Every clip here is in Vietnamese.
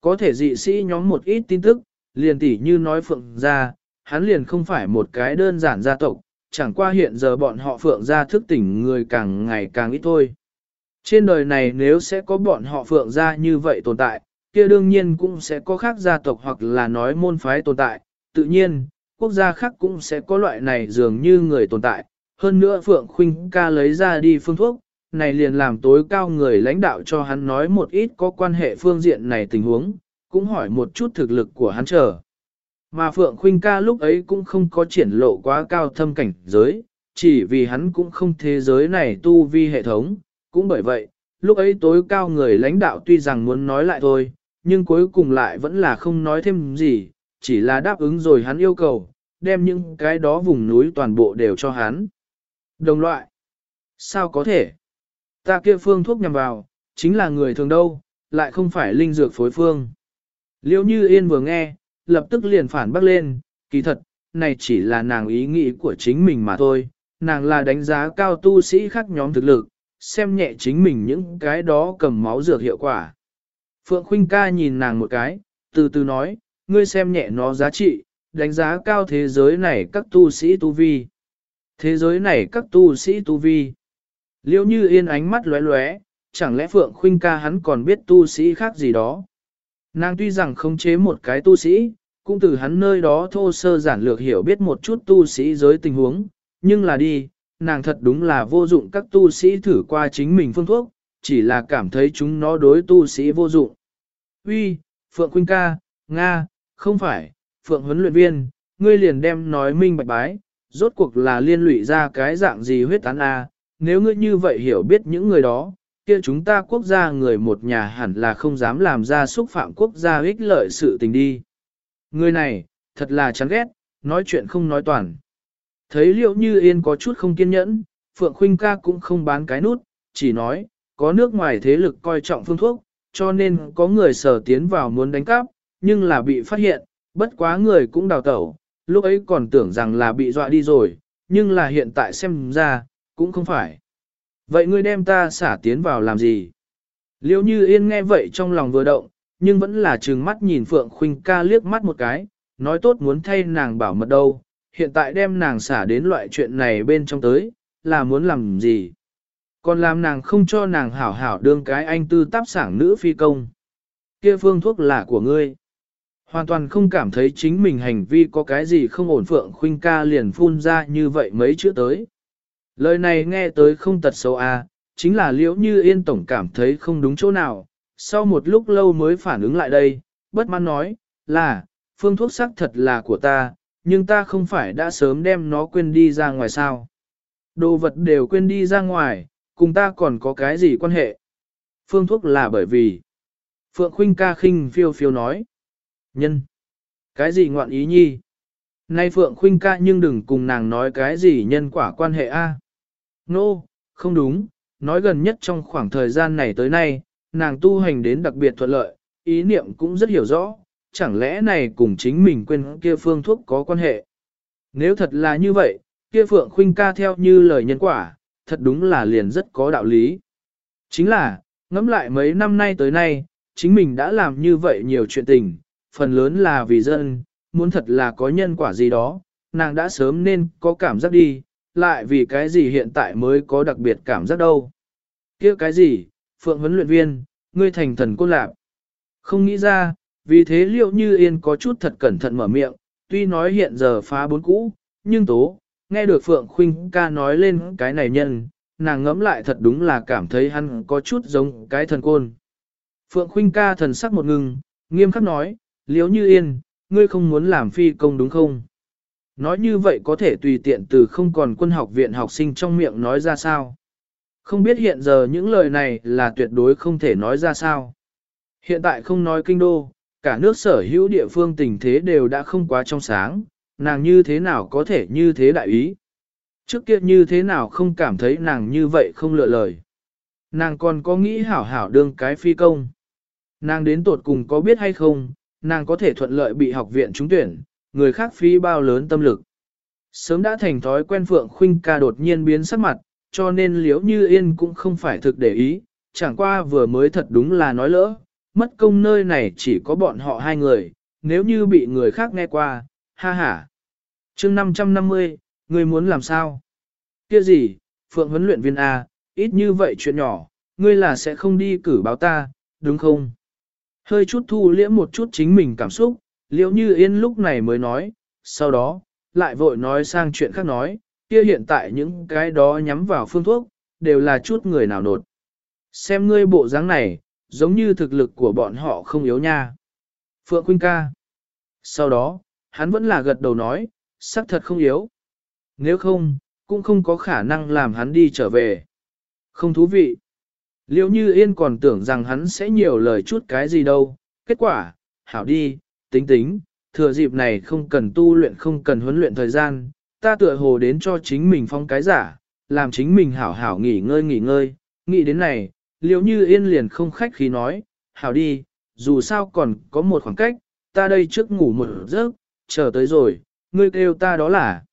có thể dị sĩ nhóm một ít tin tức, liền tỉ như nói phượng gia, hắn liền không phải một cái đơn giản gia tộc, chẳng qua hiện giờ bọn họ phượng gia thức tỉnh người càng ngày càng ít thôi. Trên đời này nếu sẽ có bọn họ phượng gia như vậy tồn tại, kia đương nhiên cũng sẽ có khác gia tộc hoặc là nói môn phái tồn tại, tự nhiên, quốc gia khác cũng sẽ có loại này dường như người tồn tại. Hơn nữa Phượng Khuynh ca lấy ra đi phương thuốc, này liền làm tối cao người lãnh đạo cho hắn nói một ít có quan hệ phương diện này tình huống, cũng hỏi một chút thực lực của hắn trở. Mà Phượng Khuynh ca lúc ấy cũng không có triển lộ quá cao thâm cảnh giới, chỉ vì hắn cũng không thế giới này tu vi hệ thống, cũng bởi vậy, lúc ấy tối cao người lãnh đạo tuy rằng muốn nói lại thôi, nhưng cuối cùng lại vẫn là không nói thêm gì, chỉ là đáp ứng rồi hắn yêu cầu, đem những cái đó vùng núi toàn bộ đều cho hắn. Đồng loại, sao có thể? Ta kia phương thuốc nhằm vào, chính là người thường đâu, lại không phải linh dược phối phương. Liêu như yên vừa nghe, lập tức liền phản bác lên, kỳ thật, này chỉ là nàng ý nghĩ của chính mình mà thôi, nàng là đánh giá cao tu sĩ khác nhóm thực lực, xem nhẹ chính mình những cái đó cầm máu dược hiệu quả. Phượng Khuynh ca nhìn nàng một cái, từ từ nói, ngươi xem nhẹ nó giá trị, đánh giá cao thế giới này các tu sĩ tu vi. Thế giới này các tu sĩ tu vi. Liêu như yên ánh mắt lóe lóe, chẳng lẽ Phượng Khuynh ca hắn còn biết tu sĩ khác gì đó. Nàng tuy rằng không chế một cái tu sĩ, cũng từ hắn nơi đó thô sơ giản lược hiểu biết một chút tu sĩ giới tình huống, nhưng là đi, nàng thật đúng là vô dụng các tu sĩ thử qua chính mình phương thuốc, chỉ là cảm thấy chúng nó đối tu sĩ vô dụng. Uy, Phượng Khuynh ca, Nga, không phải, Phượng huấn luyện viên, ngươi liền đem nói minh bạch bái, rốt cuộc là liên lụy ra cái dạng gì huyết tán A, nếu ngươi như vậy hiểu biết những người đó, kia chúng ta quốc gia người một nhà hẳn là không dám làm ra xúc phạm quốc gia ích lợi sự tình đi. Người này, thật là chán ghét, nói chuyện không nói toàn. Thấy liệu như yên có chút không kiên nhẫn, Phượng Khuynh ca cũng không bán cái nút, chỉ nói, có nước ngoài thế lực coi trọng phương thuốc, cho nên có người sở tiến vào muốn đánh cắp, nhưng là bị phát hiện, bất quá người cũng đào tẩu, lúc ấy còn tưởng rằng là bị dọa đi rồi, nhưng là hiện tại xem ra, cũng không phải. Vậy ngươi đem ta xả tiến vào làm gì? Liêu như yên nghe vậy trong lòng vừa động, nhưng vẫn là trừng mắt nhìn Phượng Khuynh ca liếc mắt một cái, nói tốt muốn thay nàng bảo mật đâu, hiện tại đem nàng xả đến loại chuyện này bên trong tới, là muốn làm gì? Còn làm nàng không cho nàng hảo hảo đương cái anh tư táp sảng nữ phi công. Kia phương thuốc là của ngươi. Hoàn toàn không cảm thấy chính mình hành vi có cái gì không ổn Phượng Khuynh ca liền phun ra như vậy mấy chữ tới. Lời này nghe tới không tật xấu à, chính là liễu như yên tổng cảm thấy không đúng chỗ nào, sau một lúc lâu mới phản ứng lại đây, bất mãn nói, là, phương thuốc sắc thật là của ta, nhưng ta không phải đã sớm đem nó quên đi ra ngoài sao. Đồ vật đều quên đi ra ngoài, cùng ta còn có cái gì quan hệ. Phương thuốc là bởi vì, Phượng Khuynh ca khinh phiêu phiêu nói, nhân, cái gì ngoạn ý nhi. Nay Phượng Khuynh ca nhưng đừng cùng nàng nói cái gì nhân quả quan hệ a. Nô, no, không đúng, nói gần nhất trong khoảng thời gian này tới nay, nàng tu hành đến đặc biệt thuận lợi, ý niệm cũng rất hiểu rõ, chẳng lẽ này cùng chính mình quên kia phương thuốc có quan hệ. Nếu thật là như vậy, kia Phượng Khuynh ca theo như lời nhân quả, thật đúng là liền rất có đạo lý. Chính là, ngẫm lại mấy năm nay tới nay, chính mình đã làm như vậy nhiều chuyện tình, phần lớn là vì dân, muốn thật là có nhân quả gì đó, nàng đã sớm nên có cảm giác đi, lại vì cái gì hiện tại mới có đặc biệt cảm giác đâu. kia cái gì, Phượng huấn luyện viên, ngươi thành thần côn lạc. Không nghĩ ra, vì thế liệu như yên có chút thật cẩn thận mở miệng, tuy nói hiện giờ phá bốn cũ, nhưng tố, nghe được Phượng Khuynh ca nói lên cái này nhân, nàng ngẫm lại thật đúng là cảm thấy hắn có chút giống cái thần côn. Phượng Khuynh ca thần sắc một ngừng, nghiêm khắc nói, liếu như yên, ngươi không muốn làm phi công đúng không? Nói như vậy có thể tùy tiện từ không còn quân học viện học sinh trong miệng nói ra sao? Không biết hiện giờ những lời này là tuyệt đối không thể nói ra sao. Hiện tại không nói kinh đô, cả nước sở hữu địa phương tình thế đều đã không quá trong sáng, nàng như thế nào có thể như thế đại ý. Trước kia như thế nào không cảm thấy nàng như vậy không lựa lời. Nàng còn có nghĩ hảo hảo đương cái phi công. Nàng đến tột cùng có biết hay không, nàng có thể thuận lợi bị học viện trúng tuyển, người khác phí bao lớn tâm lực. Sớm đã thành thói quen Phượng Khuynh ca đột nhiên biến sắc mặt, cho nên liếu như yên cũng không phải thực để ý, chẳng qua vừa mới thật đúng là nói lỡ, mất công nơi này chỉ có bọn họ hai người, nếu như bị người khác nghe qua, ha ha. chương 550, ngươi muốn làm sao? Kia gì, Phượng huấn luyện viên A, ít như vậy chuyện nhỏ, ngươi là sẽ không đi cử báo ta, đúng không? Hơi chút thu liễm một chút chính mình cảm xúc, liễu như yên lúc này mới nói, sau đó, lại vội nói sang chuyện khác nói, kia hiện tại những cái đó nhắm vào phương thuốc, đều là chút người nào nột. Xem ngươi bộ dáng này, giống như thực lực của bọn họ không yếu nha. Phượng Quynh ca. Sau đó, hắn vẫn là gật đầu nói, xác thật không yếu. Nếu không, cũng không có khả năng làm hắn đi trở về. Không thú vị. Liêu như yên còn tưởng rằng hắn sẽ nhiều lời chút cái gì đâu. Kết quả, hảo đi, tính tính, thừa dịp này không cần tu luyện không cần huấn luyện thời gian, ta tựa hồ đến cho chính mình phong cái giả, làm chính mình hảo hảo nghỉ ngơi nghỉ ngơi, nghĩ đến này, liêu như yên liền không khách khí nói, hảo đi, dù sao còn có một khoảng cách, ta đây trước ngủ một giấc, chờ tới rồi, ngươi kêu ta đó là.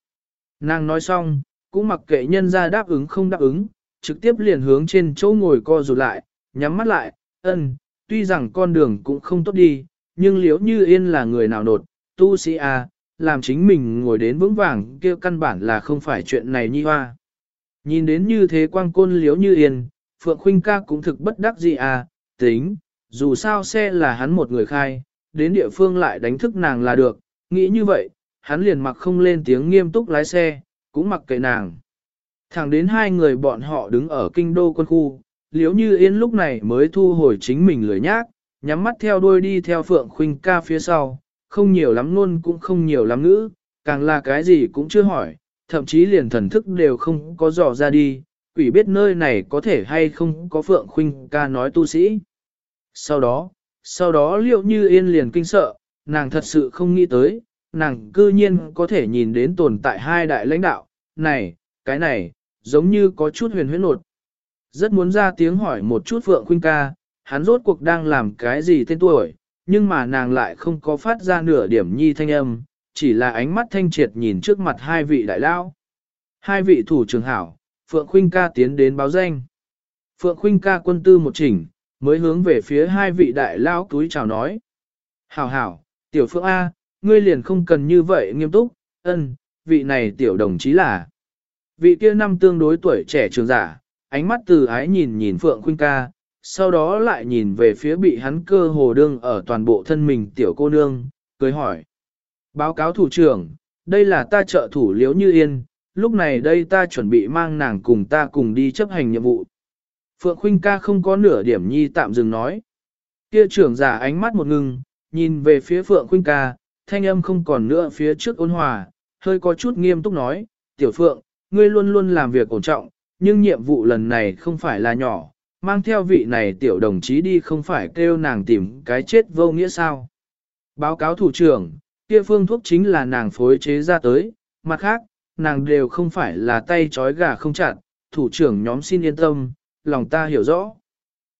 Nàng nói xong, cũng mặc kệ nhân ra đáp ứng không đáp ứng, trực tiếp liền hướng trên chỗ ngồi co rụt lại, nhắm mắt lại, ân, tuy rằng con đường cũng không tốt đi, nhưng liếu như yên là người nào nột, tu sĩ à, làm chính mình ngồi đến vững vàng kia căn bản là không phải chuyện này nhi hoa. Nhìn đến như thế quang côn liếu như yên, Phượng Khuynh ca cũng thực bất đắc gì à, tính, dù sao xe là hắn một người khai, đến địa phương lại đánh thức nàng là được, nghĩ như vậy, hắn liền mặc không lên tiếng nghiêm túc lái xe, cũng mặc kệ nàng. Thẳng đến hai người bọn họ đứng ở kinh đô quân khu, liếu như yên lúc này mới thu hồi chính mình lười nhác, nhắm mắt theo đuôi đi theo Phượng Khuynh ca phía sau, không nhiều lắm luôn cũng không nhiều lắm ngữ, càng là cái gì cũng chưa hỏi, thậm chí liền thần thức đều không có dò ra đi, quỷ biết nơi này có thể hay không có Phượng Khuynh ca nói tu sĩ. Sau đó, sau đó liệu như yên liền kinh sợ, nàng thật sự không nghĩ tới, nàng cư nhiên có thể nhìn đến tồn tại hai đại lãnh đạo, này, cái này, giống như có chút huyền huyễn nột. Rất muốn ra tiếng hỏi một chút Phượng Khuynh ca, hắn rốt cuộc đang làm cái gì tên tuổi, nhưng mà nàng lại không có phát ra nửa điểm nhi thanh âm, chỉ là ánh mắt thanh triệt nhìn trước mặt hai vị đại lao. Hai vị thủ trưởng hảo, Phượng Khuynh ca tiến đến báo danh. Phượng Khuynh ca quân tư một chỉnh, mới hướng về phía hai vị đại lao túi chào nói. Hảo hảo, tiểu Phượng A, ngươi liền không cần như vậy nghiêm túc, ân, vị này tiểu đồng chí là. Vị kia năm tương đối tuổi trẻ trường giả, ánh mắt từ ái nhìn nhìn Phượng Khuynh ca, sau đó lại nhìn về phía bị hắn cơ hồ đương ở toàn bộ thân mình tiểu cô nương, cười hỏi. Báo cáo thủ trưởng, đây là ta trợ thủ liếu như yên, lúc này đây ta chuẩn bị mang nàng cùng ta cùng đi chấp hành nhiệm vụ. Phượng Khuynh ca không có nửa điểm nhi tạm dừng nói. Kia trưởng giả ánh mắt một ngừng, nhìn về phía Phượng Khuynh ca, thanh âm không còn nữa phía trước ôn hòa, hơi có chút nghiêm túc nói, tiểu Phượng, ngươi luôn luôn làm việc ổn trọng, nhưng nhiệm vụ lần này không phải là nhỏ, mang theo vị này tiểu đồng chí đi không phải kêu nàng tìm cái chết vô nghĩa sao. Báo cáo thủ trưởng, kia phương thuốc chính là nàng phối chế ra tới, mặt khác, nàng đều không phải là tay trói gà không chặt, thủ trưởng nhóm xin yên tâm, lòng ta hiểu rõ.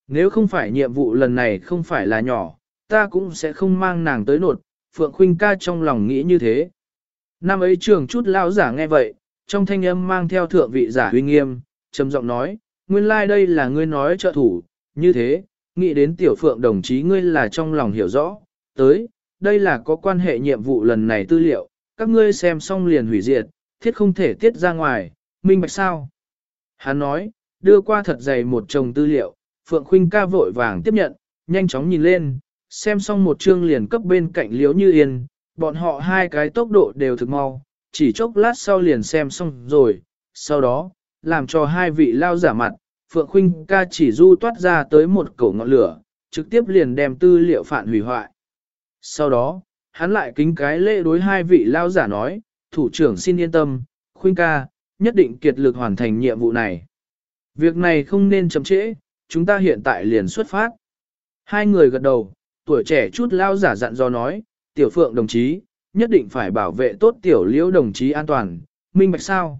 Nếu không phải nhiệm vụ lần này không phải là nhỏ, ta cũng sẽ không mang nàng tới nột, Phượng Khuynh ca trong lòng nghĩ như thế. Năm ấy trường chút lão giả nghe vậy, trong thanh âm mang theo thượng vị giả uy nghiêm, trầm giọng nói, nguyên lai like đây là ngươi nói trợ thủ, như thế, nghĩ đến tiểu phượng đồng chí ngươi là trong lòng hiểu rõ, tới, đây là có quan hệ nhiệm vụ lần này tư liệu, các ngươi xem xong liền hủy diệt, thiết không thể tiết ra ngoài, minh bạch sao. Hắn nói, đưa qua thật dày một chồng tư liệu, Phượng Khuynh ca vội vàng tiếp nhận, nhanh chóng nhìn lên, xem xong một chương liền cấp bên cạnh liếu như yên, bọn họ hai cái tốc độ đều thực mau, chỉ chốc lát sau liền xem xong rồi, sau đó, làm cho hai vị lao giả mặt, Phượng Khuynh ca chỉ du toát ra tới một cổ ngọn lửa, trực tiếp liền đem tư liệu phản hủy hoại. Sau đó, hắn lại kính cái lễ đối hai vị lao giả nói, thủ trưởng xin yên tâm, Khuynh ca, nhất định kiệt lực hoàn thành nhiệm vụ này. Việc này không nên chậm trễ, chúng ta hiện tại liền xuất phát. Hai người gật đầu, tuổi trẻ chút lao giả dặn do nói, tiểu phượng đồng chí, nhất định phải bảo vệ tốt tiểu liễu đồng chí an toàn, minh bạch sao.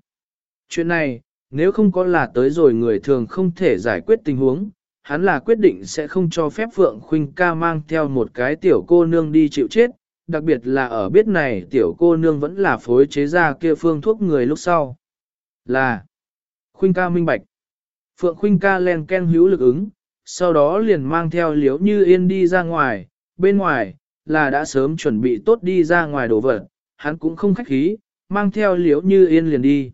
Chuyện này, nếu không có là tới rồi người thường không thể giải quyết tình huống, hắn là quyết định sẽ không cho phép Phượng Khuynh ca mang theo một cái tiểu cô nương đi chịu chết, đặc biệt là ở biết này tiểu cô nương vẫn là phối chế ra kia phương thuốc người lúc sau. Là Khuynh ca minh bạch. Phượng Khuynh ca len ken hữu lực ứng, sau đó liền mang theo liếu như yên đi ra ngoài, bên ngoài, là đã sớm chuẩn bị tốt đi ra ngoài đổ vật, hắn cũng không khách khí, mang theo liếu như yên liền đi.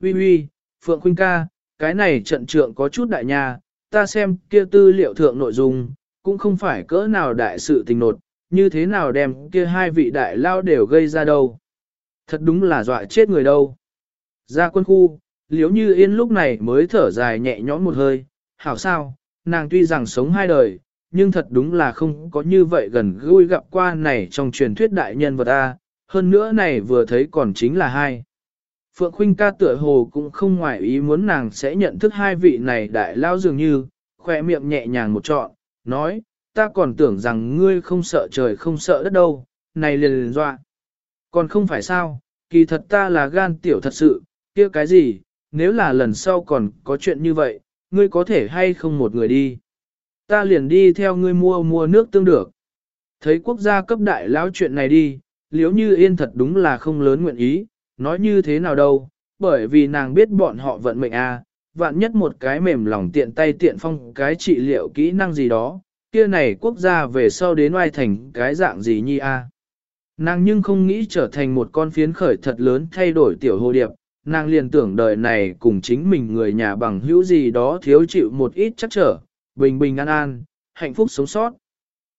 Ui ui, Phượng Khuynh ca, cái này trận trượng có chút đại nha, ta xem kia tư liệu thượng nội dung, cũng không phải cỡ nào đại sự tình nột, như thế nào đem kia hai vị đại lao đều gây ra đâu. Thật đúng là dọa chết người đâu. Ra quân khu, liếu như yên lúc này mới thở dài nhẹ nhõm một hơi, hảo sao, nàng tuy rằng sống hai đời, nhưng thật đúng là không có như vậy gần gũi gặp qua này trong truyền thuyết đại nhân vật A, hơn nữa này vừa thấy còn chính là hai. Phượng Khuynh ca tựa hồ cũng không ngoại ý muốn nàng sẽ nhận thức hai vị này đại lao dường như, khỏe miệng nhẹ nhàng một trọn, nói, ta còn tưởng rằng ngươi không sợ trời không sợ đất đâu, này liền liền dọa. Còn không phải sao, kỳ thật ta là gan tiểu thật sự, kia cái gì, nếu là lần sau còn có chuyện như vậy, ngươi có thể hay không một người đi. Ta liền đi theo ngươi mua mua nước tương được. Thấy quốc gia cấp đại lão chuyện này đi, liếu như yên thật đúng là không lớn nguyện ý, nói như thế nào đâu, bởi vì nàng biết bọn họ vận mệnh a, à, vạn nhất một cái mềm lòng tiện tay tiện phong cái trị liệu kỹ năng gì đó, kia này quốc gia về sau đến oai thành cái dạng gì nhi a. À. Nàng nhưng không nghĩ trở thành một con phiến khởi thật lớn thay đổi tiểu hồ điệp, nàng liền tưởng đời này cùng chính mình người nhà bằng hữu gì đó thiếu chịu một ít chắc trở, bình bình an an, hạnh phúc sống sót.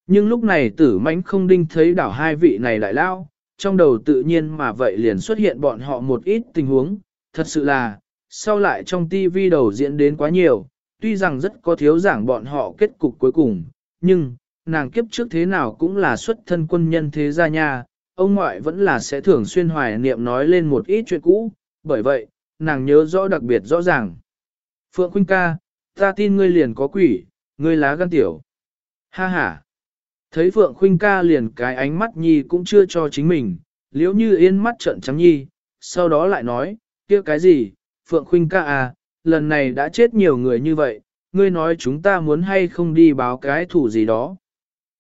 Nhưng lúc này tử mãnh không đinh thấy đảo hai vị này lại lao, trong đầu tự nhiên mà vậy liền xuất hiện bọn họ một ít tình huống, thật sự là, sau lại trong tivi đầu diễn đến quá nhiều, tuy rằng rất có thiếu giảng bọn họ kết cục cuối cùng, nhưng, nàng kiếp trước thế nào cũng là xuất thân quân nhân thế gia nha, ông ngoại vẫn là sẽ thường xuyên hoài niệm nói lên một ít chuyện cũ, bởi vậy, nàng nhớ rõ đặc biệt rõ ràng. Phượng Khuynh ca, ta tin ngươi liền có quỷ, ngươi lá gan tiểu. Ha ha. Thấy Phượng Khuynh ca liền cái ánh mắt nhi cũng chưa cho chính mình, liếu như yên mắt trợn trắng nhi, sau đó lại nói, kia cái gì, Phượng Khuynh ca à, lần này đã chết nhiều người như vậy, ngươi nói chúng ta muốn hay không đi báo cái thủ gì đó.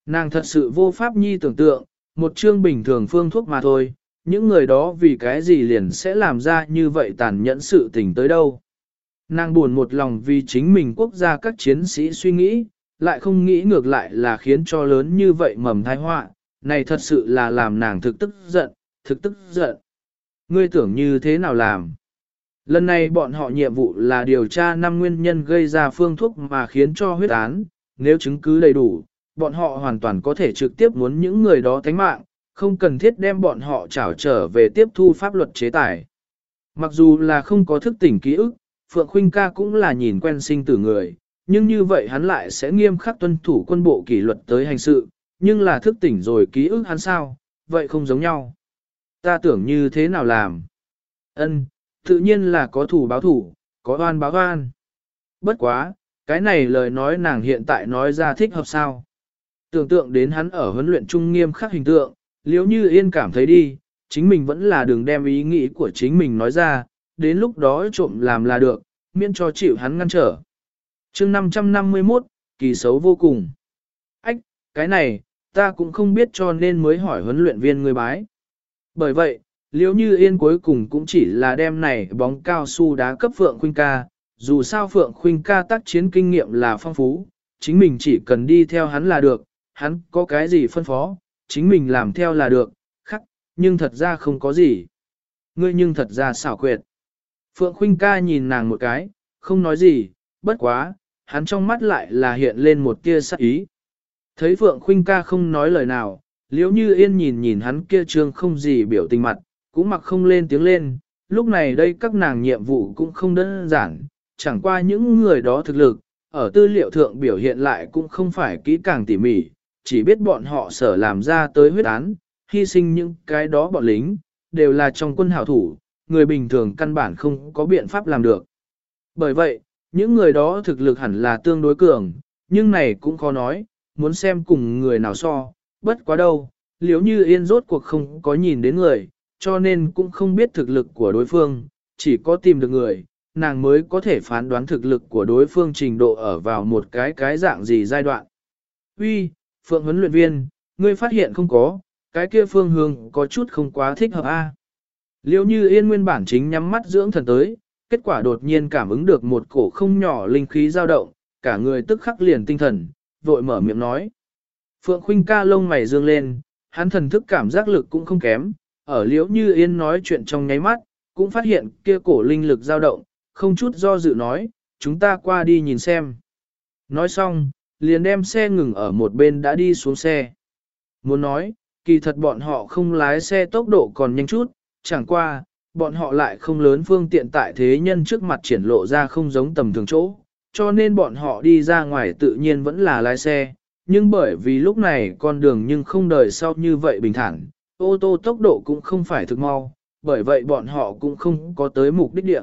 Nàng thật sự vô pháp nhi tưởng tượng, một chương bình thường phương thuốc mà thôi, những người đó vì cái gì liền sẽ làm ra như vậy tàn nhẫn sự tình tới đâu. Nàng buồn một lòng vì chính mình quốc gia các chiến sĩ suy nghĩ, lại không nghĩ ngược lại là khiến cho lớn như vậy mầm thai họa, này thật sự là làm nàng thực tức giận, thực tức giận. Ngươi tưởng như thế nào làm? Lần này bọn họ nhiệm vụ là điều tra năm nguyên nhân gây ra phương thuốc mà khiến cho huyết án, nếu chứng cứ đầy đủ, bọn họ hoàn toàn có thể trực tiếp muốn những người đó thánh mạng, không cần thiết đem bọn họ trảo trở về tiếp thu pháp luật chế tài. Mặc dù là không có thức tỉnh ký ức, Phượng Khuynh ca cũng là nhìn quen sinh tử người, nhưng như vậy hắn lại sẽ nghiêm khắc tuân thủ quân bộ kỷ luật tới hành sự, nhưng là thức tỉnh rồi ký ức hắn sao, vậy không giống nhau. Ta tưởng như thế nào làm? Ân, tự nhiên là có thủ báo thủ, có oan báo oan. Bất quá, cái này lời nói nàng hiện tại nói ra thích hợp sao. Tưởng tượng đến hắn ở huấn luyện trung nghiêm khắc hình tượng, liếu như yên cảm thấy đi, chính mình vẫn là đường đem ý nghĩ của chính mình nói ra, đến lúc đó trộm làm là được, miễn cho chịu hắn ngăn trở chương 551, kỳ xấu vô cùng. Ách, cái này, ta cũng không biết cho nên mới hỏi huấn luyện viên người bái. Bởi vậy, liếu như yên cuối cùng cũng chỉ là đem này bóng cao su đá cấp Phượng Khuynh ca, dù sao Phượng Khuynh ca tác chiến kinh nghiệm là phong phú, chính mình chỉ cần đi theo hắn là được, hắn có cái gì phân phó, chính mình làm theo là được, khắc, nhưng thật ra không có gì. Ngươi nhưng thật ra xảo quyệt. Phượng Khuynh ca nhìn nàng một cái, không nói gì, bất quá, hắn trong mắt lại là hiện lên một tia sắc ý. Thấy Phượng Khuynh ca không nói lời nào, Liễu như yên nhìn nhìn hắn kia trương không gì biểu tình mặt, cũng mặc không lên tiếng lên, lúc này đây các nàng nhiệm vụ cũng không đơn giản, chẳng qua những người đó thực lực, ở tư liệu thượng biểu hiện lại cũng không phải kỹ càng tỉ mỉ, chỉ biết bọn họ sở làm ra tới huyết án, hy sinh những cái đó bọn lính, đều là trong quân hảo thủ, người bình thường căn bản không có biện pháp làm được. Bởi vậy, những người đó thực lực hẳn là tương đối cường, nhưng này cũng khó nói, muốn xem cùng người nào so, bất quá đâu, liếu như yên rốt cuộc không có nhìn đến người, cho nên cũng không biết thực lực của đối phương, chỉ có tìm được người, nàng mới có thể phán đoán thực lực của đối phương trình độ ở vào một cái cái dạng gì giai đoạn. Uy, Phượng huấn luyện viên, ngươi phát hiện không có, cái kia phương hướng có chút không quá thích hợp a. Liêu như yên nguyên bản chính nhắm mắt dưỡng thần tới, kết quả đột nhiên cảm ứng được một cổ không nhỏ linh khí dao động, cả người tức khắc liền tinh thần, vội mở miệng nói. Phượng Khuynh ca lông mày dương lên, hắn thần thức cảm giác lực cũng không kém, ở liễu như yên nói chuyện trong nháy mắt, cũng phát hiện kia cổ linh lực dao động, không chút do dự nói, chúng ta qua đi nhìn xem. Nói xong, liền đem xe ngừng ở một bên đã đi xuống xe. Muốn nói, kỳ thật bọn họ không lái xe tốc độ còn nhanh chút, chẳng qua, bọn họ lại không lớn phương tiện tại thế nhân trước mặt triển lộ ra không giống tầm thường chỗ, cho nên bọn họ đi ra ngoài tự nhiên vẫn là lái xe, nhưng bởi vì lúc này con đường nhưng không đời sau như vậy bình thản, ô tô tốc độ cũng không phải thực mau, bởi vậy bọn họ cũng không có tới mục đích địa.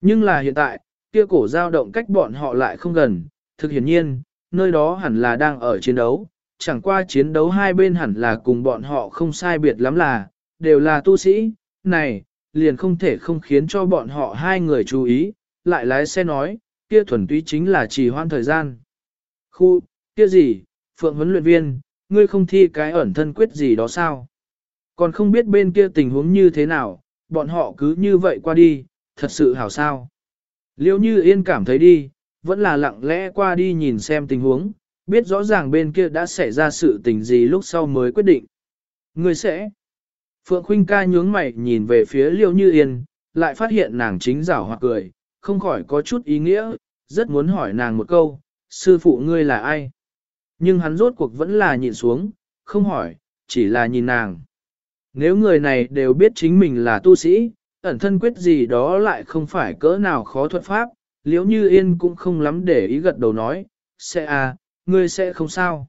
Nhưng là hiện tại, kia cổ dao động cách bọn họ lại không gần, thực hiển nhiên, nơi đó hẳn là đang ở chiến đấu, chẳng qua chiến đấu hai bên hẳn là cùng bọn họ không sai biệt lắm là, đều là tu sĩ, này, liền không thể không khiến cho bọn họ hai người chú ý, lại lái xe nói, kia thuần túy chính là trì hoãn thời gian. Khu, kia gì, phượng huấn luyện viên, ngươi không thi cái ẩn thân quyết gì đó sao? Còn không biết bên kia tình huống như thế nào, bọn họ cứ như vậy qua đi, thật sự hảo sao. Liêu như yên cảm thấy đi, vẫn là lặng lẽ qua đi nhìn xem tình huống, biết rõ ràng bên kia đã xảy ra sự tình gì lúc sau mới quyết định. Ngươi sẽ. Phượng Khuynh ca nhướng mày nhìn về phía Liêu Như Yên, lại phát hiện nàng chính rảo hoặc cười, không khỏi có chút ý nghĩa, rất muốn hỏi nàng một câu, sư phụ ngươi là ai? Nhưng hắn rốt cuộc vẫn là nhìn xuống, không hỏi, chỉ là nhìn nàng. Nếu người này đều biết chính mình là tu sĩ, ẩn thân quyết gì đó lại không phải cỡ nào khó thuật pháp, liếu như yên cũng không lắm để ý gật đầu nói, sẽ à, ngươi sẽ không sao.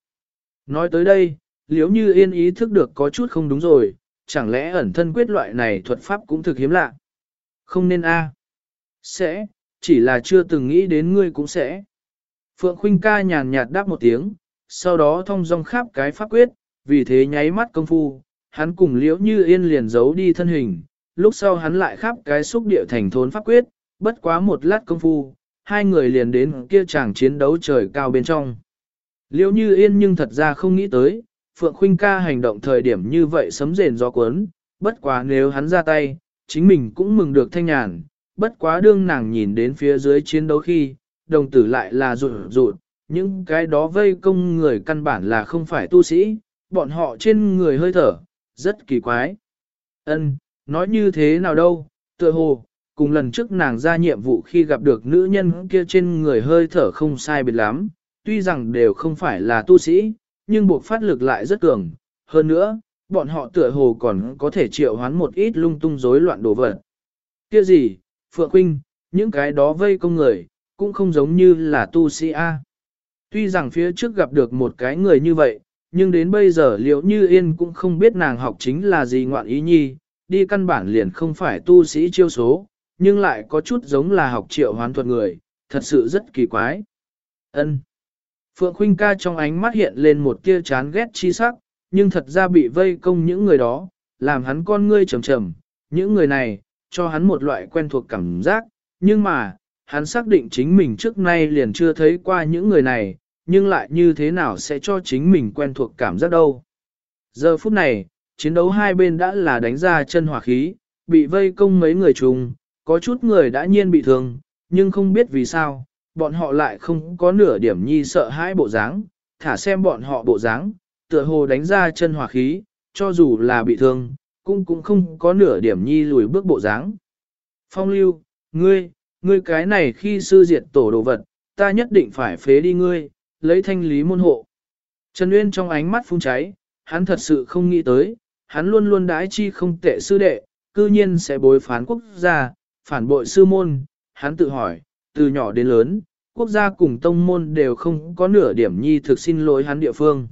Nói tới đây, liếu như yên ý thức được có chút không đúng rồi, chẳng lẽ ẩn thân quyết loại này thuật pháp cũng thực hiếm lạ. Không nên a Sẽ, chỉ là chưa từng nghĩ đến ngươi cũng sẽ. Phượng Khuynh ca nhàn nhạt đáp một tiếng, sau đó thông dong khắp cái pháp quyết, vì thế nháy mắt công phu, hắn cùng liễu như yên liền giấu đi thân hình, lúc sau hắn lại khắp cái xúc địa thành thốn pháp quyết, bất quá một lát công phu, hai người liền đến kia chàng chiến đấu trời cao bên trong. Liễu như yên nhưng thật ra không nghĩ tới, Phượng Khuynh ca hành động thời điểm như vậy sấm rền gió cuốn, bất quá nếu hắn ra tay, chính mình cũng mừng được thanh nhàn, bất quá đương nàng nhìn đến phía dưới chiến đấu khi, đồng tử lại là rụt rụt, những cái đó vây công người căn bản là không phải tu sĩ, bọn họ trên người hơi thở, rất kỳ quái. Ân, nói như thế nào đâu, tựa hồ, cùng lần trước nàng ra nhiệm vụ khi gặp được nữ nhân kia trên người hơi thở không sai biệt lắm, tuy rằng đều không phải là tu sĩ, nhưng buộc phát lực lại rất cường. Hơn nữa, bọn họ tựa hồ còn có thể triệu hoán một ít lung tung rối loạn đồ vật. Kia gì, Phượng Quynh, những cái đó vây công người, cũng không giống như là tu sĩ A. Tuy rằng phía trước gặp được một cái người như vậy, nhưng đến bây giờ liệu như yên cũng không biết nàng học chính là gì ngoạn ý nhi, đi căn bản liền không phải tu sĩ chiêu số, nhưng lại có chút giống là học triệu hoán thuật người, thật sự rất kỳ quái. Ân. Phượng Khuynh ca trong ánh mắt hiện lên một tia chán ghét chi sắc, nhưng thật ra bị vây công những người đó, làm hắn con ngươi trầm trầm, những người này, cho hắn một loại quen thuộc cảm giác, nhưng mà, hắn xác định chính mình trước nay liền chưa thấy qua những người này, nhưng lại như thế nào sẽ cho chính mình quen thuộc cảm giác đâu. Giờ phút này, chiến đấu hai bên đã là đánh ra chân hỏa khí, bị vây công mấy người chung, có chút người đã nhiên bị thương, nhưng không biết vì sao, bọn họ lại không có nửa điểm nhi sợ hãi bộ dáng, thả xem bọn họ bộ dáng, tựa hồ đánh ra chân hỏa khí, cho dù là bị thương, cũng cũng không có nửa điểm nhi lùi bước bộ dáng. Phong lưu, ngươi, ngươi cái này khi sư diệt tổ đồ vật, ta nhất định phải phế đi ngươi, lấy thanh lý môn hộ. Trần Uyên trong ánh mắt phun cháy, hắn thật sự không nghĩ tới, hắn luôn luôn đái chi không tệ sư đệ, cư nhiên sẽ bối phán quốc gia, phản bội sư môn, hắn tự hỏi, từ nhỏ đến lớn, quốc gia cùng tông môn đều không có nửa điểm nhi thực xin lỗi hắn địa phương.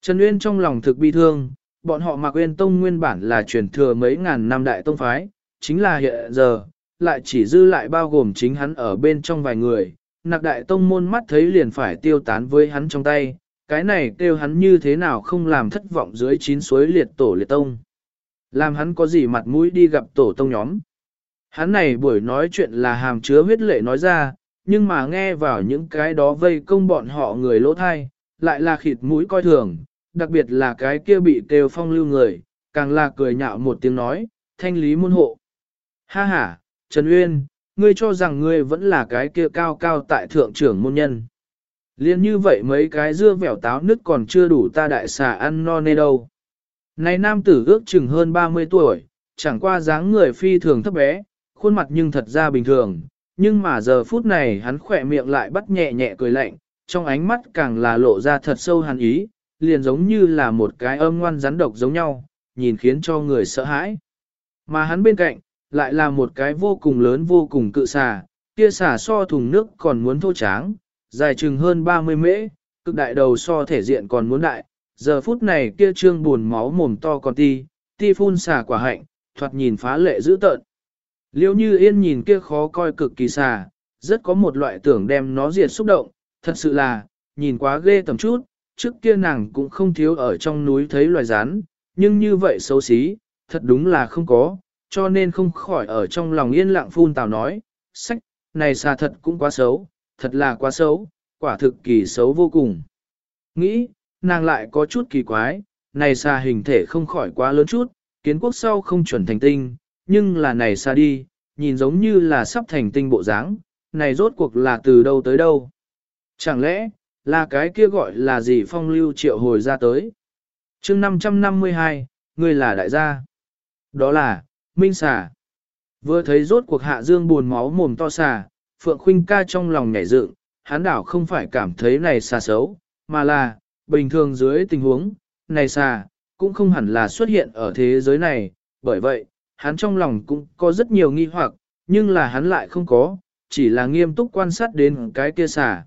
Trần Uyên trong lòng thực bi thương, bọn họ Mạc Uyên Tông nguyên bản là truyền thừa mấy ngàn năm đại tông phái, chính là hiện giờ, lại chỉ dư lại bao gồm chính hắn ở bên trong vài người, nạc đại tông môn mắt thấy liền phải tiêu tán với hắn trong tay, cái này kêu hắn như thế nào không làm thất vọng dưới chín suối liệt tổ liệt tông. Làm hắn có gì mặt mũi đi gặp tổ tông nhóm. Hắn này buổi nói chuyện là hàm chứa huyết lệ nói ra, nhưng mà nghe vào những cái đó vây công bọn họ người lỗ thai, lại là khịt mũi coi thường, đặc biệt là cái kia bị kêu phong lưu người, càng là cười nhạo một tiếng nói, thanh lý môn hộ. Ha ha, Trần Uyên, ngươi cho rằng ngươi vẫn là cái kia cao cao tại thượng trưởng môn nhân. Liên như vậy mấy cái dưa vẻo táo nứt còn chưa đủ ta đại xà ăn no nê đâu. Này nam tử ước chừng hơn 30 tuổi, chẳng qua dáng người phi thường thấp bé, khuôn mặt nhưng thật ra bình thường, nhưng mà giờ phút này hắn khỏe miệng lại bắt nhẹ nhẹ cười lạnh, trong ánh mắt càng là lộ ra thật sâu hàn ý, liền giống như là một cái âm ngoan rắn độc giống nhau, nhìn khiến cho người sợ hãi. Mà hắn bên cạnh, lại là một cái vô cùng lớn vô cùng cự xà, kia xà so thùng nước còn muốn thô tráng, dài chừng hơn 30 mễ, cực đại đầu so thể diện còn muốn đại, giờ phút này kia trương buồn máu mồm to còn ti, ti phun xà quả hạnh, thoạt nhìn phá lệ dữ tợn. Liêu như yên nhìn kia khó coi cực kỳ xà, rất có một loại tưởng đem nó diệt xúc động, thật sự là, nhìn quá ghê tầm chút, trước kia nàng cũng không thiếu ở trong núi thấy loài rán, nhưng như vậy xấu xí, thật đúng là không có, cho nên không khỏi ở trong lòng yên lặng phun tào nói, sách, này xà thật cũng quá xấu, thật là quá xấu, quả thực kỳ xấu vô cùng. Nghĩ, nàng lại có chút kỳ quái, này xà hình thể không khỏi quá lớn chút, kiến quốc sau không chuẩn thành tinh, nhưng là này xa đi, nhìn giống như là sắp thành tinh bộ dáng, này rốt cuộc là từ đâu tới đâu. Chẳng lẽ, là cái kia gọi là gì phong lưu triệu hồi ra tới. chương 552, người là đại gia. Đó là, Minh xà. Vừa thấy rốt cuộc hạ dương buồn máu mồm to xà, Phượng Khuynh ca trong lòng nhảy dựng, hắn đảo không phải cảm thấy này xà xấu, mà là, bình thường dưới tình huống, này xà, cũng không hẳn là xuất hiện ở thế giới này, bởi vậy, hắn trong lòng cũng có rất nhiều nghi hoặc, nhưng là hắn lại không có, chỉ là nghiêm túc quan sát đến cái kia xà.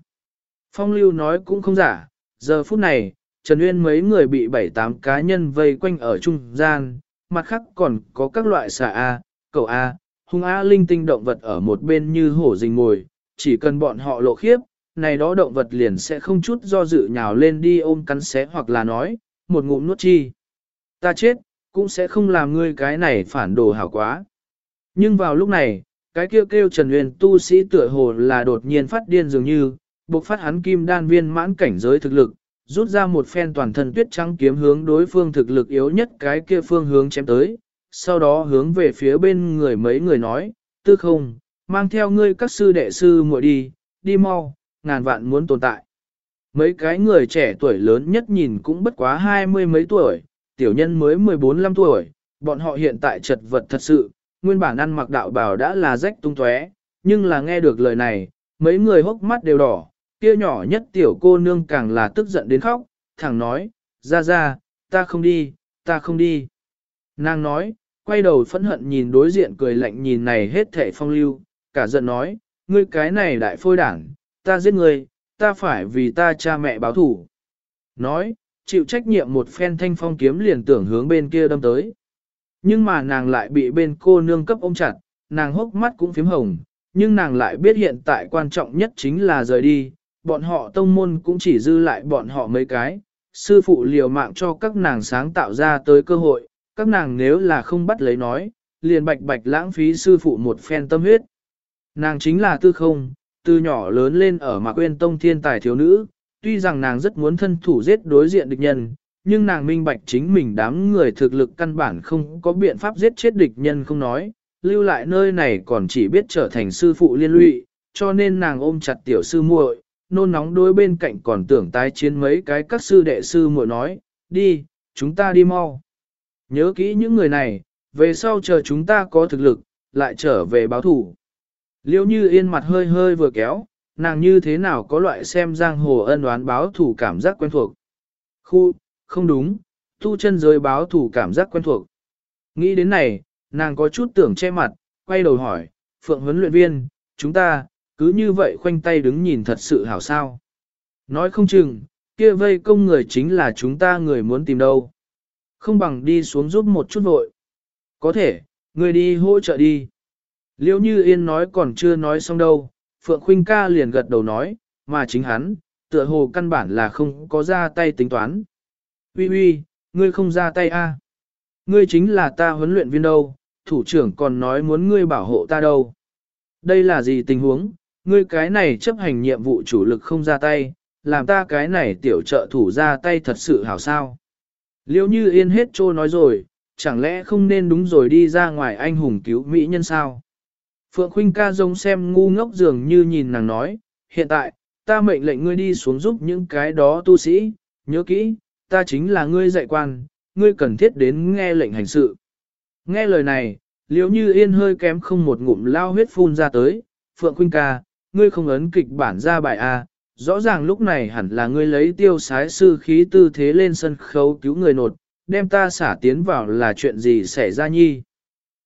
Phong lưu nói cũng không giả, giờ phút này, Trần Uyên mấy người bị bảy tám cá nhân vây quanh ở trung gian, mặt khác còn có các loại xà A, cầu A, hung A linh tinh động vật ở một bên như hổ rình ngồi, chỉ cần bọn họ lộ khiếp, này đó động vật liền sẽ không chút do dự nhào lên đi ôm cắn xé hoặc là nói, một ngụm nuốt chi. Ta chết, cũng sẽ không làm ngươi cái này phản đồ hảo quá. Nhưng vào lúc này, cái kêu kêu Trần uyên tu sĩ tựa hồ là đột nhiên phát điên dường như, buộc phát hắn kim đan viên mãn cảnh giới thực lực, rút ra một phen toàn thân tuyết trắng kiếm hướng đối phương thực lực yếu nhất cái kia phương hướng chém tới, sau đó hướng về phía bên người mấy người nói, tư không, mang theo ngươi các sư đệ sư muội đi, đi mau, ngàn vạn muốn tồn tại. Mấy cái người trẻ tuổi lớn nhất nhìn cũng bất quá hai mươi mấy tuổi, tiểu nhân mới 14-15 tuổi, bọn họ hiện tại chật vật thật sự, nguyên bản ăn mặc đạo bào đã là rách tung tóe, nhưng là nghe được lời này, mấy người hốc mắt đều đỏ, kia nhỏ nhất tiểu cô nương càng là tức giận đến khóc, thẳng nói, ra ra, ta không đi, ta không đi. Nàng nói, quay đầu phẫn hận nhìn đối diện cười lạnh nhìn này hết thệ phong lưu, cả giận nói, ngươi cái này đại phôi đảng, ta giết ngươi, ta phải vì ta cha mẹ báo thủ. Nói, chịu trách nhiệm một phen thanh phong kiếm liền tưởng hướng bên kia đâm tới. Nhưng mà nàng lại bị bên cô nương cấp ôm chặt, nàng hốc mắt cũng phím hồng, nhưng nàng lại biết hiện tại quan trọng nhất chính là rời đi, bọn họ tông môn cũng chỉ dư lại bọn họ mấy cái, sư phụ liều mạng cho các nàng sáng tạo ra tới cơ hội, các nàng nếu là không bắt lấy nói, liền bạch bạch lãng phí sư phụ một phen tâm huyết. Nàng chính là tư không, từ nhỏ lớn lên ở mạc quên tông thiên tài thiếu nữ, tuy rằng nàng rất muốn thân thủ giết đối diện địch nhân, nhưng nàng minh bạch chính mình đám người thực lực căn bản không có biện pháp giết chết địch nhân không nói, lưu lại nơi này còn chỉ biết trở thành sư phụ liên lụy, cho nên nàng ôm chặt tiểu sư muội, nôn nóng đối bên cạnh còn tưởng tái chiến mấy cái các sư đệ sư muội nói, đi, chúng ta đi mau. Nhớ kỹ những người này, về sau chờ chúng ta có thực lực, lại trở về báo thủ. Liêu như yên mặt hơi hơi vừa kéo, nàng như thế nào có loại xem giang hồ ân oán báo thủ cảm giác quen thuộc. Khu, không đúng, tu chân giới báo thủ cảm giác quen thuộc. Nghĩ đến này, nàng có chút tưởng che mặt, quay đầu hỏi, Phượng huấn luyện viên, chúng ta, cứ như vậy khoanh tay đứng nhìn thật sự hảo sao. Nói không chừng, kia vây công người chính là chúng ta người muốn tìm đâu. Không bằng đi xuống giúp một chút vội. Có thể, người đi hỗ trợ đi. Liêu như yên nói còn chưa nói xong đâu, Phượng Khuynh ca liền gật đầu nói, mà chính hắn, tựa hồ căn bản là không có ra tay tính toán. Uy uy, ngươi không ra tay a? À? Ngươi chính là ta huấn luyện viên đâu, thủ trưởng còn nói muốn ngươi bảo hộ ta đâu. Đây là gì tình huống, ngươi cái này chấp hành nhiệm vụ chủ lực không ra tay, làm ta cái này tiểu trợ thủ ra tay thật sự hảo sao. Liêu như yên hết trô nói rồi, chẳng lẽ không nên đúng rồi đi ra ngoài anh hùng cứu mỹ nhân sao? Phượng Khuynh ca giống xem ngu ngốc dường như nhìn nàng nói, hiện tại, ta mệnh lệnh ngươi đi xuống giúp những cái đó tu sĩ, nhớ kỹ, ta chính là ngươi dạy quan, ngươi cần thiết đến nghe lệnh hành sự. Nghe lời này, liếu như yên hơi kém không một ngụm lao huyết phun ra tới, Phượng Khuynh ca, ngươi không ấn kịch bản ra bài A, rõ ràng lúc này hẳn là ngươi lấy tiêu sái sư khí tư thế lên sân khấu cứu người nột, đem ta xả tiến vào là chuyện gì xảy ra nhi.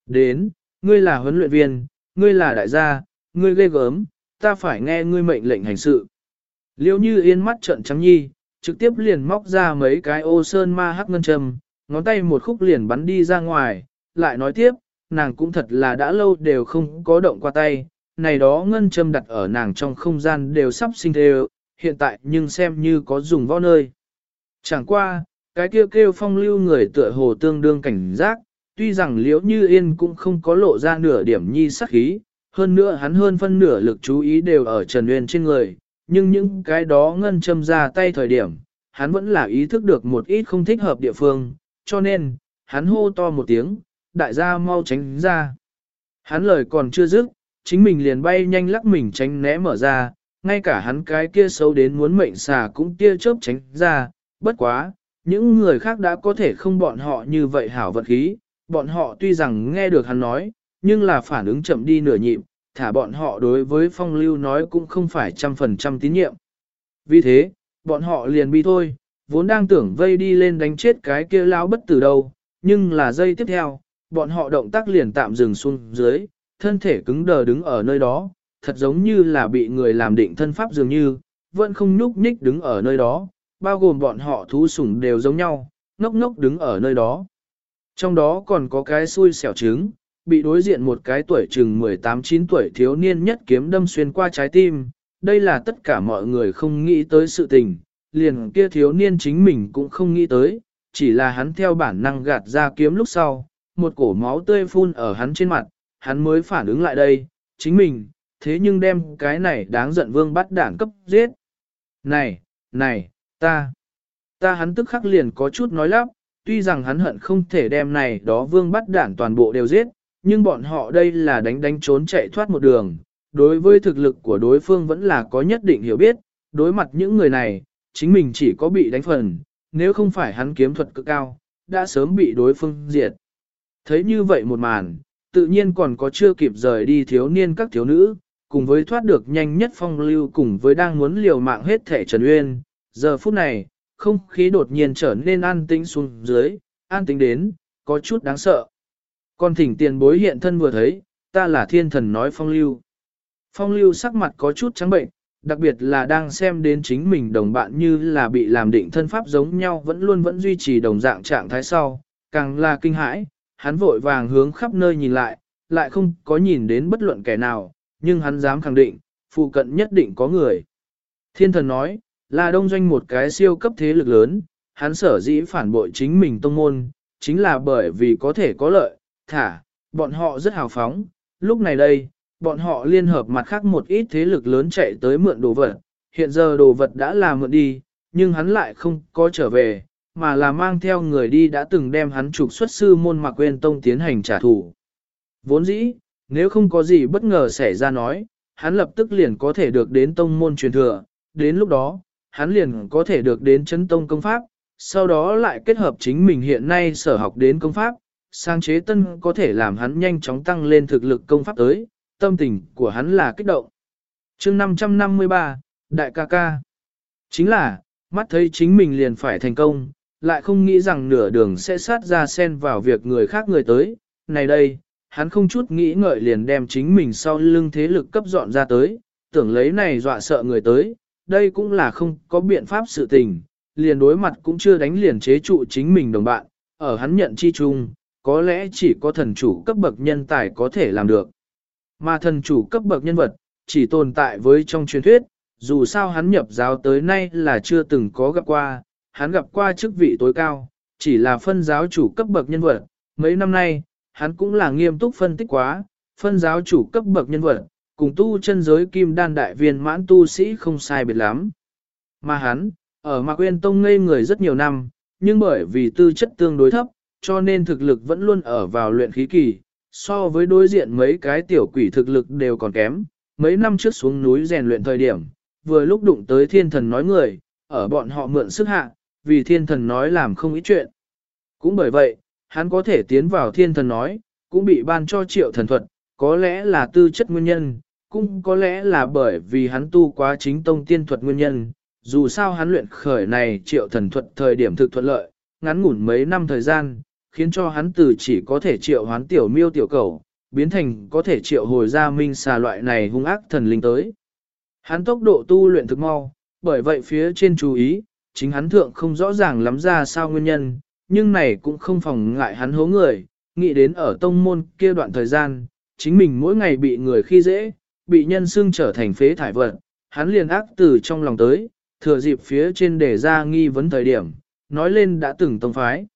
Đến, ngươi là huấn luyện viên, ngươi là đại gia, ngươi ghê gớm, ta phải nghe ngươi mệnh lệnh hành sự. Liêu như yên mắt trợn trắng nhi, trực tiếp liền móc ra mấy cái ô sơn ma hắc ngân châm, ngón tay một khúc liền bắn đi ra ngoài, lại nói tiếp, nàng cũng thật là đã lâu đều không có động qua tay, này đó ngân châm đặt ở nàng trong không gian đều sắp sinh đều, hiện tại nhưng xem như có dùng võ nơi. Chẳng qua, cái kêu kêu phong lưu người tựa hồ tương đương cảnh giác, tuy rằng liễu như yên cũng không có lộ ra nửa điểm nhi sắc khí, hơn nữa hắn hơn phân nửa lực chú ý đều ở Trần Uyên trên người, nhưng những cái đó ngân châm ra tay thời điểm, hắn vẫn là ý thức được một ít không thích hợp địa phương, cho nên, hắn hô to một tiếng, đại gia mau tránh ra. Hắn lời còn chưa dứt, chính mình liền bay nhanh lắc mình tránh né mở ra, ngay cả hắn cái kia xấu đến muốn mệnh xà cũng tia chớp tránh ra, bất quá, những người khác đã có thể không bọn họ như vậy hảo vật khí, bọn họ tuy rằng nghe được hắn nói, nhưng là phản ứng chậm đi nửa nhịp, thả bọn họ đối với phong lưu nói cũng không phải trăm phần trăm tín nhiệm. Vì thế, bọn họ liền bi thôi, vốn đang tưởng vây đi lên đánh chết cái kia lão bất tử đâu, nhưng là giây tiếp theo, bọn họ động tác liền tạm dừng xuống dưới, thân thể cứng đờ đứng ở nơi đó, thật giống như là bị người làm định thân pháp dường như, vẫn không nhúc nhích đứng ở nơi đó, bao gồm bọn họ thú sủng đều giống nhau, ngốc ngốc đứng ở nơi đó. Trong đó còn có cái xui xẻo trứng, bị đối diện một cái tuổi chừng 18-9 tuổi thiếu niên nhất kiếm đâm xuyên qua trái tim, đây là tất cả mọi người không nghĩ tới sự tình, liền kia thiếu niên chính mình cũng không nghĩ tới, chỉ là hắn theo bản năng gạt ra kiếm lúc sau, một cổ máu tươi phun ở hắn trên mặt, hắn mới phản ứng lại đây, chính mình, thế nhưng đem cái này đáng giận vương bắt đảng cấp giết. Này, này, ta, ta hắn tức khắc liền có chút nói lắp, tuy rằng hắn hận không thể đem này đó vương bắt đảng toàn bộ đều giết, nhưng bọn họ đây là đánh đánh trốn chạy thoát một đường, đối với thực lực của đối phương vẫn là có nhất định hiểu biết, đối mặt những người này, chính mình chỉ có bị đánh phần, nếu không phải hắn kiếm thuật cực cao, đã sớm bị đối phương diệt. Thấy như vậy một màn, tự nhiên còn có chưa kịp rời đi thiếu niên các thiếu nữ, cùng với thoát được nhanh nhất phong lưu cùng với đang muốn liều mạng hết thể Trần Uyên. Giờ phút này, không khí đột nhiên trở nên an tĩnh xuống dưới, an tĩnh đến, có chút đáng sợ. Còn thỉnh tiền bối hiện thân vừa thấy, ta là thiên thần nói phong lưu. Phong lưu sắc mặt có chút trắng bệnh, đặc biệt là đang xem đến chính mình đồng bạn như là bị làm định thân pháp giống nhau vẫn luôn vẫn duy trì đồng dạng trạng thái sau, càng là kinh hãi, hắn vội vàng hướng khắp nơi nhìn lại, lại không có nhìn đến bất luận kẻ nào, nhưng hắn dám khẳng định, phụ cận nhất định có người. Thiên thần nói, là đông doanh một cái siêu cấp thế lực lớn, hắn sở dĩ phản bội chính mình tông môn, chính là bởi vì có thể có lợi, thả, bọn họ rất hào phóng, lúc này đây, bọn họ liên hợp mặt khác một ít thế lực lớn chạy tới mượn đồ vật, hiện giờ đồ vật đã là mượn đi, nhưng hắn lại không có trở về, mà là mang theo người đi đã từng đem hắn trục xuất sư môn mà quên tông tiến hành trả thù. Vốn dĩ, nếu không có gì bất ngờ xảy ra nói, hắn lập tức liền có thể được đến tông môn truyền thừa, đến lúc đó, hắn liền có thể được đến chấn tông công pháp, sau đó lại kết hợp chính mình hiện nay sở học đến công pháp, sang chế tân có thể làm hắn nhanh chóng tăng lên thực lực công pháp tới, tâm tình của hắn là kích động. chương 553, Đại ca ca. Chính là, mắt thấy chính mình liền phải thành công, lại không nghĩ rằng nửa đường sẽ sát ra xen vào việc người khác người tới. Này đây, hắn không chút nghĩ ngợi liền đem chính mình sau lưng thế lực cấp dọn ra tới, tưởng lấy này dọa sợ người tới, đây cũng là không có biện pháp sự tình, liền đối mặt cũng chưa đánh liền chế trụ chính mình đồng bạn, ở hắn nhận chi chung, có lẽ chỉ có thần chủ cấp bậc nhân tài có thể làm được. Mà thần chủ cấp bậc nhân vật, chỉ tồn tại với trong truyền thuyết, dù sao hắn nhập giáo tới nay là chưa từng có gặp qua, hắn gặp qua chức vị tối cao, chỉ là phân giáo chủ cấp bậc nhân vật. Mấy năm nay, hắn cũng là nghiêm túc phân tích quá, phân giáo chủ cấp bậc nhân vật, cùng tu chân giới kim đan đại viên mãn tu sĩ không sai biệt lắm. Mà hắn, ở Mạc uyên Tông ngây người rất nhiều năm, nhưng bởi vì tư chất tương đối thấp, cho nên thực lực vẫn luôn ở vào luyện khí kỳ, So với đối diện mấy cái tiểu quỷ thực lực đều còn kém, mấy năm trước xuống núi rèn luyện thời điểm, vừa lúc đụng tới thiên thần nói người, ở bọn họ mượn sức hạ, vì thiên thần nói làm không ý chuyện. Cũng bởi vậy, hắn có thể tiến vào thiên thần nói, cũng bị ban cho triệu thần thuật, có lẽ là tư chất nguyên nhân, cũng có lẽ là bởi vì hắn tu quá chính tông tiên thuật nguyên nhân, dù sao hắn luyện khởi này triệu thần thuật thời điểm thực thuận lợi, ngắn ngủn mấy năm thời gian, khiến cho hắn từ chỉ có thể triệu hoán tiểu miêu tiểu cầu, biến thành có thể triệu hồi ra minh xà loại này hung ác thần linh tới. Hắn tốc độ tu luyện thực mau, bởi vậy phía trên chú ý, chính hắn thượng không rõ ràng lắm ra sao nguyên nhân, nhưng này cũng không phòng ngại hắn hố người, nghĩ đến ở tông môn kia đoạn thời gian, chính mình mỗi ngày bị người khi dễ, bị nhân xưng trở thành phế thải vật, hắn liền ác từ trong lòng tới, thừa dịp phía trên để ra nghi vấn thời điểm, nói lên đã từng tông phái.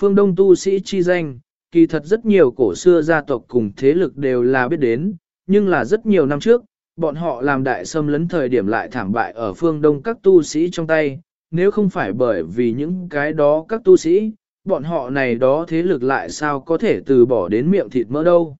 Phương Đông tu sĩ chi danh, kỳ thật rất nhiều cổ xưa gia tộc cùng thế lực đều là biết đến, nhưng là rất nhiều năm trước, bọn họ làm đại xâm lấn thời điểm lại thảm bại ở phương Đông các tu sĩ trong tay, nếu không phải bởi vì những cái đó các tu sĩ, bọn họ này đó thế lực lại sao có thể từ bỏ đến miệng thịt mỡ đâu.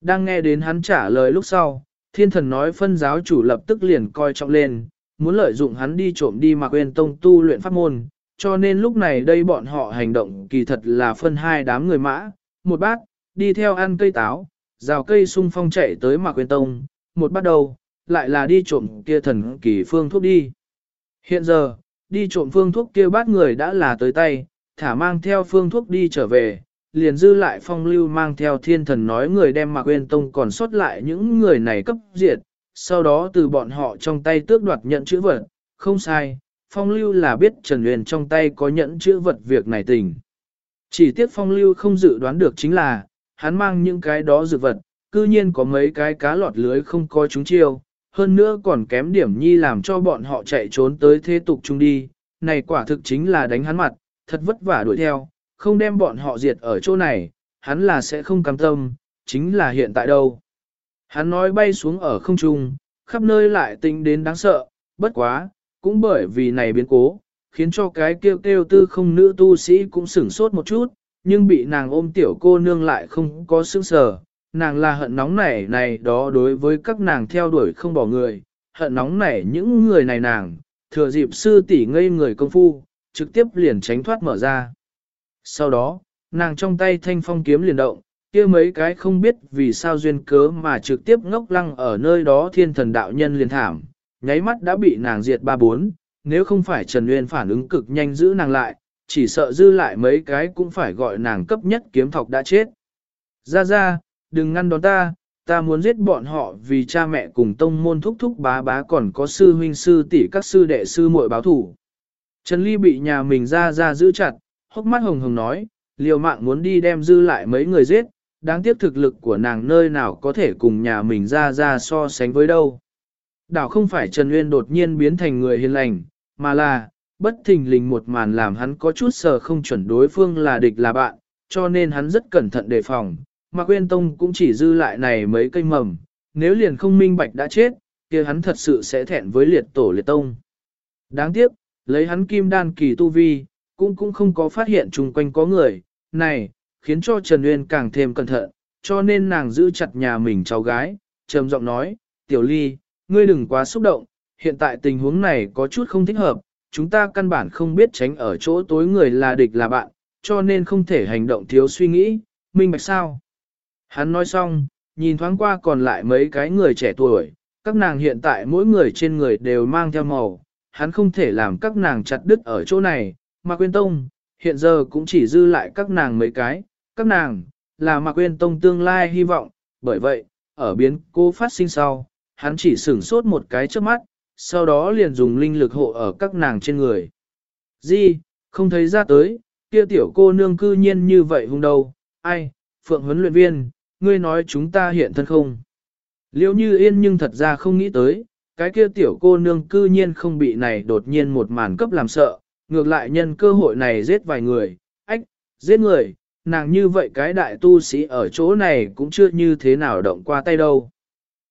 Đang nghe đến hắn trả lời lúc sau, thiên thần nói phân giáo chủ lập tức liền coi trọng lên, muốn lợi dụng hắn đi trộm đi mà quên tông tu luyện pháp môn, cho nên lúc này đây bọn họ hành động kỳ thật là phân hai đám người mã, một bát, đi theo ăn cây táo, rào cây sung phong chạy tới mà quên tông, một bắt đầu, lại là đi trộm kia thần kỳ phương thuốc đi. Hiện giờ, đi trộm phương thuốc kia bát người đã là tới tay, thả mang theo phương thuốc đi trở về, liền dư lại phong lưu mang theo thiên thần nói người đem mạc Uyên tông còn sót lại những người này cấp diệt, sau đó từ bọn họ trong tay tước đoạt nhận chữ vật, không sai, phong lưu là biết Trần uyên trong tay có nhẫn chữ vật việc này tình. Chỉ tiếc phong lưu không dự đoán được chính là, hắn mang những cái đó dự vật, cư nhiên có mấy cái cá lọt lưới không có chúng chiêu, hơn nữa còn kém điểm nhi làm cho bọn họ chạy trốn tới thế tục chung đi, này quả thực chính là đánh hắn mặt, thật vất vả đuổi theo, không đem bọn họ diệt ở chỗ này, hắn là sẽ không cam tâm, chính là hiện tại đâu. Hắn nói bay xuống ở không trung, khắp nơi lại tinh đến đáng sợ, bất quá, cũng bởi vì này biến cố, khiến cho cái kêu kêu tư không nữ tu sĩ cũng sửng sốt một chút, nhưng bị nàng ôm tiểu cô nương lại không có sững sờ. Nàng là hận nóng nảy này đó đối với các nàng theo đuổi không bỏ người, hận nóng nảy những người này nàng, thừa dịp sư tỷ ngây người công phu, trực tiếp liền tránh thoát mở ra. Sau đó, nàng trong tay thanh phong kiếm liền động, kia mấy cái không biết vì sao duyên cớ mà trực tiếp ngốc lăng ở nơi đó thiên thần đạo nhân liền thảm, nháy mắt đã bị nàng diệt ba bốn, nếu không phải Trần Nguyên phản ứng cực nhanh giữ nàng lại, chỉ sợ dư lại mấy cái cũng phải gọi nàng cấp nhất kiếm thọc đã chết. Ra ra, đừng ngăn đón ta, ta muốn giết bọn họ vì cha mẹ cùng tông môn thúc thúc bá bá còn có sư huynh sư tỷ các sư đệ sư muội báo thủ. Trần Ly bị nhà mình ra ra giữ chặt, hốc mắt hồng hồng nói, liều mạng muốn đi đem dư lại mấy người giết, đáng tiếc thực lực của nàng nơi nào có thể cùng nhà mình ra ra so sánh với đâu. Đảo không phải Trần Nguyên đột nhiên biến thành người hiền lành, mà là, bất thình lình một màn làm hắn có chút sờ không chuẩn đối phương là địch là bạn, cho nên hắn rất cẩn thận đề phòng. Mà Quyên Tông cũng chỉ dư lại này mấy cây mầm, nếu liền không minh bạch đã chết, kia hắn thật sự sẽ thẹn với liệt tổ liệt tông. Đáng tiếc, lấy hắn kim đan kỳ tu vi, cũng cũng không có phát hiện chung quanh có người, này, khiến cho Trần Uyên càng thêm cẩn thận, cho nên nàng giữ chặt nhà mình cháu gái, trầm giọng nói, tiểu ly, ngươi đừng quá xúc động, hiện tại tình huống này có chút không thích hợp, chúng ta căn bản không biết tránh ở chỗ tối người là địch là bạn, cho nên không thể hành động thiếu suy nghĩ, minh bạch sao. Hắn nói xong, nhìn thoáng qua còn lại mấy cái người trẻ tuổi, các nàng hiện tại mỗi người trên người đều mang theo màu, hắn không thể làm các nàng chặt đứt ở chỗ này, Mạc Quyên tông, hiện giờ cũng chỉ dư lại các nàng mấy cái, các nàng, là Mạc Quyên tông tương lai hy vọng, bởi vậy, ở biến cô phát sinh sau, hắn chỉ sửng sốt một cái trước mắt, sau đó liền dùng linh lực hộ ở các nàng trên người. Di, không thấy ra tới, kia tiểu cô nương cư nhiên như vậy hung đầu. ai, phượng huấn luyện viên, ngươi nói chúng ta hiện thân không? Liêu như yên nhưng thật ra không nghĩ tới, cái kia tiểu cô nương cư nhiên không bị này đột nhiên một màn cấp làm sợ, ngược lại nhân cơ hội này giết vài người, ách, giết người, nàng như vậy cái đại tu sĩ ở chỗ này cũng chưa như thế nào động qua tay đâu.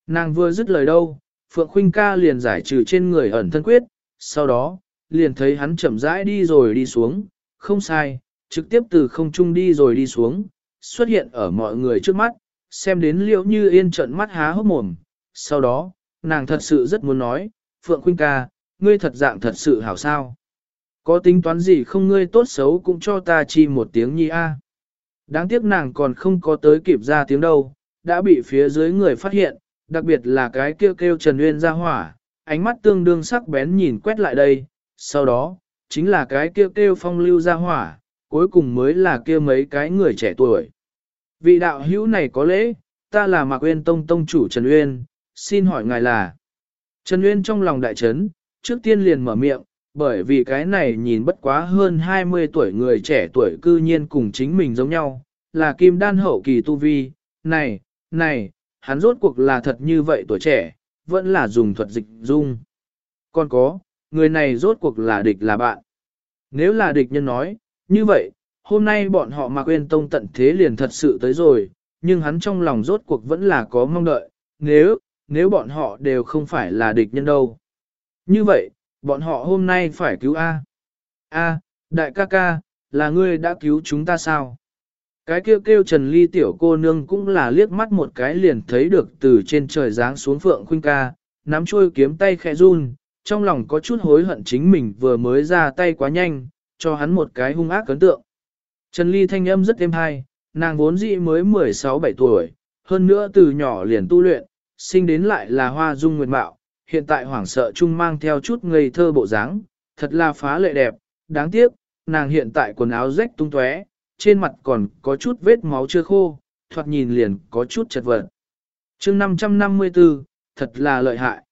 Nàng vừa dứt lời đâu, Phượng Khuynh ca liền giải trừ trên người ẩn thân quyết, sau đó, liền thấy hắn chậm rãi đi rồi đi xuống, không sai, trực tiếp từ không trung đi rồi đi xuống, xuất hiện ở mọi người trước mắt, xem đến liễu như yên trận mắt há hốc mồm. Sau đó, nàng thật sự rất muốn nói, Phượng Khuynh ca, ngươi thật dạng thật sự hảo sao. Có tính toán gì không ngươi tốt xấu cũng cho ta chi một tiếng nhi a. Đáng tiếc nàng còn không có tới kịp ra tiếng đâu, đã bị phía dưới người phát hiện, đặc biệt là cái kêu kêu Trần uyên ra hỏa, ánh mắt tương đương sắc bén nhìn quét lại đây, sau đó, chính là cái kêu kêu phong lưu ra hỏa, cuối cùng mới là kia mấy cái người trẻ tuổi. Vị đạo hữu này có lễ, ta là Mạc Uyên Tông Tông chủ Trần Uyên, xin hỏi ngài là. Trần Uyên trong lòng đại chấn, trước tiên liền mở miệng, bởi vì cái này nhìn bất quá hơn 20 tuổi người trẻ tuổi cư nhiên cùng chính mình giống nhau, là kim đan hậu kỳ tu vi, này, này, hắn rốt cuộc là thật như vậy tuổi trẻ, vẫn là dùng thuật dịch dung. Còn có, người này rốt cuộc là địch là bạn. Nếu là địch nhân nói, như vậy, hôm nay bọn họ mà quên tông tận thế liền thật sự tới rồi, nhưng hắn trong lòng rốt cuộc vẫn là có mong đợi, nếu, nếu bọn họ đều không phải là địch nhân đâu. Như vậy, bọn họ hôm nay phải cứu A. A, đại ca ca, là ngươi đã cứu chúng ta sao? Cái kêu kêu Trần Ly tiểu cô nương cũng là liếc mắt một cái liền thấy được từ trên trời giáng xuống phượng khuynh ca, nắm trôi kiếm tay khẽ run, trong lòng có chút hối hận chính mình vừa mới ra tay quá nhanh, cho hắn một cái hung ác cấn tượng. Trần Ly thanh âm rất êm hay, nàng vốn dĩ mới 16-17 tuổi, hơn nữa từ nhỏ liền tu luyện, sinh đến lại là hoa dung nguyệt mạo, hiện tại hoảng sợ chung mang theo chút ngây thơ bộ dáng, thật là phá lệ đẹp, đáng tiếc, nàng hiện tại quần áo rách tung tóe, trên mặt còn có chút vết máu chưa khô, thoạt nhìn liền có chút chật vật. chương 554, thật là lợi hại.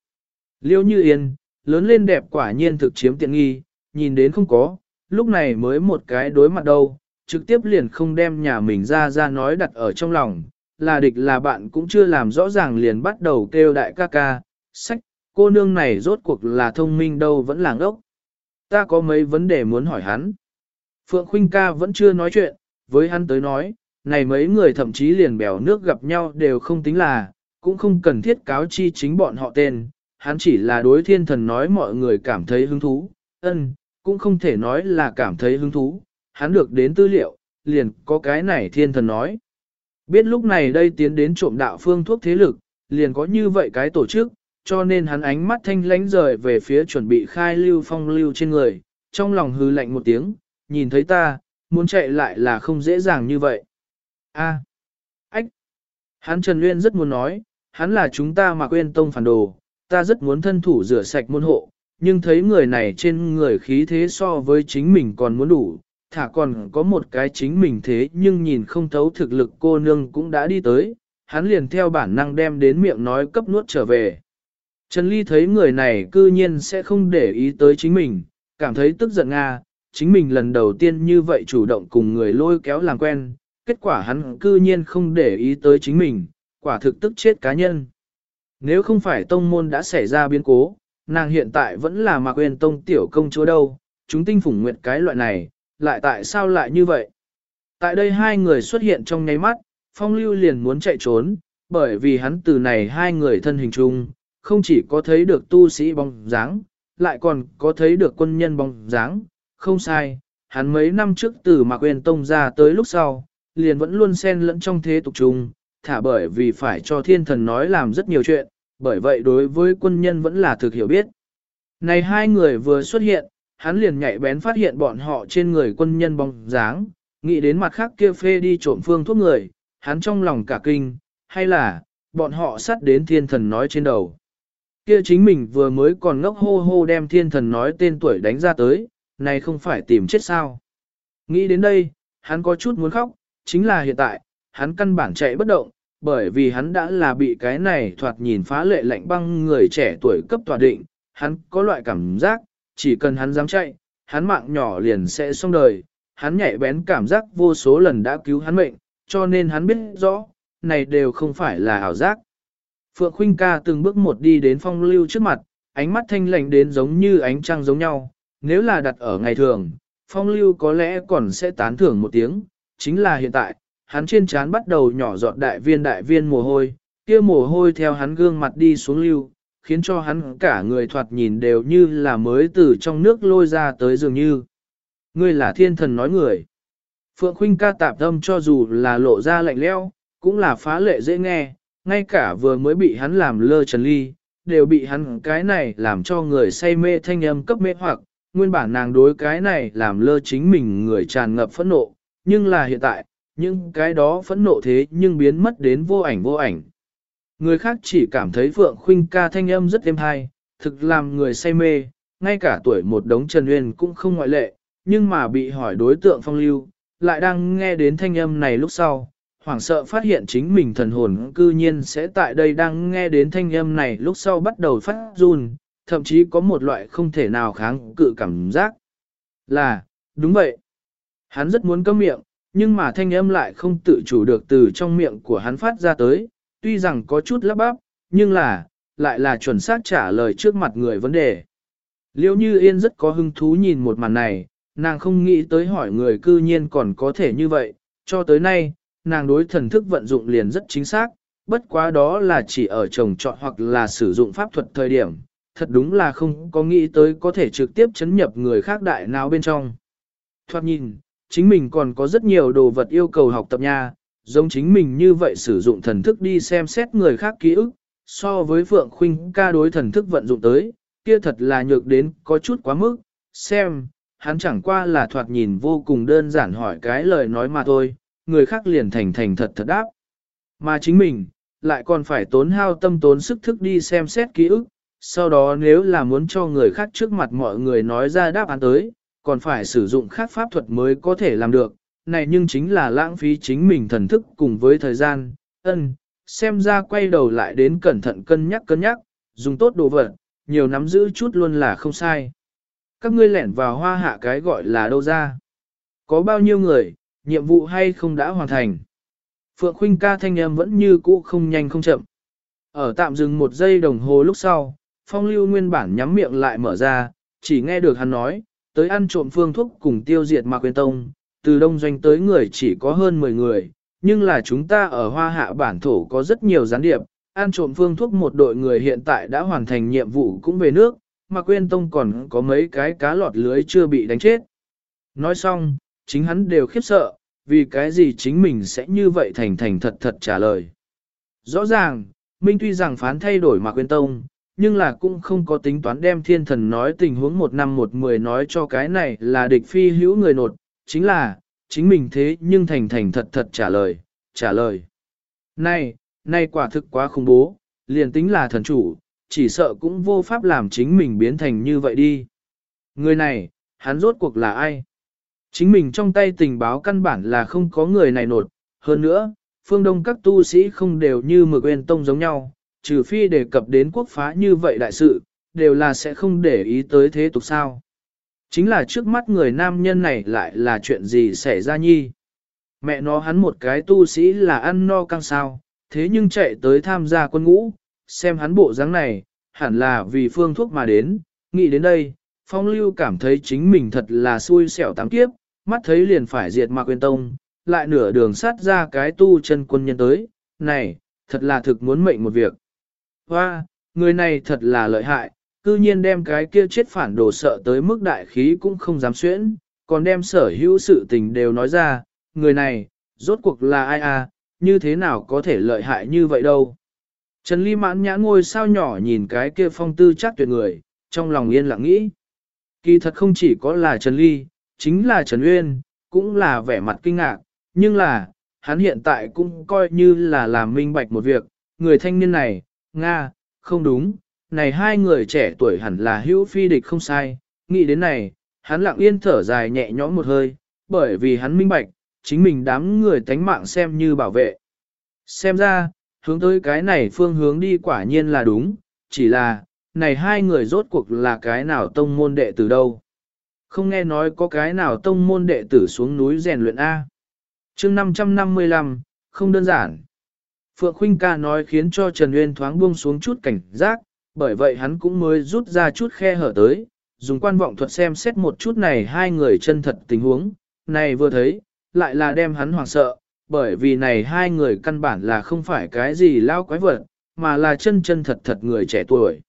Liêu như yên, lớn lên đẹp quả nhiên thực chiếm tiện nghi, nhìn đến không có, lúc này mới một cái đối mặt đâu, trực tiếp liền không đem nhà mình ra ra nói đặt ở trong lòng, là địch là bạn cũng chưa làm rõ ràng liền bắt đầu kêu đại ca ca, sách, cô nương này rốt cuộc là thông minh đâu vẫn làng ốc. Ta có mấy vấn đề muốn hỏi hắn. Phượng Khuynh ca vẫn chưa nói chuyện, với hắn tới nói, này mấy người thậm chí liền bèo nước gặp nhau đều không tính là, cũng không cần thiết cáo chi chính bọn họ tên, hắn chỉ là đối thiên thần nói mọi người cảm thấy hứng thú, ân, cũng không thể nói là cảm thấy hứng thú, hắn được đến tư liệu, liền có cái này thiên thần nói. Biết lúc này đây tiến đến trộm đạo phương thuốc thế lực, liền có như vậy cái tổ chức, cho nên hắn ánh mắt thanh lánh rời về phía chuẩn bị khai lưu phong lưu trên người, trong lòng hư lạnh một tiếng, nhìn thấy ta, muốn chạy lại là không dễ dàng như vậy. A, ách, hắn Trần Nguyên rất muốn nói, hắn là chúng ta mà quên tông phản đồ, ta rất muốn thân thủ rửa sạch môn hộ, nhưng thấy người này trên người khí thế so với chính mình còn muốn đủ, thả còn có một cái chính mình thế nhưng nhìn không thấu thực lực cô nương cũng đã đi tới, hắn liền theo bản năng đem đến miệng nói cấp nuốt trở về. Trần Ly thấy người này cư nhiên sẽ không để ý tới chính mình, cảm thấy tức giận Nga, chính mình lần đầu tiên như vậy chủ động cùng người lôi kéo làm quen, kết quả hắn cư nhiên không để ý tới chính mình, quả thực tức chết cá nhân. Nếu không phải tông môn đã xảy ra biến cố, nàng hiện tại vẫn là mạc quên tông tiểu công chúa đâu, chúng tinh phủng nguyện cái loại này, lại tại sao lại như vậy? Tại đây hai người xuất hiện trong nháy mắt, phong lưu liền muốn chạy trốn, bởi vì hắn từ này hai người thân hình chung, không chỉ có thấy được tu sĩ bóng dáng, lại còn có thấy được quân nhân bóng dáng, không sai, hắn mấy năm trước từ Mạc Uyên Tông ra tới lúc sau, liền vẫn luôn xen lẫn trong thế tục trùng, thả bởi vì phải cho thiên thần nói làm rất nhiều chuyện, bởi vậy đối với quân nhân vẫn là thực hiểu biết. Này hai người vừa xuất hiện, hắn liền nhạy bén phát hiện bọn họ trên người quân nhân bóng dáng, nghĩ đến mặt khác kia phê đi trộm phương thuốc người, hắn trong lòng cả kinh, hay là, bọn họ sát đến thiên thần nói trên đầu. Kia chính mình vừa mới còn ngốc hô hô đem thiên thần nói tên tuổi đánh ra tới, này không phải tìm chết sao. Nghĩ đến đây, hắn có chút muốn khóc, chính là hiện tại, hắn căn bản chạy bất động, bởi vì hắn đã là bị cái này thoạt nhìn phá lệ lạnh băng người trẻ tuổi cấp tòa định, hắn có loại cảm giác, chỉ cần hắn dám chạy, hắn mạng nhỏ liền sẽ xong đời, hắn nhạy bén cảm giác vô số lần đã cứu hắn mệnh, cho nên hắn biết rõ, này đều không phải là ảo giác. Phượng Khuynh ca từng bước một đi đến phong lưu trước mặt, ánh mắt thanh lãnh đến giống như ánh trăng giống nhau, nếu là đặt ở ngày thường, phong lưu có lẽ còn sẽ tán thưởng một tiếng, chính là hiện tại, hắn trên trán bắt đầu nhỏ giọt đại viên đại viên mồ hôi, kia mồ hôi theo hắn gương mặt đi xuống lưu, khiến cho hắn cả người thoạt nhìn đều như là mới từ trong nước lôi ra tới dường như. Ngươi là thiên thần nói người. Phượng Khuynh ca tạp tâm cho dù là lộ ra lạnh lẽo, cũng là phá lệ dễ nghe, ngay cả vừa mới bị hắn làm lơ trần ly, đều bị hắn cái này làm cho người say mê thanh âm cấp mê hoặc, nguyên bản nàng đối cái này làm lơ chính mình người tràn ngập phẫn nộ, nhưng là hiện tại, những cái đó phẫn nộ thế nhưng biến mất đến vô ảnh vô ảnh. Người khác chỉ cảm thấy Phượng Khuynh ca thanh âm rất êm hay, thực làm người say mê, ngay cả tuổi một đống Trần Nguyên cũng không ngoại lệ, nhưng mà bị hỏi đối tượng phong lưu, lại đang nghe đến thanh âm này lúc sau, hoảng sợ phát hiện chính mình thần hồn cư nhiên sẽ tại đây đang nghe đến thanh âm này lúc sau bắt đầu phát run, thậm chí có một loại không thể nào kháng cự cảm giác. Là, đúng vậy. Hắn rất muốn cấm miệng, nhưng mà thanh âm lại không tự chủ được từ trong miệng của hắn phát ra tới, tuy rằng có chút lắp bắp, nhưng là, lại là chuẩn xác trả lời trước mặt người vấn đề. Liêu như yên rất có hứng thú nhìn một màn này, nàng không nghĩ tới hỏi người cư nhiên còn có thể như vậy, cho tới nay, nàng đối thần thức vận dụng liền rất chính xác, bất quá đó là chỉ ở trồng trọt hoặc là sử dụng pháp thuật thời điểm, thật đúng là không có nghĩ tới có thể trực tiếp chấn nhập người khác đại não bên trong. Thoát nhìn, chính mình còn có rất nhiều đồ vật yêu cầu học tập nha, giống chính mình như vậy sử dụng thần thức đi xem xét người khác ký ức, so với Phượng Khuynh ca đối thần thức vận dụng tới, kia thật là nhược đến có chút quá mức, xem, hắn chẳng qua là thoạt nhìn vô cùng đơn giản hỏi cái lời nói mà thôi, người khác liền thành thành thật thật đáp. Mà chính mình, lại còn phải tốn hao tâm tốn sức thức đi xem xét ký ức, sau đó nếu là muốn cho người khác trước mặt mọi người nói ra đáp án tới, còn phải sử dụng khác pháp thuật mới có thể làm được, này nhưng chính là lãng phí chính mình thần thức cùng với thời gian, ân, xem ra quay đầu lại đến cẩn thận cân nhắc cân nhắc, dùng tốt đồ vật, nhiều nắm giữ chút luôn là không sai. Các ngươi lẻn vào hoa hạ cái gọi là đâu ra? Có bao nhiêu người, nhiệm vụ hay không đã hoàn thành? Phượng Khuynh ca thanh âm vẫn như cũ không nhanh không chậm. Ở tạm dừng một giây đồng hồ lúc sau, phong lưu nguyên bản nhắm miệng lại mở ra, chỉ nghe được hắn nói, tới ăn trộm phương thuốc cùng tiêu diệt mạc quyền tông, từ đông doanh tới người chỉ có hơn 10 người, nhưng là chúng ta ở hoa hạ bản thổ có rất nhiều gián điệp, ăn trộm phương thuốc một đội người hiện tại đã hoàn thành nhiệm vụ cũng về nước, mà quên tông còn có mấy cái cá lọt lưới chưa bị đánh chết. Nói xong, chính hắn đều khiếp sợ, vì cái gì chính mình sẽ như vậy thành thành thật thật trả lời. Rõ ràng, Minh tuy rằng phán thay đổi mà quên tông, nhưng là cũng không có tính toán đem thiên thần nói tình huống một năm một mười nói cho cái này là địch phi hữu người nột, chính là, chính mình thế nhưng thành thành thật thật trả lời, trả lời. Này, này quả thực quá khủng bố, liền tính là thần chủ, chỉ sợ cũng vô pháp làm chính mình biến thành như vậy đi. Người này, hắn rốt cuộc là ai? Chính mình trong tay tình báo căn bản là không có người này nột, hơn nữa, phương đông các tu sĩ không đều như mực quên tông giống nhau, trừ phi đề cập đến quốc phá như vậy đại sự, đều là sẽ không để ý tới thế tục sao. Chính là trước mắt người nam nhân này lại là chuyện gì xảy ra nhi. Mẹ nó hắn một cái tu sĩ là ăn no căng sao, thế nhưng chạy tới tham gia quân ngũ, xem hắn bộ dáng này, hẳn là vì phương thuốc mà đến, nghĩ đến đây, phong lưu cảm thấy chính mình thật là xui xẻo tám kiếp, mắt thấy liền phải diệt mạc quyền tông, lại nửa đường sát ra cái tu chân quân nhân tới, này, thật là thực muốn mệnh một việc. Hoa, người này thật là lợi hại, cư nhiên đem cái kia chết phản đồ sợ tới mức đại khí cũng không dám xuyễn, còn đem sở hữu sự tình đều nói ra, người này, rốt cuộc là ai à, như thế nào có thể lợi hại như vậy đâu. Trần Ly mãn nhã ngôi sao nhỏ nhìn cái kia phong tư chắc tuyệt người, trong lòng yên lặng nghĩ. Kỳ thật không chỉ có là Trần Ly, chính là Trần Uyên, cũng là vẻ mặt kinh ngạc, nhưng là, hắn hiện tại cũng coi như là làm minh bạch một việc, người thanh niên này, Nga, không đúng, này hai người trẻ tuổi hẳn là hữu phi địch không sai, nghĩ đến này, hắn lặng yên thở dài nhẹ nhõm một hơi, bởi vì hắn minh bạch, chính mình đám người tánh mạng xem như bảo vệ. Xem ra, hướng tới cái này phương hướng đi quả nhiên là đúng, chỉ là, này hai người rốt cuộc là cái nào tông môn đệ từ đâu. Không nghe nói có cái nào tông môn đệ tử xuống núi rèn luyện A. chương 555, không đơn giản. Phượng Khuynh ca nói khiến cho Trần uyên thoáng buông xuống chút cảnh giác, bởi vậy hắn cũng mới rút ra chút khe hở tới, dùng quan vọng thuật xem xét một chút này hai người chân thật tình huống, này vừa thấy, lại là đem hắn hoảng sợ, bởi vì này hai người căn bản là không phải cái gì lao quái vật, mà là chân chân thật thật người trẻ tuổi.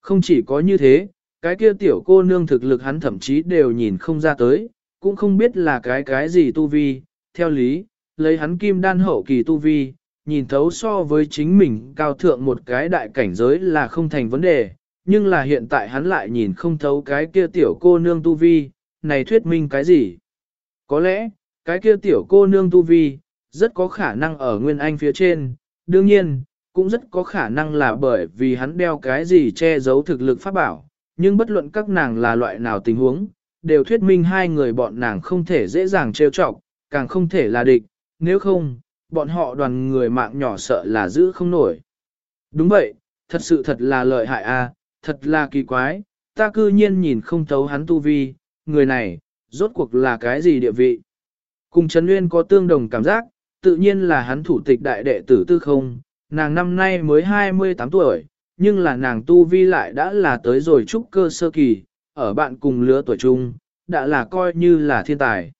Không chỉ có như thế, cái kia tiểu cô nương thực lực hắn thậm chí đều nhìn không ra tới, cũng không biết là cái cái gì tu vi, theo lý, lấy hắn kim đan hậu kỳ tu vi, nhìn thấu so với chính mình cao thượng một cái đại cảnh giới là không thành vấn đề, nhưng là hiện tại hắn lại nhìn không thấu cái kia tiểu cô nương tu vi, này thuyết minh cái gì? Có lẽ, cái kia tiểu cô nương tu vi, rất có khả năng ở Nguyên Anh phía trên, đương nhiên, cũng rất có khả năng là bởi vì hắn đeo cái gì che giấu thực lực pháp bảo, nhưng bất luận các nàng là loại nào tình huống, đều thuyết minh hai người bọn nàng không thể dễ dàng trêu chọc, càng không thể là địch, nếu không, bọn họ đoàn người mạng nhỏ sợ là giữ không nổi. Đúng vậy, thật sự thật là lợi hại a, thật là kỳ quái, ta cư nhiên nhìn không thấu hắn tu vi, người này, rốt cuộc là cái gì địa vị. Cùng Trấn Nguyên có tương đồng cảm giác, tự nhiên là hắn thủ tịch đại đệ tử tư không, nàng năm nay mới 28 tuổi, nhưng là nàng tu vi lại đã là tới rồi trúc cơ sơ kỳ, ở bạn cùng lứa tuổi chung, đã là coi như là thiên tài.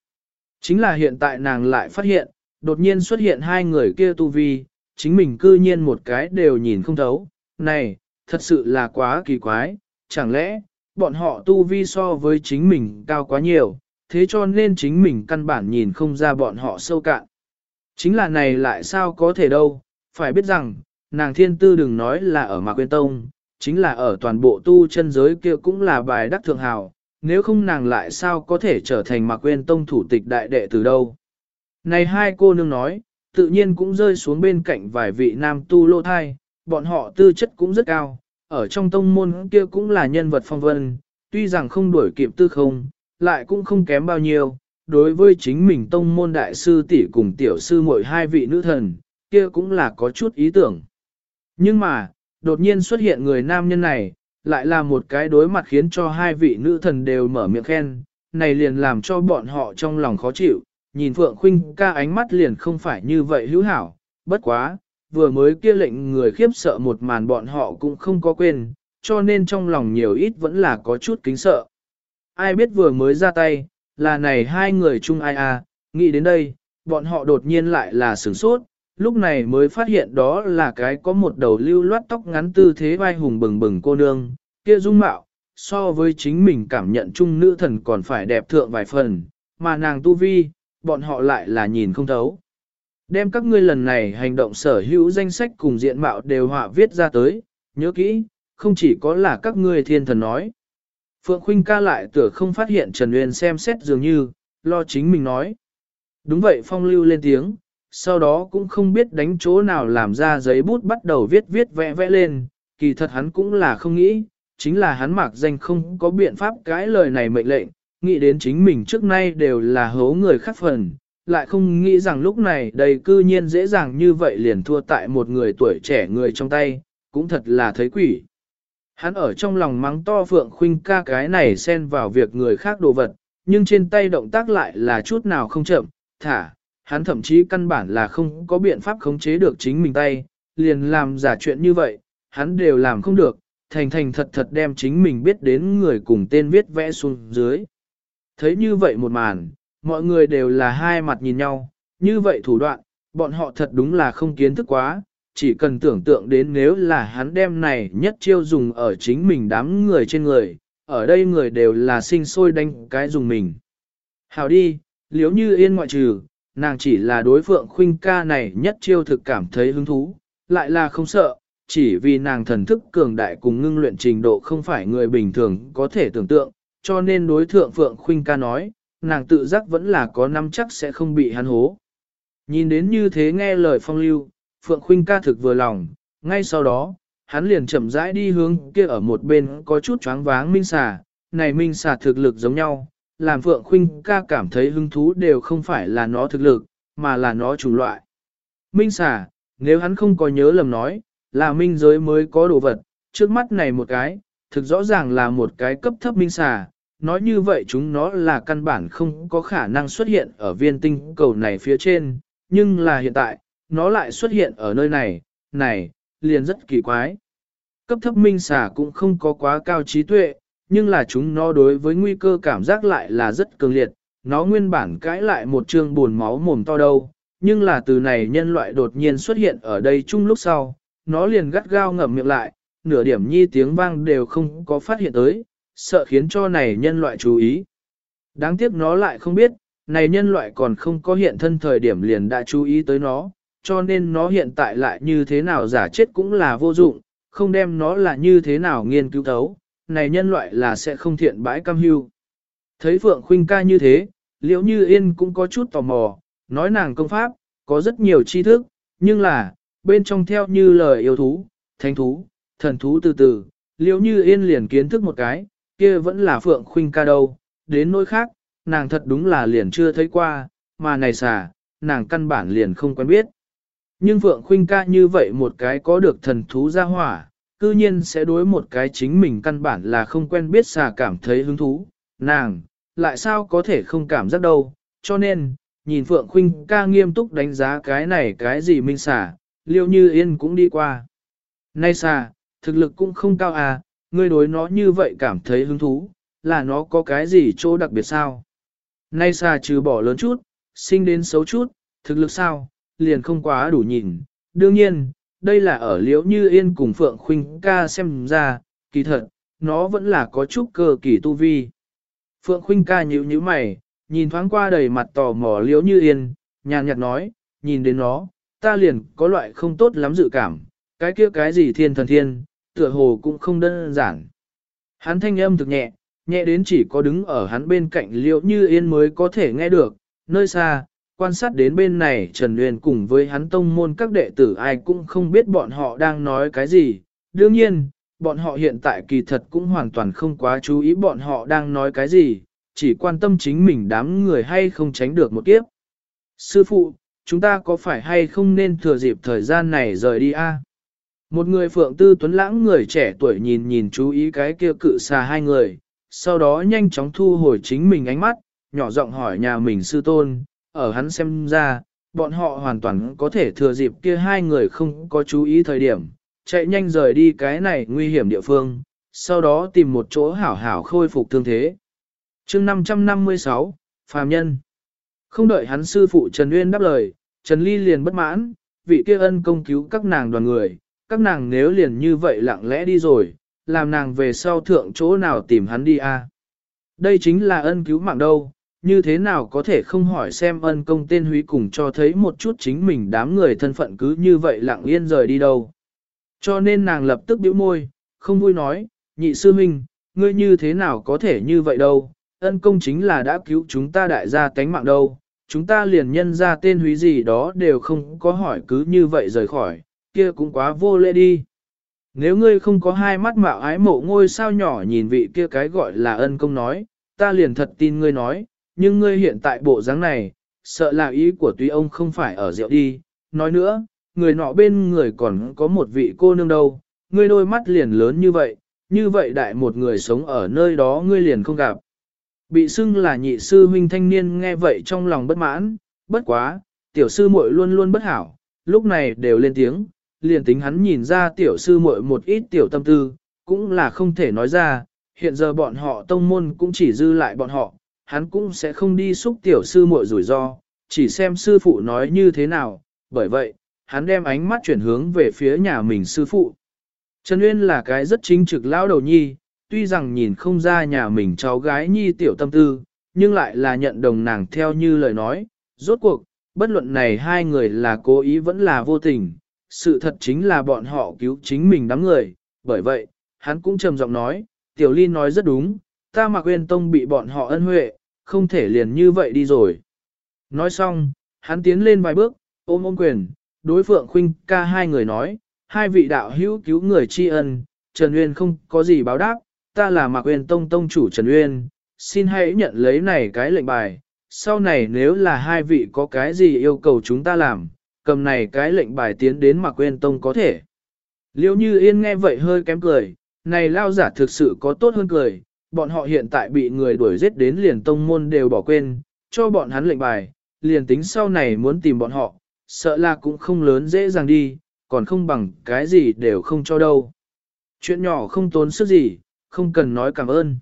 Chính là hiện tại nàng lại phát hiện, đột nhiên xuất hiện hai người kia tu vi, chính mình cư nhiên một cái đều nhìn không thấu, này, thật sự là quá kỳ quái, chẳng lẽ, bọn họ tu vi so với chính mình cao quá nhiều, thế cho nên chính mình căn bản nhìn không ra bọn họ sâu cạn. Chính là này lại sao có thể đâu, phải biết rằng, nàng thiên tư đừng nói là ở Mạc Quyên Tông, chính là ở toàn bộ tu chân giới kia cũng là bài đắc thượng hào, nếu không nàng lại sao có thể trở thành Mạc Quyên Tông thủ tịch đại đệ từ đâu. Này hai cô nương nói, tự nhiên cũng rơi xuống bên cạnh vài vị nam tu lô thai, bọn họ tư chất cũng rất cao, ở trong tông môn kia cũng là nhân vật phong vân, tuy rằng không đuổi kịp tư không, lại cũng không kém bao nhiêu. Đối với chính mình tông môn đại sư tỷ cùng tiểu sư mỗi hai vị nữ thần, kia cũng là có chút ý tưởng. Nhưng mà, đột nhiên xuất hiện người nam nhân này, lại là một cái đối mặt khiến cho hai vị nữ thần đều mở miệng khen, này liền làm cho bọn họ trong lòng khó chịu, nhìn Phượng Khuynh ca ánh mắt liền không phải như vậy hữu hảo, bất quá, vừa mới kia lệnh người khiếp sợ một màn bọn họ cũng không có quên, cho nên trong lòng nhiều ít vẫn là có chút kính sợ. Ai biết vừa mới ra tay, là này hai người chung ai à, nghĩ đến đây, bọn họ đột nhiên lại là sửng sốt, lúc này mới phát hiện đó là cái có một đầu lưu loát tóc ngắn tư thế vai hùng bừng bừng cô nương, kia dung mạo, so với chính mình cảm nhận chung nữ thần còn phải đẹp thượng vài phần, mà nàng tu vi, bọn họ lại là nhìn không thấu. Đem các ngươi lần này hành động sở hữu danh sách cùng diện mạo đều họa viết ra tới, nhớ kỹ, không chỉ có là các ngươi thiên thần nói. Phượng Khuynh ca lại tựa không phát hiện Trần uyên xem xét dường như, lo chính mình nói. Đúng vậy phong lưu lên tiếng, sau đó cũng không biết đánh chỗ nào làm ra giấy bút bắt đầu viết viết vẽ vẽ lên, kỳ thật hắn cũng là không nghĩ, chính là hắn mặc danh không có biện pháp cãi lời này mệnh lệnh, nghĩ đến chính mình trước nay đều là hố người khác phần, lại không nghĩ rằng lúc này đầy cư nhiên dễ dàng như vậy liền thua tại một người tuổi trẻ người trong tay, cũng thật là thấy quỷ. Hắn ở trong lòng mắng to Phượng Khuynh ca cái này xen vào việc người khác đồ vật, nhưng trên tay động tác lại là chút nào không chậm, thả, hắn thậm chí căn bản là không có biện pháp khống chế được chính mình tay, liền làm giả chuyện như vậy, hắn đều làm không được, thành thành thật thật đem chính mình biết đến người cùng tên viết vẽ xuống dưới. Thấy như vậy một màn, mọi người đều là hai mặt nhìn nhau, như vậy thủ đoạn, bọn họ thật đúng là không kiến thức quá, chỉ cần tưởng tượng đến nếu là hắn đem này nhất chiêu dùng ở chính mình đám người trên người, ở đây người đều là sinh sôi đánh cái dùng mình. Hào đi, liếu như yên ngoại trừ, nàng chỉ là đối phượng khuynh ca này nhất chiêu thực cảm thấy hứng thú, lại là không sợ, chỉ vì nàng thần thức cường đại cùng ngưng luyện trình độ không phải người bình thường có thể tưởng tượng, cho nên đối thượng phượng khuynh ca nói, nàng tự giác vẫn là có năm chắc sẽ không bị hắn hố. Nhìn đến như thế nghe lời phong lưu, Phượng Khuynh ca thực vừa lòng, ngay sau đó, hắn liền chậm rãi đi hướng kia ở một bên có chút choáng váng minh xà, này minh xà thực lực giống nhau, làm Phượng Khuynh ca cảm thấy hứng thú đều không phải là nó thực lực, mà là nó chủng loại. Minh xà, nếu hắn không có nhớ lầm nói, là minh giới mới có đồ vật, trước mắt này một cái, thực rõ ràng là một cái cấp thấp minh xà, nói như vậy chúng nó là căn bản không có khả năng xuất hiện ở viên tinh cầu này phía trên, nhưng là hiện tại, nó lại xuất hiện ở nơi này, này, liền rất kỳ quái. Cấp thấp minh xà cũng không có quá cao trí tuệ, nhưng là chúng nó đối với nguy cơ cảm giác lại là rất cường liệt, nó nguyên bản cãi lại một chương buồn máu mồm to đâu, nhưng là từ này nhân loại đột nhiên xuất hiện ở đây chung lúc sau, nó liền gắt gao ngậm miệng lại, nửa điểm nhi tiếng vang đều không có phát hiện tới, sợ khiến cho này nhân loại chú ý. Đáng tiếc nó lại không biết, này nhân loại còn không có hiện thân thời điểm liền đã chú ý tới nó, cho nên nó hiện tại lại như thế nào giả chết cũng là vô dụng, không đem nó là như thế nào nghiên cứu thấu, này nhân loại là sẽ không thiện bãi cam hưu. Thấy Phượng Khuynh ca như thế, liễu như yên cũng có chút tò mò, nói nàng công pháp, có rất nhiều tri thức, nhưng là, bên trong theo như lời yêu thú, thánh thú, thần thú từ từ, liễu như yên liền kiến thức một cái, kia vẫn là Phượng Khuynh ca đâu, đến nỗi khác, nàng thật đúng là liền chưa thấy qua, mà này xà, nàng căn bản liền không quen biết. Nhưng Phượng Khuynh ca như vậy một cái có được thần thú gia hỏa, cư nhiên sẽ đối một cái chính mình căn bản là không quen biết xà cảm thấy hứng thú, nàng, lại sao có thể không cảm giác đâu, cho nên, nhìn Phượng Khuynh ca nghiêm túc đánh giá cái này cái gì minh xà, liêu như yên cũng đi qua. Nay xà, thực lực cũng không cao à, ngươi đối nó như vậy cảm thấy hứng thú, là nó có cái gì chỗ đặc biệt sao? Nay xà trừ bỏ lớn chút, sinh đến xấu chút, thực lực sao, liền không quá đủ nhìn. Đương nhiên, đây là ở liễu như yên cùng Phượng Khuynh ca xem ra, kỳ thật, nó vẫn là có chút cơ kỳ tu vi. Phượng Khuynh ca nhíu nhíu mày, nhìn thoáng qua đầy mặt tò mò liễu như yên, nhàn nhạt nói, nhìn đến nó, ta liền có loại không tốt lắm dự cảm, cái kia cái gì thiên thần thiên, tựa hồ cũng không đơn giản. Hắn thanh âm thực nhẹ, nhẹ đến chỉ có đứng ở hắn bên cạnh liễu như yên mới có thể nghe được, nơi xa, quan sát đến bên này Trần Nguyên cùng với hắn tông môn các đệ tử ai cũng không biết bọn họ đang nói cái gì. Đương nhiên, bọn họ hiện tại kỳ thật cũng hoàn toàn không quá chú ý bọn họ đang nói cái gì, chỉ quan tâm chính mình đám người hay không tránh được một kiếp. Sư phụ, chúng ta có phải hay không nên thừa dịp thời gian này rời đi a? Một người phượng tư tuấn lãng người trẻ tuổi nhìn nhìn chú ý cái kia cự xa hai người, sau đó nhanh chóng thu hồi chính mình ánh mắt, nhỏ giọng hỏi nhà mình sư tôn, ở hắn xem ra, bọn họ hoàn toàn có thể thừa dịp kia hai người không có chú ý thời điểm, chạy nhanh rời đi cái này nguy hiểm địa phương, sau đó tìm một chỗ hảo hảo khôi phục thương thế. chương 556, Phàm Nhân Không đợi hắn sư phụ Trần Uyên đáp lời, Trần Ly liền bất mãn, vị kia ân công cứu các nàng đoàn người, các nàng nếu liền như vậy lặng lẽ đi rồi, làm nàng về sau thượng chỗ nào tìm hắn đi a Đây chính là ân cứu mạng đâu, như thế nào có thể không hỏi xem ân công tên húy cùng cho thấy một chút chính mình đám người thân phận cứ như vậy lặng yên rời đi đâu. Cho nên nàng lập tức bĩu môi, không vui nói, nhị sư huynh, ngươi như thế nào có thể như vậy đâu, ân công chính là đã cứu chúng ta đại gia tánh mạng đâu, chúng ta liền nhân ra tên húy gì đó đều không có hỏi cứ như vậy rời khỏi, kia cũng quá vô lễ đi. Nếu ngươi không có hai mắt mạo ái mộ ngôi sao nhỏ nhìn vị kia cái gọi là ân công nói, ta liền thật tin ngươi nói, nhưng ngươi hiện tại bộ dáng này, sợ là ý của tuy ông không phải ở rượu đi. Nói nữa, người nọ bên người còn có một vị cô nương đâu, ngươi đôi mắt liền lớn như vậy, như vậy đại một người sống ở nơi đó ngươi liền không gặp. Bị xưng là nhị sư huynh thanh niên nghe vậy trong lòng bất mãn, bất quá, tiểu sư muội luôn luôn bất hảo, lúc này đều lên tiếng, liền tính hắn nhìn ra tiểu sư muội một ít tiểu tâm tư, cũng là không thể nói ra, hiện giờ bọn họ tông môn cũng chỉ dư lại bọn họ, hắn cũng sẽ không đi xúc tiểu sư muội rủi ro, chỉ xem sư phụ nói như thế nào, bởi vậy, hắn đem ánh mắt chuyển hướng về phía nhà mình sư phụ. Trần Uyên là cái rất chính trực lão đầu nhi, tuy rằng nhìn không ra nhà mình cháu gái nhi tiểu tâm tư, nhưng lại là nhận đồng nàng theo như lời nói, rốt cuộc, bất luận này hai người là cố ý vẫn là vô tình, sự thật chính là bọn họ cứu chính mình đám người, bởi vậy, hắn cũng trầm giọng nói, tiểu ly nói rất đúng, ta mặc uyên tông bị bọn họ ân huệ, không thể liền như vậy đi rồi. Nói xong, hắn tiến lên vài bước, ôm ôm quyền, đối phượng khuynh ca hai người nói, hai vị đạo hữu cứu người tri ân, Trần Uyên không có gì báo đáp, ta là Mạc Uyên Tông Tông chủ Trần Uyên, xin hãy nhận lấy này cái lệnh bài, sau này nếu là hai vị có cái gì yêu cầu chúng ta làm, cầm này cái lệnh bài tiến đến Mạc Uyên Tông có thể. Liêu như yên nghe vậy hơi kém cười, này lao giả thực sự có tốt hơn cười, bọn họ hiện tại bị người đuổi giết đến liền tông môn đều bỏ quên, cho bọn hắn lệnh bài, liền tính sau này muốn tìm bọn họ, sợ là cũng không lớn dễ dàng đi, còn không bằng cái gì đều không cho đâu. Chuyện nhỏ không tốn sức gì, không cần nói cảm ơn.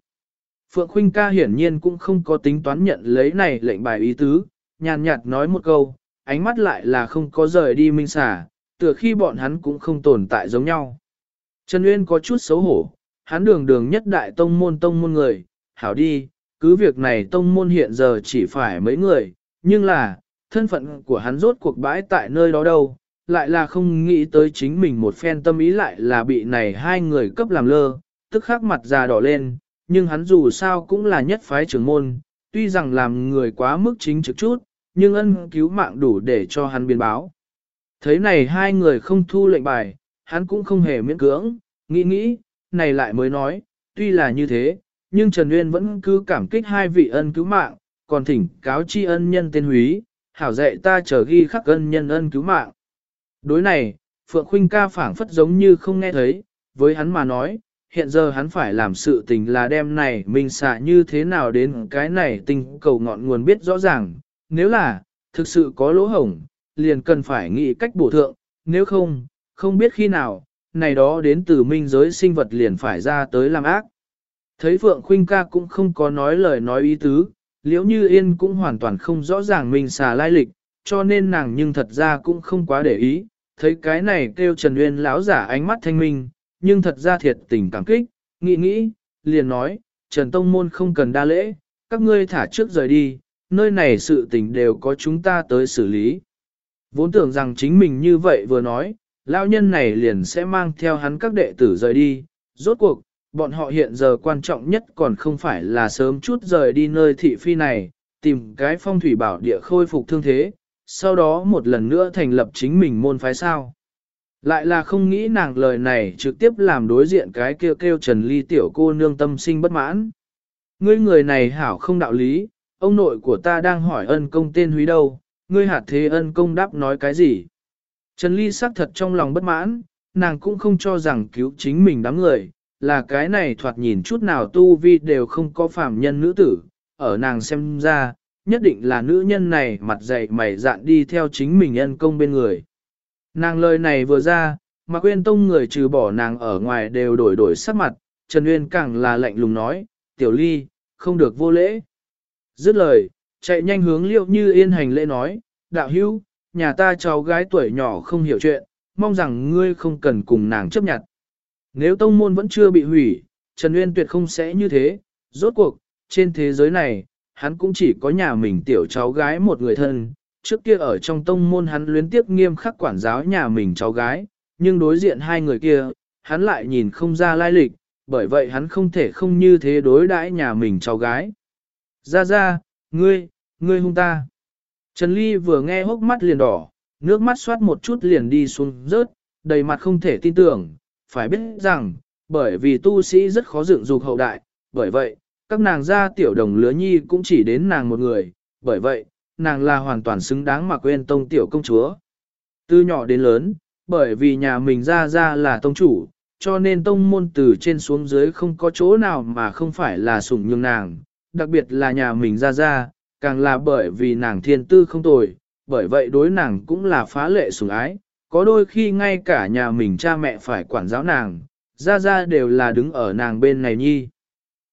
Phượng Khuynh ca hiển nhiên cũng không có tính toán nhận lấy này lệnh bài ý tứ, nhàn nhạt nói một câu, ánh mắt lại là không có rời đi minh xả, tựa khi bọn hắn cũng không tồn tại giống nhau. Trần Uyên có chút xấu hổ, hắn đường đường nhất đại tông môn tông môn người, hảo đi, cứ việc này tông môn hiện giờ chỉ phải mấy người, nhưng là, thân phận của hắn rốt cuộc bãi tại nơi đó đâu, lại là không nghĩ tới chính mình một phen tâm ý lại là bị này hai người cấp làm lơ, tức khắc mặt già đỏ lên, nhưng hắn dù sao cũng là nhất phái trưởng môn, tuy rằng làm người quá mức chính trực chút, nhưng ân cứu mạng đủ để cho hắn biến báo. Thấy này hai người không thu lệnh bài, hắn cũng không hề miễn cưỡng, nghĩ nghĩ, này lại mới nói, tuy là như thế, nhưng Trần Nguyên vẫn cứ cảm kích hai vị ân cứu mạng, còn thỉnh cáo tri ân nhân tên húy, hảo dạy ta trở ghi khắc ân nhân ân cứu mạng. Đối này, Phượng Khuynh ca phảng phất giống như không nghe thấy, với hắn mà nói, hiện giờ hắn phải làm sự tình là đem này mình xạ như thế nào đến cái này tình cầu ngọn nguồn biết rõ ràng, nếu là, thực sự có lỗ hổng, liền cần phải nghĩ cách bổ thượng, nếu không, không biết khi nào, này đó đến từ minh giới sinh vật liền phải ra tới làm ác. Thấy Phượng Khuynh ca cũng không có nói lời nói ý tứ, liễu như yên cũng hoàn toàn không rõ ràng mình xà lai lịch, cho nên nàng nhưng thật ra cũng không quá để ý, thấy cái này kêu Trần Uyên lão giả ánh mắt thanh minh, nhưng thật ra thiệt tình cảm kích, nghĩ nghĩ, liền nói, Trần Tông Môn không cần đa lễ, các ngươi thả trước rời đi, nơi này sự tình đều có chúng ta tới xử lý. Vốn tưởng rằng chính mình như vậy vừa nói, lão nhân này liền sẽ mang theo hắn các đệ tử rời đi, rốt cuộc, bọn họ hiện giờ quan trọng nhất còn không phải là sớm chút rời đi nơi thị phi này, tìm cái phong thủy bảo địa khôi phục thương thế, sau đó một lần nữa thành lập chính mình môn phái sao. Lại là không nghĩ nàng lời này trực tiếp làm đối diện cái kêu kêu Trần Ly tiểu cô nương tâm sinh bất mãn. Ngươi người này hảo không đạo lý, ông nội của ta đang hỏi ân công tên húy đâu, ngươi hạt thế ân công đáp nói cái gì. Trần Ly xác thật trong lòng bất mãn, nàng cũng không cho rằng cứu chính mình đám người, là cái này thoạt nhìn chút nào tu vi đều không có phạm nhân nữ tử, ở nàng xem ra, nhất định là nữ nhân này mặt dày mày dạn đi theo chính mình ân công bên người. Nàng lời này vừa ra, mà quên tông người trừ bỏ nàng ở ngoài đều đổi đổi sắc mặt, Trần Uyên càng là lạnh lùng nói, tiểu ly, không được vô lễ. Dứt lời, chạy nhanh hướng liệu như yên hành lễ nói, đạo hữu, nhà ta cháu gái tuổi nhỏ không hiểu chuyện, mong rằng ngươi không cần cùng nàng chấp nhận. Nếu tông môn vẫn chưa bị hủy, Trần Nguyên tuyệt không sẽ như thế, rốt cuộc, trên thế giới này, hắn cũng chỉ có nhà mình tiểu cháu gái một người thân, trước kia ở trong tông môn hắn luyến tiếp nghiêm khắc quản giáo nhà mình cháu gái, nhưng đối diện hai người kia, hắn lại nhìn không ra lai lịch, bởi vậy hắn không thể không như thế đối đãi nhà mình cháu gái. Ra ra, ngươi, ngươi hung ta. Trần Ly vừa nghe hốc mắt liền đỏ, nước mắt xoát một chút liền đi xuống rớt, đầy mặt không thể tin tưởng, phải biết rằng, bởi vì tu sĩ rất khó dựng dục hậu đại, bởi vậy, các nàng gia tiểu đồng lứa nhi cũng chỉ đến nàng một người, bởi vậy, nàng là hoàn toàn xứng đáng mà quên tông tiểu công chúa. Từ nhỏ đến lớn, bởi vì nhà mình ra ra là tông chủ, cho nên tông môn từ trên xuống dưới không có chỗ nào mà không phải là sủng nhường nàng, đặc biệt là nhà mình ra ra, càng là bởi vì nàng thiên tư không tồi, bởi vậy đối nàng cũng là phá lệ sủng ái, có đôi khi ngay cả nhà mình cha mẹ phải quản giáo nàng, ra ra đều là đứng ở nàng bên này nhi.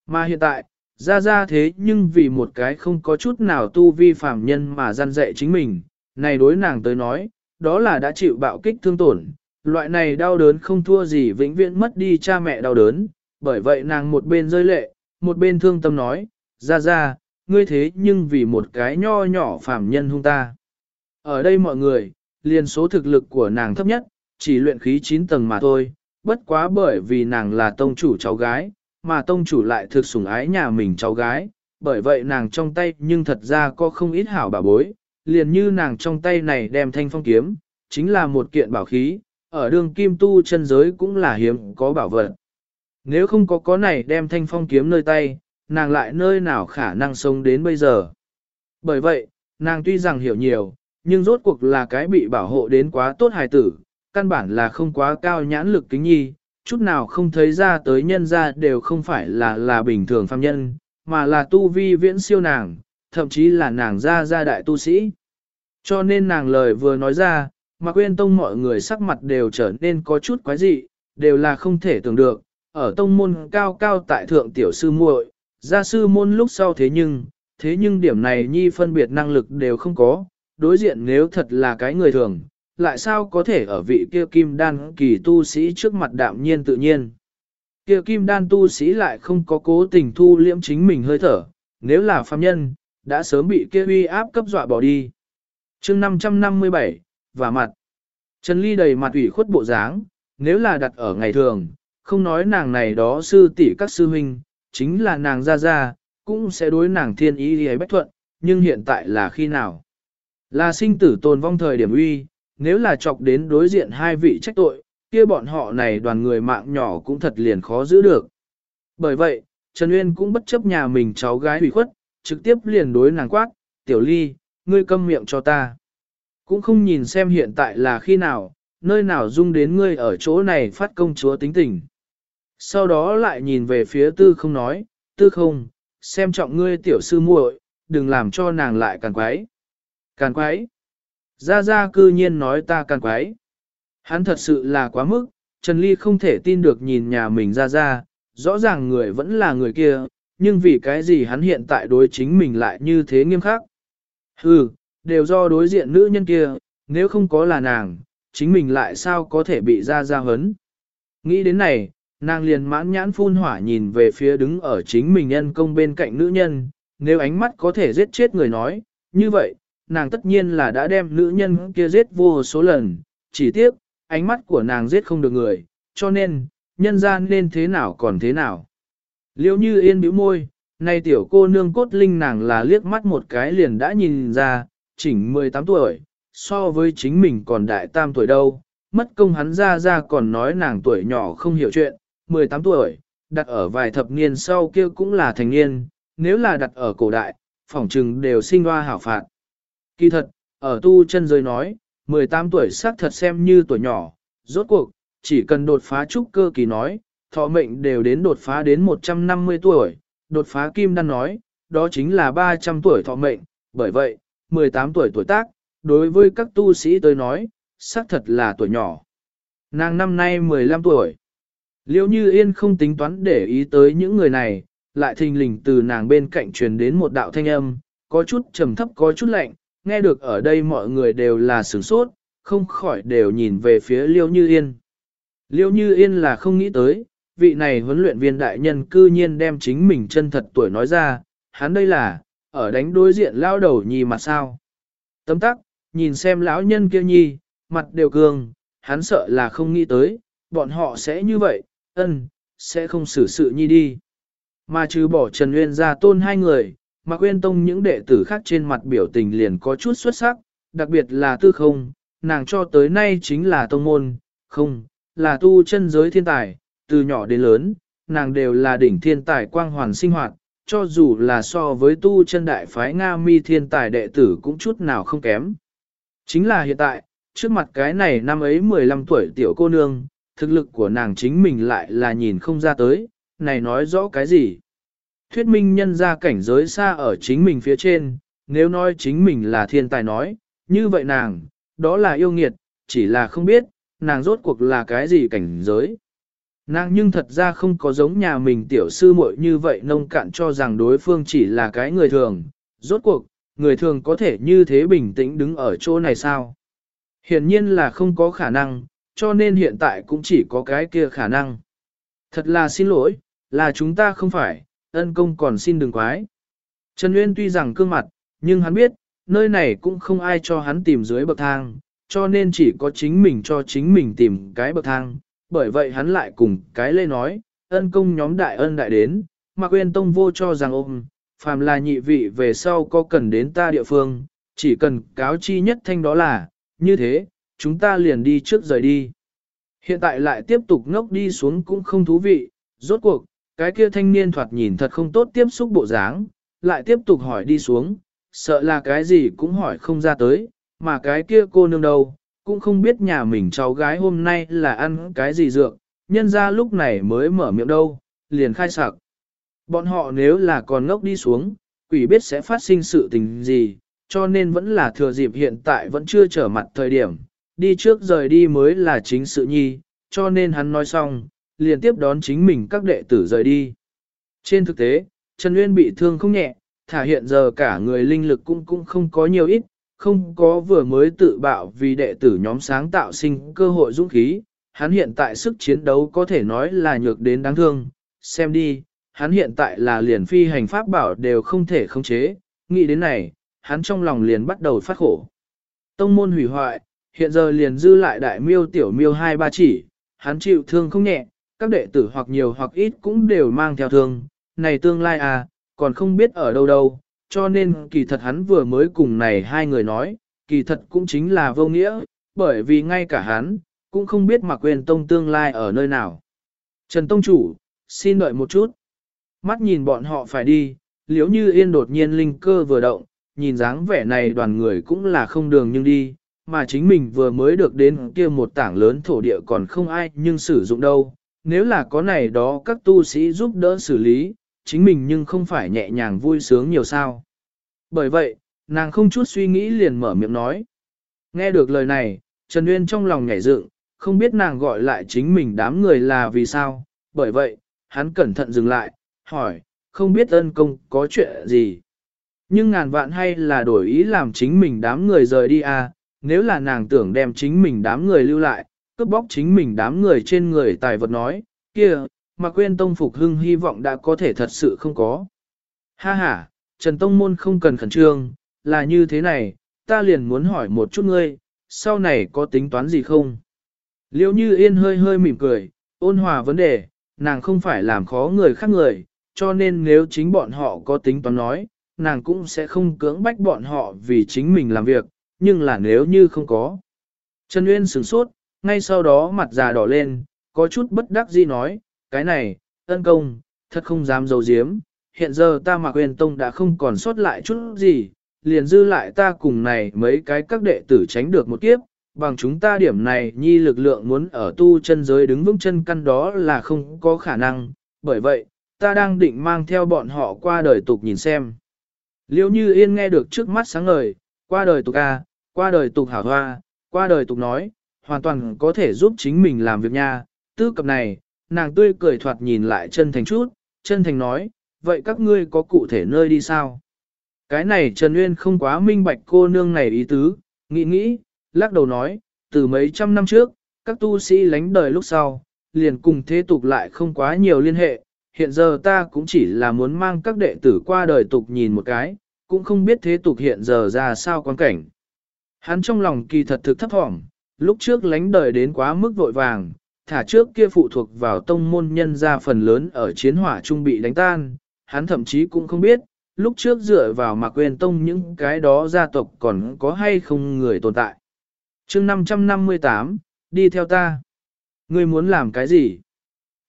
Mà hiện tại, ra ra thế nhưng vì một cái không có chút nào tu vi phạm nhân mà gian dạy chính mình, này đối nàng tới nói, đó là đã chịu bạo kích thương tổn, loại này đau đớn không thua gì vĩnh viễn mất đi cha mẹ đau đớn, bởi vậy nàng một bên rơi lệ, một bên thương tâm nói, ra ra, ngươi thế nhưng vì một cái nho nhỏ phàm nhân hung ta. Ở đây mọi người, liền số thực lực của nàng thấp nhất, chỉ luyện khí 9 tầng mà thôi, bất quá bởi vì nàng là tông chủ cháu gái, mà tông chủ lại thực sủng ái nhà mình cháu gái, bởi vậy nàng trong tay nhưng thật ra có không ít hảo bà bối, liền như nàng trong tay này đem thanh phong kiếm, chính là một kiện bảo khí, ở đường kim tu chân giới cũng là hiếm có bảo vật. Nếu không có có này đem thanh phong kiếm nơi tay, nàng lại nơi nào khả năng sống đến bây giờ. Bởi vậy, nàng tuy rằng hiểu nhiều, nhưng rốt cuộc là cái bị bảo hộ đến quá tốt hài tử, căn bản là không quá cao nhãn lực kính nhi, chút nào không thấy ra tới nhân ra đều không phải là là bình thường phàm nhân, mà là tu vi viễn siêu nàng, thậm chí là nàng ra ra đại tu sĩ. Cho nên nàng lời vừa nói ra, mà quên tông mọi người sắc mặt đều trở nên có chút quái dị, đều là không thể tưởng được, ở tông môn cao cao tại thượng tiểu sư muội, gia sư môn lúc sau thế nhưng, thế nhưng điểm này nhi phân biệt năng lực đều không có, đối diện nếu thật là cái người thường, lại sao có thể ở vị kia kim đan kỳ tu sĩ trước mặt đạm nhiên tự nhiên. Kia kim đan tu sĩ lại không có cố tình thu liễm chính mình hơi thở, nếu là phàm nhân, đã sớm bị kia uy áp cấp dọa bỏ đi. chương 557, và mặt. Trần Ly đầy mặt ủy khuất bộ dáng, nếu là đặt ở ngày thường, không nói nàng này đó sư tỷ các sư huynh, chính là nàng ra ra, cũng sẽ đối nàng thiên ý hay bách thuận, nhưng hiện tại là khi nào? Là sinh tử tồn vong thời điểm uy, nếu là chọc đến đối diện hai vị trách tội, kia bọn họ này đoàn người mạng nhỏ cũng thật liền khó giữ được. Bởi vậy, Trần Uyên cũng bất chấp nhà mình cháu gái hủy khuất, trực tiếp liền đối nàng quát, tiểu ly, ngươi câm miệng cho ta. Cũng không nhìn xem hiện tại là khi nào, nơi nào dung đến ngươi ở chỗ này phát công chúa tính tình. Sau đó lại nhìn về phía tư không nói, tư không, xem trọng ngươi tiểu sư muội, đừng làm cho nàng lại càn quái. Càn quái. Gia Gia cư nhiên nói ta càn quái. Hắn thật sự là quá mức, Trần Ly không thể tin được nhìn nhà mình Gia Gia, rõ ràng người vẫn là người kia, nhưng vì cái gì hắn hiện tại đối chính mình lại như thế nghiêm khắc. Hừ, đều do đối diện nữ nhân kia, nếu không có là nàng, chính mình lại sao có thể bị Gia Gia hấn. Nghĩ đến này, nàng liền mãn nhãn phun hỏa nhìn về phía đứng ở chính mình nhân công bên cạnh nữ nhân, nếu ánh mắt có thể giết chết người nói, như vậy, nàng tất nhiên là đã đem nữ nhân kia giết vô số lần, chỉ tiếc, ánh mắt của nàng giết không được người, cho nên, nhân gian nên thế nào còn thế nào. Liêu như yên bĩu môi, nay tiểu cô nương cốt linh nàng là liếc mắt một cái liền đã nhìn ra, chỉnh 18 tuổi, so với chính mình còn đại tam tuổi đâu, mất công hắn ra ra còn nói nàng tuổi nhỏ không hiểu chuyện, 18 tuổi, đặt ở vài thập niên sau kia cũng là thành niên, nếu là đặt ở cổ đại, phỏng trừng đều sinh hoa hảo phạt. Kỳ thật, ở tu chân giới nói, 18 tuổi xác thật xem như tuổi nhỏ, rốt cuộc, chỉ cần đột phá trúc cơ kỳ nói, thọ mệnh đều đến đột phá đến 150 tuổi, đột phá kim đan nói, đó chính là 300 tuổi thọ mệnh, bởi vậy, 18 tuổi tuổi tác, đối với các tu sĩ tôi nói, xác thật là tuổi nhỏ. Nàng năm nay 15 tuổi. Liêu như yên không tính toán để ý tới những người này, lại thình lình từ nàng bên cạnh truyền đến một đạo thanh âm, có chút trầm thấp có chút lạnh, nghe được ở đây mọi người đều là sửng sốt, không khỏi đều nhìn về phía Liêu Như Yên. Liêu Như Yên là không nghĩ tới, vị này huấn luyện viên đại nhân cư nhiên đem chính mình chân thật tuổi nói ra, hắn đây là, ở đánh đối diện lao đầu nhì mà sao. Tấm tắc, nhìn xem lão nhân kia nhi, mặt đều cường, hắn sợ là không nghĩ tới, bọn họ sẽ như vậy, ân, sẽ không xử sự nhi đi. Mà trừ bỏ Trần Nguyên ra tôn hai người, mà quên tông những đệ tử khác trên mặt biểu tình liền có chút xuất sắc, đặc biệt là tư không, nàng cho tới nay chính là tông môn, không, là tu chân giới thiên tài, từ nhỏ đến lớn, nàng đều là đỉnh thiên tài quang hoàn sinh hoạt, cho dù là so với tu chân đại phái Nga mi thiên tài đệ tử cũng chút nào không kém. Chính là hiện tại, trước mặt cái này năm ấy 15 tuổi tiểu cô nương, thực lực của nàng chính mình lại là nhìn không ra tới, này nói rõ cái gì? Thuyết minh nhân ra cảnh giới xa ở chính mình phía trên, nếu nói chính mình là thiên tài nói, như vậy nàng, đó là yêu nghiệt, chỉ là không biết, nàng rốt cuộc là cái gì cảnh giới. Nàng nhưng thật ra không có giống nhà mình tiểu sư muội như vậy nông cạn cho rằng đối phương chỉ là cái người thường, rốt cuộc, người thường có thể như thế bình tĩnh đứng ở chỗ này sao? Hiển nhiên là không có khả năng, cho nên hiện tại cũng chỉ có cái kia khả năng. Thật là xin lỗi, là chúng ta không phải, ân công còn xin đừng quái. Trần Nguyên tuy rằng cương mặt, nhưng hắn biết, nơi này cũng không ai cho hắn tìm dưới bậc thang, cho nên chỉ có chính mình cho chính mình tìm cái bậc thang, bởi vậy hắn lại cùng cái lê nói, ân công nhóm đại ân đại đến, mà quên tông vô cho rằng ôm, phàm là nhị vị về sau có cần đến ta địa phương, chỉ cần cáo chi nhất thanh đó là, như thế, chúng ta liền đi trước rời đi. Hiện tại lại tiếp tục ngốc đi xuống cũng không thú vị, rốt cuộc, cái kia thanh niên thoạt nhìn thật không tốt tiếp xúc bộ dáng, lại tiếp tục hỏi đi xuống, sợ là cái gì cũng hỏi không ra tới, mà cái kia cô nương đâu, cũng không biết nhà mình cháu gái hôm nay là ăn cái gì dược, nhân ra lúc này mới mở miệng đâu, liền khai sạc. Bọn họ nếu là còn ngốc đi xuống, quỷ biết sẽ phát sinh sự tình gì, cho nên vẫn là thừa dịp hiện tại vẫn chưa trở mặt thời điểm, đi trước rời đi mới là chính sự nhi, cho nên hắn nói xong, liền tiếp đón chính mình các đệ tử rời đi. Trên thực tế, Trần Nguyên bị thương không nhẹ, thả hiện giờ cả người linh lực cũng cũng không có nhiều ít, không có vừa mới tự bạo vì đệ tử nhóm sáng tạo sinh cơ hội dũng khí, hắn hiện tại sức chiến đấu có thể nói là nhược đến đáng thương, xem đi, hắn hiện tại là liền phi hành pháp bảo đều không thể khống chế, nghĩ đến này, hắn trong lòng liền bắt đầu phát khổ. Tông môn hủy hoại, hiện giờ liền dư lại đại miêu tiểu miêu hai ba chỉ, hắn chịu thương không nhẹ, các đệ tử hoặc nhiều hoặc ít cũng đều mang theo thương, này tương lai à, còn không biết ở đâu đâu, cho nên kỳ thật hắn vừa mới cùng này hai người nói, kỳ thật cũng chính là vô nghĩa, bởi vì ngay cả hắn, cũng không biết mà quyền tông tương lai ở nơi nào. Trần Tông Chủ, xin đợi một chút. Mắt nhìn bọn họ phải đi, liếu như yên đột nhiên linh cơ vừa động, nhìn dáng vẻ này đoàn người cũng là không đường nhưng đi, mà chính mình vừa mới được đến kia một tảng lớn thổ địa còn không ai nhưng sử dụng đâu. Nếu là có này đó các tu sĩ giúp đỡ xử lý, chính mình nhưng không phải nhẹ nhàng vui sướng nhiều sao. Bởi vậy, nàng không chút suy nghĩ liền mở miệng nói. Nghe được lời này, Trần Uyên trong lòng nhảy dựng, không biết nàng gọi lại chính mình đám người là vì sao, bởi vậy, hắn cẩn thận dừng lại, hỏi, không biết ân công có chuyện gì. Nhưng ngàn vạn hay là đổi ý làm chính mình đám người rời đi à, nếu là nàng tưởng đem chính mình đám người lưu lại, cướp bóc chính mình đám người trên người tài vật nói, kia, mà quên tông phục hưng hy vọng đã có thể thật sự không có. Ha ha, Trần Tông Môn không cần khẩn trương, là như thế này, ta liền muốn hỏi một chút ngươi, sau này có tính toán gì không? Liêu như yên hơi hơi mỉm cười, ôn hòa vấn đề, nàng không phải làm khó người khác người, cho nên nếu chính bọn họ có tính toán nói, nàng cũng sẽ không cưỡng bách bọn họ vì chính mình làm việc, nhưng là nếu như không có. Trần Uyên sửng sốt, ngay sau đó mặt già đỏ lên, có chút bất đắc dĩ nói, cái này, ân công, thật không dám dấu diếm, hiện giờ ta mặc huyền tông đã không còn sót lại chút gì, liền dư lại ta cùng này mấy cái các đệ tử tránh được một kiếp, bằng chúng ta điểm này nhi lực lượng muốn ở tu chân giới đứng vững chân căn đó là không có khả năng, bởi vậy, ta đang định mang theo bọn họ qua đời tục nhìn xem. Liêu như yên nghe được trước mắt sáng ngời, qua đời tục A, qua đời tục hảo hoa, qua đời tục nói, hoàn toàn có thể giúp chính mình làm việc nha. Tư cập này, nàng tươi cười thoạt nhìn lại chân thành chút, chân thành nói, vậy các ngươi có cụ thể nơi đi sao? Cái này Trần Nguyên không quá minh bạch cô nương này ý tứ, nghĩ nghĩ, lắc đầu nói, từ mấy trăm năm trước, các tu sĩ lánh đời lúc sau, liền cùng thế tục lại không quá nhiều liên hệ, hiện giờ ta cũng chỉ là muốn mang các đệ tử qua đời tục nhìn một cái, cũng không biết thế tục hiện giờ ra sao quan cảnh. Hắn trong lòng kỳ thật thực thấp thỏm, lúc trước lánh đời đến quá mức vội vàng, thả trước kia phụ thuộc vào tông môn nhân ra phần lớn ở chiến hỏa trung bị đánh tan, hắn thậm chí cũng không biết, lúc trước dựa vào mà quên tông những cái đó gia tộc còn có hay không người tồn tại. chương 558, đi theo ta. Ngươi muốn làm cái gì?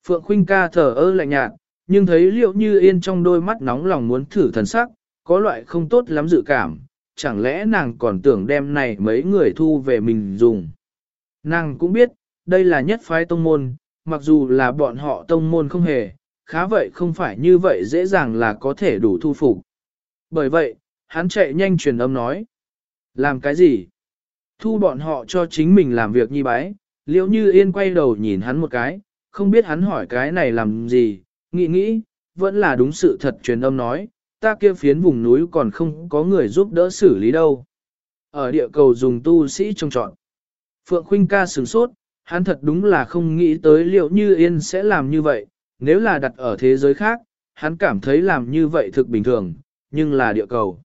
Phượng Khuynh ca thở ơ lạnh nhạt, nhưng thấy liệu như yên trong đôi mắt nóng lòng muốn thử thần sắc, có loại không tốt lắm dự cảm, chẳng lẽ nàng còn tưởng đem này mấy người thu về mình dùng. Nàng cũng biết, đây là nhất phái tông môn, mặc dù là bọn họ tông môn không hề, khá vậy không phải như vậy dễ dàng là có thể đủ thu phục. Bởi vậy, hắn chạy nhanh truyền âm nói. Làm cái gì? Thu bọn họ cho chính mình làm việc nhi bái, liễu như yên quay đầu nhìn hắn một cái, không biết hắn hỏi cái này làm gì, nghĩ nghĩ, vẫn là đúng sự thật truyền âm nói, ta kia phiến vùng núi còn không có người giúp đỡ xử lý đâu. Ở địa cầu dùng tu sĩ trông trọn. Phượng Khuynh ca sửng sốt, hắn thật đúng là không nghĩ tới liệu như yên sẽ làm như vậy, nếu là đặt ở thế giới khác, hắn cảm thấy làm như vậy thực bình thường, nhưng là địa cầu.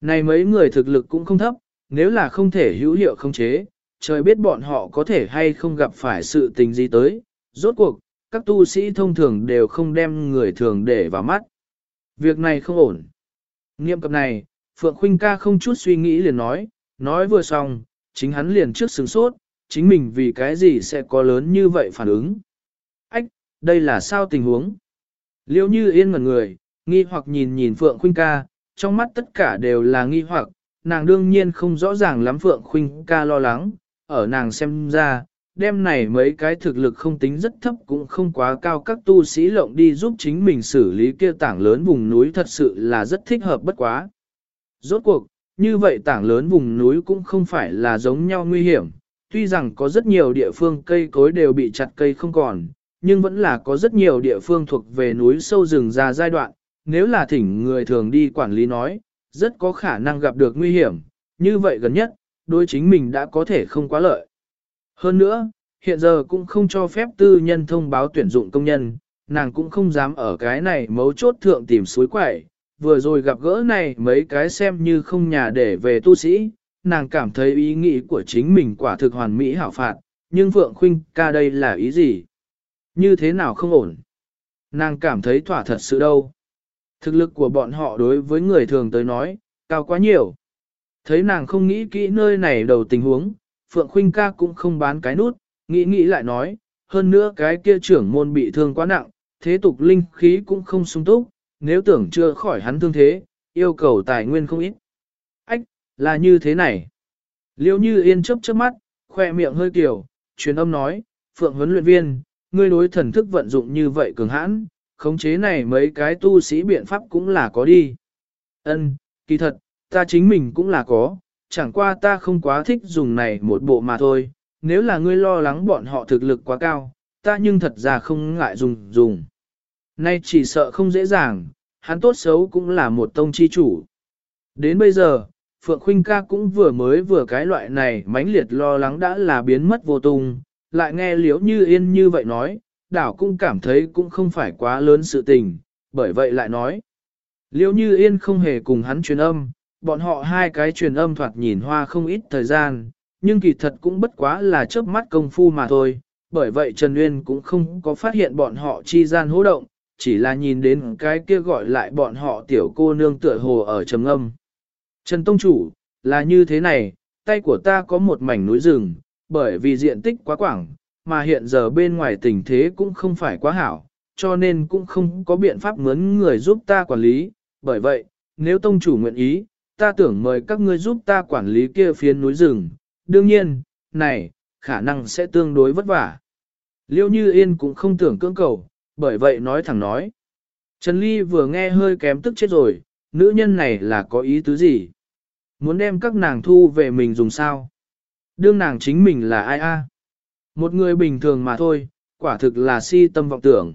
Này mấy người thực lực cũng không thấp, nếu là không thể hữu hiệu không chế, trời biết bọn họ có thể hay không gặp phải sự tình gì tới, rốt cuộc, các tu sĩ thông thường đều không đem người thường để vào mắt. Việc này không ổn. Nghiệm cập này, Phượng Khuynh ca không chút suy nghĩ liền nói, nói vừa xong, chính hắn liền trước sướng sốt, chính mình vì cái gì sẽ có lớn như vậy phản ứng. Ách, đây là sao tình huống? Liêu như yên ngẩn người, nghi hoặc nhìn nhìn Phượng Khuynh ca, trong mắt tất cả đều là nghi hoặc, nàng đương nhiên không rõ ràng lắm Phượng Khuynh ca lo lắng, ở nàng xem ra, đêm này mấy cái thực lực không tính rất thấp cũng không quá cao các tu sĩ lộng đi giúp chính mình xử lý kia tảng lớn vùng núi thật sự là rất thích hợp bất quá. Rốt cuộc, như vậy tảng lớn vùng núi cũng không phải là giống nhau nguy hiểm, tuy rằng có rất nhiều địa phương cây cối đều bị chặt cây không còn, nhưng vẫn là có rất nhiều địa phương thuộc về núi sâu rừng ra giai đoạn, nếu là thỉnh người thường đi quản lý nói, rất có khả năng gặp được nguy hiểm, như vậy gần nhất, đôi chính mình đã có thể không quá lợi. Hơn nữa, hiện giờ cũng không cho phép tư nhân thông báo tuyển dụng công nhân, nàng cũng không dám ở cái này mấu chốt thượng tìm suối quẩy, vừa rồi gặp gỡ này mấy cái xem như không nhà để về tu sĩ, nàng cảm thấy ý nghĩ của chính mình quả thực hoàn mỹ hảo phạt, nhưng Phượng Khuynh ca đây là ý gì? Như thế nào không ổn? Nàng cảm thấy thỏa thật sự đâu. Thực lực của bọn họ đối với người thường tới nói, cao quá nhiều. Thấy nàng không nghĩ kỹ nơi này đầu tình huống, Phượng Khuynh ca cũng không bán cái nút, nghĩ nghĩ lại nói, hơn nữa cái kia trưởng môn bị thương quá nặng, thế tục linh khí cũng không sung túc, nếu tưởng chưa khỏi hắn thương thế, yêu cầu tài nguyên không ít. Ách, là như thế này. Liêu như yên chớp chớp mắt, khoe miệng hơi kiểu, truyền âm nói, Phượng huấn luyện viên, ngươi đối thần thức vận dụng như vậy cường hãn, khống chế này mấy cái tu sĩ biện pháp cũng là có đi. Ân, kỳ thật, ta chính mình cũng là có, chẳng qua ta không quá thích dùng này một bộ mà thôi, nếu là ngươi lo lắng bọn họ thực lực quá cao, ta nhưng thật ra không ngại dùng dùng. Nay chỉ sợ không dễ dàng, hắn tốt xấu cũng là một tông chi chủ. Đến bây giờ, Phượng Khuynh ca cũng vừa mới vừa cái loại này mãnh liệt lo lắng đã là biến mất vô tung, lại nghe liễu như yên như vậy nói, đảo cũng cảm thấy cũng không phải quá lớn sự tình, bởi vậy lại nói. Liễu như yên không hề cùng hắn truyền âm, bọn họ hai cái truyền âm thoạt nhìn hoa không ít thời gian, nhưng kỳ thật cũng bất quá là chớp mắt công phu mà thôi, bởi vậy Trần Nguyên cũng không có phát hiện bọn họ chi gian hỗ động, chỉ là nhìn đến cái kia gọi lại bọn họ tiểu cô nương tựa hồ ở trầm âm. Trần Tông Chủ, là như thế này, tay của ta có một mảnh núi rừng, bởi vì diện tích quá quảng, mà hiện giờ bên ngoài tình thế cũng không phải quá hảo, cho nên cũng không có biện pháp mướn người giúp ta quản lý, bởi vậy, nếu Tông Chủ nguyện ý, ta tưởng mời các ngươi giúp ta quản lý kia phiến núi rừng, đương nhiên, này, khả năng sẽ tương đối vất vả. Liêu Như Yên cũng không tưởng cưỡng cầu, bởi vậy nói thẳng nói. Trần Ly vừa nghe hơi kém tức chết rồi, nữ nhân này là có ý tứ gì? Muốn đem các nàng thu về mình dùng sao? Đương nàng chính mình là ai a? Một người bình thường mà thôi, quả thực là si tâm vọng tưởng.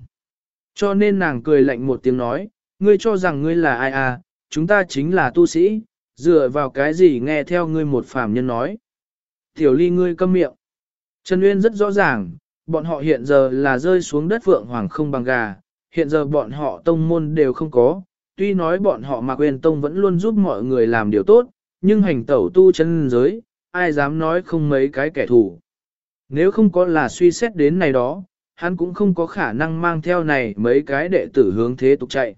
Cho nên nàng cười lạnh một tiếng nói, ngươi cho rằng ngươi là ai a? chúng ta chính là tu sĩ, dựa vào cái gì nghe theo ngươi một phàm nhân nói. Tiểu ly ngươi câm miệng. Trần Uyên rất rõ ràng, bọn họ hiện giờ là rơi xuống đất vượng hoàng không bằng gà, hiện giờ bọn họ tông môn đều không có, tuy nói bọn họ mà quyền tông vẫn luôn giúp mọi người làm điều tốt, nhưng hành tẩu tu chân giới, ai dám nói không mấy cái kẻ thù. Nếu không có là suy xét đến này đó, hắn cũng không có khả năng mang theo này mấy cái đệ tử hướng thế tục chạy.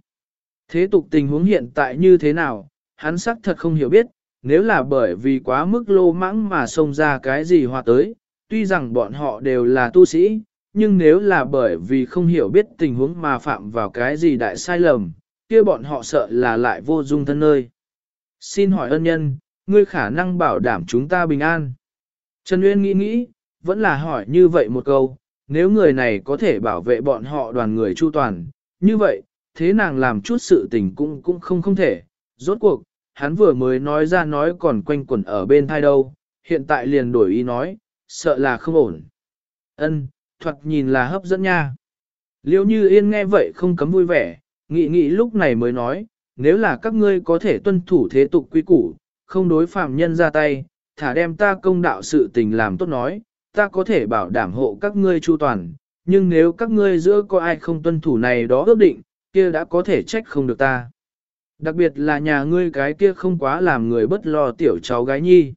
Thế tục tình huống hiện tại như thế nào, hắn xác thật không hiểu biết, nếu là bởi vì quá mức lô mãng mà xông ra cái gì hòa tới, tuy rằng bọn họ đều là tu sĩ, nhưng nếu là bởi vì không hiểu biết tình huống mà phạm vào cái gì đại sai lầm, kia bọn họ sợ là lại vô dung thân nơi. Xin hỏi ân nhân, ngươi khả năng bảo đảm chúng ta bình an. Trần Uyên nghĩ nghĩ, vẫn là hỏi như vậy một câu, nếu người này có thể bảo vệ bọn họ đoàn người chu toàn, như vậy, thế nàng làm chút sự tình cũng cũng không không thể. Rốt cuộc, hắn vừa mới nói ra nói còn quanh quẩn ở bên thai đâu, hiện tại liền đổi ý nói, sợ là không ổn. Ân, thoạt nhìn là hấp dẫn nha. Liêu như yên nghe vậy không cấm vui vẻ, nghĩ nghĩ lúc này mới nói, nếu là các ngươi có thể tuân thủ thế tục quy củ, không đối phạm nhân ra tay, thả đem ta công đạo sự tình làm tốt nói, ta có thể bảo đảm hộ các ngươi chu toàn, nhưng nếu các ngươi giữa có ai không tuân thủ này đó ước định, kia đã có thể trách không được ta. Đặc biệt là nhà ngươi cái kia không quá làm người bất lo tiểu cháu gái nhi.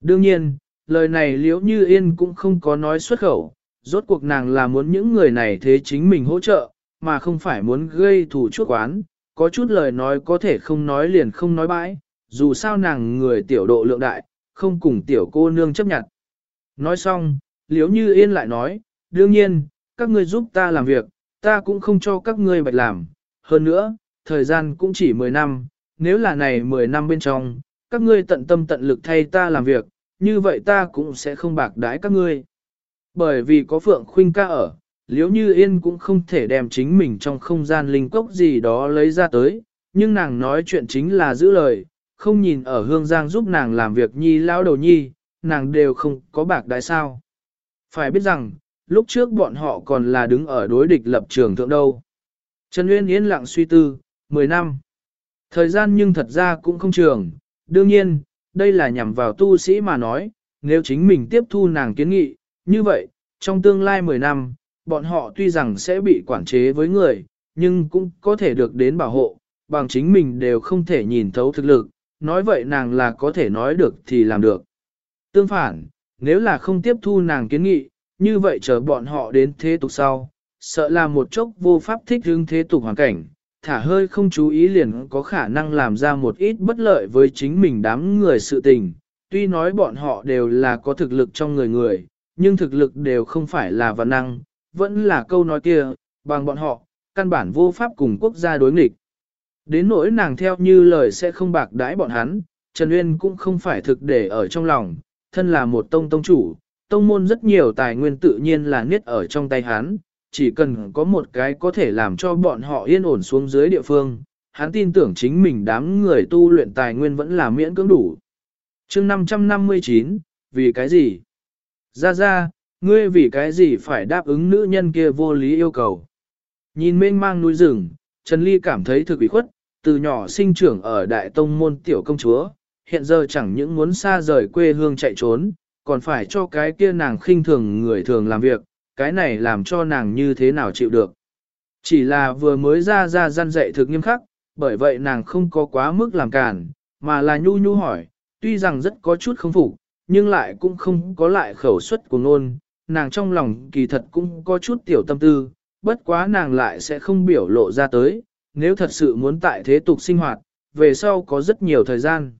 Đương nhiên, lời này liễu như yên cũng không có nói xuất khẩu, rốt cuộc nàng là muốn những người này thế chính mình hỗ trợ, mà không phải muốn gây thủ chuốc quán, có chút lời nói có thể không nói liền không nói bãi, dù sao nàng người tiểu độ lượng đại, không cùng tiểu cô nương chấp nhận. Nói xong, liễu như yên lại nói, đương nhiên, các ngươi giúp ta làm việc, ta cũng không cho các ngươi bạch làm, hơn nữa, thời gian cũng chỉ 10 năm, nếu là này 10 năm bên trong, các ngươi tận tâm tận lực thay ta làm việc, như vậy ta cũng sẽ không bạc đái các ngươi. Bởi vì có Phượng Khuynh ca ở, liếu như yên cũng không thể đem chính mình trong không gian linh cốc gì đó lấy ra tới, nhưng nàng nói chuyện chính là giữ lời, không nhìn ở hương giang giúp nàng làm việc nhi lao đầu nhi, nàng đều không có bạc đái sao. Phải biết rằng, lúc trước bọn họ còn là đứng ở đối địch lập trường thượng đâu. Trần Nguyên yên lặng suy tư, 10 năm. Thời gian nhưng thật ra cũng không trường, đương nhiên, đây là nhằm vào tu sĩ mà nói, nếu chính mình tiếp thu nàng kiến nghị, như vậy, trong tương lai 10 năm, bọn họ tuy rằng sẽ bị quản chế với người, nhưng cũng có thể được đến bảo hộ, bằng chính mình đều không thể nhìn thấu thực lực, nói vậy nàng là có thể nói được thì làm được. Tương phản, nếu là không tiếp thu nàng kiến nghị, như vậy chờ bọn họ đến thế tục sau, sợ là một chốc vô pháp thích hương thế tục hoàn cảnh, thả hơi không chú ý liền có khả năng làm ra một ít bất lợi với chính mình đám người sự tình. Tuy nói bọn họ đều là có thực lực trong người người, nhưng thực lực đều không phải là văn năng, vẫn là câu nói kia, bằng bọn họ, căn bản vô pháp cùng quốc gia đối nghịch. Đến nỗi nàng theo như lời sẽ không bạc đãi bọn hắn, Trần Uyên cũng không phải thực để ở trong lòng, thân là một tông tông chủ, tông môn rất nhiều tài nguyên tự nhiên là niết ở trong tay hắn, chỉ cần có một cái có thể làm cho bọn họ yên ổn xuống dưới địa phương, hắn tin tưởng chính mình đám người tu luyện tài nguyên vẫn là miễn cưỡng đủ. chương 559, vì cái gì? Ra ra, ngươi vì cái gì phải đáp ứng nữ nhân kia vô lý yêu cầu? Nhìn mênh mang núi rừng, Trần Ly cảm thấy thực ủy khuất, từ nhỏ sinh trưởng ở đại tông môn tiểu công chúa, hiện giờ chẳng những muốn xa rời quê hương chạy trốn, còn phải cho cái kia nàng khinh thường người thường làm việc, cái này làm cho nàng như thế nào chịu được. Chỉ là vừa mới ra ra gian dạy thực nghiêm khắc, bởi vậy nàng không có quá mức làm cản, mà là nhu nhu hỏi, tuy rằng rất có chút không phục, nhưng lại cũng không có lại khẩu suất của nôn, nàng trong lòng kỳ thật cũng có chút tiểu tâm tư, bất quá nàng lại sẽ không biểu lộ ra tới, nếu thật sự muốn tại thế tục sinh hoạt, về sau có rất nhiều thời gian.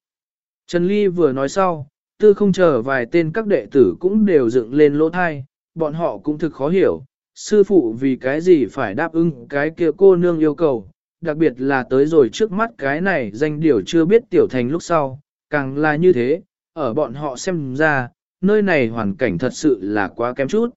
Trần Ly vừa nói sau, tư không chờ vài tên các đệ tử cũng đều dựng lên lỗ thai, bọn họ cũng thực khó hiểu, sư phụ vì cái gì phải đáp ứng cái kia cô nương yêu cầu, đặc biệt là tới rồi trước mắt cái này danh điều chưa biết tiểu thành lúc sau, càng là như thế, ở bọn họ xem ra, nơi này hoàn cảnh thật sự là quá kém chút.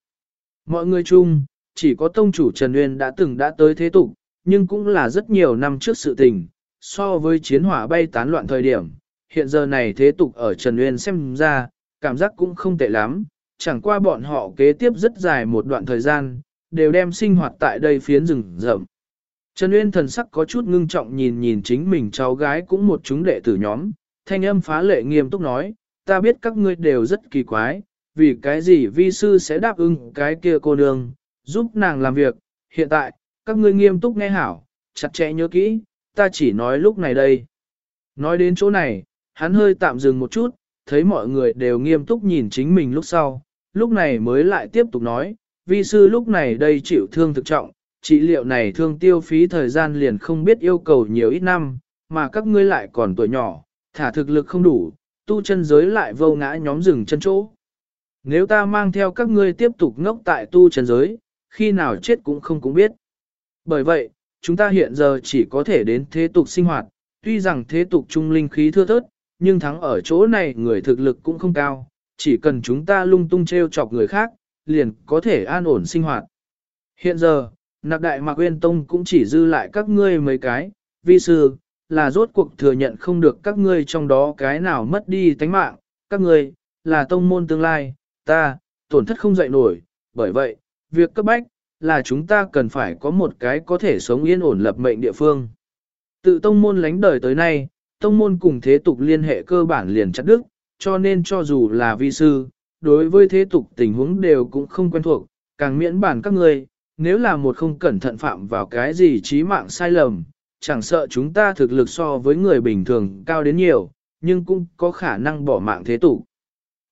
Mọi người chung, chỉ có tông chủ Trần Nguyên đã từng đã tới thế tục, nhưng cũng là rất nhiều năm trước sự tình, so với chiến hỏa bay tán loạn thời điểm, hiện giờ này thế tục ở Trần Nguyên xem ra, cảm giác cũng không tệ lắm, chẳng qua bọn họ kế tiếp rất dài một đoạn thời gian, đều đem sinh hoạt tại đây phiến rừng rậm. Trần Uyên thần sắc có chút ngưng trọng nhìn nhìn chính mình cháu gái cũng một chúng đệ tử nhóm, thanh âm phá lệ nghiêm túc nói, ta biết các ngươi đều rất kỳ quái, vì cái gì vi sư sẽ đáp ứng cái kia cô nương, giúp nàng làm việc, hiện tại, các ngươi nghiêm túc nghe hảo, chặt chẽ nhớ kỹ, ta chỉ nói lúc này đây. Nói đến chỗ này, hắn hơi tạm dừng một chút, thấy mọi người đều nghiêm túc nhìn chính mình lúc sau, lúc này mới lại tiếp tục nói, vi sư lúc này đây chịu thương thực trọng, trị liệu này thương tiêu phí thời gian liền không biết yêu cầu nhiều ít năm, mà các ngươi lại còn tuổi nhỏ, thả thực lực không đủ, tu chân giới lại vô ngã nhóm rừng chân chỗ. Nếu ta mang theo các ngươi tiếp tục ngốc tại tu chân giới, khi nào chết cũng không cũng biết. Bởi vậy, chúng ta hiện giờ chỉ có thể đến thế tục sinh hoạt, tuy rằng thế tục trung linh khí thưa thớt, nhưng thắng ở chỗ này người thực lực cũng không cao, chỉ cần chúng ta lung tung treo chọc người khác, liền có thể an ổn sinh hoạt. Hiện giờ, nạp đại mạc uyên tông cũng chỉ dư lại các ngươi mấy cái, vi sư, là rốt cuộc thừa nhận không được các ngươi trong đó cái nào mất đi tánh mạng, các ngươi, là tông môn tương lai, ta, tổn thất không dậy nổi, bởi vậy, việc cấp bách, là chúng ta cần phải có một cái có thể sống yên ổn lập mệnh địa phương. Tự tông môn lánh đời tới nay, tông môn cùng thế tục liên hệ cơ bản liền chặt đức, cho nên cho dù là vi sư, đối với thế tục tình huống đều cũng không quen thuộc, càng miễn bản các ngươi, nếu là một không cẩn thận phạm vào cái gì trí mạng sai lầm, chẳng sợ chúng ta thực lực so với người bình thường cao đến nhiều, nhưng cũng có khả năng bỏ mạng thế tục.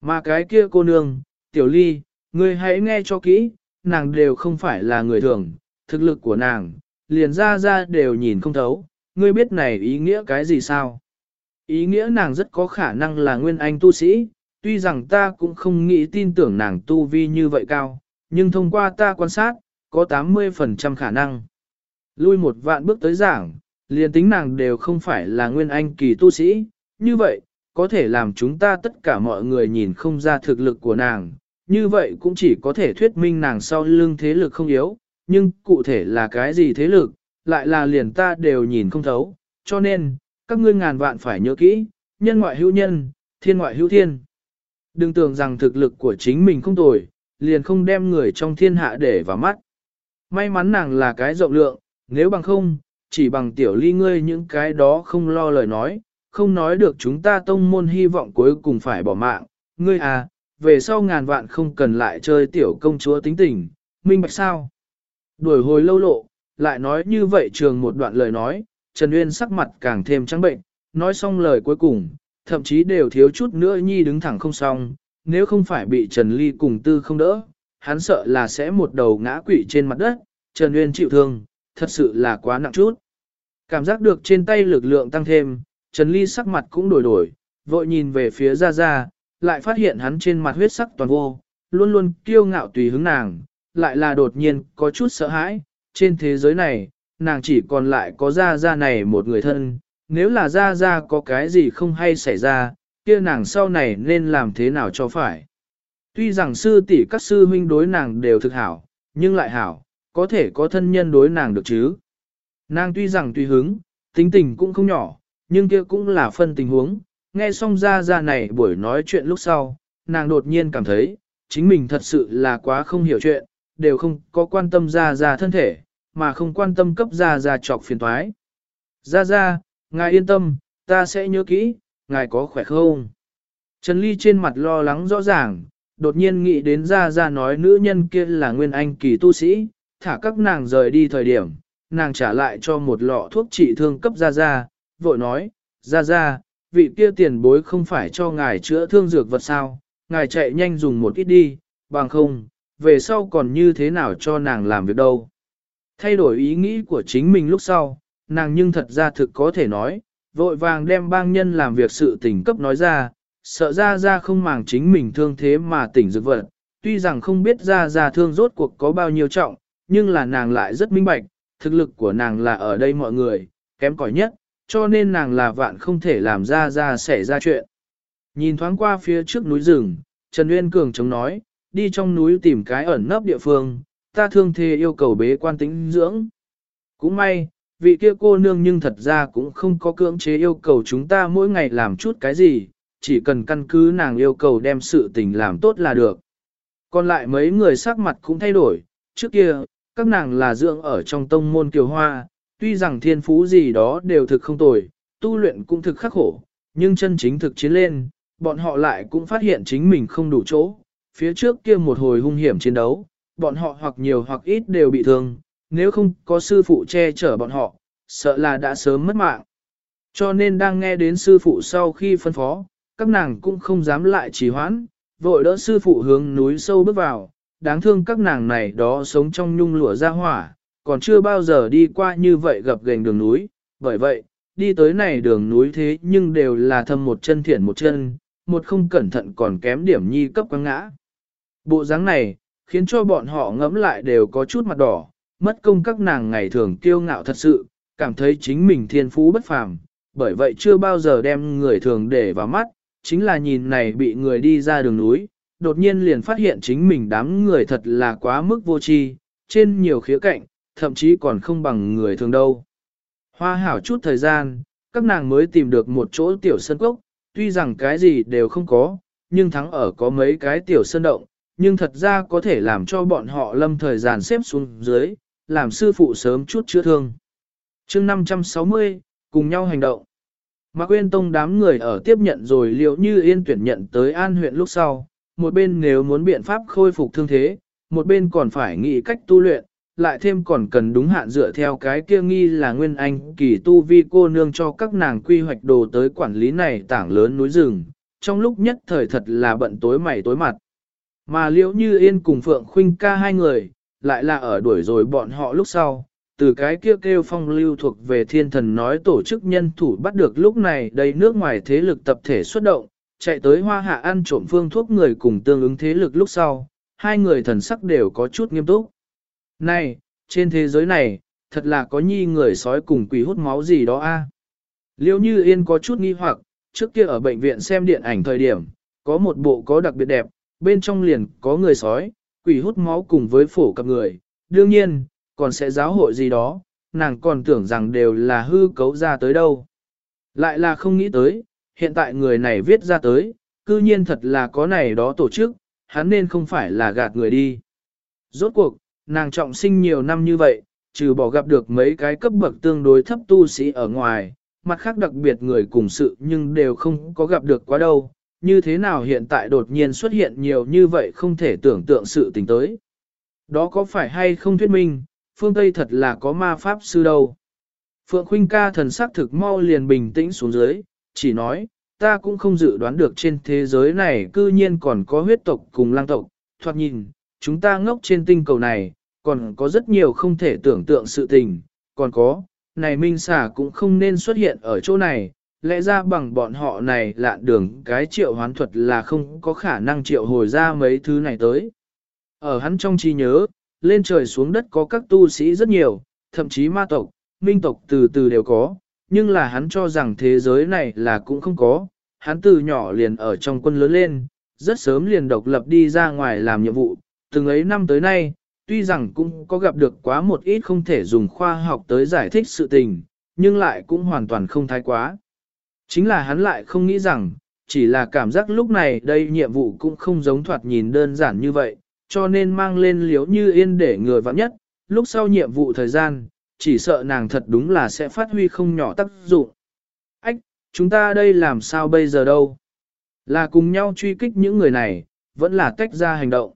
Mà cái kia cô nương, tiểu ly, ngươi hãy nghe cho kỹ, nàng đều không phải là người thường, thực lực của nàng, liền ra ra đều nhìn không thấu, ngươi biết này ý nghĩa cái gì sao? Ý nghĩa nàng rất có khả năng là nguyên anh tu sĩ, tuy rằng ta cũng không nghĩ tin tưởng nàng tu vi như vậy cao, nhưng thông qua ta quan sát, có 80% khả năng. Lui một vạn bước tới giảng, liền tính nàng đều không phải là nguyên anh kỳ tu sĩ, như vậy, có thể làm chúng ta tất cả mọi người nhìn không ra thực lực của nàng, như vậy cũng chỉ có thể thuyết minh nàng sau lưng thế lực không yếu, nhưng cụ thể là cái gì thế lực, lại là liền ta đều nhìn không thấu, cho nên, các ngươi ngàn vạn phải nhớ kỹ, nhân ngoại hữu nhân, thiên ngoại hữu thiên. Đừng tưởng rằng thực lực của chính mình không tồi, liền không đem người trong thiên hạ để vào mắt. May mắn nàng là cái rộng lượng, nếu bằng không, chỉ bằng tiểu ly ngươi những cái đó không lo lời nói, không nói được chúng ta tông môn hy vọng cuối cùng phải bỏ mạng. Ngươi à, về sau ngàn vạn không cần lại chơi tiểu công chúa tính tình, minh bạch sao? Đuổi hồi lâu lộ, lại nói như vậy trường một đoạn lời nói, Trần Uyên sắc mặt càng thêm trắng bệnh, nói xong lời cuối cùng, thậm chí đều thiếu chút nữa nhi đứng thẳng không xong, nếu không phải bị Trần Ly cùng tư không đỡ, hắn sợ là sẽ một đầu ngã quỵ trên mặt đất, Trần Uyên chịu thương, thật sự là quá nặng chút. Cảm giác được trên tay lực lượng tăng thêm, Trần Ly sắc mặt cũng đổi đổi, vội nhìn về phía Gia Gia, lại phát hiện hắn trên mặt huyết sắc toàn vô, luôn luôn kiêu ngạo tùy hứng nàng, lại là đột nhiên có chút sợ hãi, trên thế giới này, nàng chỉ còn lại có Gia Gia này một người thân, nếu là Gia Gia có cái gì không hay xảy ra, kia nàng sau này nên làm thế nào cho phải. Tuy rằng sư tỷ các sư huynh đối nàng đều thực hảo, nhưng lại hảo, có thể có thân nhân đối nàng được chứ. Nàng tuy rằng tùy hứng, tính tình cũng không nhỏ, nhưng kia cũng là phân tình huống. Nghe xong ra ra này buổi nói chuyện lúc sau, nàng đột nhiên cảm thấy, chính mình thật sự là quá không hiểu chuyện, đều không có quan tâm ra ra thân thể, mà không quan tâm cấp ra ra trọc phiền thoái. Ra ra, ngài yên tâm, ta sẽ nhớ kỹ, ngài có khỏe không? Trần Ly trên mặt lo lắng rõ ràng, đột nhiên nghĩ đến ra ra nói nữ nhân kia là nguyên anh kỳ tu sĩ, thả các nàng rời đi thời điểm, nàng trả lại cho một lọ thuốc trị thương cấp ra ra, vội nói, ra ra, vị kia tiền bối không phải cho ngài chữa thương dược vật sao, ngài chạy nhanh dùng một ít đi, bằng không, về sau còn như thế nào cho nàng làm việc đâu. Thay đổi ý nghĩ của chính mình lúc sau, nàng nhưng thật ra thực có thể nói, vội vàng đem bang nhân làm việc sự tình cấp nói ra, sợ ra ra không màng chính mình thương thế mà tỉnh dược vật, tuy rằng không biết ra ra thương rốt cuộc có bao nhiêu trọng, nhưng là nàng lại rất minh bạch, thực lực của nàng là ở đây mọi người, kém cỏi nhất, cho nên nàng là vạn không thể làm ra ra xảy ra chuyện. Nhìn thoáng qua phía trước núi rừng, Trần Nguyên Cường chống nói, đi trong núi tìm cái ẩn nấp địa phương, ta thương thê yêu cầu bế quan tĩnh dưỡng. Cũng may, vị kia cô nương nhưng thật ra cũng không có cưỡng chế yêu cầu chúng ta mỗi ngày làm chút cái gì, chỉ cần căn cứ nàng yêu cầu đem sự tình làm tốt là được. Còn lại mấy người sắc mặt cũng thay đổi, trước kia, các nàng là dưỡng ở trong tông môn kiều hoa, tuy rằng thiên phú gì đó đều thực không tồi, tu luyện cũng thực khắc khổ, nhưng chân chính thực chiến lên, bọn họ lại cũng phát hiện chính mình không đủ chỗ. Phía trước kia một hồi hung hiểm chiến đấu, bọn họ hoặc nhiều hoặc ít đều bị thương, nếu không có sư phụ che chở bọn họ, sợ là đã sớm mất mạng. Cho nên đang nghe đến sư phụ sau khi phân phó, các nàng cũng không dám lại trì hoãn, vội đỡ sư phụ hướng núi sâu bước vào, đáng thương các nàng này đó sống trong nhung lụa ra hỏa, còn chưa bao giờ đi qua như vậy gặp gành đường núi, bởi vậy, đi tới này đường núi thế nhưng đều là thâm một chân thiện một chân, một không cẩn thận còn kém điểm nhi cấp quăng ngã. Bộ dáng này, khiến cho bọn họ ngẫm lại đều có chút mặt đỏ, mất công các nàng ngày thường kiêu ngạo thật sự, cảm thấy chính mình thiên phú bất phàm, bởi vậy chưa bao giờ đem người thường để vào mắt, chính là nhìn này bị người đi ra đường núi, đột nhiên liền phát hiện chính mình đám người thật là quá mức vô tri, trên nhiều khía cạnh, thậm chí còn không bằng người thường đâu. Hoa hảo chút thời gian, các nàng mới tìm được một chỗ tiểu sân cốc, tuy rằng cái gì đều không có, nhưng thắng ở có mấy cái tiểu sân động, nhưng thật ra có thể làm cho bọn họ lâm thời gian xếp xuống dưới, làm sư phụ sớm chút chữa thương. chương 560, cùng nhau hành động. Mạc Quyên Tông đám người ở tiếp nhận rồi liệu như yên tuyển nhận tới an huyện lúc sau, một bên nếu muốn biện pháp khôi phục thương thế, một bên còn phải nghĩ cách tu luyện, lại thêm còn cần đúng hạn dựa theo cái kia nghi là nguyên anh kỳ tu vi cô nương cho các nàng quy hoạch đồ tới quản lý này tảng lớn núi rừng, trong lúc nhất thời thật là bận tối mày tối mặt. Mà liễu như yên cùng Phượng Khuynh ca hai người, lại là ở đuổi rồi bọn họ lúc sau, từ cái kia kêu phong lưu thuộc về thiên thần nói tổ chức nhân thủ bắt được lúc này đầy nước ngoài thế lực tập thể xuất động, chạy tới hoa hạ ăn trộm phương thuốc người cùng tương ứng thế lực lúc sau, hai người thần sắc đều có chút nghiêm túc. Này, trên thế giới này, thật là có nhi người sói cùng quỷ hút máu gì đó a. Liêu như yên có chút nghi hoặc, trước kia ở bệnh viện xem điện ảnh thời điểm, có một bộ có đặc biệt đẹp, bên trong liền có người sói, quỷ hút máu cùng với phổ cặp người, đương nhiên, còn sẽ giáo hội gì đó, nàng còn tưởng rằng đều là hư cấu ra tới đâu. Lại là không nghĩ tới, hiện tại người này viết ra tới, cư nhiên thật là có này đó tổ chức, hắn nên không phải là gạt người đi. Rốt cuộc, nàng trọng sinh nhiều năm như vậy, trừ bỏ gặp được mấy cái cấp bậc tương đối thấp tu sĩ ở ngoài, mặt khác đặc biệt người cùng sự nhưng đều không có gặp được quá đâu, như thế nào hiện tại đột nhiên xuất hiện nhiều như vậy không thể tưởng tượng sự tình tới. Đó có phải hay không thuyết minh, phương Tây thật là có ma pháp sư đâu. Phượng Khuynh ca thần sắc thực mau liền bình tĩnh xuống dưới, chỉ nói, ta cũng không dự đoán được trên thế giới này cư nhiên còn có huyết tộc cùng lang tộc, thoạt nhìn, chúng ta ngốc trên tinh cầu này, còn có rất nhiều không thể tưởng tượng sự tình, còn có, này minh xà cũng không nên xuất hiện ở chỗ này, lẽ ra bằng bọn họ này lạn đường cái triệu hoán thuật là không có khả năng triệu hồi ra mấy thứ này tới. Ở hắn trong trí nhớ, lên trời xuống đất có các tu sĩ rất nhiều, thậm chí ma tộc, minh tộc từ từ đều có, nhưng là hắn cho rằng thế giới này là cũng không có, hắn từ nhỏ liền ở trong quân lớn lên, rất sớm liền độc lập đi ra ngoài làm nhiệm vụ, từng ấy năm tới nay, tuy rằng cũng có gặp được quá một ít không thể dùng khoa học tới giải thích sự tình, nhưng lại cũng hoàn toàn không thái quá. Chính là hắn lại không nghĩ rằng, chỉ là cảm giác lúc này đây nhiệm vụ cũng không giống thoạt nhìn đơn giản như vậy, cho nên mang lên liếu như yên để người vắng nhất, lúc sau nhiệm vụ thời gian, chỉ sợ nàng thật đúng là sẽ phát huy không nhỏ tác dụng. Ách, chúng ta đây làm sao bây giờ đâu? Là cùng nhau truy kích những người này, vẫn là tách ra hành động.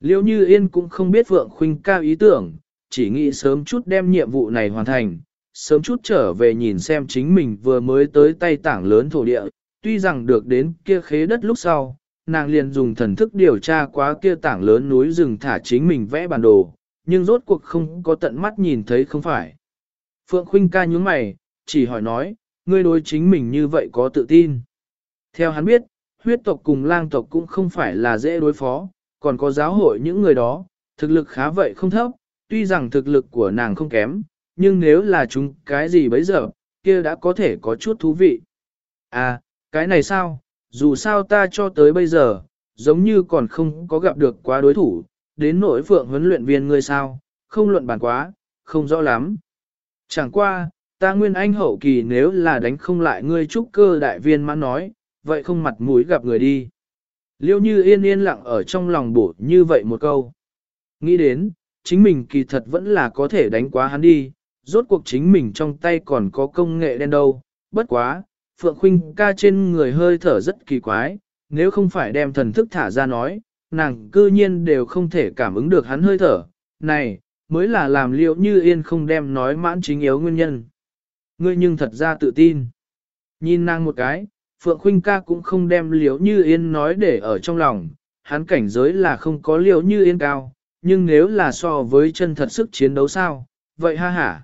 Liêu như yên cũng không biết vượng Khuynh cao ý tưởng, chỉ nghĩ sớm chút đem nhiệm vụ này hoàn thành, sớm chút trở về nhìn xem chính mình vừa mới tới tay tảng lớn thổ địa, tuy rằng được đến kia khế đất lúc sau, nàng liền dùng thần thức điều tra quá kia tảng lớn núi rừng thả chính mình vẽ bản đồ, nhưng rốt cuộc không có tận mắt nhìn thấy không phải. Phượng Khuynh ca nhướng mày, chỉ hỏi nói, ngươi đối chính mình như vậy có tự tin. Theo hắn biết, huyết tộc cùng lang tộc cũng không phải là dễ đối phó, còn có giáo hội những người đó, thực lực khá vậy không thấp, tuy rằng thực lực của nàng không kém, nhưng nếu là chúng cái gì bấy giờ, kia đã có thể có chút thú vị. À, cái này sao, dù sao ta cho tới bây giờ, giống như còn không có gặp được quá đối thủ, đến nỗi phượng huấn luyện viên ngươi sao, không luận bàn quá, không rõ lắm. Chẳng qua, ta nguyên anh hậu kỳ nếu là đánh không lại ngươi trúc cơ đại viên mãn nói, vậy không mặt mũi gặp người đi. Liêu như yên yên lặng ở trong lòng bổ như vậy một câu. Nghĩ đến, chính mình kỳ thật vẫn là có thể đánh quá hắn đi, rốt cuộc chính mình trong tay còn có công nghệ đen đâu, bất quá, Phượng Khuynh ca trên người hơi thở rất kỳ quái, nếu không phải đem thần thức thả ra nói, nàng cư nhiên đều không thể cảm ứng được hắn hơi thở, này, mới là làm liệu như yên không đem nói mãn chính yếu nguyên nhân. Ngươi nhưng thật ra tự tin. Nhìn nàng một cái, Phượng Khuynh ca cũng không đem liễu như yên nói để ở trong lòng, hắn cảnh giới là không có liễu như yên cao, nhưng nếu là so với chân thật sức chiến đấu sao, vậy ha hả.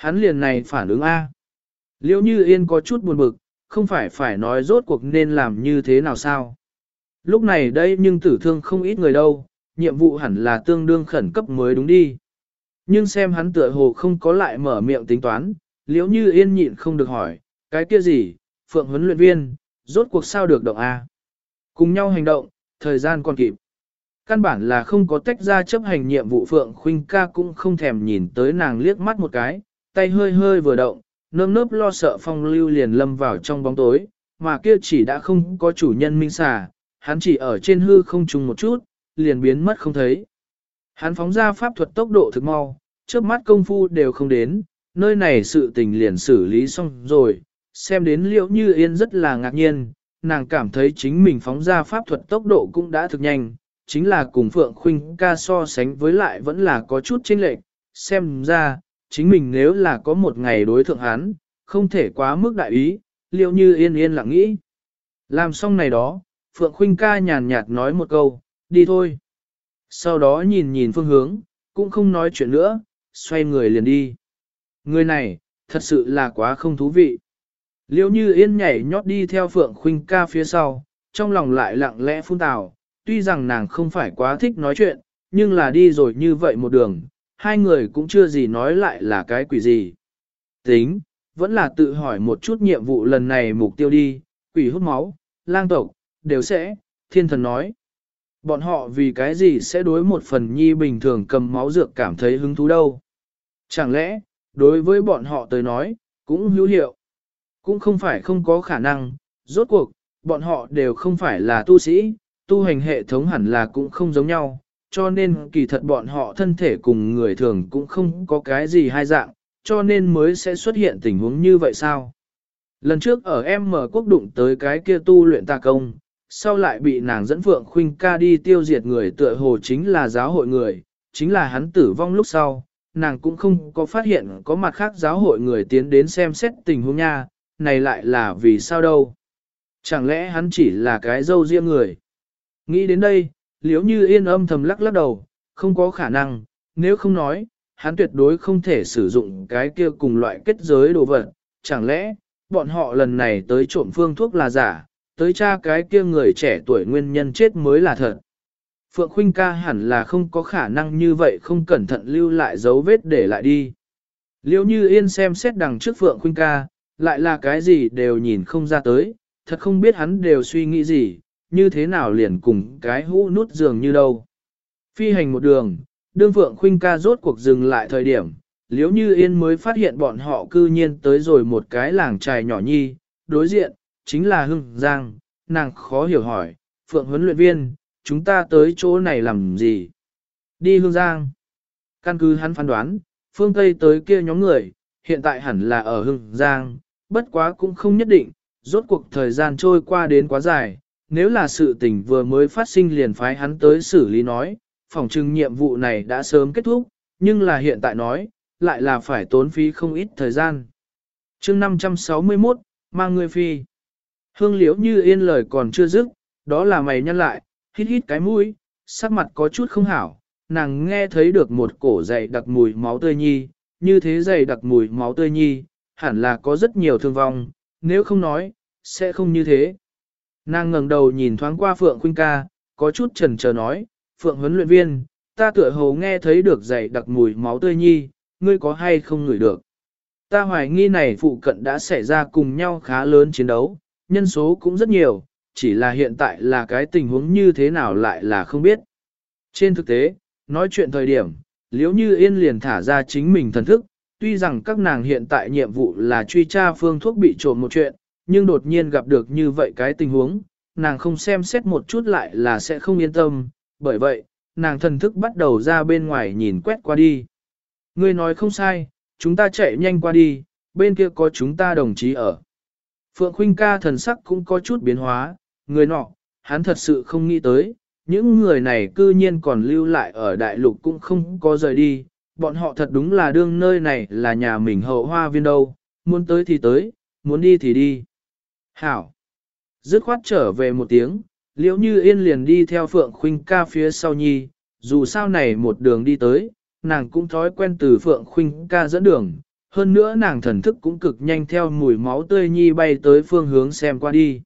Hắn liền này phản ứng A. Liễu như yên có chút buồn bực, không phải phải nói rốt cuộc nên làm như thế nào sao. Lúc này đây nhưng tử thương không ít người đâu, nhiệm vụ hẳn là tương đương khẩn cấp mới đúng đi. Nhưng xem hắn tựa hồ không có lại mở miệng tính toán, liễu như yên nhịn không được hỏi, cái kia gì, phượng huấn luyện viên, rốt cuộc sao được động A. Cùng nhau hành động, thời gian còn kịp. Căn bản là không có tách ra chấp hành nhiệm vụ Phượng Khuynh ca cũng không thèm nhìn tới nàng liếc mắt một cái, tay hơi hơi vừa động, nơm nớp lo sợ phong lưu liền lâm vào trong bóng tối, mà kia chỉ đã không có chủ nhân minh xà, hắn chỉ ở trên hư không trùng một chút, liền biến mất không thấy. Hắn phóng ra pháp thuật tốc độ thực mau, trước mắt công phu đều không đến, nơi này sự tình liền xử lý xong rồi, xem đến liệu như yên rất là ngạc nhiên, nàng cảm thấy chính mình phóng ra pháp thuật tốc độ cũng đã thực nhanh, chính là cùng Phượng Khuynh ca so sánh với lại vẫn là có chút chênh lệch, xem ra, chính mình nếu là có một ngày đối thượng hắn, không thể quá mức đại ý, liệu như yên yên lặng nghĩ. Làm xong này đó, Phượng Khuynh ca nhàn nhạt nói một câu, đi thôi. Sau đó nhìn nhìn phương hướng, cũng không nói chuyện nữa, xoay người liền đi. Người này, thật sự là quá không thú vị. Liêu như yên nhảy nhót đi theo Phượng Khuynh ca phía sau, trong lòng lại lặng lẽ phun tào, tuy rằng nàng không phải quá thích nói chuyện, nhưng là đi rồi như vậy một đường, hai người cũng chưa gì nói lại là cái quỷ gì. Tính, vẫn là tự hỏi một chút nhiệm vụ lần này mục tiêu đi, quỷ hút máu, lang tộc, đều sẽ, thiên thần nói. Bọn họ vì cái gì sẽ đối một phần nhi bình thường cầm máu dược cảm thấy hứng thú đâu. Chẳng lẽ, đối với bọn họ tới nói, cũng hữu hiệu. Cũng không phải không có khả năng, rốt cuộc, bọn họ đều không phải là tu sĩ, tu hành hệ thống hẳn là cũng không giống nhau, cho nên kỳ thật bọn họ thân thể cùng người thường cũng không có cái gì hai dạng, cho nên mới sẽ xuất hiện tình huống như vậy sao. Lần trước ở em mở quốc đụng tới cái kia tu luyện tà công, sau lại bị nàng dẫn Phượng Khuynh ca đi tiêu diệt người tựa hồ chính là giáo hội người, chính là hắn tử vong lúc sau, nàng cũng không có phát hiện có mặt khác giáo hội người tiến đến xem xét tình huống nha, này lại là vì sao đâu. Chẳng lẽ hắn chỉ là cái dâu riêng người? Nghĩ đến đây, liếu như yên âm thầm lắc lắc đầu, không có khả năng, nếu không nói, hắn tuyệt đối không thể sử dụng cái kia cùng loại kết giới đồ vật. Chẳng lẽ, bọn họ lần này tới trộm phương thuốc là giả, tới tra cái kia người trẻ tuổi nguyên nhân chết mới là thật. Phượng Khuynh ca hẳn là không có khả năng như vậy không cẩn thận lưu lại dấu vết để lại đi. Liêu như yên xem xét đằng trước Phượng Khuynh ca, lại là cái gì đều nhìn không ra tới, thật không biết hắn đều suy nghĩ gì, như thế nào liền cùng cái hũ nút giường như đâu. Phi hành một đường, đương Phượng Khuynh ca rốt cuộc dừng lại thời điểm, liếu như yên mới phát hiện bọn họ cư nhiên tới rồi một cái làng trài nhỏ nhi, đối diện, chính là Hưng Giang, nàng khó hiểu hỏi, Phượng huấn luyện viên, chúng ta tới chỗ này làm gì? Đi Hương Giang. Căn cứ hắn phán đoán, phương Tây tới kia nhóm người, hiện tại hẳn là ở Hương Giang, bất quá cũng không nhất định, rốt cuộc thời gian trôi qua đến quá dài, nếu là sự tình vừa mới phát sinh liền phái hắn tới xử lý nói, phòng trừng nhiệm vụ này đã sớm kết thúc, nhưng là hiện tại nói, lại là phải tốn phí không ít thời gian. chương 561, mang người phi. Hương liễu như yên lời còn chưa dứt, đó là mày nhăn lại, hít hít cái mũi, sắc mặt có chút không hảo, nàng nghe thấy được một cổ dày đặc mùi máu tươi nhi, như thế dày đặc mùi máu tươi nhi, hẳn là có rất nhiều thương vong, nếu không nói, sẽ không như thế. Nàng ngẩng đầu nhìn thoáng qua Phượng Khuynh ca, có chút chần chờ nói, Phượng huấn luyện viên, ta tựa hồ nghe thấy được dày đặc mùi máu tươi nhi, ngươi có hay không ngửi được. Ta hoài nghi này phụ cận đã xảy ra cùng nhau khá lớn chiến đấu, nhân số cũng rất nhiều, chỉ là hiện tại là cái tình huống như thế nào lại là không biết. Trên thực tế, nói chuyện thời điểm, liếu như yên liền thả ra chính mình thần thức, tuy rằng các nàng hiện tại nhiệm vụ là truy tra phương thuốc bị trộm một chuyện, nhưng đột nhiên gặp được như vậy cái tình huống, nàng không xem xét một chút lại là sẽ không yên tâm, bởi vậy, nàng thần thức bắt đầu ra bên ngoài nhìn quét qua đi. Ngươi nói không sai, chúng ta chạy nhanh qua đi, bên kia có chúng ta đồng chí ở. Phượng Khuynh ca thần sắc cũng có chút biến hóa, người nọ, hắn thật sự không nghĩ tới, những người này cư nhiên còn lưu lại ở đại lục cũng không có rời đi, bọn họ thật đúng là đương nơi này là nhà mình hậu hoa viên đâu, muốn tới thì tới, muốn đi thì đi. Hảo! Dứt khoát trở về một tiếng, liễu như yên liền đi theo Phượng Khuynh ca phía sau nhi, dù sao này một đường đi tới, nàng cũng thói quen từ Phượng Khuynh ca dẫn đường, hơn nữa nàng thần thức cũng cực nhanh theo mùi máu tươi nhi bay tới phương hướng xem qua đi.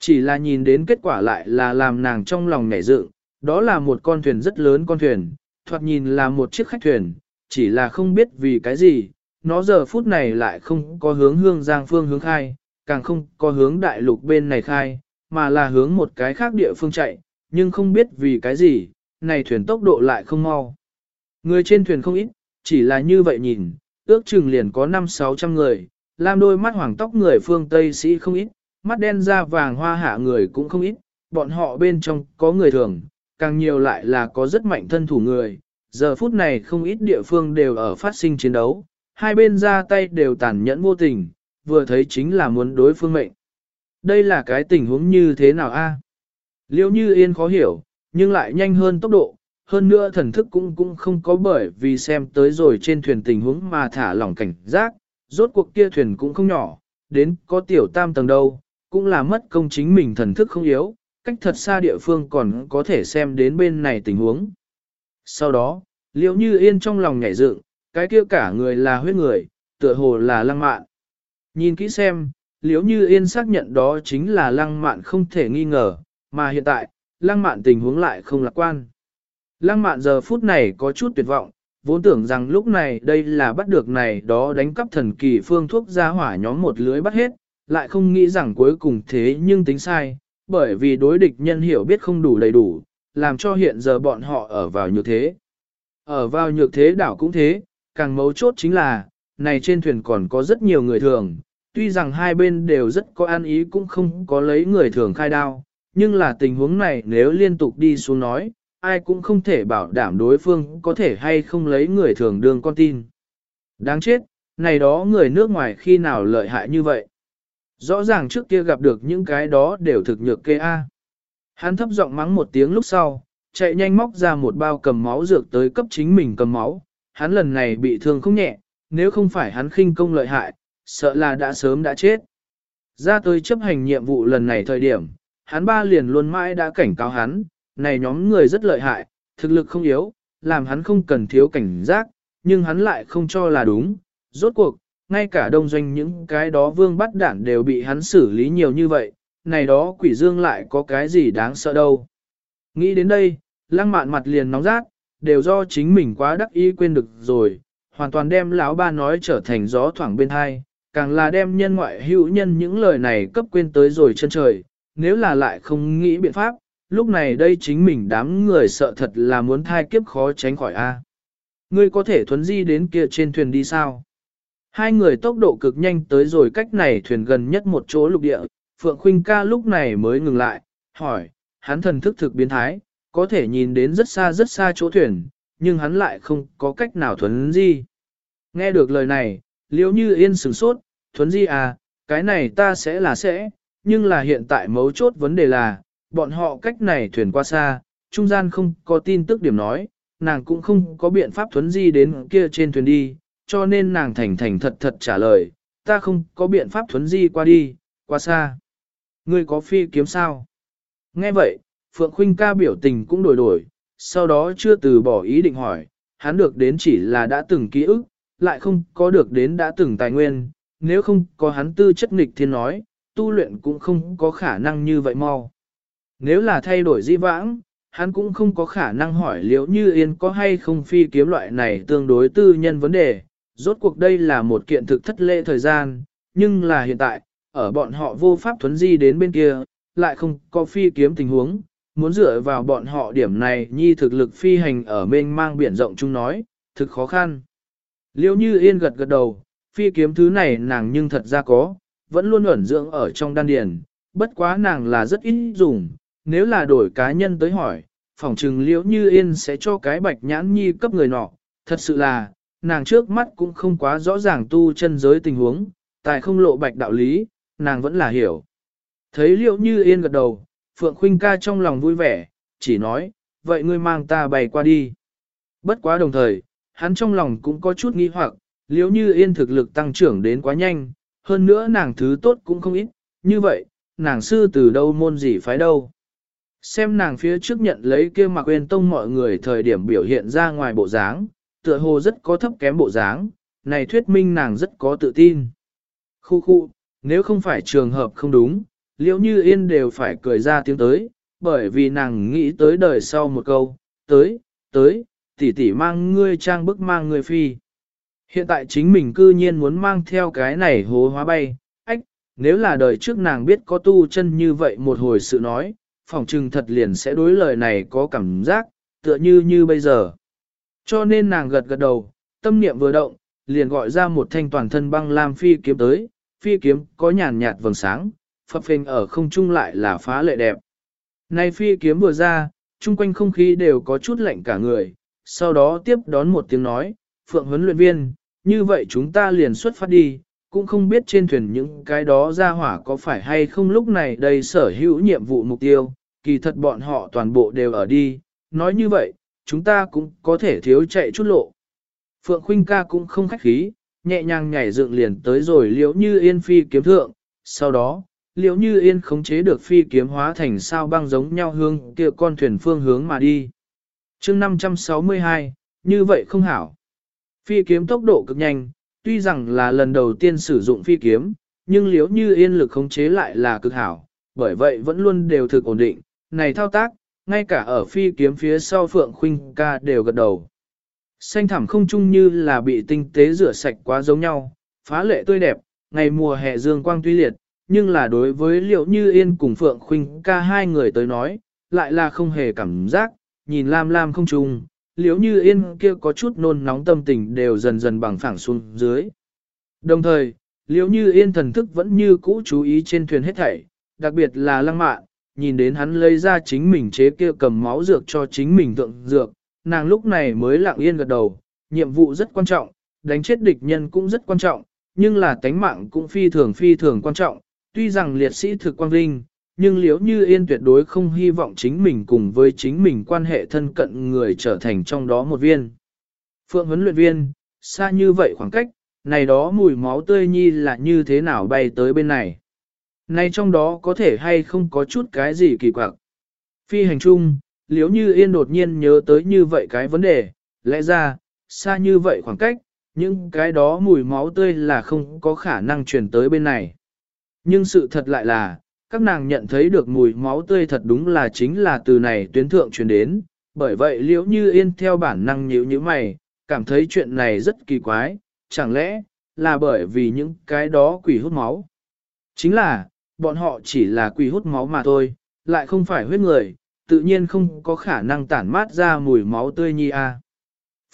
Chỉ là nhìn đến kết quả lại là làm nàng trong lòng nảy dựng, đó là một con thuyền rất lớn con thuyền, thoạt nhìn là một chiếc khách thuyền, chỉ là không biết vì cái gì, nó giờ phút này lại không có hướng hương giang phương hướng khai, càng không có hướng đại lục bên này khai, mà là hướng một cái khác địa phương chạy, nhưng không biết vì cái gì, này thuyền tốc độ lại không mau. Người trên thuyền không ít, chỉ là như vậy nhìn, ước chừng liền có 5-600 người, làm đôi mắt hoàng tóc người phương Tây sĩ không ít, mắt đen da vàng hoa hạ người cũng không ít, bọn họ bên trong có người thường, càng nhiều lại là có rất mạnh thân thủ người. Giờ phút này không ít địa phương đều ở phát sinh chiến đấu, hai bên ra tay đều tàn nhẫn vô tình, vừa thấy chính là muốn đối phương mệnh. Đây là cái tình huống như thế nào a? Liêu như yên khó hiểu, nhưng lại nhanh hơn tốc độ, hơn nữa thần thức cũng cũng không có bởi vì xem tới rồi trên thuyền tình huống mà thả lỏng cảnh giác, rốt cuộc kia thuyền cũng không nhỏ, đến có tiểu tam tầng đâu, cũng là mất công chính mình thần thức không yếu, cách thật xa địa phương còn có thể xem đến bên này tình huống. Sau đó, liễu như yên trong lòng nhảy dựng, cái kia cả người là huyết người, tựa hồ là lăng mạn. Nhìn kỹ xem, liếu như yên xác nhận đó chính là lăng mạn không thể nghi ngờ, mà hiện tại, lăng mạn tình huống lại không lạc quan. Lăng mạn giờ phút này có chút tuyệt vọng, vốn tưởng rằng lúc này đây là bắt được này đó đánh cắp thần kỳ phương thuốc ra hỏa nhóm một lưới bắt hết, lại không nghĩ rằng cuối cùng thế nhưng tính sai, bởi vì đối địch nhân hiểu biết không đủ đầy đủ, làm cho hiện giờ bọn họ ở vào nhược thế. Ở vào nhược thế đảo cũng thế, càng mấu chốt chính là, này trên thuyền còn có rất nhiều người thường, tuy rằng hai bên đều rất có an ý cũng không có lấy người thường khai đao, nhưng là tình huống này nếu liên tục đi xuống nói, ai cũng không thể bảo đảm đối phương có thể hay không lấy người thường đương con tin. Đáng chết, này đó người nước ngoài khi nào lợi hại như vậy. Rõ ràng trước kia gặp được những cái đó đều thực nhược kê A. Hắn thấp giọng mắng một tiếng lúc sau, chạy nhanh móc ra một bao cầm máu dược tới cấp chính mình cầm máu. Hắn lần này bị thương không nhẹ, nếu không phải hắn khinh công lợi hại, sợ là đã sớm đã chết. Ra tới chấp hành nhiệm vụ lần này thời điểm, hắn ba liền luôn mãi đã cảnh cáo hắn, này nhóm người rất lợi hại, thực lực không yếu, làm hắn không cần thiếu cảnh giác, nhưng hắn lại không cho là đúng. Rốt cuộc, ngay cả đông doanh những cái đó vương bắt đản đều bị hắn xử lý nhiều như vậy, này đó quỷ dương lại có cái gì đáng sợ đâu. Nghĩ đến đây, lăng mạn mặt liền nóng rát, đều do chính mình quá đắc ý quên được rồi, hoàn toàn đem lão ba nói trở thành gió thoảng bên hai, càng là đem nhân ngoại hữu nhân những lời này cấp quên tới rồi chân trời, nếu là lại không nghĩ biện pháp, lúc này đây chính mình đám người sợ thật là muốn thai kiếp khó tránh khỏi a. Ngươi có thể thuấn di đến kia trên thuyền đi sao? Hai người tốc độ cực nhanh tới rồi cách này thuyền gần nhất một chỗ lục địa, Phượng Khuynh ca lúc này mới ngừng lại, hỏi, hắn thần thức thực biến thái, có thể nhìn đến rất xa rất xa chỗ thuyền, nhưng hắn lại không có cách nào thuấn di. Nghe được lời này, liễu như yên sửng sốt, thuấn di à, cái này ta sẽ là sẽ, nhưng là hiện tại mấu chốt vấn đề là, bọn họ cách này thuyền qua xa, trung gian không có tin tức điểm nói, nàng cũng không có biện pháp thuấn di đến kia trên thuyền đi, cho nên nàng thành thành thật thật trả lời, ta không có biện pháp thuấn di qua đi, qua xa. Ngươi có phi kiếm sao? Nghe vậy, Phượng Khuynh ca biểu tình cũng đổi đổi, sau đó chưa từ bỏ ý định hỏi, hắn được đến chỉ là đã từng ký ức, lại không có được đến đã từng tài nguyên, nếu không có hắn tư chất nghịch thiên nói, tu luyện cũng không có khả năng như vậy mau. Nếu là thay đổi di vãng, hắn cũng không có khả năng hỏi liệu như yên có hay không phi kiếm loại này tương đối tư nhân vấn đề, rốt cuộc đây là một kiện thực thất lệ thời gian, nhưng là hiện tại, ở bọn họ vô pháp thuấn di đến bên kia, lại không có phi kiếm tình huống, muốn dựa vào bọn họ điểm này nhi thực lực phi hành ở mênh mang biển rộng chung nói, thực khó khăn. Liêu như yên gật gật đầu, phi kiếm thứ này nàng nhưng thật ra có, vẫn luôn ẩn dưỡng ở trong đan điền, bất quá nàng là rất ít dùng, nếu là đổi cá nhân tới hỏi, phỏng trừng liễu như yên sẽ cho cái bạch nhãn nhi cấp người nọ, thật sự là, nàng trước mắt cũng không quá rõ ràng tu chân giới tình huống, tại không lộ bạch đạo lý, nàng vẫn là hiểu. Thấy liễu như yên gật đầu, Phượng Khuynh ca trong lòng vui vẻ, chỉ nói, vậy ngươi mang ta bày qua đi. Bất quá đồng thời, hắn trong lòng cũng có chút nghi hoặc, liếu như yên thực lực tăng trưởng đến quá nhanh, hơn nữa nàng thứ tốt cũng không ít, như vậy, nàng sư từ đâu môn gì phái đâu. Xem nàng phía trước nhận lấy kia mặc quên tông mọi người thời điểm biểu hiện ra ngoài bộ dáng, tựa hồ rất có thấp kém bộ dáng, này thuyết minh nàng rất có tự tin. Khu khu, nếu không phải trường hợp không đúng, liễu như yên đều phải cười ra tiếng tới, bởi vì nàng nghĩ tới đời sau một câu, tới, tới, tỷ tỷ mang ngươi trang bức mang ngươi phi. Hiện tại chính mình cư nhiên muốn mang theo cái này hố hóa bay, ách, nếu là đời trước nàng biết có tu chân như vậy một hồi sự nói, phỏng trừng thật liền sẽ đối lời này có cảm giác, tựa như như bây giờ. Cho nên nàng gật gật đầu, tâm niệm vừa động, liền gọi ra một thanh toàn thân băng lam phi kiếm tới, phi kiếm có nhàn nhạt vầng sáng, phập phình ở không trung lại là phá lệ đẹp. Này phi kiếm vừa ra, chung quanh không khí đều có chút lạnh cả người, sau đó tiếp đón một tiếng nói, Phượng huấn luyện viên, như vậy chúng ta liền xuất phát đi, cũng không biết trên thuyền những cái đó ra hỏa có phải hay không lúc này đây sở hữu nhiệm vụ mục tiêu, kỳ thật bọn họ toàn bộ đều ở đi, nói như vậy, chúng ta cũng có thể thiếu chạy chút lộ. Phượng Khuynh ca cũng không khách khí, nhẹ nhàng nhảy dựng liền tới rồi liễu như yên phi kiếm thượng, sau đó, liễu như yên khống chế được phi kiếm hóa thành sao băng giống nhau hương kia con thuyền phương hướng mà đi chương 562, như vậy không hảo. Phi kiếm tốc độ cực nhanh, tuy rằng là lần đầu tiên sử dụng phi kiếm, nhưng liễu như yên lực khống chế lại là cực hảo, bởi vậy vẫn luôn đều thực ổn định, này thao tác, ngay cả ở phi kiếm phía sau Phượng Khuynh ca đều gật đầu. Xanh thẳm không chung như là bị tinh tế rửa sạch quá giống nhau, phá lệ tươi đẹp, ngày mùa hè dương quang tuy liệt, nhưng là đối với liệu như yên cùng Phượng Khuynh ca hai người tới nói, lại là không hề cảm giác, nhìn lam lam không chung, liếu như yên kia có chút nôn nóng tâm tình đều dần dần bằng phẳng xuống dưới. Đồng thời, liếu như yên thần thức vẫn như cũ chú ý trên thuyền hết thảy, đặc biệt là lăng mạn, nhìn đến hắn lấy ra chính mình chế kia cầm máu dược cho chính mình tượng dược, nàng lúc này mới lặng yên gật đầu, nhiệm vụ rất quan trọng, đánh chết địch nhân cũng rất quan trọng, nhưng là tánh mạng cũng phi thường phi thường quan trọng, tuy rằng liệt sĩ thực quang linh nhưng liếu như yên tuyệt đối không hy vọng chính mình cùng với chính mình quan hệ thân cận người trở thành trong đó một viên. Phượng huấn luyện viên, xa như vậy khoảng cách, này đó mùi máu tươi nhi là như thế nào bay tới bên này. Này trong đó có thể hay không có chút cái gì kỳ quặc. Phi hành chung, liếu như yên đột nhiên nhớ tới như vậy cái vấn đề, lẽ ra, xa như vậy khoảng cách, những cái đó mùi máu tươi là không có khả năng truyền tới bên này. Nhưng sự thật lại là, các nàng nhận thấy được mùi máu tươi thật đúng là chính là từ này tuyến thượng truyền đến, bởi vậy liễu như yên theo bản năng nhíu như mày, cảm thấy chuyện này rất kỳ quái, chẳng lẽ là bởi vì những cái đó quỷ hút máu. Chính là, bọn họ chỉ là quỷ hút máu mà thôi, lại không phải huyết người, tự nhiên không có khả năng tản mát ra mùi máu tươi nhi a.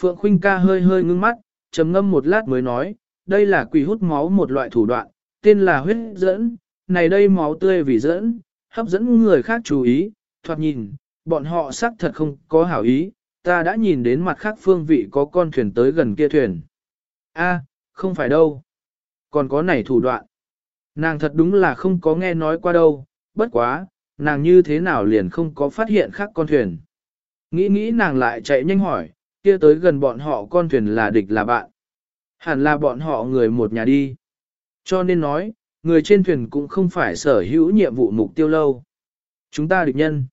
Phượng Khuynh ca hơi hơi ngưng mắt, trầm ngâm một lát mới nói, đây là quỷ hút máu một loại thủ đoạn, tên là huyết dẫn, này đây máu tươi vì dẫn, hấp dẫn người khác chú ý, thoạt nhìn, bọn họ xác thật không có hảo ý, ta đã nhìn đến mặt khác phương vị có con thuyền tới gần kia thuyền. A, không phải đâu. Còn có này thủ đoạn. Nàng thật đúng là không có nghe nói qua đâu, bất quá, nàng như thế nào liền không có phát hiện khác con thuyền. Nghĩ nghĩ nàng lại chạy nhanh hỏi, kia tới gần bọn họ con thuyền là địch là bạn. Hẳn là bọn họ người một nhà đi. Cho nên nói, người trên thuyền cũng không phải sở hữu nhiệm vụ mục tiêu lâu. Chúng ta địch nhân.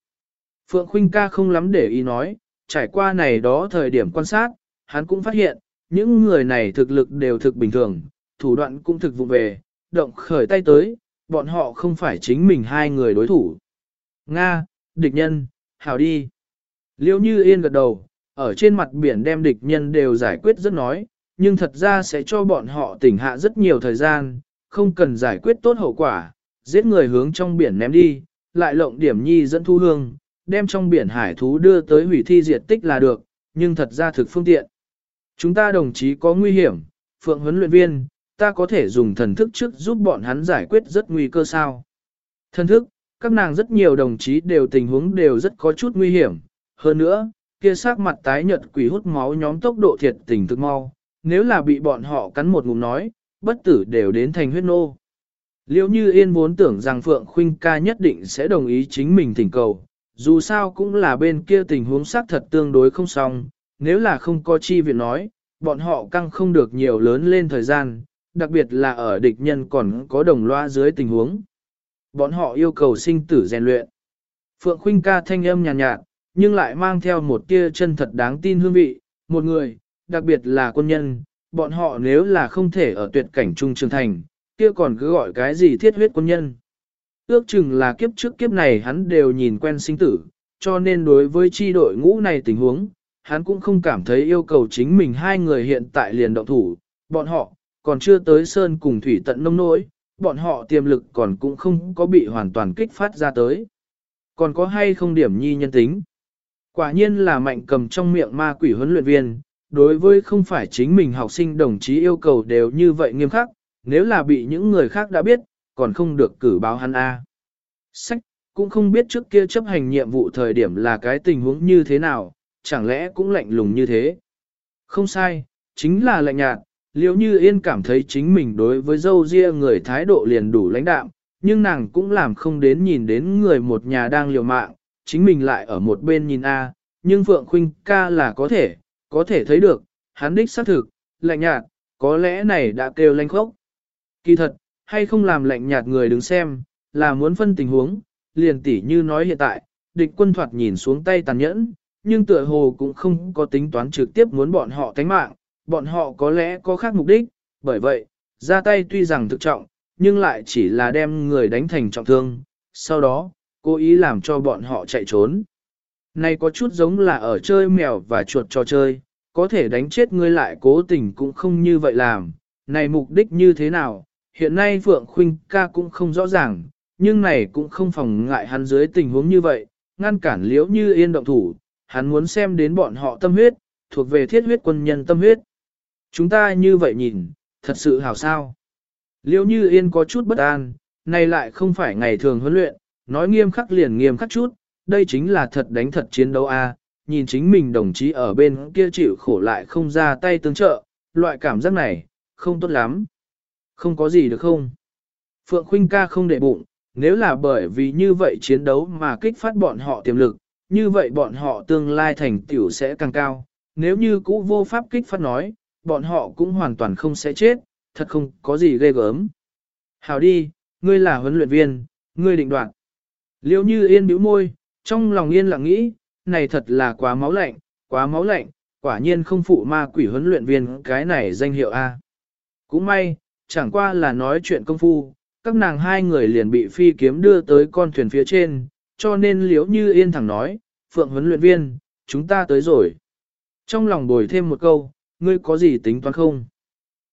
Phượng Khuynh ca không lắm để ý nói, trải qua này đó thời điểm quan sát, hắn cũng phát hiện, những người này thực lực đều thực bình thường, thủ đoạn cũng thực vụ về, động khởi tay tới, bọn họ không phải chính mình hai người đối thủ. Nga, địch nhân, hảo đi. Liêu như yên gật đầu, ở trên mặt biển đem địch nhân đều giải quyết rất nói, nhưng thật ra sẽ cho bọn họ tỉnh hạ rất nhiều thời gian, không cần giải quyết tốt hậu quả, giết người hướng trong biển ném đi, lại lộng điểm nhi dẫn thu hương, đem trong biển hải thú đưa tới hủy thi diệt tích là được, nhưng thật ra thực phương tiện. Chúng ta đồng chí có nguy hiểm, phượng huấn luyện viên, ta có thể dùng thần thức trước giúp bọn hắn giải quyết rất nguy cơ sao. Thần thức, các nàng rất nhiều đồng chí đều tình huống đều rất có chút nguy hiểm, hơn nữa, kia sắc mặt tái nhợt quỷ hút máu nhóm tốc độ thiệt tình thực mau, nếu là bị bọn họ cắn một ngụm nói, bất tử đều đến thành huyết nô. Liễu như yên vốn tưởng rằng Phượng Khuynh ca nhất định sẽ đồng ý chính mình thỉnh cầu, dù sao cũng là bên kia tình huống xác thật tương đối không xong, nếu là không có chi viện nói, bọn họ căng không được nhiều lớn lên thời gian, đặc biệt là ở địch nhân còn có đồng loa dưới tình huống. Bọn họ yêu cầu sinh tử rèn luyện. Phượng Khuynh ca thanh âm nhàn nhạt, nhạt, nhưng lại mang theo một tia chân thật đáng tin hương vị, một người, đặc biệt là quân nhân, bọn họ nếu là không thể ở tuyệt cảnh trung trường thành, kia còn cứ gọi cái gì thiết huyết quân nhân. Ước chừng là kiếp trước kiếp này hắn đều nhìn quen sinh tử, cho nên đối với chi đội ngũ này tình huống, hắn cũng không cảm thấy yêu cầu chính mình hai người hiện tại liền động thủ, bọn họ, còn chưa tới sơn cùng thủy tận nông nỗi, bọn họ tiềm lực còn cũng không có bị hoàn toàn kích phát ra tới. Còn có hay không điểm nhi nhân tính? Quả nhiên là mạnh cầm trong miệng ma quỷ huấn luyện viên, đối với không phải chính mình học sinh đồng chí yêu cầu đều như vậy nghiêm khắc, nếu là bị những người khác đã biết, còn không được cử báo hắn A. Sách, cũng không biết trước kia chấp hành nhiệm vụ thời điểm là cái tình huống như thế nào, chẳng lẽ cũng lạnh lùng như thế. Không sai, chính là lạnh nhạt, liếu như yên cảm thấy chính mình đối với dâu ria người thái độ liền đủ lãnh đạm, nhưng nàng cũng làm không đến nhìn đến người một nhà đang liều mạng, chính mình lại ở một bên nhìn A, nhưng Phượng Khuynh ca là có thể, có thể thấy được, hắn đích xác thực, lạnh nhạt, có lẽ này đã kêu lanh khốc. Kỳ thật, hay không làm lạnh nhạt người đứng xem, là muốn phân tình huống, liền tỉ như nói hiện tại, địch quân thoạt nhìn xuống tay tàn nhẫn, nhưng tựa hồ cũng không có tính toán trực tiếp muốn bọn họ tánh mạng, bọn họ có lẽ có khác mục đích, bởi vậy, ra tay tuy rằng thực trọng, nhưng lại chỉ là đem người đánh thành trọng thương, sau đó, cố ý làm cho bọn họ chạy trốn. Này có chút giống là ở chơi mèo và chuột trò chơi, có thể đánh chết ngươi lại cố tình cũng không như vậy làm, này mục đích như thế nào, hiện nay Phượng Khuynh ca cũng không rõ ràng, nhưng này cũng không phòng ngại hắn dưới tình huống như vậy, ngăn cản liễu như yên động thủ, hắn muốn xem đến bọn họ tâm huyết, thuộc về thiết huyết quân nhân tâm huyết. Chúng ta như vậy nhìn, thật sự hảo sao. Liễu như yên có chút bất an, này lại không phải ngày thường huấn luyện, nói nghiêm khắc liền nghiêm khắc chút, đây chính là thật đánh thật chiến đấu a. nhìn chính mình đồng chí ở bên kia chịu khổ lại không ra tay tương trợ, loại cảm giác này, không tốt lắm. Không có gì được không? Phượng Khuynh ca không để bụng, nếu là bởi vì như vậy chiến đấu mà kích phát bọn họ tiềm lực, như vậy bọn họ tương lai thành tiểu sẽ càng cao. Nếu như cũ vô pháp kích phát nói, bọn họ cũng hoàn toàn không sẽ chết, thật không có gì ghê gớm. Hào đi, ngươi là huấn luyện viên, ngươi định đoạt. Liêu như yên bĩu môi, trong lòng yên lặng nghĩ, này thật là quá máu lạnh, quá máu lạnh, quả nhiên không phụ ma quỷ huấn luyện viên cái này danh hiệu A. Cũng may, chẳng qua là nói chuyện công phu, các nàng hai người liền bị phi kiếm đưa tới con thuyền phía trên, cho nên liếu như yên thẳng nói, phượng huấn luyện viên, chúng ta tới rồi. Trong lòng bồi thêm một câu, ngươi có gì tính toán không?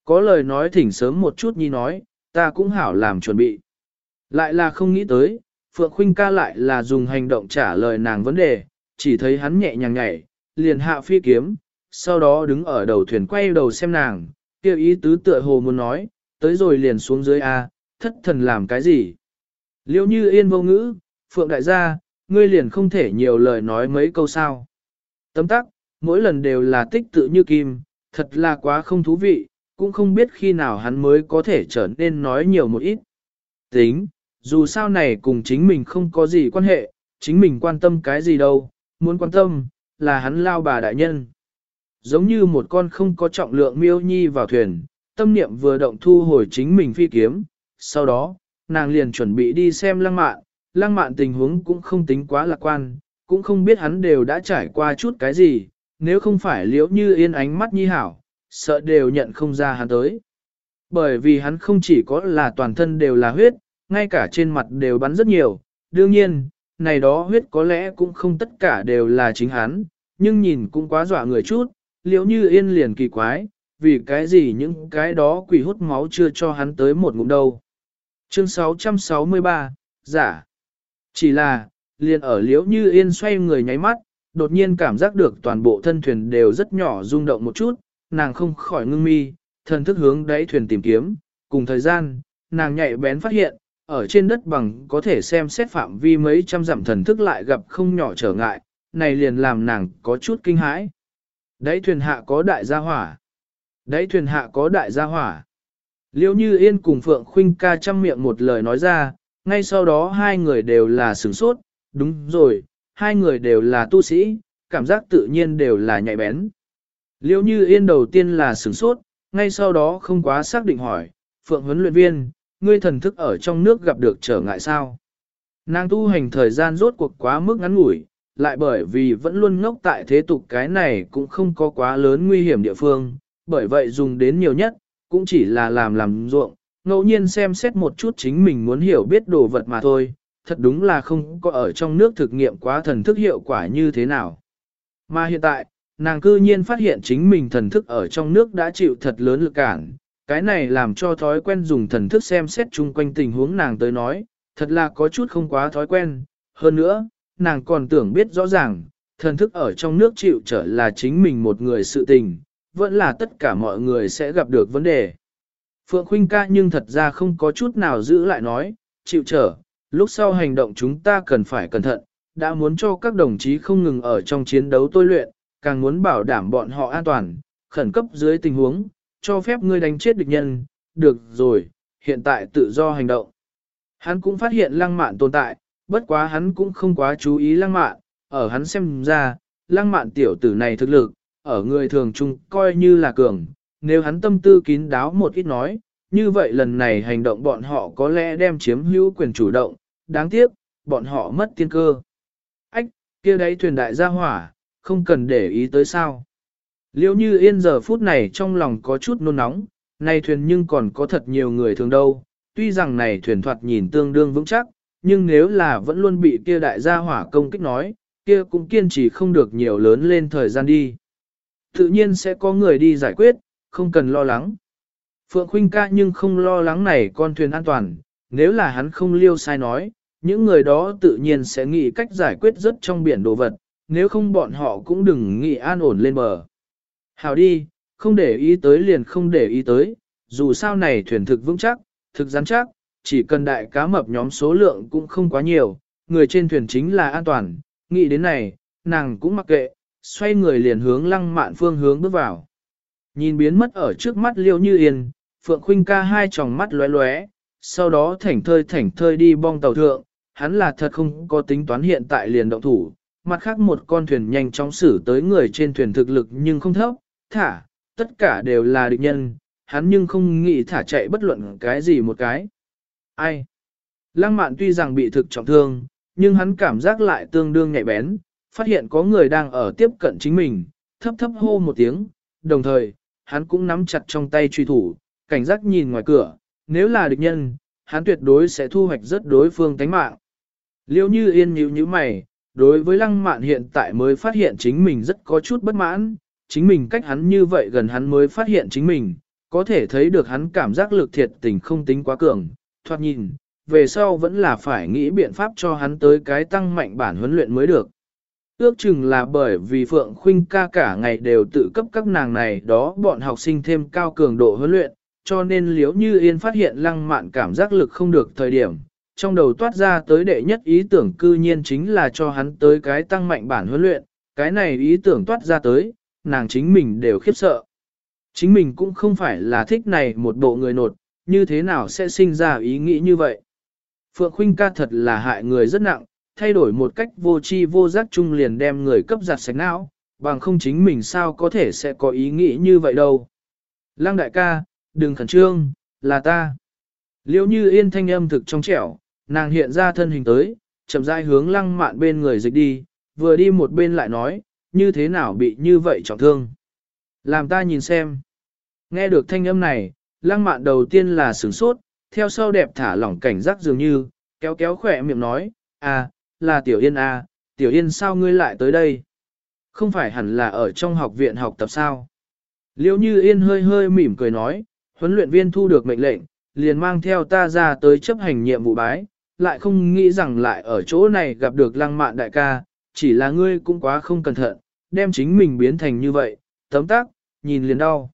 Có lời nói thỉnh sớm một chút nhi nói, ta cũng hảo làm chuẩn bị. Lại là không nghĩ tới, Phượng Khuynh ca lại là dùng hành động trả lời nàng vấn đề, chỉ thấy hắn nhẹ nhàng nhảy, liền hạ phi kiếm, sau đó đứng ở đầu thuyền quay đầu xem nàng, kêu ý tứ tựa hồ muốn nói, tới rồi liền xuống dưới A, thất thần làm cái gì? Liêu như yên vô ngữ, Phượng đại gia, ngươi liền không thể nhiều lời nói mấy câu sao. Tấm tắc, mỗi lần đều là tích tự như kim, thật là quá không thú vị, cũng không biết khi nào hắn mới có thể trở nên nói nhiều một ít. Tính, dù sao này cùng chính mình không có gì quan hệ, chính mình quan tâm cái gì đâu, muốn quan tâm, là hắn lao bà đại nhân. Giống như một con không có trọng lượng miêu nhi vào thuyền, tâm niệm vừa động thu hồi chính mình phi kiếm, sau đó, nàng liền chuẩn bị đi xem lăng mạn, lăng mạn tình huống cũng không tính quá lạc quan, cũng không biết hắn đều đã trải qua chút cái gì, nếu không phải liễu như yên ánh mắt nhi hảo, sợ đều nhận không ra hắn tới. Bởi vì hắn không chỉ có là toàn thân đều là huyết, ngay cả trên mặt đều bắn rất nhiều, đương nhiên, này đó huyết có lẽ cũng không tất cả đều là chính hắn, nhưng nhìn cũng quá dọa người chút, Liệu như yên liền kỳ quái, vì cái gì những cái đó quỷ hút máu chưa cho hắn tới một ngụm đâu. Chương 663, giả. Chỉ là, liền ở liễu như yên xoay người nháy mắt, đột nhiên cảm giác được toàn bộ thân thuyền đều rất nhỏ rung động một chút, nàng không khỏi ngưng mi, thần thức hướng đáy thuyền tìm kiếm, cùng thời gian, nàng nhạy bén phát hiện, ở trên đất bằng có thể xem xét phạm vi mấy trăm dặm thần thức lại gặp không nhỏ trở ngại, này liền làm nàng có chút kinh hãi. Đấy thuyền hạ có đại gia hỏa. Đấy thuyền hạ có đại gia hỏa. Liêu như yên cùng Phượng Khuynh ca chăm miệng một lời nói ra, ngay sau đó hai người đều là sửng sốt, đúng rồi, hai người đều là tu sĩ, cảm giác tự nhiên đều là nhạy bén. Liêu như yên đầu tiên là sửng sốt, ngay sau đó không quá xác định hỏi, Phượng huấn luyện viên, ngươi thần thức ở trong nước gặp được trở ngại sao? Nàng tu hành thời gian rốt cuộc quá mức ngắn ngủi, lại bởi vì vẫn luôn ngốc tại thế tục cái này cũng không có quá lớn nguy hiểm địa phương, bởi vậy dùng đến nhiều nhất, cũng chỉ là làm làm ruộng, ngẫu nhiên xem xét một chút chính mình muốn hiểu biết đồ vật mà thôi, thật đúng là không có ở trong nước thực nghiệm quá thần thức hiệu quả như thế nào. Mà hiện tại, nàng cư nhiên phát hiện chính mình thần thức ở trong nước đã chịu thật lớn lực cản, cái này làm cho thói quen dùng thần thức xem xét chung quanh tình huống nàng tới nói, thật là có chút không quá thói quen, hơn nữa, nàng còn tưởng biết rõ ràng, thần thức ở trong nước chịu trở là chính mình một người sự tình, vẫn là tất cả mọi người sẽ gặp được vấn đề. Phượng Khuynh ca nhưng thật ra không có chút nào giữ lại nói, chịu trở, lúc sau hành động chúng ta cần phải cẩn thận, đã muốn cho các đồng chí không ngừng ở trong chiến đấu tôi luyện, càng muốn bảo đảm bọn họ an toàn, khẩn cấp dưới tình huống, cho phép ngươi đánh chết địch nhân, được rồi, hiện tại tự do hành động. Hắn cũng phát hiện lăng mạn tồn tại, bất quá hắn cũng không quá chú ý lăng mạn, ở hắn xem ra, lăng mạn tiểu tử này thực lực, ở người thường chung coi như là cường, nếu hắn tâm tư kín đáo một ít nói, như vậy lần này hành động bọn họ có lẽ đem chiếm hữu quyền chủ động, đáng tiếc, bọn họ mất tiên cơ. Ách, kia đấy thuyền đại gia hỏa, không cần để ý tới sao. Liêu như yên giờ phút này trong lòng có chút nôn nóng, này thuyền nhưng còn có thật nhiều người thường đâu, tuy rằng này thuyền thoạt nhìn tương đương vững chắc, nhưng nếu là vẫn luôn bị kia đại gia hỏa công kích nói, kia cũng kiên trì không được nhiều lớn lên thời gian đi. Tự nhiên sẽ có người đi giải quyết, không cần lo lắng. Phượng Khuynh ca nhưng không lo lắng này con thuyền an toàn, nếu là hắn không liêu sai nói, những người đó tự nhiên sẽ nghĩ cách giải quyết rất trong biển đồ vật, nếu không bọn họ cũng đừng nghĩ an ổn lên bờ. Hào đi, không để ý tới liền không để ý tới, dù sao này thuyền thực vững chắc, thực rắn chắc, chỉ cần đại cá mập nhóm số lượng cũng không quá nhiều, người trên thuyền chính là an toàn, nghĩ đến này, nàng cũng mặc kệ, xoay người liền hướng lăng mạn phương hướng bước vào. Nhìn biến mất ở trước mắt liêu như yên, Phượng Khuynh ca hai tròng mắt lóe lóe, sau đó thảnh thơi thảnh thơi đi bong tàu thượng, hắn là thật không có tính toán hiện tại liền động thủ, mặt khác một con thuyền nhanh chóng xử tới người trên thuyền thực lực nhưng không thấp, thả, tất cả đều là địch nhân, hắn nhưng không nghĩ thả chạy bất luận cái gì một cái. Ai? Lăng mạn tuy rằng bị thực trọng thương, nhưng hắn cảm giác lại tương đương nhạy bén, phát hiện có người đang ở tiếp cận chính mình, thấp thấp hô một tiếng, đồng thời, hắn cũng nắm chặt trong tay truy thủ, cảnh giác nhìn ngoài cửa, nếu là địch nhân, hắn tuyệt đối sẽ thu hoạch rất đối phương tánh mạng. Liêu như yên nhíu như mày, đối với lăng mạn hiện tại mới phát hiện chính mình rất có chút bất mãn, chính mình cách hắn như vậy gần hắn mới phát hiện chính mình, có thể thấy được hắn cảm giác lực thiệt tình không tính quá cường, thoạt nhìn, về sau vẫn là phải nghĩ biện pháp cho hắn tới cái tăng mạnh bản huấn luyện mới được. Ước chừng là bởi vì Phượng Khuynh ca cả ngày đều tự cấp các nàng này đó bọn học sinh thêm cao cường độ huấn luyện, cho nên liếu như yên phát hiện lăng mạn cảm giác lực không được thời điểm, trong đầu toát ra tới đệ nhất ý tưởng cư nhiên chính là cho hắn tới cái tăng mạnh bản huấn luyện, cái này ý tưởng toát ra tới, nàng chính mình đều khiếp sợ. Chính mình cũng không phải là thích này một bộ người nột, như thế nào sẽ sinh ra ý nghĩ như vậy. Phượng Khuynh ca thật là hại người rất nặng, thay đổi một cách vô tri vô giác chung liền đem người cấp giặt sạch não, bằng không chính mình sao có thể sẽ có ý nghĩ như vậy đâu. Lăng đại ca, đừng khẩn trương, là ta. Liệu như yên thanh âm thực trong trẻo, nàng hiện ra thân hình tới, chậm rãi hướng lăng mạn bên người dịch đi, vừa đi một bên lại nói, như thế nào bị như vậy trọng thương. Làm ta nhìn xem. Nghe được thanh âm này, lăng mạn đầu tiên là sửng sốt, theo sau đẹp thả lỏng cảnh giác dường như, kéo kéo khỏe miệng nói, à, là Tiểu Yên à, Tiểu Yên sao ngươi lại tới đây? Không phải hẳn là ở trong học viện học tập sao? Liêu như Yên hơi hơi mỉm cười nói, huấn luyện viên thu được mệnh lệnh, liền mang theo ta ra tới chấp hành nhiệm vụ bái, lại không nghĩ rằng lại ở chỗ này gặp được lăng mạn đại ca, chỉ là ngươi cũng quá không cẩn thận, đem chính mình biến thành như vậy, tấm tắc, nhìn liền đau.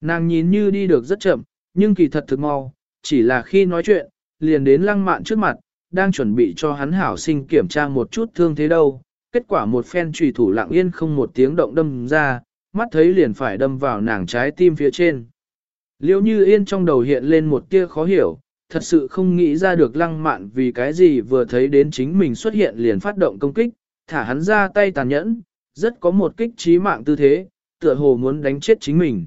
Nàng nhìn như đi được rất chậm, nhưng kỳ thật thực mau, chỉ là khi nói chuyện, liền đến lăng mạn trước mặt, đang chuẩn bị cho hắn hảo sinh kiểm tra một chút thương thế đâu. Kết quả một phen trùy thủ lặng yên không một tiếng động đâm ra, mắt thấy liền phải đâm vào nàng trái tim phía trên. Liêu như yên trong đầu hiện lên một tia khó hiểu, thật sự không nghĩ ra được lăng mạn vì cái gì vừa thấy đến chính mình xuất hiện liền phát động công kích, thả hắn ra tay tàn nhẫn, rất có một kích trí mạng tư thế, tựa hồ muốn đánh chết chính mình.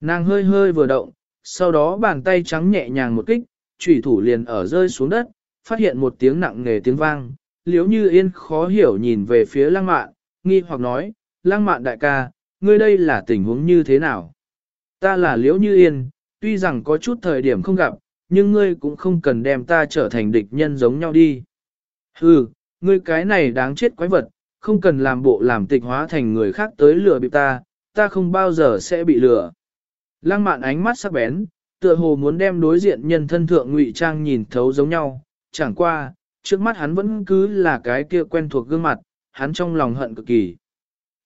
Nàng hơi hơi vừa động, sau đó bàn tay trắng nhẹ nhàng một kích, chủy thủ liền ở rơi xuống đất, phát hiện một tiếng nặng nề tiếng vang, liếu như yên khó hiểu nhìn về phía lăng mạn, nghi hoặc nói, lăng mạn đại ca, ngươi đây là tình huống như thế nào? Ta là liếu như yên, tuy rằng có chút thời điểm không gặp, nhưng ngươi cũng không cần đem ta trở thành địch nhân giống nhau đi. Hừ, ngươi cái này đáng chết quái vật, không cần làm bộ làm tịch hóa thành người khác tới lừa bịp ta, ta không bao giờ sẽ bị lừa. Lăng mạn ánh mắt sắc bén, tựa hồ muốn đem đối diện nhân thân thượng ngụy trang nhìn thấu giống nhau, chẳng qua, trước mắt hắn vẫn cứ là cái kia quen thuộc gương mặt, hắn trong lòng hận cực kỳ.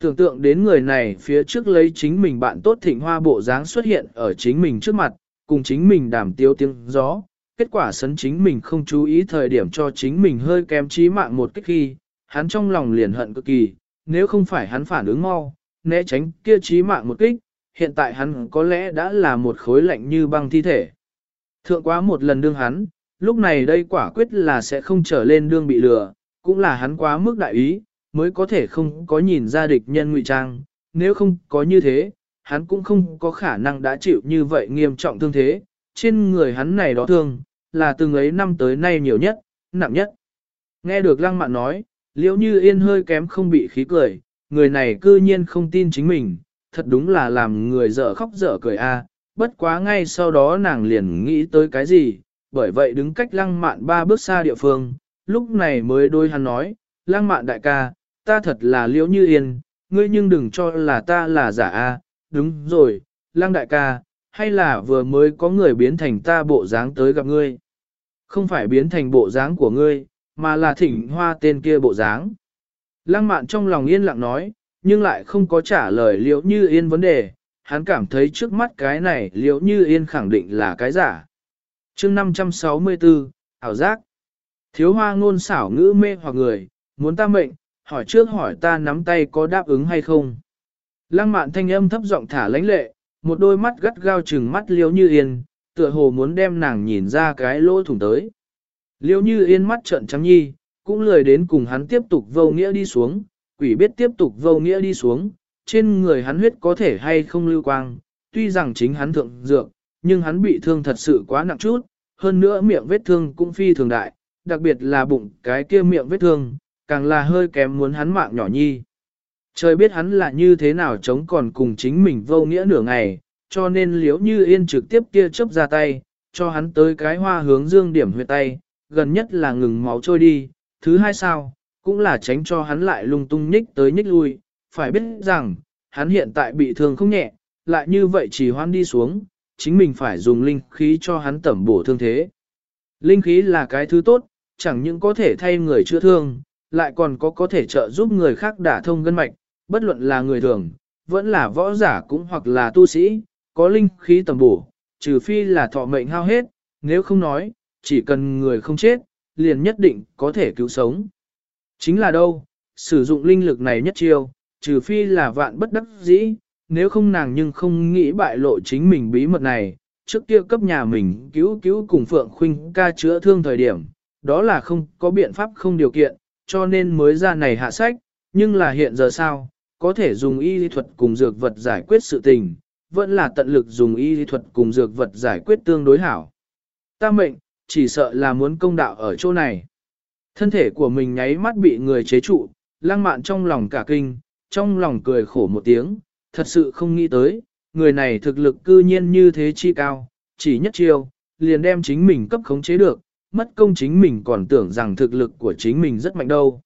Tưởng tượng đến người này phía trước lấy chính mình bạn tốt thịnh hoa bộ dáng xuất hiện ở chính mình trước mặt, cùng chính mình đảm tiêu tiếng gió, kết quả sấn chính mình không chú ý thời điểm cho chính mình hơi kém trí mạng một cách khi, hắn trong lòng liền hận cực kỳ, nếu không phải hắn phản ứng mau, né tránh kia trí mạng một kích, hiện tại hắn có lẽ đã là một khối lạnh như băng thi thể. Thượng quá một lần đương hắn, lúc này đây quả quyết là sẽ không trở lên đương bị lừa, cũng là hắn quá mức đại ý, mới có thể không có nhìn ra địch nhân ngụy trang, nếu không có như thế, hắn cũng không có khả năng đã chịu như vậy nghiêm trọng thương thế, trên người hắn này đó thương, là từng ấy năm tới nay nhiều nhất, nặng nhất. Nghe được lăng mạn nói, liễu như yên hơi kém không bị khí cười, người này cư nhiên không tin chính mình, thật đúng là làm người dở khóc dở cười a. bất quá ngay sau đó nàng liền nghĩ tới cái gì, bởi vậy đứng cách lăng mạn ba bước xa địa phương, lúc này mới đôi hắn nói, lăng mạn đại ca, ta thật là liễu như yên, ngươi nhưng đừng cho là ta là giả a. đúng rồi, lăng đại ca, hay là vừa mới có người biến thành ta bộ dáng tới gặp ngươi. Không phải biến thành bộ dáng của ngươi, mà là thỉnh hoa tên kia bộ dáng. Lăng mạn trong lòng yên lặng nói, nhưng lại không có trả lời liễu như yên vấn đề, hắn cảm thấy trước mắt cái này liễu như yên khẳng định là cái giả. chương 564, ảo giác. Thiếu hoa ngôn xảo ngữ mê hoặc người, muốn ta mệnh, hỏi trước hỏi ta nắm tay có đáp ứng hay không. Lăng mạn thanh âm thấp giọng thả lãnh lệ, một đôi mắt gắt gao chừng mắt liễu như yên, tựa hồ muốn đem nàng nhìn ra cái lỗ thủng tới. Liêu như yên mắt trợn trắng nhi, cũng lười đến cùng hắn tiếp tục vô nghĩa đi xuống, quỷ biết tiếp tục vô nghĩa đi xuống, trên người hắn huyết có thể hay không lưu quang, tuy rằng chính hắn thượng dược, nhưng hắn bị thương thật sự quá nặng chút, hơn nữa miệng vết thương cũng phi thường đại, đặc biệt là bụng cái kia miệng vết thương, càng là hơi kém muốn hắn mạng nhỏ nhi. Trời biết hắn là như thế nào chống còn cùng chính mình vô nghĩa nửa ngày, cho nên liếu như yên trực tiếp kia chấp ra tay, cho hắn tới cái hoa hướng dương điểm huyệt tay, gần nhất là ngừng máu trôi đi, thứ hai sao, cũng là tránh cho hắn lại lung tung nhích tới nhích lui, phải biết rằng, hắn hiện tại bị thương không nhẹ, lại như vậy chỉ hoan đi xuống, chính mình phải dùng linh khí cho hắn tẩm bổ thương thế. Linh khí là cái thứ tốt, chẳng những có thể thay người chữa thương, lại còn có có thể trợ giúp người khác đả thông gân mạch, bất luận là người thường, vẫn là võ giả cũng hoặc là tu sĩ, có linh khí tầm bổ, trừ phi là thọ mệnh hao hết, nếu không nói, chỉ cần người không chết, liền nhất định có thể cứu sống. Chính là đâu, sử dụng linh lực này nhất chiêu, trừ phi là vạn bất đắc dĩ, nếu không nàng nhưng không nghĩ bại lộ chính mình bí mật này, trước kia cấp nhà mình cứu cứu cùng Phượng Khuynh ca chữa thương thời điểm, đó là không có biện pháp không điều kiện, cho nên mới ra này hạ sách, nhưng là hiện giờ sao, có thể dùng y lý thuật cùng dược vật giải quyết sự tình, vẫn là tận lực dùng y lý thuật cùng dược vật giải quyết tương đối hảo. Ta mệnh, chỉ sợ là muốn công đạo ở chỗ này. Thân thể của mình nháy mắt bị người chế trụ, lăng mạn trong lòng cả kinh, trong lòng cười khổ một tiếng, thật sự không nghĩ tới, người này thực lực cư nhiên như thế chi cao, chỉ nhất chiêu, liền đem chính mình cấp khống chế được, mất công chính mình còn tưởng rằng thực lực của chính mình rất mạnh đâu.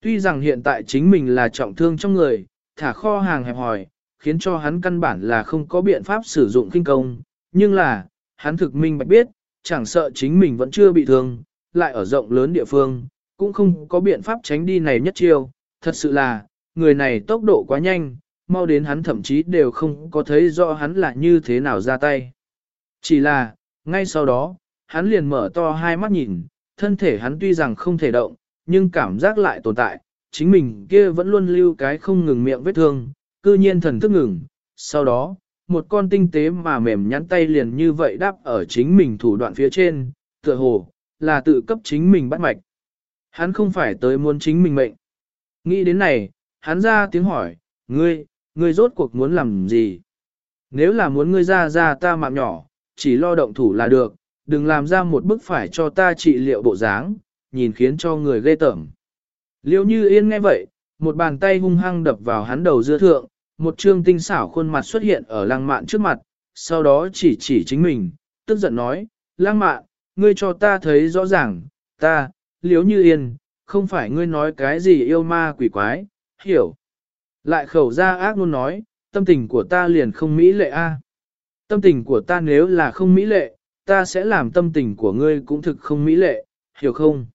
Tuy rằng hiện tại chính mình là trọng thương trong người, thả kho hàng hẹp hòi, khiến cho hắn căn bản là không có biện pháp sử dụng kinh công, nhưng là, hắn thực minh bạch biết, chẳng sợ chính mình vẫn chưa bị thương, lại ở rộng lớn địa phương, cũng không có biện pháp tránh đi này nhất chiêu, thật sự là, người này tốc độ quá nhanh, mau đến hắn thậm chí đều không có thấy rõ hắn là như thế nào ra tay. Chỉ là, ngay sau đó, hắn liền mở to hai mắt nhìn, thân thể hắn tuy rằng không thể động, nhưng cảm giác lại tồn tại, chính mình kia vẫn luôn lưu cái không ngừng miệng vết thương, cư nhiên thần thức ngừng, sau đó, một con tinh tế mà mềm nhắn tay liền như vậy đáp ở chính mình thủ đoạn phía trên, tựa hồ, là tự cấp chính mình bắt mạch. Hắn không phải tới muốn chính mình mệnh. Nghĩ đến này, hắn ra tiếng hỏi, ngươi, ngươi rốt cuộc muốn làm gì? Nếu là muốn ngươi ra ra ta mạng nhỏ, chỉ lo động thủ là được, đừng làm ra một bức phải cho ta trị liệu bộ dáng, nhìn khiến cho người ghê tởm. Liêu như yên nghe vậy, một bàn tay hung hăng đập vào hắn đầu dưa thượng, một trương tinh xảo khuôn mặt xuất hiện ở lăng mạn trước mặt, sau đó chỉ chỉ chính mình, tức giận nói, lăng mạn, ngươi cho ta thấy rõ ràng, ta, liếu như yên, không phải ngươi nói cái gì yêu ma quỷ quái, hiểu. Lại khẩu ra ác luôn nói, tâm tình của ta liền không mỹ lệ a. Tâm tình của ta nếu là không mỹ lệ, ta sẽ làm tâm tình của ngươi cũng thực không mỹ lệ, hiểu không?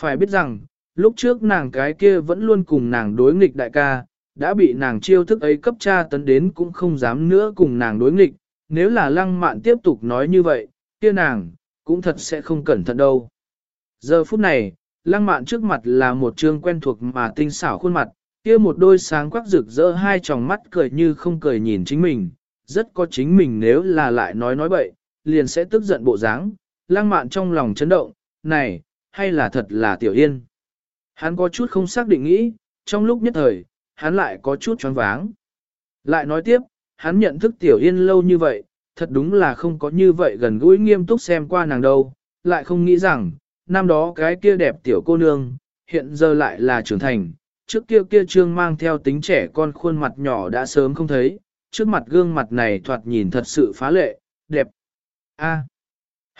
Phải biết rằng, lúc trước nàng cái kia vẫn luôn cùng nàng đối nghịch đại ca, đã bị nàng chiêu thức ấy cấp tra tấn đến cũng không dám nữa cùng nàng đối nghịch, nếu là lăng mạn tiếp tục nói như vậy, kia nàng, cũng thật sẽ không cẩn thận đâu. Giờ phút này, lăng mạn trước mặt là một trương quen thuộc mà tinh xảo khuôn mặt, kia một đôi sáng quắc rực rỡ hai tròng mắt cười như không cười nhìn chính mình, rất có chính mình nếu là lại nói nói bậy, liền sẽ tức giận bộ dáng. Lăng mạn trong lòng chấn động, này, hay là thật là tiểu yên. Hắn có chút không xác định nghĩ, trong lúc nhất thời, hắn lại có chút choáng váng. Lại nói tiếp, hắn nhận thức tiểu yên lâu như vậy, thật đúng là không có như vậy gần gũi nghiêm túc xem qua nàng đâu, lại không nghĩ rằng, năm đó cái kia đẹp tiểu cô nương, hiện giờ lại là trưởng thành, trước kia kia trương mang theo tính trẻ con khuôn mặt nhỏ đã sớm không thấy, trước mặt gương mặt này thoạt nhìn thật sự phá lệ, đẹp. A,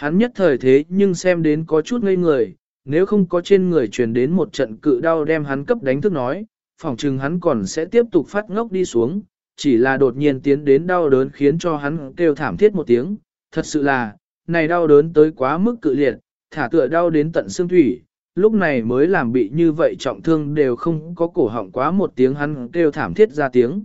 hắn nhất thời thế nhưng xem đến có chút ngây người, nếu không có trên người truyền đến một trận cự đau đem hắn cấp đánh thức nói, phỏng chừng hắn còn sẽ tiếp tục phát ngốc đi xuống, chỉ là đột nhiên tiến đến đau đớn khiến cho hắn kêu thảm thiết một tiếng, thật sự là, này đau đớn tới quá mức cự liệt, thả tựa đau đến tận xương thủy, lúc này mới làm bị như vậy trọng thương đều không có cổ họng quá một tiếng hắn kêu thảm thiết ra tiếng.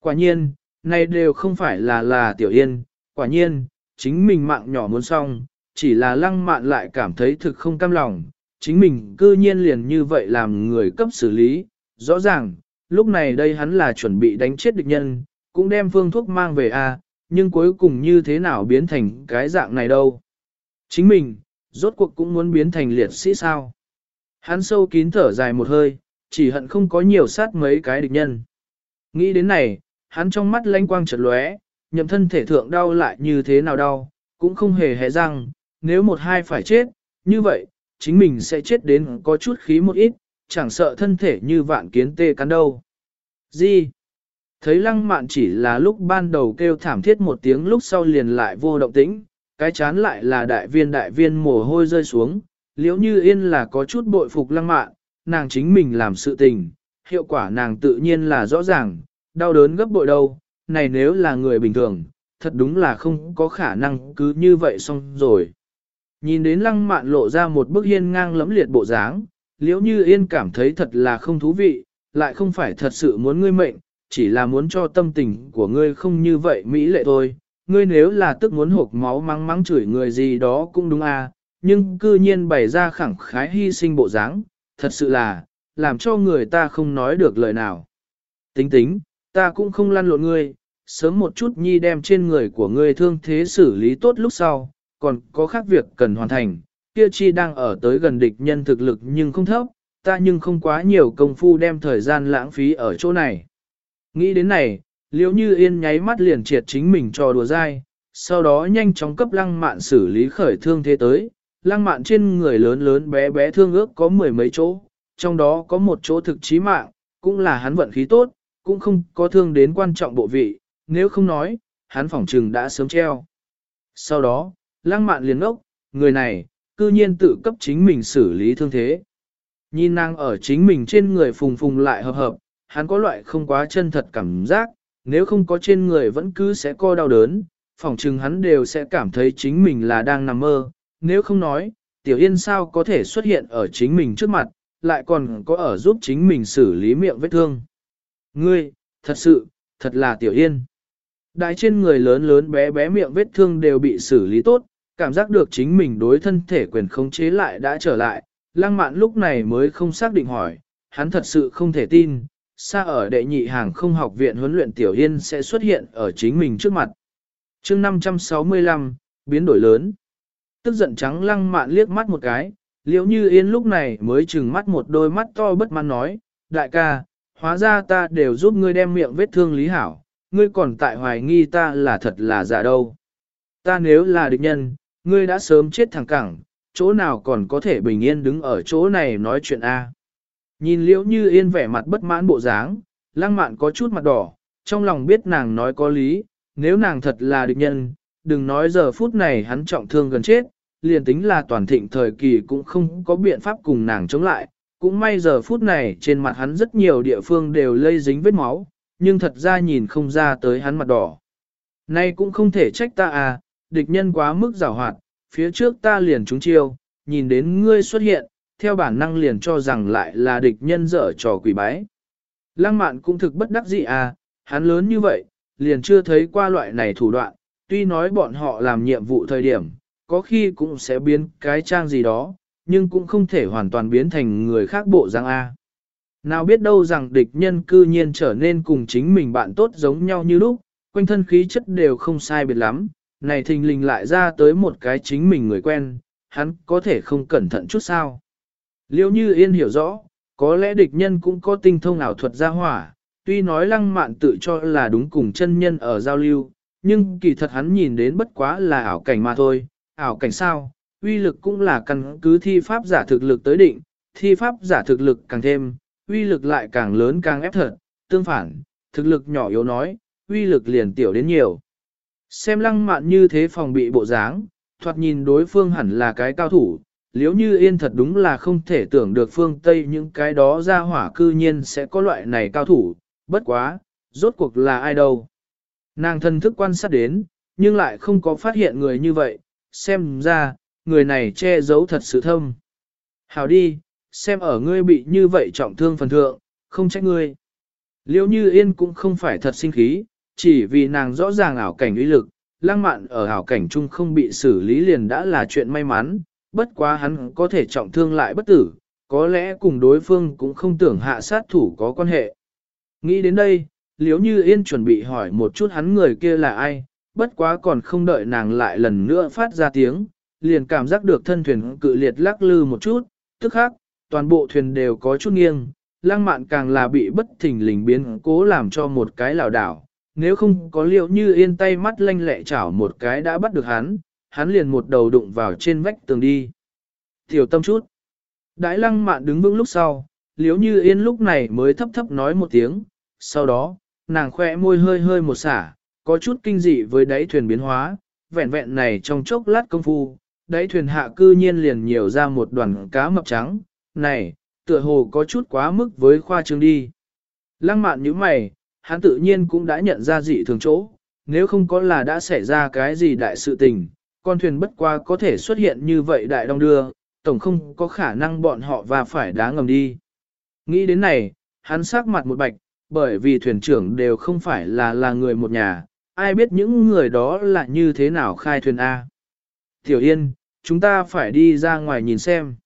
Quả nhiên, này đều không phải là là tiểu yên, quả nhiên, chính mình mạng nhỏ muốn xong, chỉ là lăng mạn lại cảm thấy thực không cam lòng, chính mình cư nhiên liền như vậy làm người cấp xử lý, rõ ràng, lúc này đây hắn là chuẩn bị đánh chết địch nhân, cũng đem phương thuốc mang về a, nhưng cuối cùng như thế nào biến thành cái dạng này đâu. Chính mình, rốt cuộc cũng muốn biến thành liệt sĩ sao. Hắn sâu kín thở dài một hơi, chỉ hận không có nhiều sát mấy cái địch nhân. Nghĩ đến này, hắn trong mắt lanh quang chợt lóe, nhậm thân thể thượng đau lại như thế nào đau, cũng không hề hề răng, nếu một hai phải chết, như vậy, chính mình sẽ chết đến có chút khí một ít, chẳng sợ thân thể như vạn kiến tê cắn đâu. Gì? Thấy lăng mạn chỉ là lúc ban đầu kêu thảm thiết một tiếng lúc sau liền lại vô động tĩnh, cái chán lại là đại viên đại viên mồ hôi rơi xuống, liễu như yên là có chút bội phục lăng mạn, nàng chính mình làm sự tình, hiệu quả nàng tự nhiên là rõ ràng, đau đớn gấp bội đâu, này nếu là người bình thường, thật đúng là không có khả năng cứ như vậy xong rồi. Nhìn đến lăng mạn lộ ra một bức hiên ngang lẫm liệt bộ dáng, liễu như yên cảm thấy thật là không thú vị, lại không phải thật sự muốn ngươi mệnh, chỉ là muốn cho tâm tình của ngươi không như vậy mỹ lệ thôi. Ngươi nếu là tức muốn hộp máu mắng mắng chửi người gì đó cũng đúng à, nhưng cư nhiên bày ra khẳng khái hy sinh bộ dáng, thật sự là, làm cho người ta không nói được lời nào. Tính tính, ta cũng không lăn lộn ngươi, sớm một chút nhi đem trên người của ngươi thương thế xử lý tốt lúc sau, còn có khác việc cần hoàn thành, kia chi đang ở tới gần địch nhân thực lực nhưng không thấp, ta nhưng không quá nhiều công phu đem thời gian lãng phí ở chỗ này. Nghĩ đến này, liễu như yên nháy mắt liền triệt chính mình cho đùa dai, sau đó nhanh chóng cấp lăng mạn xử lý khởi thương thế tới, lăng mạn trên người lớn lớn bé bé thương ước có mười mấy chỗ, trong đó có một chỗ thực chí mạng, cũng là hắn vận khí tốt, cũng không có thương đến quan trọng bộ vị, nếu không nói, hắn phỏng trừng đã sớm treo. Sau đó, lăng mạn liền ốc, người này, cư nhiên tự cấp chính mình xử lý thương thế. Nhìn nàng ở chính mình trên người phùng phùng lại hợp hợp, hắn có loại không quá chân thật cảm giác, nếu không có trên người vẫn cứ sẽ co đau đớn, phỏng chừng hắn đều sẽ cảm thấy chính mình là đang nằm mơ, nếu không nói, Tiểu Yên sao có thể xuất hiện ở chính mình trước mặt, lại còn có ở giúp chính mình xử lý miệng vết thương. Ngươi, thật sự, thật là Tiểu Yên. Đại trên người lớn lớn bé bé miệng vết thương đều bị xử lý tốt, cảm giác được chính mình đối thân thể quyền khống chế lại đã trở lại, lăng mạn lúc này mới không xác định hỏi, hắn thật sự không thể tin, xa ở đệ nhị hàng không học viện huấn luyện Tiểu Yên sẽ xuất hiện ở chính mình trước mặt. chương 565, biến đổi lớn. Tức giận trắng lăng mạn liếc mắt một cái, liễu như Yên lúc này mới trừng mắt một đôi mắt to bất mãn nói, đại ca, hóa ra ta đều giúp ngươi đem miệng vết thương lý hảo, ngươi còn tại hoài nghi ta là thật là giả đâu. Ta nếu là địch nhân, ngươi đã sớm chết thẳng cẳng, chỗ nào còn có thể bình yên đứng ở chỗ này nói chuyện A. Nhìn liễu như yên vẻ mặt bất mãn bộ dáng, lăng mạn có chút mặt đỏ, trong lòng biết nàng nói có lý, nếu nàng thật là địch nhân, đừng nói giờ phút này hắn trọng thương gần chết, liền tính là toàn thịnh thời kỳ cũng không có biện pháp cùng nàng chống lại, cũng may giờ phút này trên mặt hắn rất nhiều địa phương đều lây dính vết máu, nhưng thật ra nhìn không ra tới hắn mặt đỏ. Nay cũng không thể trách ta à, địch nhân quá mức giảo hoạt, phía trước ta liền trúng chiêu, nhìn đến ngươi xuất hiện, theo bản năng liền cho rằng lại là địch nhân dở trò quỷ bái. Lăng mạn cũng thực bất đắc dĩ à, hắn lớn như vậy, liền chưa thấy qua loại này thủ đoạn, tuy nói bọn họ làm nhiệm vụ thời điểm, có khi cũng sẽ biến cái trang gì đó, nhưng cũng không thể hoàn toàn biến thành người khác bộ dáng A. Nào biết đâu rằng địch nhân cư nhiên trở nên cùng chính mình bạn tốt giống nhau như lúc, quanh thân khí chất đều không sai biệt lắm, này thình lình lại ra tới một cái chính mình người quen, hắn có thể không cẩn thận chút sao. Liêu như yên hiểu rõ, có lẽ địch nhân cũng có tinh thông ảo thuật gia hỏa, tuy nói lăng mạn tự cho là đúng cùng chân nhân ở giao lưu, nhưng kỳ thật hắn nhìn đến bất quá là ảo cảnh mà thôi, ảo cảnh sao, uy lực cũng là căn cứ thi pháp giả thực lực tới định, thi pháp giả thực lực càng thêm, uy lực lại càng lớn càng ép thật, tương phản, thực lực nhỏ yếu nói, uy lực liền tiểu đến nhiều. Xem lăng mạn như thế phòng bị bộ dáng, thoạt nhìn đối phương hẳn là cái cao thủ, liếu như yên thật đúng là không thể tưởng được phương Tây những cái đó ra hỏa cư nhiên sẽ có loại này cao thủ, bất quá, rốt cuộc là ai đâu. Nàng thân thức quan sát đến, nhưng lại không có phát hiện người như vậy, xem ra, người này che giấu thật sự thâm. Hào đi, xem ở ngươi bị như vậy trọng thương phần thượng, không trách ngươi. liễu như yên cũng không phải thật sinh khí, chỉ vì nàng rõ ràng ảo cảnh uy lực, lang mạn ở ảo cảnh chung không bị xử lý liền đã là chuyện may mắn, bất quá hắn có thể trọng thương lại bất tử, có lẽ cùng đối phương cũng không tưởng hạ sát thủ có quan hệ. Nghĩ đến đây, liễu như yên chuẩn bị hỏi một chút hắn người kia là ai, bất quá còn không đợi nàng lại lần nữa phát ra tiếng, liền cảm giác được thân thuyền cự liệt lắc lư một chút, tức khắc, toàn bộ thuyền đều có chút nghiêng, lang mạn càng là bị bất thình lình biến cố làm cho một cái lảo đảo, nếu không có liệu như yên tay mắt lanh lẹ chảo một cái đã bắt được hắn, hắn liền một đầu đụng vào trên vách tường đi. Tiểu tâm chút. Đãi lăng mạn đứng vững lúc sau, liếu như yên lúc này mới thấp thấp nói một tiếng, sau đó, nàng khoe môi hơi hơi một xả, có chút kinh dị với đáy thuyền biến hóa, vẹn vẹn này trong chốc lát công phu, đáy thuyền hạ cư nhiên liền nhiều ra một đoàn cá mập trắng, này, tựa hồ có chút quá mức với khoa trương đi. Lăng mạn như mày, hắn tự nhiên cũng đã nhận ra dị thường chỗ, nếu không có là đã xảy ra cái gì đại sự tình, con thuyền bất qua có thể xuất hiện như vậy đại đông đưa, tổng không có khả năng bọn họ và phải đá ngầm đi. Nghĩ đến này, hắn sắc mặt một bạch, bởi vì thuyền trưởng đều không phải là là người một nhà, ai biết những người đó là như thế nào khai thuyền A. Tiểu Yên, chúng ta phải đi ra ngoài nhìn xem.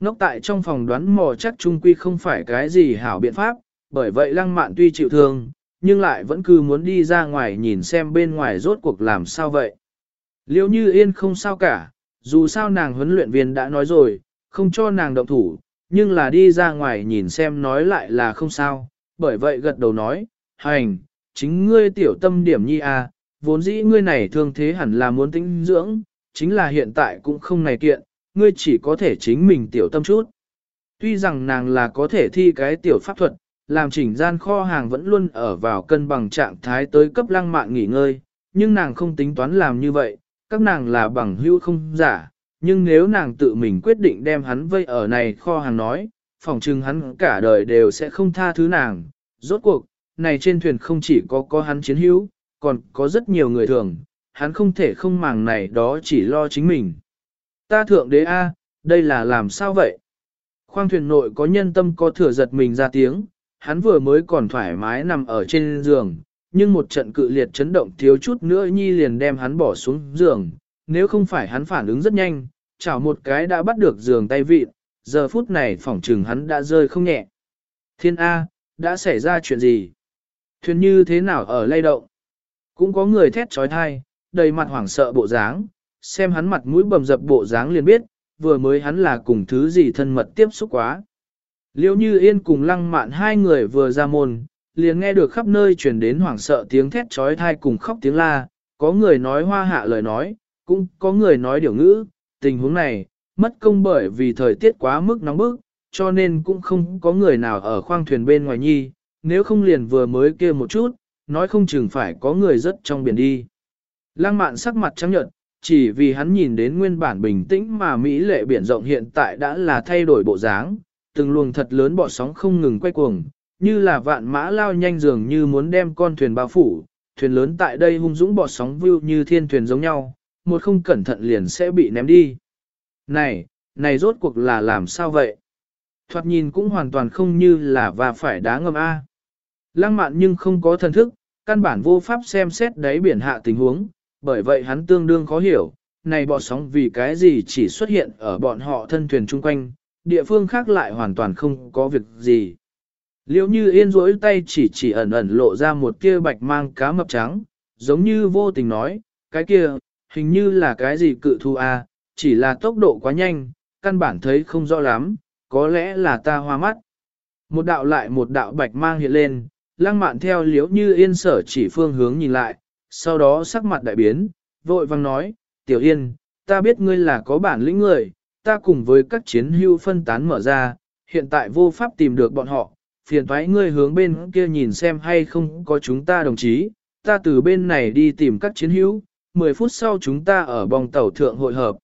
Nốc tại trong phòng đoán mò chắc trung quy không phải cái gì hảo biện pháp, bởi vậy lăng mạn tuy chịu thương, nhưng lại vẫn cứ muốn đi ra ngoài nhìn xem bên ngoài rốt cuộc làm sao vậy. Liêu như yên không sao cả, dù sao nàng huấn luyện viên đã nói rồi, không cho nàng động thủ, nhưng là đi ra ngoài nhìn xem nói lại là không sao, bởi vậy gật đầu nói, hành, chính ngươi tiểu tâm điểm nhi à, vốn dĩ ngươi này thương thế hẳn là muốn tính dưỡng, chính là hiện tại cũng không này kiện, ngươi chỉ có thể chính mình tiểu tâm chút. Tuy rằng nàng là có thể thi cái tiểu pháp thuật, làm chỉnh gian kho hàng vẫn luôn ở vào cân bằng trạng thái tới cấp lăng mạn nghỉ ngơi, nhưng nàng không tính toán làm như vậy, các nàng là bằng hữu không giả, nhưng nếu nàng tự mình quyết định đem hắn vây ở này kho hàng nói, phòng chừng hắn cả đời đều sẽ không tha thứ nàng. Rốt cuộc, này trên thuyền không chỉ có có hắn chiến hữu, còn có rất nhiều người thường, hắn không thể không màng này đó chỉ lo chính mình. Ta thượng đế A, đây là làm sao vậy? Khoang thuyền nội có nhân tâm có thừa giật mình ra tiếng, hắn vừa mới còn thoải mái nằm ở trên giường, nhưng một trận cự liệt chấn động thiếu chút nữa nhi liền đem hắn bỏ xuống giường, nếu không phải hắn phản ứng rất nhanh, chảo một cái đã bắt được giường tay vịt, giờ phút này phỏng trừng hắn đã rơi không nhẹ. Thiên A, đã xảy ra chuyện gì? Thuyền như thế nào ở lay động? Cũng có người thét trói thai, đầy mặt hoảng sợ bộ dáng, xem hắn mặt mũi bầm dập bộ dáng liền biết, vừa mới hắn là cùng thứ gì thân mật tiếp xúc quá. Liêu như yên cùng lăng mạn hai người vừa ra môn, liền nghe được khắp nơi truyền đến hoảng sợ tiếng thét trói thai cùng khóc tiếng la, có người nói hoa hạ lời nói, cũng có người nói điều ngữ, tình huống này, mất công bởi vì thời tiết quá mức nóng bức, cho nên cũng không có người nào ở khoang thuyền bên ngoài nhi, nếu không liền vừa mới kia một chút, nói không chừng phải có người rất trong biển đi. Lăng mạn sắc mặt trắng nhợt, chỉ vì hắn nhìn đến nguyên bản bình tĩnh mà Mỹ lệ biển rộng hiện tại đã là thay đổi bộ dáng, từng luồng thật lớn bọ sóng không ngừng quay cuồng, như là vạn mã lao nhanh dường như muốn đem con thuyền bao phủ, thuyền lớn tại đây hung dũng bọ sóng view như thiên thuyền giống nhau, một không cẩn thận liền sẽ bị ném đi. Này, này rốt cuộc là làm sao vậy? Thoạt nhìn cũng hoàn toàn không như là và phải đá ngầm A. Lăng mạn nhưng không có thần thức, căn bản vô pháp xem xét đáy biển hạ tình huống, bởi vậy hắn tương đương khó hiểu, này bọ sóng vì cái gì chỉ xuất hiện ở bọn họ thân thuyền chung quanh, địa phương khác lại hoàn toàn không có việc gì. liễu như yên rỗi tay chỉ chỉ ẩn ẩn lộ ra một kia bạch mang cá mập trắng, giống như vô tình nói, cái kia, hình như là cái gì cự thu a, à, chỉ là tốc độ quá nhanh, căn bản thấy không rõ lắm, có lẽ là ta hoa mắt. Một đạo lại một đạo bạch mang hiện lên, lăng mạn theo liễu như yên sở chỉ phương hướng nhìn lại, sau đó sắc mặt đại biến, vội vang nói, tiểu yên, ta biết ngươi là có bản lĩnh người, ta cùng với các chiến hưu phân tán mở ra, hiện tại vô pháp tìm được bọn họ, phiền thoái ngươi hướng bên kia nhìn xem hay không có chúng ta đồng chí, ta từ bên này đi tìm các chiến hữu, 10 phút sau chúng ta ở bong tàu thượng hội hợp.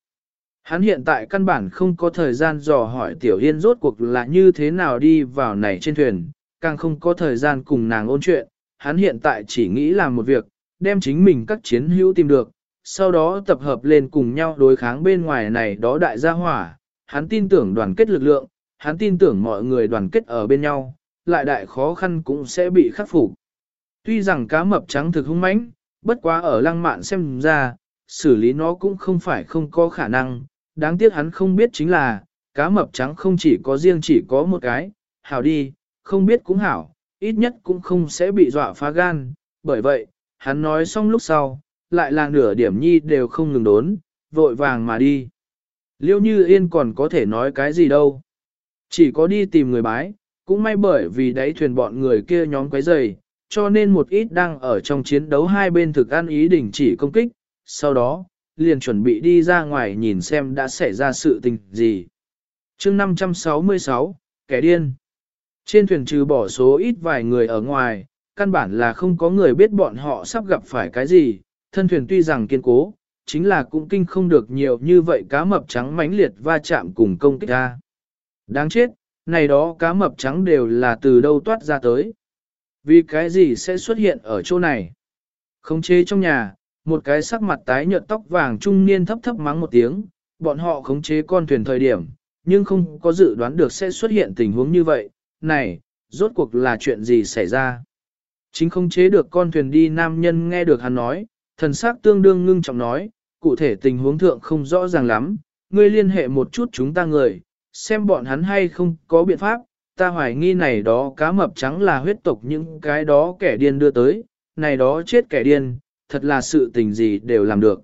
Hắn hiện tại căn bản không có thời gian dò hỏi Tiểu Yên rốt cuộc là như thế nào đi vào này trên thuyền, càng không có thời gian cùng nàng ôn chuyện, hắn hiện tại chỉ nghĩ làm một việc, đem chính mình các chiến hữu tìm được, sau đó tập hợp lên cùng nhau đối kháng bên ngoài này đó đại gia hỏa, hắn tin tưởng đoàn kết lực lượng, hắn tin tưởng mọi người đoàn kết ở bên nhau, lại đại khó khăn cũng sẽ bị khắc phục. Tuy rằng cá mập trắng thực hung mãnh, bất quá ở lăng mạn xem ra, xử lý nó cũng không phải không có khả năng, đáng tiếc hắn không biết chính là, cá mập trắng không chỉ có riêng chỉ có một cái, hảo đi, không biết cũng hảo, ít nhất cũng không sẽ bị dọa phá gan, bởi vậy, hắn nói xong lúc sau, lại là nửa điểm nhi đều không ngừng đốn, vội vàng mà đi. Liêu như yên còn có thể nói cái gì đâu. Chỉ có đi tìm người bái, cũng may bởi vì đáy thuyền bọn người kia nhóm quấy rầy, cho nên một ít đang ở trong chiến đấu hai bên thực ăn ý đình chỉ công kích, sau đó, liền chuẩn bị đi ra ngoài nhìn xem đã xảy ra sự tình gì. chương 566, kẻ điên. Trên thuyền trừ bỏ số ít vài người ở ngoài, căn bản là không có người biết bọn họ sắp gặp phải cái gì, thân thuyền tuy rằng kiên cố, chính là cũng kinh không được nhiều như vậy cá mập trắng mãnh liệt va chạm cùng công kích ra. Đáng chết, này đó cá mập trắng đều là từ đâu toát ra tới. Vì cái gì sẽ xuất hiện ở chỗ này? Không chế trong nhà, một cái sắc mặt tái nhợt tóc vàng trung niên thấp thấp mắng một tiếng, bọn họ khống chế con thuyền thời điểm, nhưng không có dự đoán được sẽ xuất hiện tình huống như vậy. Này, rốt cuộc là chuyện gì xảy ra? Chính không chế được con thuyền đi nam nhân nghe được hắn nói, thần sắc tương đương ngưng trọng nói, cụ thể tình huống thượng không rõ ràng lắm, ngươi liên hệ một chút chúng ta người, xem bọn hắn hay không có biện pháp, ta hoài nghi này đó cá mập trắng là huyết tộc những cái đó kẻ điên đưa tới, này đó chết kẻ điên, thật là sự tình gì đều làm được.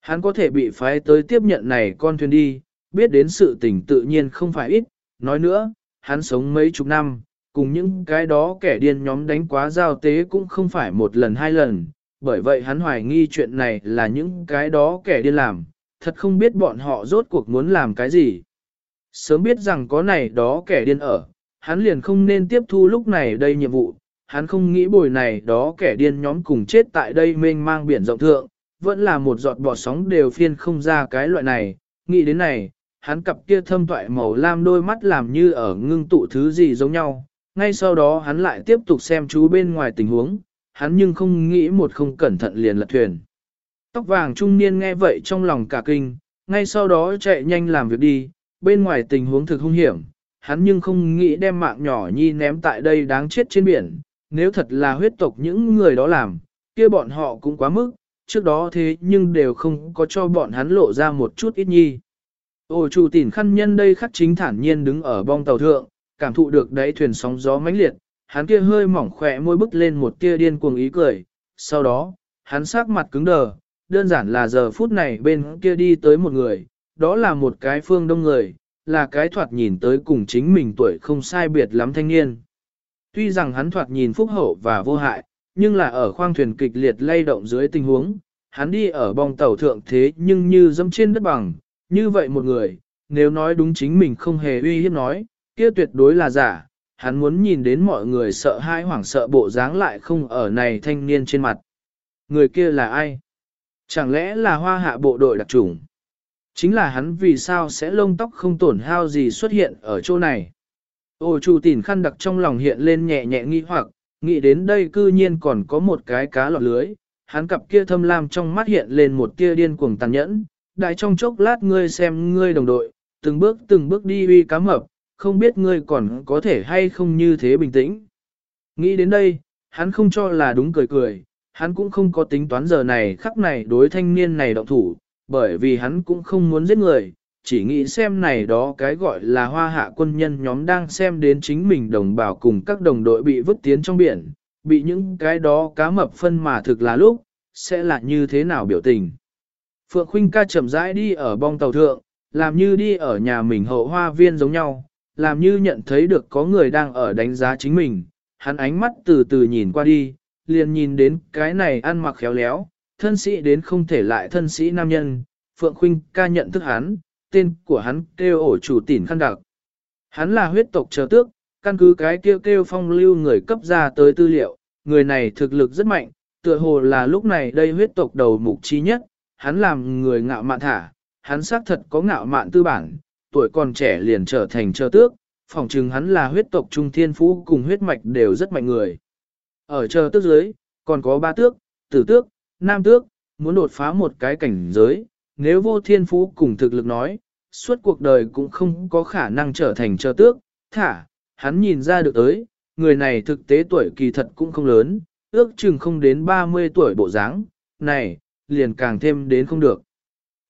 Hắn có thể bị phái tới tiếp nhận này con thuyền đi, biết đến sự tình tự nhiên không phải ít, nói nữa, hắn sống mấy chục năm, cùng những cái đó kẻ điên nhóm đánh quá giao tế cũng không phải một lần hai lần, bởi vậy hắn hoài nghi chuyện này là những cái đó kẻ điên làm, thật không biết bọn họ rốt cuộc muốn làm cái gì. Sớm biết rằng có này đó kẻ điên ở, hắn liền không nên tiếp thu lúc này đây nhiệm vụ, hắn không nghĩ bồi này đó kẻ điên nhóm cùng chết tại đây mênh mang biển rộng thượng, vẫn là một giọt bọt sóng đều phiên không ra cái loại này, nghĩ đến này, hắn cặp kia thâm toại màu lam đôi mắt làm như ở ngưng tụ thứ gì giống nhau, ngay sau đó hắn lại tiếp tục xem chú bên ngoài tình huống, hắn nhưng không nghĩ một không cẩn thận liền lật thuyền. Tóc vàng trung niên nghe vậy trong lòng cả kinh, ngay sau đó chạy nhanh làm việc đi, bên ngoài tình huống thực hung hiểm, hắn nhưng không nghĩ đem mạng nhỏ nhi ném tại đây đáng chết trên biển, nếu thật là huyết tộc những người đó làm, kia bọn họ cũng quá mức, trước đó thế nhưng đều không có cho bọn hắn lộ ra một chút ít nhi. ôi chủ tỉn khăn nhân đây khắc chính thản nhiên đứng ở bong tàu thượng, cảm thụ được đáy thuyền sóng gió mãnh liệt, hắn kia hơi mỏng khỏe môi bức lên một tia điên cuồng ý cười, sau đó, hắn sắc mặt cứng đờ, đơn giản là giờ phút này bên kia đi tới một người, đó là một cái phương đông người, là cái thoạt nhìn tới cùng chính mình tuổi không sai biệt lắm thanh niên. Tuy rằng hắn thoạt nhìn phúc hậu và vô hại, nhưng là ở khoang thuyền kịch liệt lay động dưới tình huống, hắn đi ở bong tàu thượng thế nhưng như dẫm trên đất bằng, như vậy một người, nếu nói đúng chính mình không hề uy hiếp nói, kia tuyệt đối là giả, hắn muốn nhìn đến mọi người sợ hãi hoảng sợ bộ dáng lại không ở này thanh niên trên mặt. Người kia là ai? Chẳng lẽ là hoa hạ bộ đội đặc trùng? Chính là hắn vì sao sẽ lông tóc không tổn hao gì xuất hiện ở chỗ này. Ô chủ tỉn khăn đặc trong lòng hiện lên nhẹ nhẹ nghi hoặc, nghĩ đến đây cư nhiên còn có một cái cá lọt lưới, hắn cặp kia thâm lam trong mắt hiện lên một tia điên cuồng tàn nhẫn, đại trong chốc lát ngươi xem ngươi đồng đội, từng bước từng bước đi uy cá mập, không biết ngươi còn có thể hay không như thế bình tĩnh. Nghĩ đến đây, hắn không cho là đúng cười cười, hắn cũng không có tính toán giờ này khắc này đối thanh niên này động thủ, bởi vì hắn cũng không muốn giết người, chỉ nghĩ xem này đó cái gọi là hoa hạ quân nhân nhóm đang xem đến chính mình đồng bào cùng các đồng đội bị vứt tiến trong biển, bị những cái đó cá mập phân mà thực là lúc, sẽ là như thế nào biểu tình. Phượng Khuynh ca chậm rãi đi ở bong tàu thượng, làm như đi ở nhà mình hậu hoa viên giống nhau, làm như nhận thấy được có người đang ở đánh giá chính mình, hắn ánh mắt từ từ nhìn qua đi, liền nhìn đến cái này ăn mặc khéo léo, thân sĩ đến không thể lại thân sĩ nam nhân, Phượng Khuynh ca nhận thức hắn, tên của hắn kêu ổ chủ tỉn khăn đặc. Hắn là huyết tộc chờ tước, căn cứ cái kêu kêu phong lưu người cấp ra tới tư liệu, người này thực lực rất mạnh, tựa hồ là lúc này đây huyết tộc đầu mục chi nhất, hắn làm người ngạo mạn thả, hắn xác thật có ngạo mạn tư bản, tuổi còn trẻ liền trở thành chờ tước, phỏng chừng hắn là huyết tộc trung thiên phú cùng huyết mạch đều rất mạnh người. Ở chờ tước dưới, còn có ba tước, tử tước, nam tước, muốn đột phá một cái cảnh giới, nếu vô thiên phú cùng thực lực nói, suốt cuộc đời cũng không có khả năng trở thành chờ tước, thả, hắn nhìn ra được tới, người này thực tế tuổi kỳ thật cũng không lớn, ước chừng không đến 30 tuổi bộ dáng, này, liền càng thêm đến không được.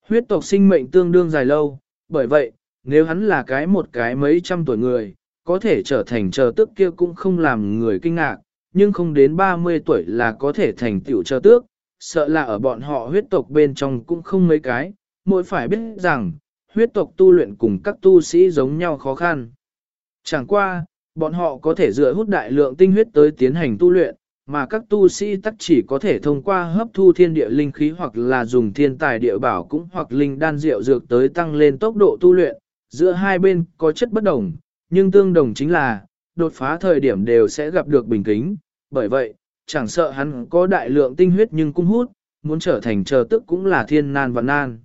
Huyết tộc sinh mệnh tương đương dài lâu, bởi vậy, nếu hắn là cái một cái mấy trăm tuổi người, có thể trở thành chờ tước kia cũng không làm người kinh ngạc, nhưng không đến 30 tuổi là có thể thành tiểu chờ tước, sợ là ở bọn họ huyết tộc bên trong cũng không mấy cái, mỗi phải biết rằng, huyết tộc tu luyện cùng các tu sĩ giống nhau khó khăn. Chẳng qua, bọn họ có thể dựa hút đại lượng tinh huyết tới tiến hành tu luyện, mà các tu sĩ tắc chỉ có thể thông qua hấp thu thiên địa linh khí hoặc là dùng thiên tài địa bảo cũng hoặc linh đan rượu dược tới tăng lên tốc độ tu luyện, giữa hai bên có chất bất đồng, nhưng tương đồng chính là, đột phá thời điểm đều sẽ gặp được bình kính, bởi vậy, chẳng sợ hắn có đại lượng tinh huyết nhưng cũng hút, muốn trở thành chờ tức cũng là thiên nan và nan.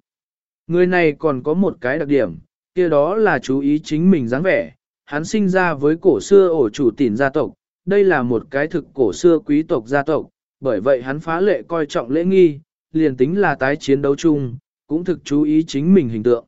Người này còn có một cái đặc điểm, kia đó là chú ý chính mình dáng vẻ, hắn sinh ra với cổ xưa ổ chủ tỉn gia tộc, đây là một cái thực cổ xưa quý tộc gia tộc, bởi vậy hắn phá lệ coi trọng lễ nghi, liền tính là tái chiến đấu chung, cũng thực chú ý chính mình hình tượng.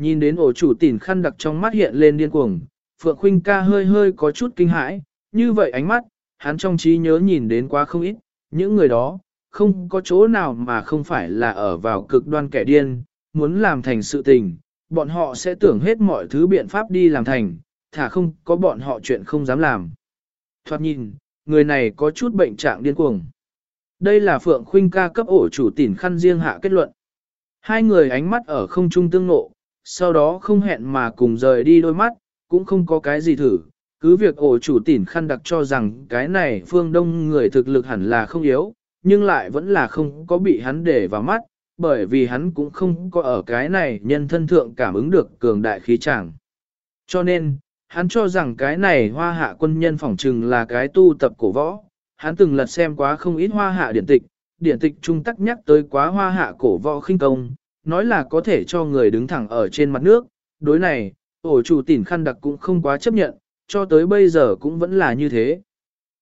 Nhìn đến ổ chủ tỉn khăn đặc trong mắt hiện lên điên cuồng, Phượng Khuynh ca hơi hơi có chút kinh hãi, như vậy ánh mắt, hắn trong trí nhớ nhìn đến quá không ít, những người đó, không có chỗ nào mà không phải là ở vào cực đoan kẻ điên, muốn làm thành sự tình, bọn họ sẽ tưởng hết mọi thứ biện pháp đi làm thành, thả không có bọn họ chuyện không dám làm. Thoát nhìn, người này có chút bệnh trạng điên cuồng. Đây là Phượng Khuynh ca cấp ổ chủ tỉn khăn riêng hạ kết luận. Hai người ánh mắt ở không trung tương ngộ, sau đó không hẹn mà cùng rời đi đôi mắt, cũng không có cái gì thử. Cứ việc ổ chủ tỉn khăn đặc cho rằng cái này phương đông người thực lực hẳn là không yếu, nhưng lại vẫn là không có bị hắn để vào mắt, bởi vì hắn cũng không có ở cái này nhân thân thượng cảm ứng được cường đại khí chẳng. Cho nên, hắn cho rằng cái này hoa hạ quân nhân phỏng trừng là cái tu tập cổ võ, hắn từng lật xem quá không ít hoa hạ điển tịch, điển tịch trung tắc nhắc tới quá hoa hạ cổ võ khinh công, nói là có thể cho người đứng thẳng ở trên mặt nước, đối này, ổ chủ tỉnh khăn đặc cũng không quá chấp nhận, cho tới bây giờ cũng vẫn là như thế.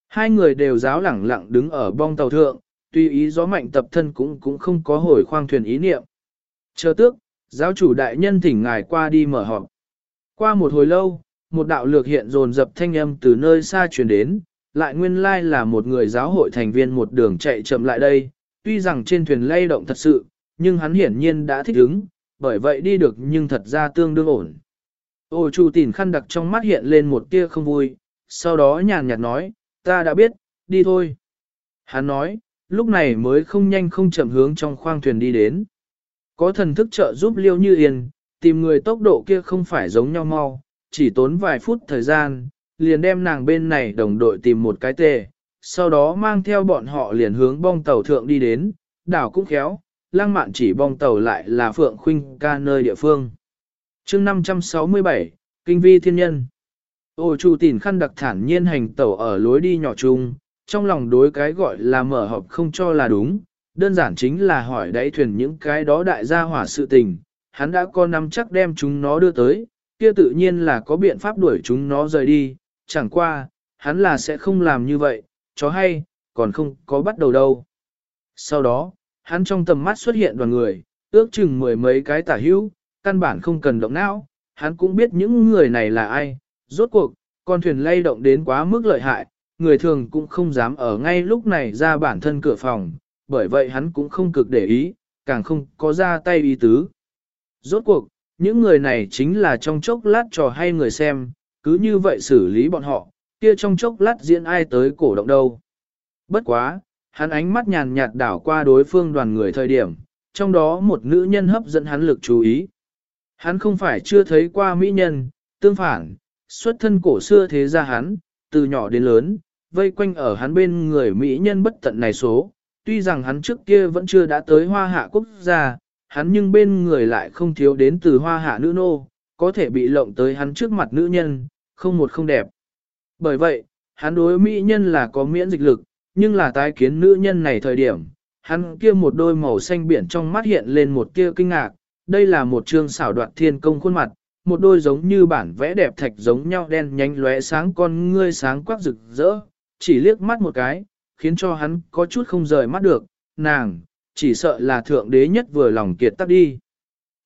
Hai người đều giáo lẳng lặng đứng ở bong tàu thượng, tuy ý gió mạnh tập thân cũng cũng không có hồi khoang thuyền ý niệm. Chờ tước, giáo chủ đại nhân thỉnh ngài qua đi mở họp. Qua một hồi lâu, một đạo lược hiện dồn dập thanh âm từ nơi xa truyền đến, lại nguyên lai là một người giáo hội thành viên một đường chạy chậm lại đây, tuy rằng trên thuyền lay động thật sự, nhưng hắn hiển nhiên đã thích ứng, bởi vậy đi được nhưng thật ra tương đương ổn. Ô chủ tìn khăn đặc trong mắt hiện lên một tia không vui, sau đó nhàn nhạt nói, ta đã biết, đi thôi. Hắn nói, lúc này mới không nhanh không chậm hướng trong khoang thuyền đi đến. Có thần thức trợ giúp liêu như yên, tìm người tốc độ kia không phải giống nhau mau, chỉ tốn vài phút thời gian, liền đem nàng bên này đồng đội tìm một cái tề, sau đó mang theo bọn họ liền hướng bong tàu thượng đi đến, đảo cũng khéo, lang mạn chỉ bong tàu lại là Phượng Khuynh ca nơi địa phương. chương 567, Kinh vi thiên nhân. Ô chủ tìn khăn đặc thản nhiên hành tàu ở lối đi nhỏ chung, trong lòng đối cái gọi là mở họp không cho là đúng, đơn giản chính là hỏi đáy thuyền những cái đó đại gia hỏa sự tình, hắn đã có nắm chắc đem chúng nó đưa tới, kia tự nhiên là có biện pháp đuổi chúng nó rời đi, chẳng qua, hắn là sẽ không làm như vậy, chó hay, còn không có bắt đầu đâu. Sau đó, hắn trong tầm mắt xuất hiện đoàn người, ước chừng mười mấy cái tả hữu, căn bản không cần động não, hắn cũng biết những người này là ai, rốt cuộc, con thuyền lay động đến quá mức lợi hại, người thường cũng không dám ở ngay lúc này ra bản thân cửa phòng, bởi vậy hắn cũng không cực để ý, càng không có ra tay ý tứ. Rốt cuộc, những người này chính là trong chốc lát trò hay người xem, cứ như vậy xử lý bọn họ, kia trong chốc lát diễn ai tới cổ động đâu. Bất quá, hắn ánh mắt nhàn nhạt đảo qua đối phương đoàn người thời điểm, trong đó một nữ nhân hấp dẫn hắn lực chú ý. Hắn không phải chưa thấy qua mỹ nhân, tương phản, xuất thân cổ xưa thế ra hắn, từ nhỏ đến lớn, vây quanh ở hắn bên người mỹ nhân bất tận này số. Tuy rằng hắn trước kia vẫn chưa đã tới hoa hạ quốc gia, hắn nhưng bên người lại không thiếu đến từ hoa hạ nữ nô, có thể bị lộng tới hắn trước mặt nữ nhân, không một không đẹp. Bởi vậy, hắn đối mỹ nhân là có miễn dịch lực, nhưng là tái kiến nữ nhân này thời điểm, hắn kia một đôi màu xanh biển trong mắt hiện lên một kia kinh ngạc, đây là một trương xảo đoạt thiên công khuôn mặt, một đôi giống như bản vẽ đẹp thạch giống nhau đen nhánh lóe sáng con ngươi sáng quắc rực rỡ, chỉ liếc mắt một cái, khiến cho hắn có chút không rời mắt được, nàng, chỉ sợ là thượng đế nhất vừa lòng kiệt tắt đi.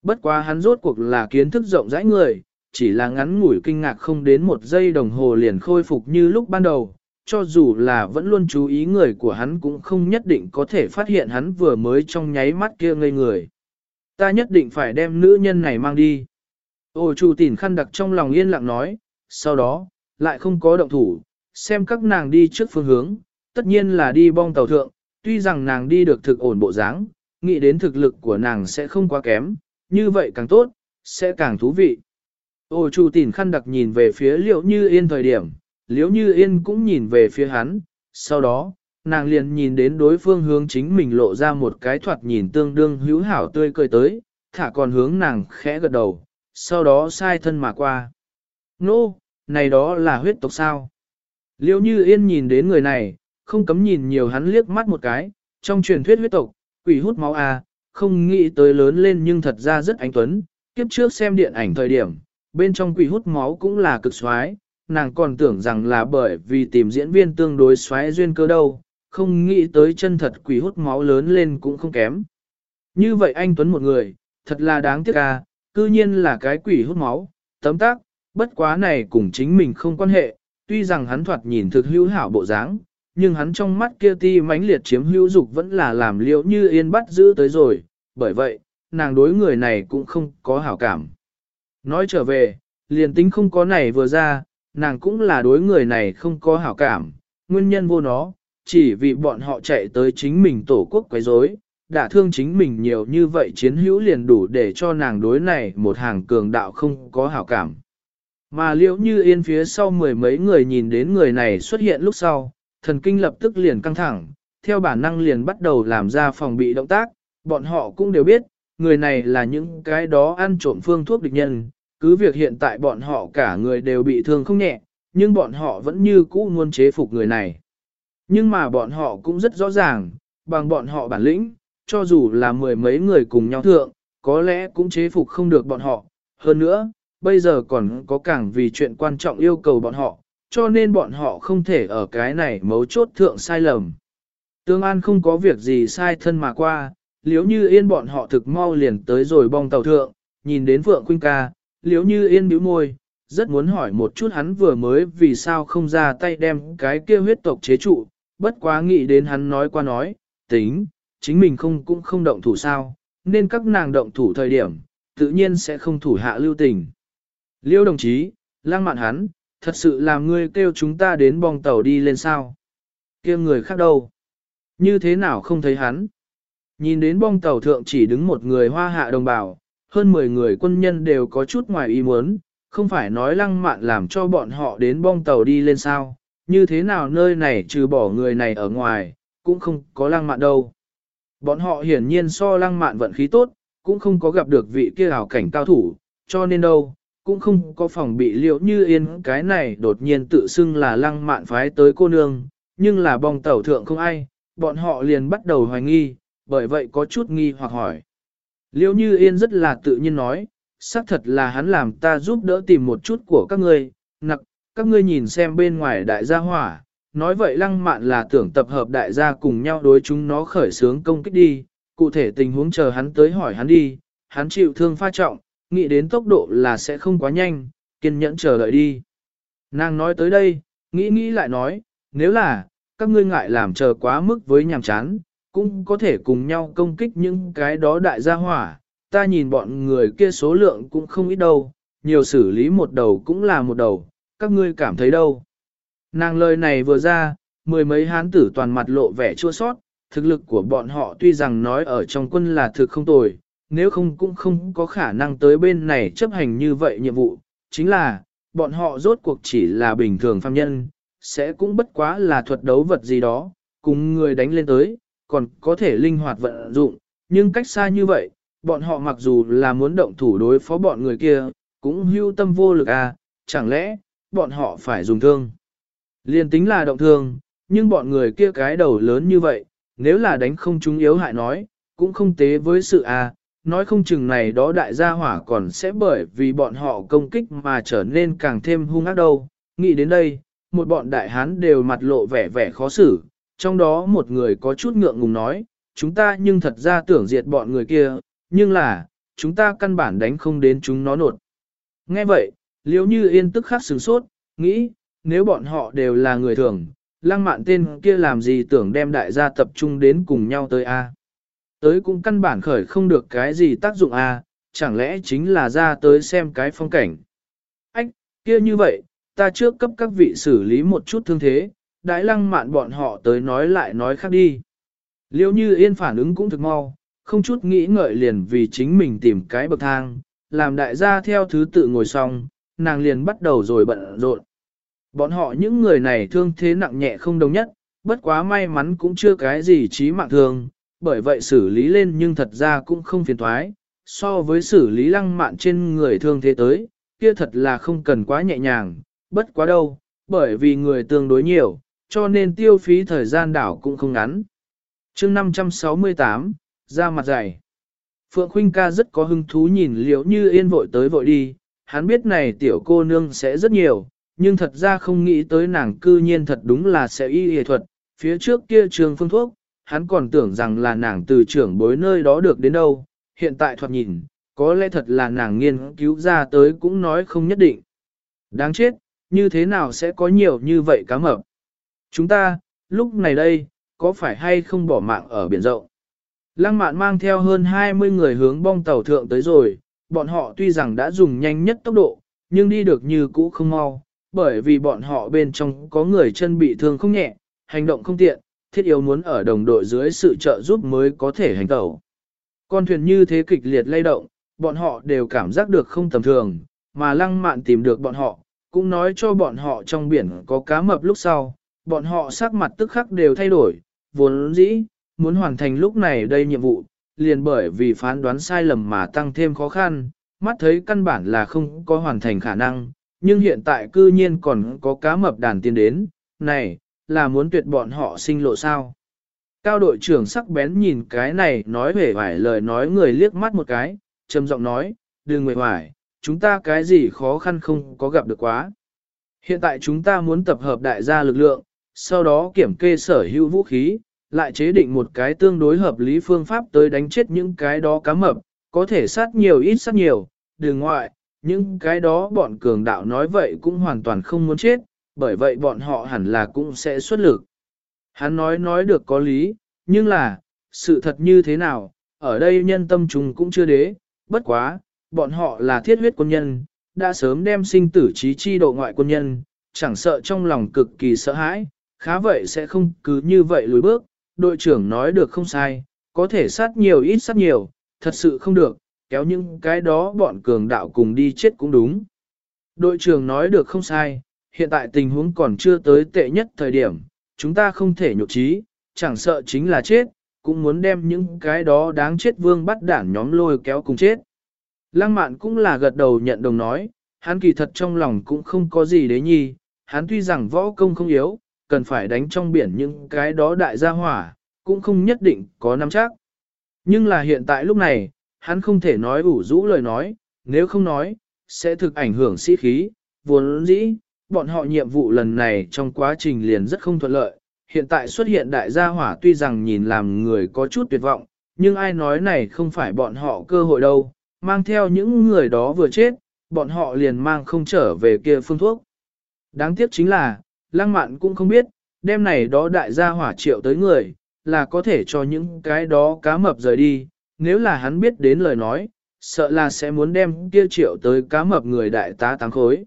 Bất quá hắn rốt cuộc là kiến thức rộng rãi người, chỉ là ngắn ngủi kinh ngạc không đến một giây đồng hồ liền khôi phục như lúc ban đầu, cho dù là vẫn luôn chú ý người của hắn cũng không nhất định có thể phát hiện hắn vừa mới trong nháy mắt kia ngây người. Ta nhất định phải đem nữ nhân này mang đi. Ô chủ tỉn khăn đặc trong lòng yên lặng nói, sau đó, lại không có động thủ, xem các nàng đi trước phương hướng, tất nhiên là đi bong tàu thượng, tuy rằng nàng đi được thực ổn bộ dáng, nghĩ đến thực lực của nàng sẽ không quá kém, như vậy càng tốt, sẽ càng thú vị. Ô chủ tìn khăn đặc nhìn về phía liệu như yên thời điểm, Liếu như yên cũng nhìn về phía hắn, sau đó, nàng liền nhìn đến đối phương hướng chính mình lộ ra một cái thoạt nhìn tương đương hữu hảo tươi cười tới, thả còn hướng nàng khẽ gật đầu, sau đó sai thân mà qua. Nô, no, này đó là huyết tộc sao? Liếu như yên nhìn đến người này, không cấm nhìn nhiều hắn liếc mắt một cái, trong truyền thuyết huyết tộc, quỷ hút máu à, không nghĩ tới lớn lên nhưng thật ra rất ánh tuấn, kiếp trước xem điện ảnh thời điểm, bên trong quỷ hút máu cũng là cực xoái, nàng còn tưởng rằng là bởi vì tìm diễn viên tương đối xoáy duyên cơ đâu, không nghĩ tới chân thật quỷ hút máu lớn lên cũng không kém. Như vậy anh Tuấn một người, thật là đáng tiếc à, cư nhiên là cái quỷ hút máu, tấm tác, bất quá này cùng chính mình không quan hệ, tuy rằng hắn thoạt nhìn thực hữu hảo bộ dáng, nhưng hắn trong mắt kia ti mãnh liệt chiếm hữu dục vẫn là làm liễu như yên bắt giữ tới rồi, bởi vậy, nàng đối người này cũng không có hảo cảm. Nói trở về, liền tính không có này vừa ra, nàng cũng là đối người này không có hảo cảm, nguyên nhân vô nó, chỉ vì bọn họ chạy tới chính mình tổ quốc quấy rối, đã thương chính mình nhiều như vậy chiến hữu liền đủ để cho nàng đối này một hàng cường đạo không có hảo cảm. Mà liễu như yên phía sau mười mấy người nhìn đến người này xuất hiện lúc sau, thần kinh lập tức liền căng thẳng, theo bản năng liền bắt đầu làm ra phòng bị động tác, bọn họ cũng đều biết, người này là những cái đó ăn trộm phương thuốc địch nhân, cứ việc hiện tại bọn họ cả người đều bị thương không nhẹ, nhưng bọn họ vẫn như cũ muốn chế phục người này. Nhưng mà bọn họ cũng rất rõ ràng, bằng bọn họ bản lĩnh, cho dù là mười mấy người cùng nhau thượng, có lẽ cũng chế phục không được bọn họ. Hơn nữa, bây giờ còn có càng vì chuyện quan trọng yêu cầu bọn họ, cho nên bọn họ không thể ở cái này mấu chốt thượng sai lầm. Tương An không có việc gì sai thân mà qua, liếu như yên bọn họ thực mau liền tới rồi bong tàu thượng, nhìn đến Phượng quynh ca, liếu như yên bĩu môi, rất muốn hỏi một chút hắn vừa mới vì sao không ra tay đem cái kia huyết tộc chế trụ, bất quá nghĩ đến hắn nói qua nói, tính, chính mình không cũng không động thủ sao, nên các nàng động thủ thời điểm, tự nhiên sẽ không thủ hạ lưu tình. Liêu đồng chí, lang mạn hắn, thật sự là ngươi kêu chúng ta đến bong tàu đi lên sao. kia người khác đâu? Như thế nào không thấy hắn? Nhìn đến bong tàu thượng chỉ đứng một người hoa hạ đồng bào, hơn 10 người quân nhân đều có chút ngoài ý muốn, không phải nói lăng mạn làm cho bọn họ đến bong tàu đi lên sao, như thế nào nơi này trừ bỏ người này ở ngoài, cũng không có lăng mạn đâu. Bọn họ hiển nhiên so lăng mạn vận khí tốt, cũng không có gặp được vị kia ảo cảnh cao thủ, cho nên đâu, cũng không có phòng bị liệu như yên cái này đột nhiên tự xưng là lăng mạn phái tới cô nương, nhưng là bong tàu thượng không ai, bọn họ liền bắt đầu hoài nghi, bởi vậy có chút nghi hoặc hỏi. Liêu như yên rất là tự nhiên nói, xác thật là hắn làm ta giúp đỡ tìm một chút của các ngươi, nặc, các ngươi nhìn xem bên ngoài đại gia hỏa, nói vậy lăng mạn là tưởng tập hợp đại gia cùng nhau đối chúng nó khởi sướng công kích đi, cụ thể tình huống chờ hắn tới hỏi hắn đi, hắn chịu thương pha trọng, nghĩ đến tốc độ là sẽ không quá nhanh, kiên nhẫn chờ đợi đi. Nàng nói tới đây, nghĩ nghĩ lại nói, nếu là, các ngươi ngại làm chờ quá mức với nhàm chán, cũng có thể cùng nhau công kích những cái đó đại gia hỏa, ta nhìn bọn người kia số lượng cũng không ít đâu, nhiều xử lý một đầu cũng là một đầu, các ngươi cảm thấy đâu. Nàng lời này vừa ra, mười mấy hán tử toàn mặt lộ vẻ chua sót, thực lực của bọn họ tuy rằng nói ở trong quân là thực không tồi, nếu không cũng không có khả năng tới bên này chấp hành như vậy nhiệm vụ, chính là, bọn họ rốt cuộc chỉ là bình thường phàm nhân, sẽ cũng bất quá là thuật đấu vật gì đó, cùng người đánh lên tới, còn có thể linh hoạt vận dụng, nhưng cách xa như vậy, bọn họ mặc dù là muốn động thủ đối phó bọn người kia, cũng hưu tâm vô lực à, chẳng lẽ, bọn họ phải dùng thương. Liên tính là động thương, nhưng bọn người kia cái đầu lớn như vậy, nếu là đánh không chúng yếu hại nói, cũng không tế với sự à, nói không chừng này đó đại gia hỏa còn sẽ bởi vì bọn họ công kích mà trở nên càng thêm hung ác đâu. Nghĩ đến đây, một bọn đại hán đều mặt lộ vẻ vẻ khó xử, trong đó một người có chút ngượng ngùng nói, chúng ta nhưng thật ra tưởng diệt bọn người kia, nhưng là, chúng ta căn bản đánh không đến chúng nó nột. Nghe vậy, liếu như yên tức khắc sửng sốt, nghĩ, nếu bọn họ đều là người thường, lăng mạn tên kia làm gì tưởng đem đại gia tập trung đến cùng nhau tới A. Tới cũng căn bản khởi không được cái gì tác dụng A, chẳng lẽ chính là ra tới xem cái phong cảnh. Ách, kia như vậy, ta trước cấp các vị xử lý một chút thương thế, Đại lăng mạn bọn họ tới nói lại nói khác đi. Liêu như yên phản ứng cũng thực mau, không chút nghĩ ngợi liền vì chính mình tìm cái bậc thang, làm đại gia theo thứ tự ngồi xong, nàng liền bắt đầu rồi bận rộn. Bọn họ những người này thương thế nặng nhẹ không đồng nhất, bất quá may mắn cũng chưa cái gì chí mạng thương, bởi vậy xử lý lên nhưng thật ra cũng không phiền thoái, so với xử lý lăng mạn trên người thương thế tới, kia thật là không cần quá nhẹ nhàng, bất quá đâu, bởi vì người tương đối nhiều, cho nên tiêu phí thời gian đảo cũng không ngắn. chương 568, ra mặt dày. Phượng Khuynh ca rất có hứng thú nhìn liễu như yên vội tới vội đi, hắn biết này tiểu cô nương sẽ rất nhiều, nhưng thật ra không nghĩ tới nàng cư nhiên thật đúng là sẽ y y thuật, phía trước kia trường phương thuốc, hắn còn tưởng rằng là nàng từ trưởng bối nơi đó được đến đâu, hiện tại thoạt nhìn, có lẽ thật là nàng nghiên cứu ra tới cũng nói không nhất định. Đáng chết, như thế nào sẽ có nhiều như vậy cá mập? Chúng ta, lúc này đây, có phải hay không bỏ mạng ở biển rộng? Lăng mạn mang theo hơn 20 người hướng bong tàu thượng tới rồi, bọn họ tuy rằng đã dùng nhanh nhất tốc độ, nhưng đi được như cũ không mau, bởi vì bọn họ bên trong có người chân bị thương không nhẹ, hành động không tiện, thiết yếu muốn ở đồng đội dưới sự trợ giúp mới có thể hành tẩu. Con thuyền như thế kịch liệt lay động, bọn họ đều cảm giác được không tầm thường, mà lăng mạn tìm được bọn họ, cũng nói cho bọn họ trong biển có cá mập lúc sau, bọn họ sắc mặt tức khắc đều thay đổi, vốn dĩ, muốn hoàn thành lúc này đây nhiệm vụ, liền bởi vì phán đoán sai lầm mà tăng thêm khó khăn, mắt thấy căn bản là không có hoàn thành khả năng, nhưng hiện tại cư nhiên còn có cá mập đàn tiên đến, này, là muốn tuyệt bọn họ sinh lộ sao. Cao đội trưởng sắc bén nhìn cái này nói về vải lời nói người liếc mắt một cái, trầm giọng nói, đừng nguyện hoài, chúng ta cái gì khó khăn không có gặp được quá. Hiện tại chúng ta muốn tập hợp đại gia lực lượng, sau đó kiểm kê sở hữu vũ khí, lại chế định một cái tương đối hợp lý phương pháp tới đánh chết những cái đó cá mập, có thể sát nhiều ít sát nhiều, đừng ngoại, những cái đó bọn cường đạo nói vậy cũng hoàn toàn không muốn chết, bởi vậy bọn họ hẳn là cũng sẽ xuất lực. Hắn nói nói được có lý, nhưng là, sự thật như thế nào, ở đây nhân tâm trùng cũng chưa đế, bất quá, bọn họ là thiết huyết quân nhân, đã sớm đem sinh tử trí chi độ ngoại quân nhân, chẳng sợ trong lòng cực kỳ sợ hãi, khá vậy sẽ không cứ như vậy lùi bước, đội trưởng nói được không sai, có thể sát nhiều ít sát nhiều, thật sự không được, kéo những cái đó bọn cường đạo cùng đi chết cũng đúng. Đội trưởng nói được không sai, hiện tại tình huống còn chưa tới tệ nhất thời điểm, chúng ta không thể nhục trí, chẳng sợ chính là chết, cũng muốn đem những cái đó đáng chết vương bắt đảng nhóm lôi kéo cùng chết. Lăng mạn cũng là gật đầu nhận đồng nói, hắn kỳ thật trong lòng cũng không có gì đấy nhi, hắn tuy rằng võ công không yếu, cần phải đánh trong biển những cái đó đại gia hỏa, cũng không nhất định có nắm chắc. Nhưng là hiện tại lúc này, hắn không thể nói ủ rũ lời nói, nếu không nói, sẽ thực ảnh hưởng sĩ khí, vốn dĩ, bọn họ nhiệm vụ lần này trong quá trình liền rất không thuận lợi, hiện tại xuất hiện đại gia hỏa tuy rằng nhìn làm người có chút tuyệt vọng, nhưng ai nói này không phải bọn họ cơ hội đâu, mang theo những người đó vừa chết, bọn họ liền mang không trở về kia phương thuốc. Đáng tiếc chính là, lăng mạn cũng không biết, đêm này đó đại gia hỏa triệu tới người, là có thể cho những cái đó cá mập rời đi, nếu là hắn biết đến lời nói, sợ là sẽ muốn đem kia triệu tới cá mập người đại tá tăng khối.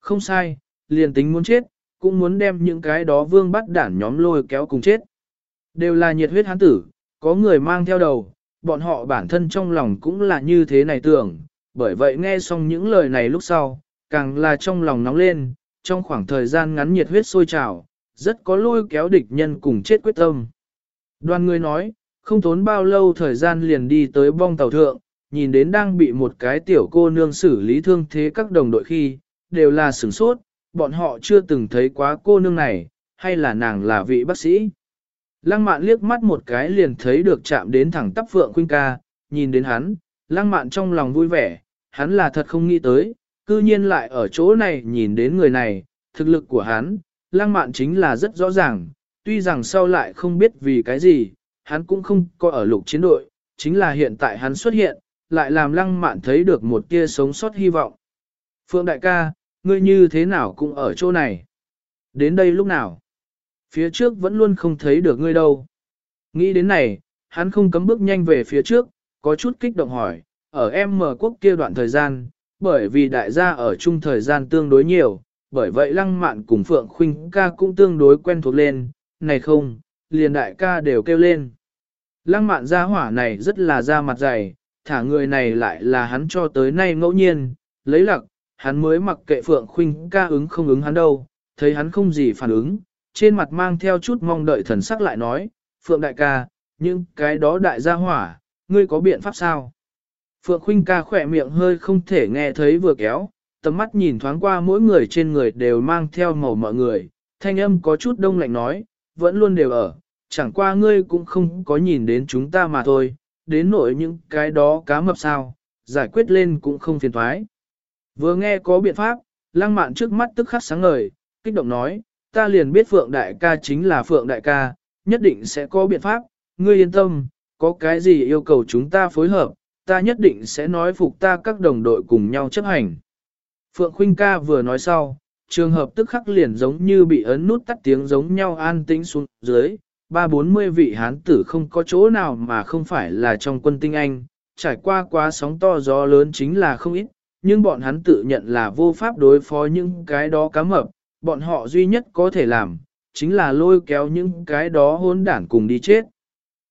Không sai, liền tính muốn chết, cũng muốn đem những cái đó vương bắt đản nhóm lôi kéo cùng chết. Đều là nhiệt huyết hán tử, có người mang theo đầu, bọn họ bản thân trong lòng cũng là như thế này tưởng, bởi vậy nghe xong những lời này lúc sau, càng là trong lòng nóng lên, trong khoảng thời gian ngắn nhiệt huyết sôi trào, rất có lôi kéo địch nhân cùng chết quyết tâm. Đoàn người nói, không tốn bao lâu thời gian liền đi tới bong tàu thượng, nhìn đến đang bị một cái tiểu cô nương xử lý thương thế các đồng đội khi, đều là sửng sốt, bọn họ chưa từng thấy quá cô nương này, hay là nàng là vị bác sĩ. Lăng mạn liếc mắt một cái liền thấy được chạm đến thẳng tắp phượng khuynh ca, nhìn đến hắn, lăng mạn trong lòng vui vẻ, hắn là thật không nghĩ tới, cư nhiên lại ở chỗ này nhìn đến người này, thực lực của hắn, lang mạn chính là rất rõ ràng, tuy rằng sau lại không biết vì cái gì, hắn cũng không có ở lục chiến đội, chính là hiện tại hắn xuất hiện, lại làm lăng mạn thấy được một tia sống sót hy vọng. Phượng đại ca, ngươi như thế nào cũng ở chỗ này. Đến đây lúc nào? Phía trước vẫn luôn không thấy được ngươi đâu. Nghĩ đến này, hắn không cấm bước nhanh về phía trước, có chút kích động hỏi, ở em mở quốc kia đoạn thời gian, bởi vì đại gia ở chung thời gian tương đối nhiều, bởi vậy lăng mạn cùng Phượng Khuynh ca cũng tương đối quen thuộc lên, này không, liền đại ca đều kêu lên. Lăng mạn gia hỏa này rất là da mặt dày, thả người này lại là hắn cho tới nay ngẫu nhiên, lấy lặc, hắn mới mặc kệ Phượng Khuynh ca ứng không ứng hắn đâu, thấy hắn không gì phản ứng, trên mặt mang theo chút mong đợi thần sắc lại nói, Phượng đại ca, nhưng cái đó đại gia hỏa, ngươi có biện pháp sao? Phượng Khuynh ca khỏe miệng hơi không thể nghe thấy vừa kéo, tầm mắt nhìn thoáng qua mỗi người trên người đều mang theo màu mọi người, thanh âm có chút đông lạnh nói, vẫn luôn đều ở, chẳng qua ngươi cũng không có nhìn đến chúng ta mà thôi, đến nỗi những cái đó cá mập sao, giải quyết lên cũng không phiền thoái. Vừa nghe có biện pháp, lăng mạn trước mắt tức khắc sáng ngời, kích động nói, ta liền biết Phượng Đại ca chính là Phượng Đại ca, nhất định sẽ có biện pháp, ngươi yên tâm, có cái gì yêu cầu chúng ta phối hợp, ta nhất định sẽ nói phục ta các đồng đội cùng nhau chấp hành. Phượng Khuynh ca vừa nói sau, trường hợp tức khắc liền giống như bị ấn nút tắt tiếng giống nhau an tĩnh xuống dưới, ba bốn mươi vị hán tử không có chỗ nào mà không phải là trong quân tinh anh, trải qua quá sóng to gió lớn chính là không ít, nhưng bọn hắn tự nhận là vô pháp đối phó những cái đó cá mập, bọn họ duy nhất có thể làm, chính là lôi kéo những cái đó hôn đản cùng đi chết.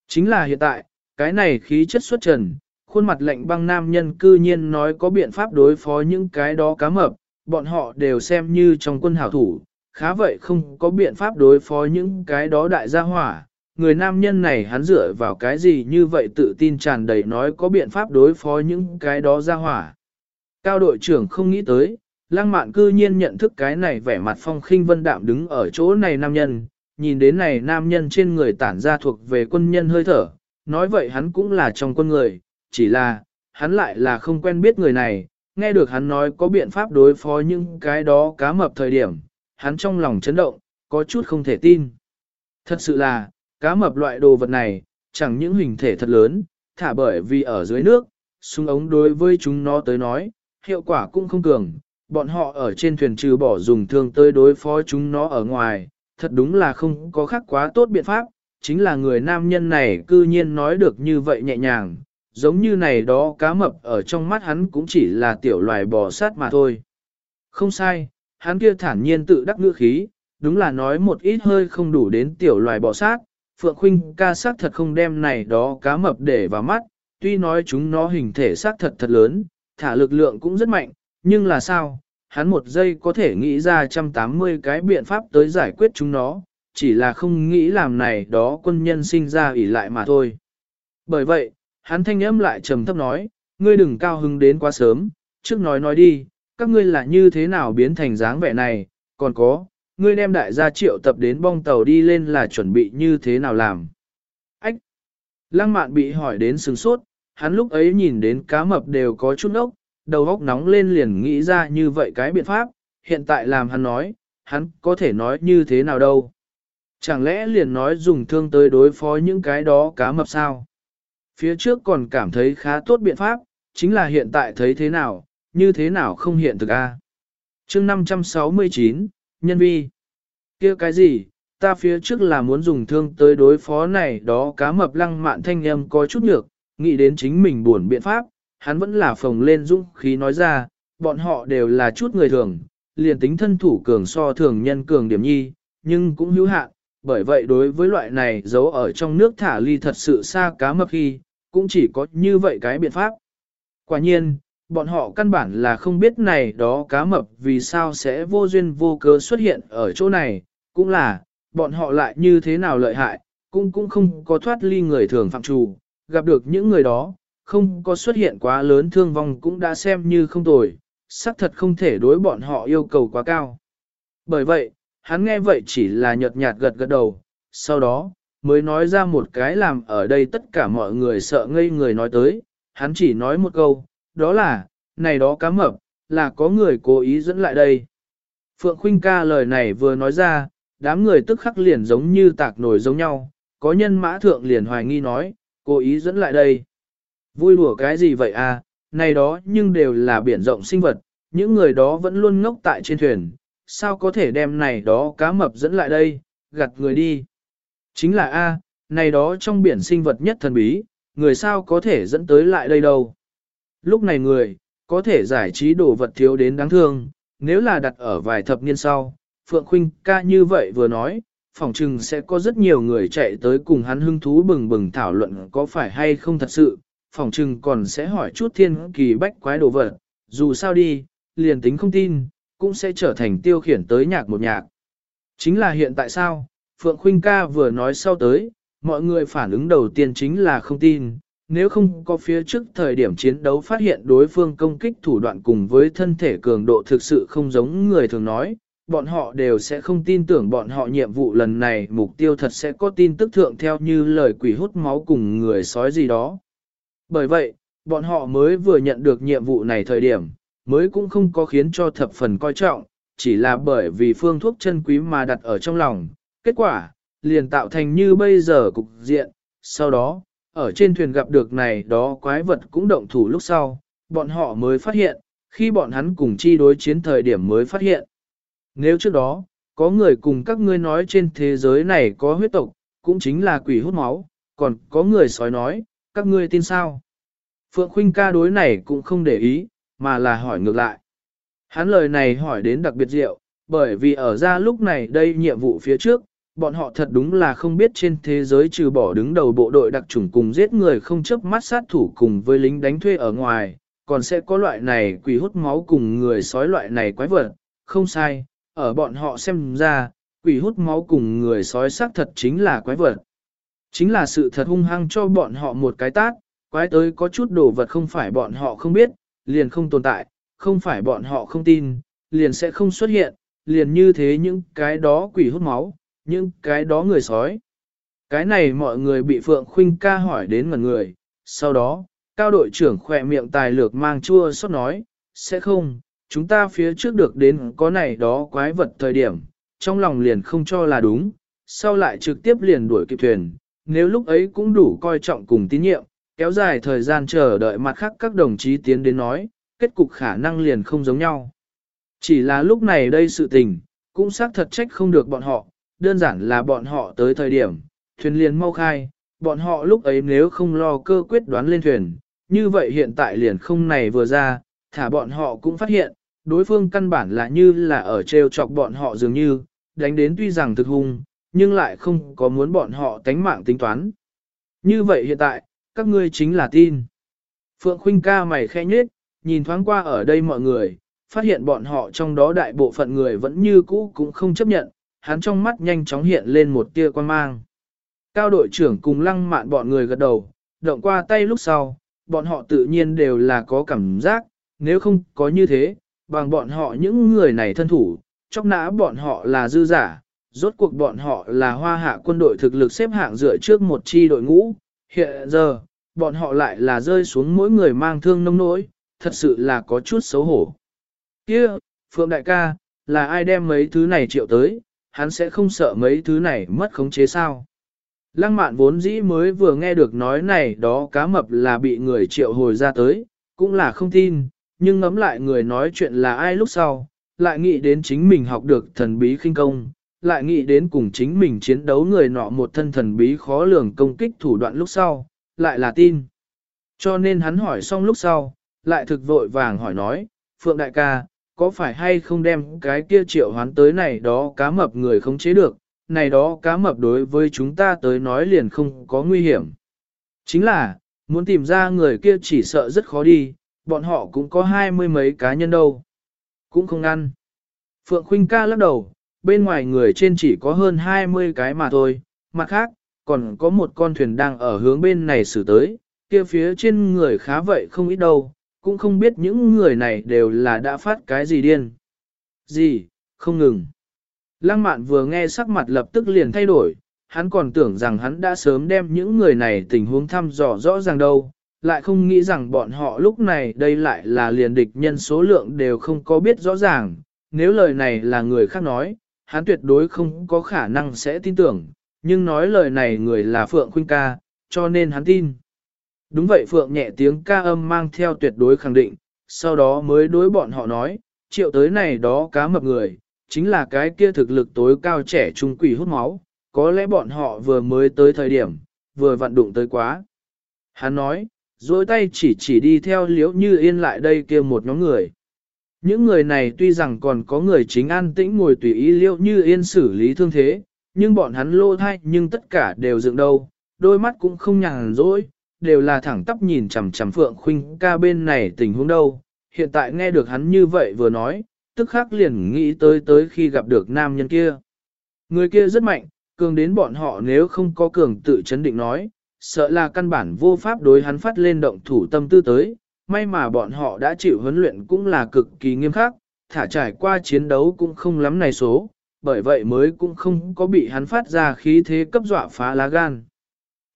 Chính là hiện tại, cái này khí chất xuất trần, khuôn mặt lạnh băng nam nhân cư nhiên nói có biện pháp đối phó những cái đó cá mập, bọn họ đều xem như trong quân hảo thủ, khá vậy không có biện pháp đối phó những cái đó đại gia hỏa. Người nam nhân này hắn dựa vào cái gì như vậy tự tin tràn đầy nói có biện pháp đối phó những cái đó gia hỏa. Cao đội trưởng không nghĩ tới, lang mạn cư nhiên nhận thức cái này vẻ mặt phong khinh vân đạm đứng ở chỗ này nam nhân, nhìn đến này nam nhân trên người tản ra thuộc về quân nhân hơi thở, nói vậy hắn cũng là trong quân người, chỉ là, hắn lại là không quen biết người này, nghe được hắn nói có biện pháp đối phó những cái đó cá mập thời điểm, hắn trong lòng chấn động, có chút không thể tin. Thật sự là, cá mập loại đồ vật này, chẳng những hình thể thật lớn, thả bởi vì ở dưới nước, súng ống đối với chúng nó tới nói, hiệu quả cũng không cường, bọn họ ở trên thuyền trừ bỏ dùng thương tới đối phó chúng nó ở ngoài, thật đúng là không có khác quá tốt biện pháp, chính là người nam nhân này cư nhiên nói được như vậy nhẹ nhàng, giống như này đó cá mập ở trong mắt hắn cũng chỉ là tiểu loài bò sát mà thôi. Không sai, hắn kia thản nhiên tự đắc ngữ khí, đúng là nói một ít hơi không đủ đến tiểu loài bò sát, Phượng Khuynh ca sát thật không đem này đó cá mập để vào mắt, tuy nói chúng nó hình thể sát thật thật lớn, thả lực lượng cũng rất mạnh, nhưng là sao, hắn một giây có thể nghĩ ra 180 cái biện pháp tới giải quyết chúng nó, chỉ là không nghĩ làm này đó quân nhân sinh ra ỉ lại mà thôi. Bởi vậy, hắn thanh âm lại trầm thấp nói, ngươi đừng cao hứng đến quá sớm, trước nói nói đi, các ngươi là như thế nào biến thành dáng vẻ này, còn có, ngươi đem đại gia triệu tập đến bong tàu đi lên là chuẩn bị như thế nào làm. Ách! Lăng mạn bị hỏi đến sừng sốt, hắn lúc ấy nhìn đến cá mập đều có chút ốc, đầu óc nóng lên liền nghĩ ra như vậy cái biện pháp, hiện tại làm hắn nói, hắn có thể nói như thế nào đâu. Chẳng lẽ liền nói dùng thương tới đối phó những cái đó cá mập sao? Phía trước còn cảm thấy khá tốt biện pháp, chính là hiện tại thấy thế nào, như thế nào không hiện thực a. À? Chương 569, Nhân vi. kia cái gì, ta phía trước là muốn dùng thương tới đối phó này đó cá mập lăng mạn thanh âm có chút nhược, nghĩ đến chính mình buồn biện pháp, hắn vẫn là phồng lên dũng khí nói ra, bọn họ đều là chút người thường, liền tính thân thủ cường so thường nhân cường điểm nhi, nhưng cũng hữu hạn, bởi vậy đối với loại này giấu ở trong nước thả ly thật sự xa cá mập khi, cũng chỉ có như vậy cái biện pháp. Quả nhiên, bọn họ căn bản là không biết này đó cá mập vì sao sẽ vô duyên vô cớ xuất hiện ở chỗ này, cũng là, bọn họ lại như thế nào lợi hại, cũng cũng không có thoát ly người thường phạm trù, gặp được những người đó, không có xuất hiện quá lớn thương vong cũng đã xem như không tồi, xác thật không thể đối bọn họ yêu cầu quá cao. Bởi vậy, hắn nghe vậy chỉ là nhợt nhạt gật gật đầu, sau đó, mới nói ra một cái làm ở đây tất cả mọi người sợ ngây người nói tới, hắn chỉ nói một câu, đó là, này đó cá mập, là có người cố ý dẫn lại đây. Phượng Khuynh ca lời này vừa nói ra, đám người tức khắc liền giống như tạc nổi giống nhau, có nhân mã thượng liền hoài nghi nói, cố ý dẫn lại đây. Vui lùa cái gì vậy à, này đó nhưng đều là biển rộng sinh vật, những người đó vẫn luôn ngốc tại trên thuyền, sao có thể đem này đó cá mập dẫn lại đây, gặt người đi. Chính là A, này đó trong biển sinh vật nhất thần bí, người sao có thể dẫn tới lại đây đâu. Lúc này người, có thể giải trí đồ vật thiếu đến đáng thương, nếu là đặt ở vài thập niên sau, Phượng Khuynh ca như vậy vừa nói, phỏng chừng sẽ có rất nhiều người chạy tới cùng hắn hưng thú bừng bừng thảo luận có phải hay không thật sự, phỏng chừng còn sẽ hỏi chút thiên kỳ bách quái đồ vật, dù sao đi, liền tính không tin, cũng sẽ trở thành tiêu khiển tới nhạc một nhạc. Chính là hiện tại sao, Phượng Khuynh ca vừa nói sau tới, mọi người phản ứng đầu tiên chính là không tin, nếu không có phía trước thời điểm chiến đấu phát hiện đối phương công kích thủ đoạn cùng với thân thể cường độ thực sự không giống người thường nói, bọn họ đều sẽ không tin tưởng bọn họ nhiệm vụ lần này mục tiêu thật sẽ có tin tức thượng theo như lời quỷ hút máu cùng người sói gì đó. Bởi vậy, bọn họ mới vừa nhận được nhiệm vụ này thời điểm, mới cũng không có khiến cho thập phần coi trọng, chỉ là bởi vì phương thuốc chân quý mà đặt ở trong lòng. Kết quả, liền tạo thành như bây giờ cục diện, sau đó, ở trên thuyền gặp được này đó quái vật cũng động thủ lúc sau, bọn họ mới phát hiện, khi bọn hắn cùng chi đối chiến thời điểm mới phát hiện. Nếu trước đó, có người cùng các ngươi nói trên thế giới này có huyết tộc, cũng chính là quỷ hút máu, còn có người sói nói, các ngươi tin sao? Phượng Khuynh ca đối này cũng không để ý, mà là hỏi ngược lại. Hắn lời này hỏi đến đặc biệt diệu, bởi vì ở ra lúc này đây nhiệm vụ phía trước, bọn họ thật đúng là không biết trên thế giới trừ bỏ đứng đầu bộ đội đặc chủng cùng giết người không chớp mắt sát thủ cùng với lính đánh thuê ở ngoài, còn sẽ có loại này quỷ hút máu cùng người sói loại này quái vật, không sai, ở bọn họ xem ra, quỷ hút máu cùng người sói xác thật chính là quái vật. Chính là sự thật hung hăng cho bọn họ một cái tát, quái tới có chút đồ vật không phải bọn họ không biết, liền không tồn tại, không phải bọn họ không tin, liền sẽ không xuất hiện, liền như thế những cái đó quỷ hút máu, những cái đó người sói. Cái này mọi người bị Phượng Khuynh ca hỏi đến ngần người, sau đó, cao đội trưởng khỏe miệng tài lược mang chua xót nói, sẽ không, chúng ta phía trước được đến có này đó quái vật thời điểm, trong lòng liền không cho là đúng, sau lại trực tiếp liền đuổi kịp thuyền, nếu lúc ấy cũng đủ coi trọng cùng tín nhiệm, kéo dài thời gian chờ đợi mặt khác các đồng chí tiến đến nói, kết cục khả năng liền không giống nhau. Chỉ là lúc này đây sự tình, cũng xác thật trách không được bọn họ, đơn giản là bọn họ tới thời điểm, thuyền liền mau khai, bọn họ lúc ấy nếu không lo cơ quyết đoán lên thuyền, như vậy hiện tại liền không này vừa ra, thả bọn họ cũng phát hiện, đối phương căn bản là như là ở treo chọc bọn họ dường như, đánh đến tuy rằng thực hung, nhưng lại không có muốn bọn họ tánh mạng tính toán. Như vậy hiện tại, các ngươi chính là tin. Phượng Khuynh ca mày khẽ nhếch, nhìn thoáng qua ở đây mọi người, phát hiện bọn họ trong đó đại bộ phận người vẫn như cũ cũng không chấp nhận, hắn trong mắt nhanh chóng hiện lên một tia quan mang. Cao đội trưởng cùng lăng mạn bọn người gật đầu, động qua tay lúc sau, bọn họ tự nhiên đều là có cảm giác, nếu không có như thế, bằng bọn họ những người này thân thủ, chóc nã bọn họ là dư giả, rốt cuộc bọn họ là hoa hạ quân đội thực lực xếp hạng dựa trước một chi đội ngũ, hiện giờ, bọn họ lại là rơi xuống mỗi người mang thương nông nỗi, thật sự là có chút xấu hổ. Kia, Phượng đại ca, là ai đem mấy thứ này triệu tới, hắn sẽ không sợ mấy thứ này mất khống chế sao? Lăng mạn vốn dĩ mới vừa nghe được nói này đó cá mập là bị người triệu hồi ra tới, cũng là không tin, nhưng ngẫm lại người nói chuyện là ai lúc sau, lại nghĩ đến chính mình học được thần bí khinh công, lại nghĩ đến cùng chính mình chiến đấu người nọ một thân thần bí khó lường công kích thủ đoạn lúc sau, lại là tin. Cho nên hắn hỏi xong lúc sau, lại thực vội vàng hỏi nói, Phượng đại ca, có phải hay không đem cái kia triệu hoán tới này đó cá mập người không chế được, này đó cá mập đối với chúng ta tới nói liền không có nguy hiểm. Chính là, muốn tìm ra người kia chỉ sợ rất khó đi, bọn họ cũng có hai mươi mấy cá nhân đâu. Cũng không ăn. Phượng Khuynh ca lắc đầu, bên ngoài người trên chỉ có hơn 20 cái mà thôi, mặt khác, còn có một con thuyền đang ở hướng bên này xử tới, kia phía trên người khá vậy không ít đâu, cũng không biết những người này đều là đã phát cái gì điên. Gì, không ngừng. Lăng mạn vừa nghe sắc mặt lập tức liền thay đổi, hắn còn tưởng rằng hắn đã sớm đem những người này tình huống thăm dò rõ ràng đâu, lại không nghĩ rằng bọn họ lúc này đây lại là liền địch nhân số lượng đều không có biết rõ ràng, nếu lời này là người khác nói, hắn tuyệt đối không có khả năng sẽ tin tưởng, nhưng nói lời này người là Phượng Khuynh ca, cho nên hắn tin. Đúng vậy Phượng nhẹ tiếng ca âm mang theo tuyệt đối khẳng định, sau đó mới đối bọn họ nói, triệu tới này đó cá mập người, chính là cái kia thực lực tối cao trẻ trung quỷ hút máu, có lẽ bọn họ vừa mới tới thời điểm, vừa vận đụng tới quá. Hắn nói, dối tay chỉ chỉ đi theo liễu như yên lại đây kia một nhóm người. Những người này tuy rằng còn có người chính an tĩnh ngồi tùy ý liễu như yên xử lý thương thế, nhưng bọn hắn lô thai nhưng tất cả đều dựng đâu, đôi mắt cũng không nhàn rỗi, đều là thẳng tắp nhìn chằm chằm Phượng Khuynh ca bên này tình huống đâu. Hiện tại nghe được hắn như vậy vừa nói, tức khắc liền nghĩ tới tới khi gặp được nam nhân kia. Người kia rất mạnh, cường đến bọn họ nếu không có cường tự chấn định nói, sợ là căn bản vô pháp đối hắn phát lên động thủ tâm tư tới, may mà bọn họ đã chịu huấn luyện cũng là cực kỳ nghiêm khắc, thả trải qua chiến đấu cũng không lắm này số, bởi vậy mới cũng không có bị hắn phát ra khí thế cấp dọa phá lá gan.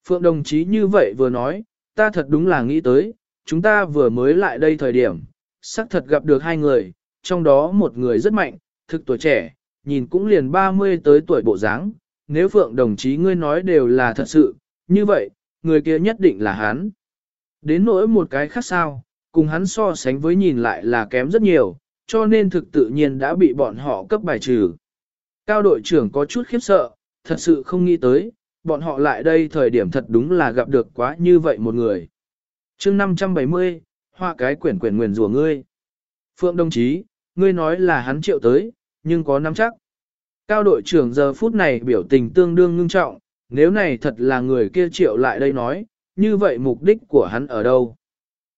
Phượng đồng chí như vậy vừa nói, ta thật đúng là nghĩ tới, chúng ta vừa mới lại đây thời điểm, xác thật gặp được hai người, trong đó một người rất mạnh, thực tuổi trẻ, nhìn cũng liền 30 tới tuổi bộ dáng. nếu Phượng đồng chí ngươi nói đều là thật sự, như vậy, người kia nhất định là hắn. Đến nỗi một cái khác sao, cùng hắn so sánh với nhìn lại là kém rất nhiều, cho nên thực tự nhiên đã bị bọn họ cấp bài trừ. Cao đội trưởng có chút khiếp sợ, thật sự không nghĩ tới, bọn họ lại đây thời điểm thật đúng là gặp được quá như vậy một người. chương 570, hoa cái quyển quyển nguyền rủa ngươi. Phượng đồng chí, ngươi nói là hắn triệu tới, nhưng có nắm chắc. Cao đội trưởng giờ phút này biểu tình tương đương ngưng trọng, nếu này thật là người kia triệu lại đây nói, như vậy mục đích của hắn ở đâu?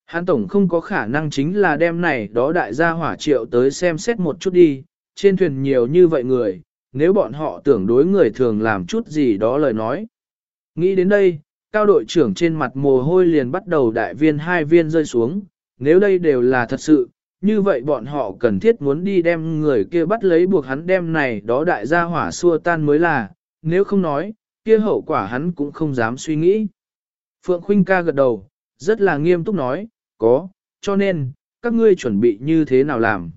Hắn tổng không có khả năng chính là đem này đó đại gia hỏa triệu tới xem xét một chút đi, trên thuyền nhiều như vậy người, nếu bọn họ tưởng đối người thường làm chút gì đó lời nói. Nghĩ đến đây, cao đội trưởng trên mặt mồ hôi liền bắt đầu đại viên hai viên rơi xuống, nếu đây đều là thật sự, như vậy bọn họ cần thiết muốn đi đem người kia bắt lấy buộc hắn đem này đó đại gia hỏa xua tan mới là, nếu không nói, kia hậu quả hắn cũng không dám suy nghĩ. Phượng Khuynh ca gật đầu, rất là nghiêm túc nói, có, cho nên, các ngươi chuẩn bị như thế nào làm.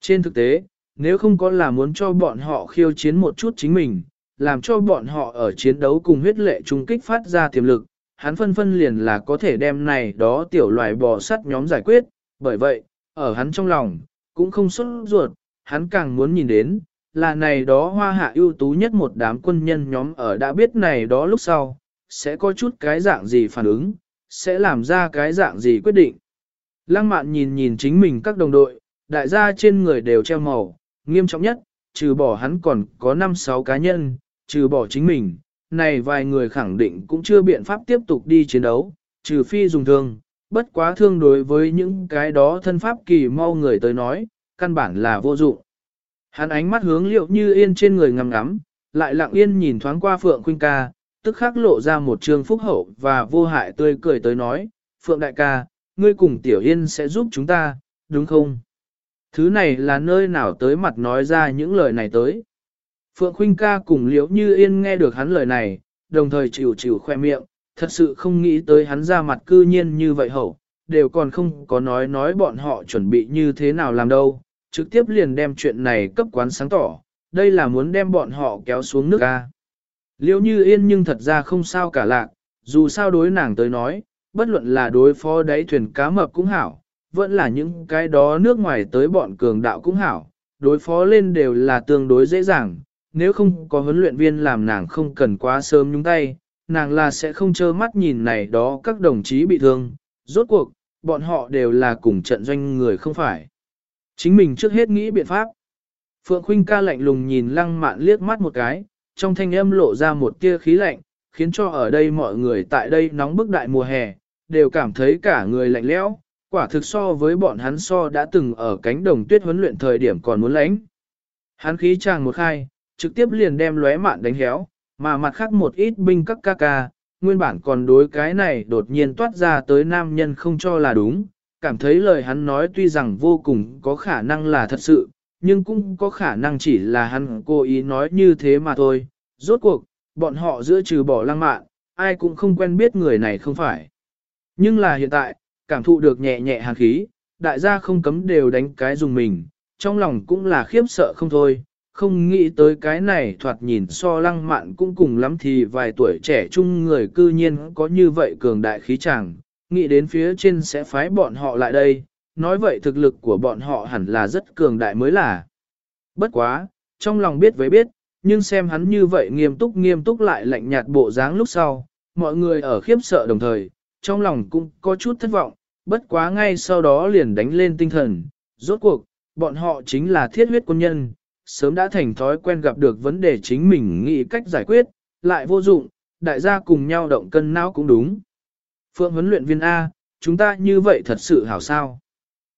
Trên thực tế, nếu không có là muốn cho bọn họ khiêu chiến một chút chính mình, làm cho bọn họ ở chiến đấu cùng huyết lệ trung kích phát ra tiềm lực, hắn phân phân liền là có thể đem này đó tiểu loài bò sắt nhóm giải quyết, bởi vậy, ở hắn trong lòng, cũng không xuất ruột, hắn càng muốn nhìn đến, là này đó hoa hạ ưu tú nhất một đám quân nhân nhóm ở đã biết này đó lúc sau, sẽ có chút cái dạng gì phản ứng, sẽ làm ra cái dạng gì quyết định. Lăng mạn nhìn nhìn chính mình các đồng đội, đại gia trên người đều treo màu, nghiêm trọng nhất, trừ bỏ hắn còn có 5-6 cá nhân, trừ bỏ chính mình, này vài người khẳng định cũng chưa biện pháp tiếp tục đi chiến đấu, trừ phi dùng thương, bất quá thương đối với những cái đó thân pháp kỳ mau người tới nói, căn bản là vô dụng. Hắn ánh mắt hướng liệu như yên trên người ngắm ngắm, lại lặng yên nhìn thoáng qua Phượng Khuynh ca, tức khắc lộ ra một trường phúc hậu và vô hại tươi cười tới nói, Phượng đại ca, ngươi cùng Tiểu Yên sẽ giúp chúng ta, đúng không? Thứ này là nơi nào tới mặt nói ra những lời này tới. Phượng Khuynh ca cùng Liễu Như Yên nghe được hắn lời này, đồng thời chịu chịu khoe miệng, thật sự không nghĩ tới hắn ra mặt cư nhiên như vậy hậu, đều còn không có nói nói bọn họ chuẩn bị như thế nào làm đâu, trực tiếp liền đem chuyện này cấp quán sáng tỏ, đây là muốn đem bọn họ kéo xuống nước ca. Liễu Như Yên nhưng thật ra không sao cả lạc, dù sao đối nàng tới nói, bất luận là đối phó đáy thuyền cá mập cũng hảo, vẫn là những cái đó nước ngoài tới bọn cường đạo cũng hảo, đối phó lên đều là tương đối dễ dàng, nếu không có huấn luyện viên làm nàng không cần quá sớm nhúng tay, nàng là sẽ không trơ mắt nhìn này đó các đồng chí bị thương, rốt cuộc, bọn họ đều là cùng trận doanh người không phải. Chính mình trước hết nghĩ biện pháp. Phượng Khuynh ca lạnh lùng nhìn lăng mạn liếc mắt một cái, trong thanh âm lộ ra một tia khí lạnh, khiến cho ở đây mọi người tại đây nóng bức đại mùa hè, đều cảm thấy cả người lạnh lẽo, quả thực so với bọn hắn so đã từng ở cánh đồng tuyết huấn luyện thời điểm còn muốn lãnh. Hắn khí chàng một khai, trực tiếp liền đem lóe mạn đánh héo, mà mặt khác một ít binh các ca ca, nguyên bản còn đối cái này đột nhiên toát ra tới nam nhân không cho là đúng, cảm thấy lời hắn nói tuy rằng vô cùng có khả năng là thật sự, nhưng cũng có khả năng chỉ là hắn cố ý nói như thế mà thôi. Rốt cuộc, bọn họ giữa trừ bỏ lăng mạn, ai cũng không quen biết người này không phải. Nhưng là hiện tại, cảm thụ được nhẹ nhẹ hàn khí, đại gia không cấm đều đánh cái dùng mình, trong lòng cũng là khiếp sợ không thôi, không nghĩ tới cái này thoạt nhìn so lăng mạn cũng cùng lắm thì vài tuổi trẻ trung người cư nhiên có như vậy cường đại khí chàng, nghĩ đến phía trên sẽ phái bọn họ lại đây, nói vậy thực lực của bọn họ hẳn là rất cường đại mới là. Bất quá, trong lòng biết với biết, nhưng xem hắn như vậy nghiêm túc nghiêm túc lại lạnh nhạt bộ dáng lúc sau, mọi người ở khiếp sợ đồng thời, trong lòng cũng có chút thất vọng, bất quá ngay sau đó liền đánh lên tinh thần, rốt cuộc, bọn họ chính là thiết huyết quân nhân, sớm đã thành thói quen gặp được vấn đề chính mình nghĩ cách giải quyết, lại vô dụng, đại gia cùng nhau động cân não cũng đúng. Phượng huấn luyện viên A, chúng ta như vậy thật sự hảo sao.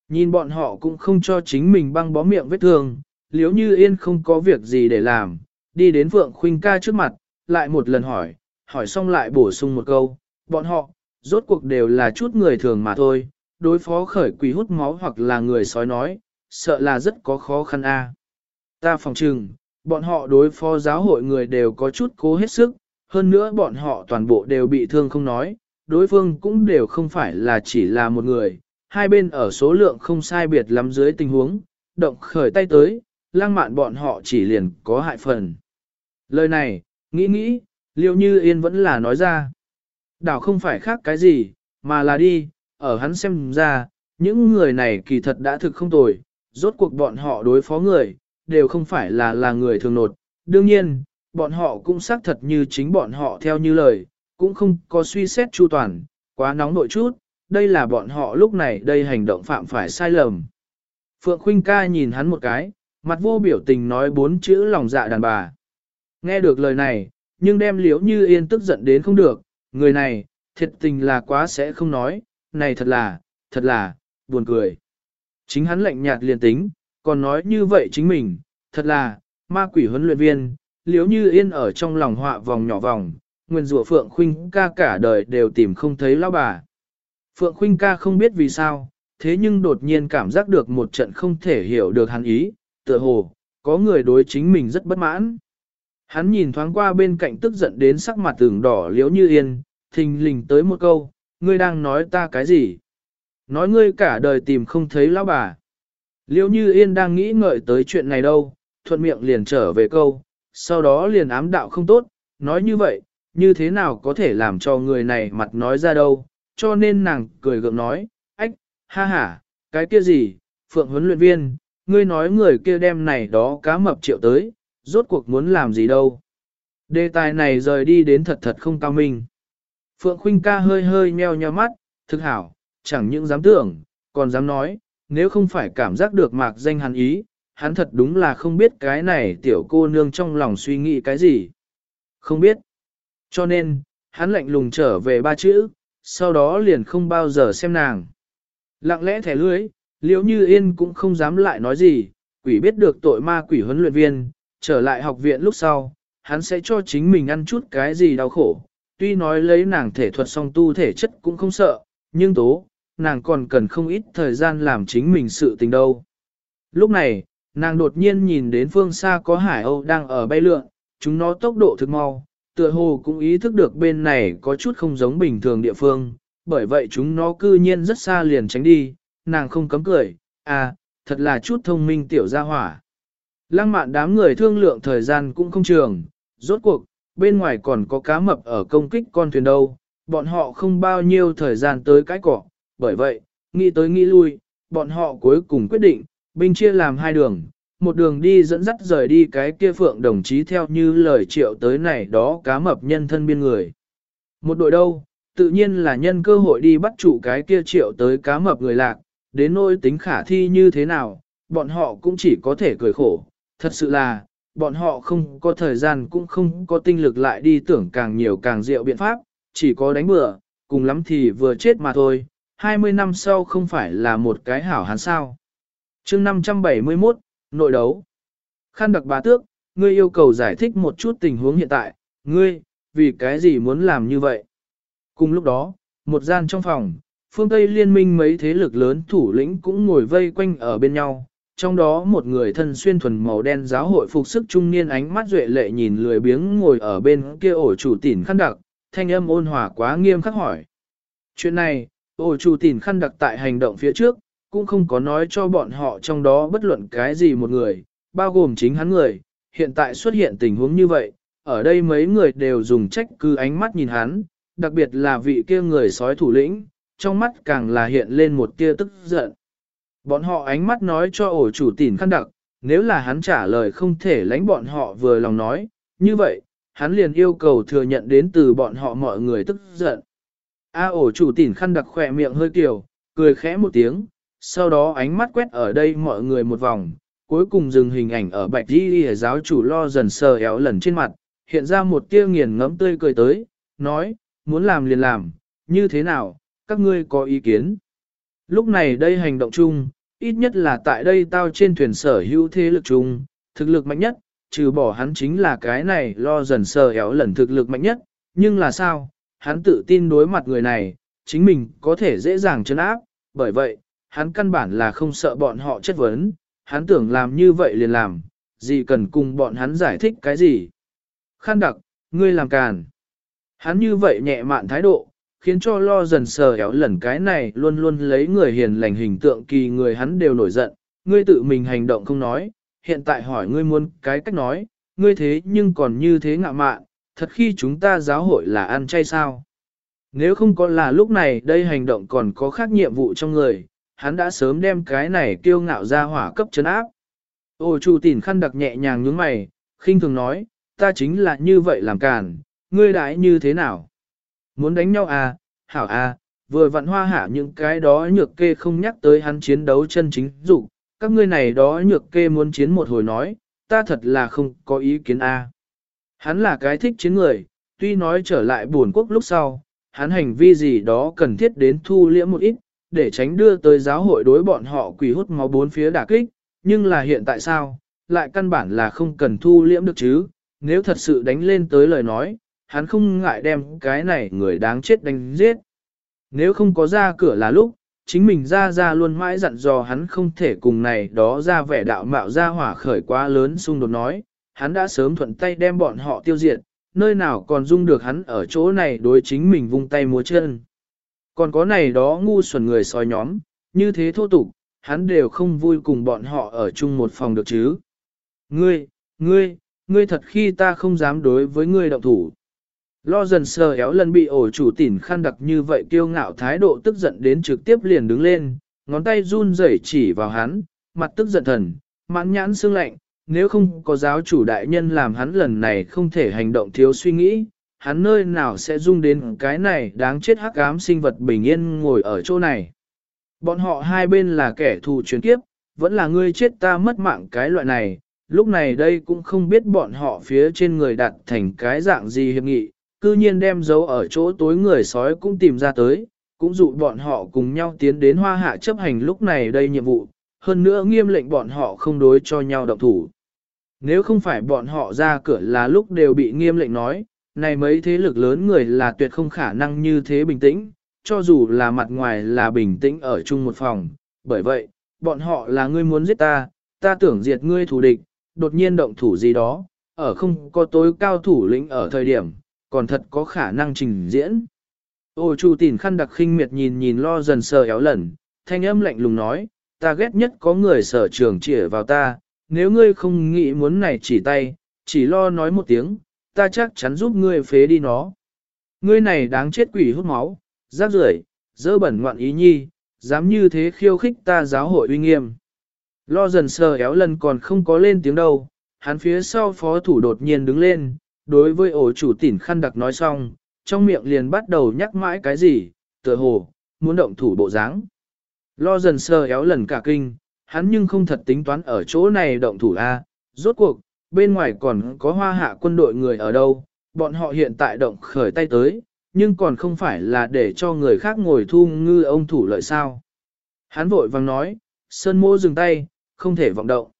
Nhìn bọn họ cũng không cho chính mình băng bó miệng vết thương, liếu như yên không có việc gì để làm, đi đến Phượng Khuynh ca trước mặt, lại một lần hỏi, hỏi xong lại bổ sung một câu, bọn họ, rốt cuộc đều là chút người thường mà thôi, đối phó khởi quỷ hút máu hoặc là người sói nói, sợ là rất có khó khăn a. Ta phòng trừng, bọn họ đối phó giáo hội người đều có chút cố hết sức, hơn nữa bọn họ toàn bộ đều bị thương không nói, đối phương cũng đều không phải là chỉ là một người, hai bên ở số lượng không sai biệt lắm dưới tình huống, động khởi tay tới, lang mạn bọn họ chỉ liền có hại phần. Lời này, nghĩ nghĩ, liêu như yên vẫn là nói ra. Đảo không phải khác cái gì, mà là đi, ở hắn xem ra, những người này kỳ thật đã thực không tồi, rốt cuộc bọn họ đối phó người, đều không phải là là người thường nột. Đương nhiên, bọn họ cũng xác thật như chính bọn họ theo như lời, cũng không có suy xét chu toàn, quá nóng nội chút, đây là bọn họ lúc này đây hành động phạm phải sai lầm. Phượng Khuynh ca nhìn hắn một cái, mặt vô biểu tình nói bốn chữ lòng dạ đàn bà. Nghe được lời này, nhưng đem liếu như yên tức giận đến không được, người này, thiệt tình là quá sẽ không nói, này thật là, thật là, buồn cười. Chính hắn lạnh nhạt liền tính, còn nói như vậy chính mình, thật là, ma quỷ huấn luyện viên, liếu như yên ở trong lòng họa vòng nhỏ vòng, nguyên rùa Phượng Khuynh ca cả đời đều tìm không thấy lão bà. Phượng Khuynh ca không biết vì sao, thế nhưng đột nhiên cảm giác được một trận không thể hiểu được hắn ý, tựa hồ, có người đối chính mình rất bất mãn. Hắn nhìn thoáng qua bên cạnh tức giận đến sắc mặt tưởng đỏ liếu như yên, thình lình tới một câu, ngươi đang nói ta cái gì? Nói ngươi cả đời tìm không thấy lão bà. Liếu như yên đang nghĩ ngợi tới chuyện này đâu, thuận miệng liền trở về câu, sau đó liền ám đạo không tốt, nói như vậy, như thế nào có thể làm cho người này mặt nói ra đâu, cho nên nàng cười gượng nói, ách, ha ha, cái kia gì, phượng huấn luyện viên, ngươi nói người kia đem này đó cá mập triệu tới, rốt cuộc muốn làm gì đâu. Đề tài này rời đi đến thật thật không cao minh. Phượng Khuynh ca hơi hơi nheo nheo mắt, thực hảo, chẳng những dám tưởng, còn dám nói, nếu không phải cảm giác được mạc danh hắn ý, hắn thật đúng là không biết cái này tiểu cô nương trong lòng suy nghĩ cái gì. Không biết. Cho nên, hắn lạnh lùng trở về ba chữ, sau đó liền không bao giờ xem nàng. Lặng lẽ thẻ lưới, liễu như yên cũng không dám lại nói gì, quỷ biết được tội ma quỷ huấn luyện viên, trở lại học viện lúc sau, hắn sẽ cho chính mình ăn chút cái gì đau khổ. Tuy nói lấy nàng thể thuật song tu thể chất cũng không sợ, nhưng tố, nàng còn cần không ít thời gian làm chính mình sự tình đâu. Lúc này, nàng đột nhiên nhìn đến phương xa có hải âu đang ở bay lượn, chúng nó tốc độ thực mau, tựa hồ cũng ý thức được bên này có chút không giống bình thường địa phương, bởi vậy chúng nó cư nhiên rất xa liền tránh đi, nàng không cấm cười, à, thật là chút thông minh tiểu gia hỏa. Lăng mạn đám người thương lượng thời gian cũng không trường, rốt cuộc, bên ngoài còn có cá mập ở công kích con thuyền đâu, bọn họ không bao nhiêu thời gian tới cái cỏ, bởi vậy, nghĩ tới nghĩ lui, bọn họ cuối cùng quyết định, binh chia làm hai đường, một đường đi dẫn dắt rời đi cái kia phượng đồng chí theo như lời triệu tới này đó cá mập nhân thân biên người. Một đội đâu, tự nhiên là nhân cơ hội đi bắt chủ cái kia triệu tới cá mập người lạc, đến nỗi tính khả thi như thế nào, bọn họ cũng chỉ có thể cười khổ, thật sự là, bọn họ không có thời gian cũng không có tinh lực lại đi tưởng càng nhiều càng diệu biện pháp, chỉ có đánh bừa, cùng lắm thì vừa chết mà thôi, 20 năm sau không phải là một cái hảo hán sao. chương 571, nội đấu. Khăn đặc bá tước, ngươi yêu cầu giải thích một chút tình huống hiện tại, ngươi, vì cái gì muốn làm như vậy? Cùng lúc đó, một gian trong phòng, phương Tây liên minh mấy thế lực lớn thủ lĩnh cũng ngồi vây quanh ở bên nhau, trong đó một người thân xuyên thuần màu đen giáo hội phục sức trung niên ánh mắt duệ lệ nhìn lười biếng ngồi ở bên kia ổ chủ tỉn khăn đặc, thanh âm ôn hòa quá nghiêm khắc hỏi. Chuyện này, ổ chủ tỉn khăn đặc tại hành động phía trước, cũng không có nói cho bọn họ trong đó bất luận cái gì một người, bao gồm chính hắn người, hiện tại xuất hiện tình huống như vậy, ở đây mấy người đều dùng trách cứ ánh mắt nhìn hắn, đặc biệt là vị kia người sói thủ lĩnh, trong mắt càng là hiện lên một tia tức giận. Bọn họ ánh mắt nói cho ổ chủ tỉn khăn đặc, nếu là hắn trả lời không thể lánh bọn họ vừa lòng nói, như vậy, hắn liền yêu cầu thừa nhận đến từ bọn họ mọi người tức giận. A ổ chủ tỉn khăn đặc khỏe miệng hơi kiều, cười khẽ một tiếng, sau đó ánh mắt quét ở đây mọi người một vòng, cuối cùng dừng hình ảnh ở bạch đi giáo chủ lo dần sờ éo lần trên mặt, hiện ra một tia nghiền ngẫm tươi cười tới, nói, muốn làm liền làm, như thế nào, các ngươi có ý kiến. Lúc này đây hành động chung, ít nhất là tại đây tao trên thuyền sở hữu thế lực chung, thực lực mạnh nhất, trừ bỏ hắn chính là cái này lo dần sờ éo lần thực lực mạnh nhất, nhưng là sao, hắn tự tin đối mặt người này, chính mình có thể dễ dàng chấn áp, bởi vậy, hắn căn bản là không sợ bọn họ chất vấn, hắn tưởng làm như vậy liền làm, gì cần cùng bọn hắn giải thích cái gì. Khăn đặc, ngươi làm càn. Hắn như vậy nhẹ mạn thái độ, khiến cho lo dần sờ éo lần cái này luôn luôn lấy người hiền lành hình tượng kỳ người hắn đều nổi giận, ngươi tự mình hành động không nói, hiện tại hỏi ngươi muốn cái cách nói, ngươi thế nhưng còn như thế ngạ mạn, thật khi chúng ta giáo hội là ăn chay sao. Nếu không có là lúc này đây hành động còn có khác nhiệm vụ trong người, hắn đã sớm đem cái này kiêu ngạo ra hỏa cấp chấn áp. Ô chủ tỉn khăn đặc nhẹ nhàng nhướng mày, khinh thường nói, ta chính là như vậy làm càn, ngươi đãi như thế nào? Muốn đánh nhau à, hảo à, vừa vặn hoa hạ những cái đó nhược kê không nhắc tới hắn chiến đấu chân chính dụ, các ngươi này đó nhược kê muốn chiến một hồi nói, ta thật là không có ý kiến a. Hắn là cái thích chiến người, tuy nói trở lại buồn quốc lúc sau, hắn hành vi gì đó cần thiết đến thu liễm một ít, để tránh đưa tới giáo hội đối bọn họ quỷ hút máu bốn phía đả kích, nhưng là hiện tại sao, lại căn bản là không cần thu liễm được chứ, nếu thật sự đánh lên tới lời nói, hắn không ngại đem cái này người đáng chết đánh giết. Nếu không có ra cửa là lúc, chính mình ra ra luôn mãi dặn dò hắn không thể cùng này đó ra vẻ đạo mạo ra hỏa khởi quá lớn xung đột nói, hắn đã sớm thuận tay đem bọn họ tiêu diệt, nơi nào còn dung được hắn ở chỗ này đối chính mình vung tay múa chân. Còn có này đó ngu xuẩn người soi nhóm, như thế thô tục, hắn đều không vui cùng bọn họ ở chung một phòng được chứ. Ngươi, ngươi, ngươi thật khi ta không dám đối với ngươi động thủ. Lo dần sờ éo lần bị ổ chủ tỉn khăn đặc như vậy kiêu ngạo thái độ tức giận đến trực tiếp liền đứng lên, ngón tay run rẩy chỉ vào hắn, mặt tức giận thần, mãn nhãn xương lạnh, nếu không có giáo chủ đại nhân làm hắn lần này không thể hành động thiếu suy nghĩ, hắn nơi nào sẽ dung đến cái này đáng chết hắc ám sinh vật bình yên ngồi ở chỗ này. Bọn họ hai bên là kẻ thù truyền kiếp, vẫn là ngươi chết ta mất mạng cái loại này, lúc này đây cũng không biết bọn họ phía trên người đặt thành cái dạng gì hiệp nghị, cư nhiên đem dấu ở chỗ tối người sói cũng tìm ra tới, cũng dụ bọn họ cùng nhau tiến đến hoa hạ chấp hành lúc này đây nhiệm vụ, hơn nữa nghiêm lệnh bọn họ không đối cho nhau động thủ. Nếu không phải bọn họ ra cửa là lúc đều bị nghiêm lệnh nói, này mấy thế lực lớn người là tuyệt không khả năng như thế bình tĩnh, cho dù là mặt ngoài là bình tĩnh ở chung một phòng, bởi vậy, bọn họ là ngươi muốn giết ta, ta tưởng diệt ngươi thù địch, đột nhiên động thủ gì đó, ở không có tối cao thủ lĩnh ở thời điểm, còn thật có khả năng trình diễn. Ô chủ tỉn khăn đặc khinh miệt nhìn nhìn lo dần sờ éo lần, thanh âm lạnh lùng nói, ta ghét nhất có người sở trường chỉ vào ta, nếu ngươi không nghĩ muốn này chỉ tay, chỉ lo nói một tiếng, ta chắc chắn giúp ngươi phế đi nó. Ngươi này đáng chết quỷ hút máu, rác rưởi, dơ bẩn ngoạn ý nhi, dám như thế khiêu khích ta giáo hội uy nghiêm. Lo dần sờ éo lần còn không có lên tiếng đâu, hắn phía sau phó thủ đột nhiên đứng lên, đối với ổ chủ tỉnh khăn đặc nói xong, trong miệng liền bắt đầu nhắc mãi cái gì, tựa hồ, muốn động thủ bộ dáng. Lo dần sờ éo lần cả kinh, hắn nhưng không thật tính toán ở chỗ này động thủ A, rốt cuộc, bên ngoài còn có hoa hạ quân đội người ở đâu, bọn họ hiện tại động khởi tay tới, nhưng còn không phải là để cho người khác ngồi thu ngư ông thủ lợi sao. Hắn vội vang nói, sơn mô dừng tay, không thể vọng động.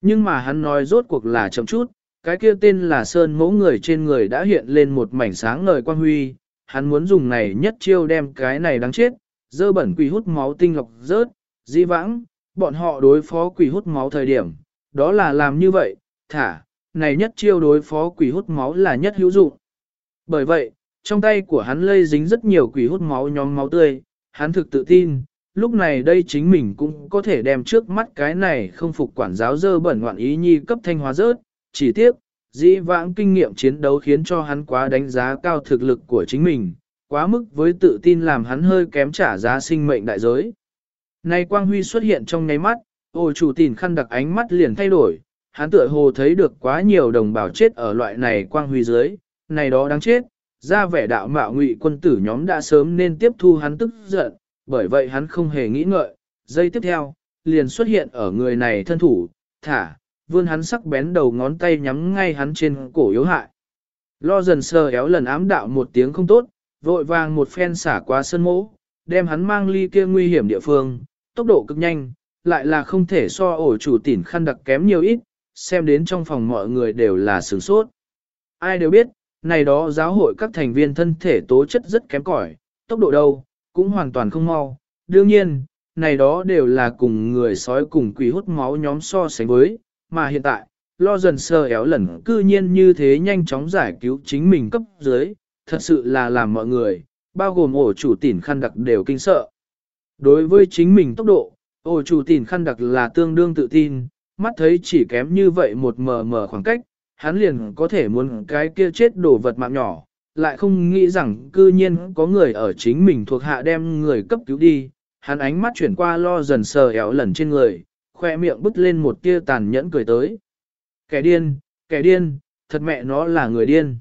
Nhưng mà hắn nói rốt cuộc là chậm chút, cái kia tên là Sơn mẫu người trên người đã hiện lên một mảnh sáng ngời quang huy, hắn muốn dùng này nhất chiêu đem cái này đáng chết, dơ bẩn quỷ hút máu tinh lọc rớt, di vãng, bọn họ đối phó quỷ hút máu thời điểm, đó là làm như vậy, thả, này nhất chiêu đối phó quỷ hút máu là nhất hữu dụng. Bởi vậy, trong tay của hắn lây dính rất nhiều quỷ hút máu nhóm máu tươi, hắn thực tự tin, lúc này đây chính mình cũng có thể đem trước mắt cái này không phục quản giáo dơ bẩn ngoạn ý nhi cấp thanh hóa rớt, chỉ tiếc, dĩ vãng kinh nghiệm chiến đấu khiến cho hắn quá đánh giá cao thực lực của chính mình, quá mức với tự tin làm hắn hơi kém trả giá sinh mệnh đại giới. Này Quang Huy xuất hiện trong nháy mắt, ô chủ tìn khăn đặc ánh mắt liền thay đổi, hắn tựa hồ thấy được quá nhiều đồng bào chết ở loại này Quang Huy dưới, này đó đáng chết, ra vẻ đạo mạo ngụy quân tử nhóm đã sớm nên tiếp thu hắn tức giận, bởi vậy hắn không hề nghĩ ngợi, giây tiếp theo, liền xuất hiện ở người này thân thủ, thả, vươn hắn sắc bén đầu ngón tay nhắm ngay hắn trên cổ yếu hại. Lo dần sờ éo lần ám đạo một tiếng không tốt, vội vàng một phen xả qua sân mỗ, đem hắn mang ly kia nguy hiểm địa phương, tốc độ cực nhanh, lại là không thể so ổ chủ tỉn khăn đặc kém nhiều ít, xem đến trong phòng mọi người đều là sướng sốt. Ai đều biết, này đó giáo hội các thành viên thân thể tố chất rất kém cỏi, tốc độ đâu, cũng hoàn toàn không mau. Đương nhiên, này đó đều là cùng người sói cùng quỷ hút máu nhóm so sánh với, mà hiện tại, lo dần sơ éo lần cư nhiên như thế nhanh chóng giải cứu chính mình cấp dưới, thật sự là làm mọi người, bao gồm ổ chủ tỉn khăn đặc đều kinh sợ. Đối với chính mình tốc độ, ổ chủ tỉn khăn đặc là tương đương tự tin, mắt thấy chỉ kém như vậy một mờ mờ khoảng cách, hắn liền có thể muốn cái kia chết đổ vật mạng nhỏ, lại không nghĩ rằng cư nhiên có người ở chính mình thuộc hạ đem người cấp cứu đi, hắn ánh mắt chuyển qua lo dần sờ éo lần trên người, khoe miệng bứt lên một tia tàn nhẫn cười tới. Kẻ điên, kẻ điên, thật mẹ nó là người điên.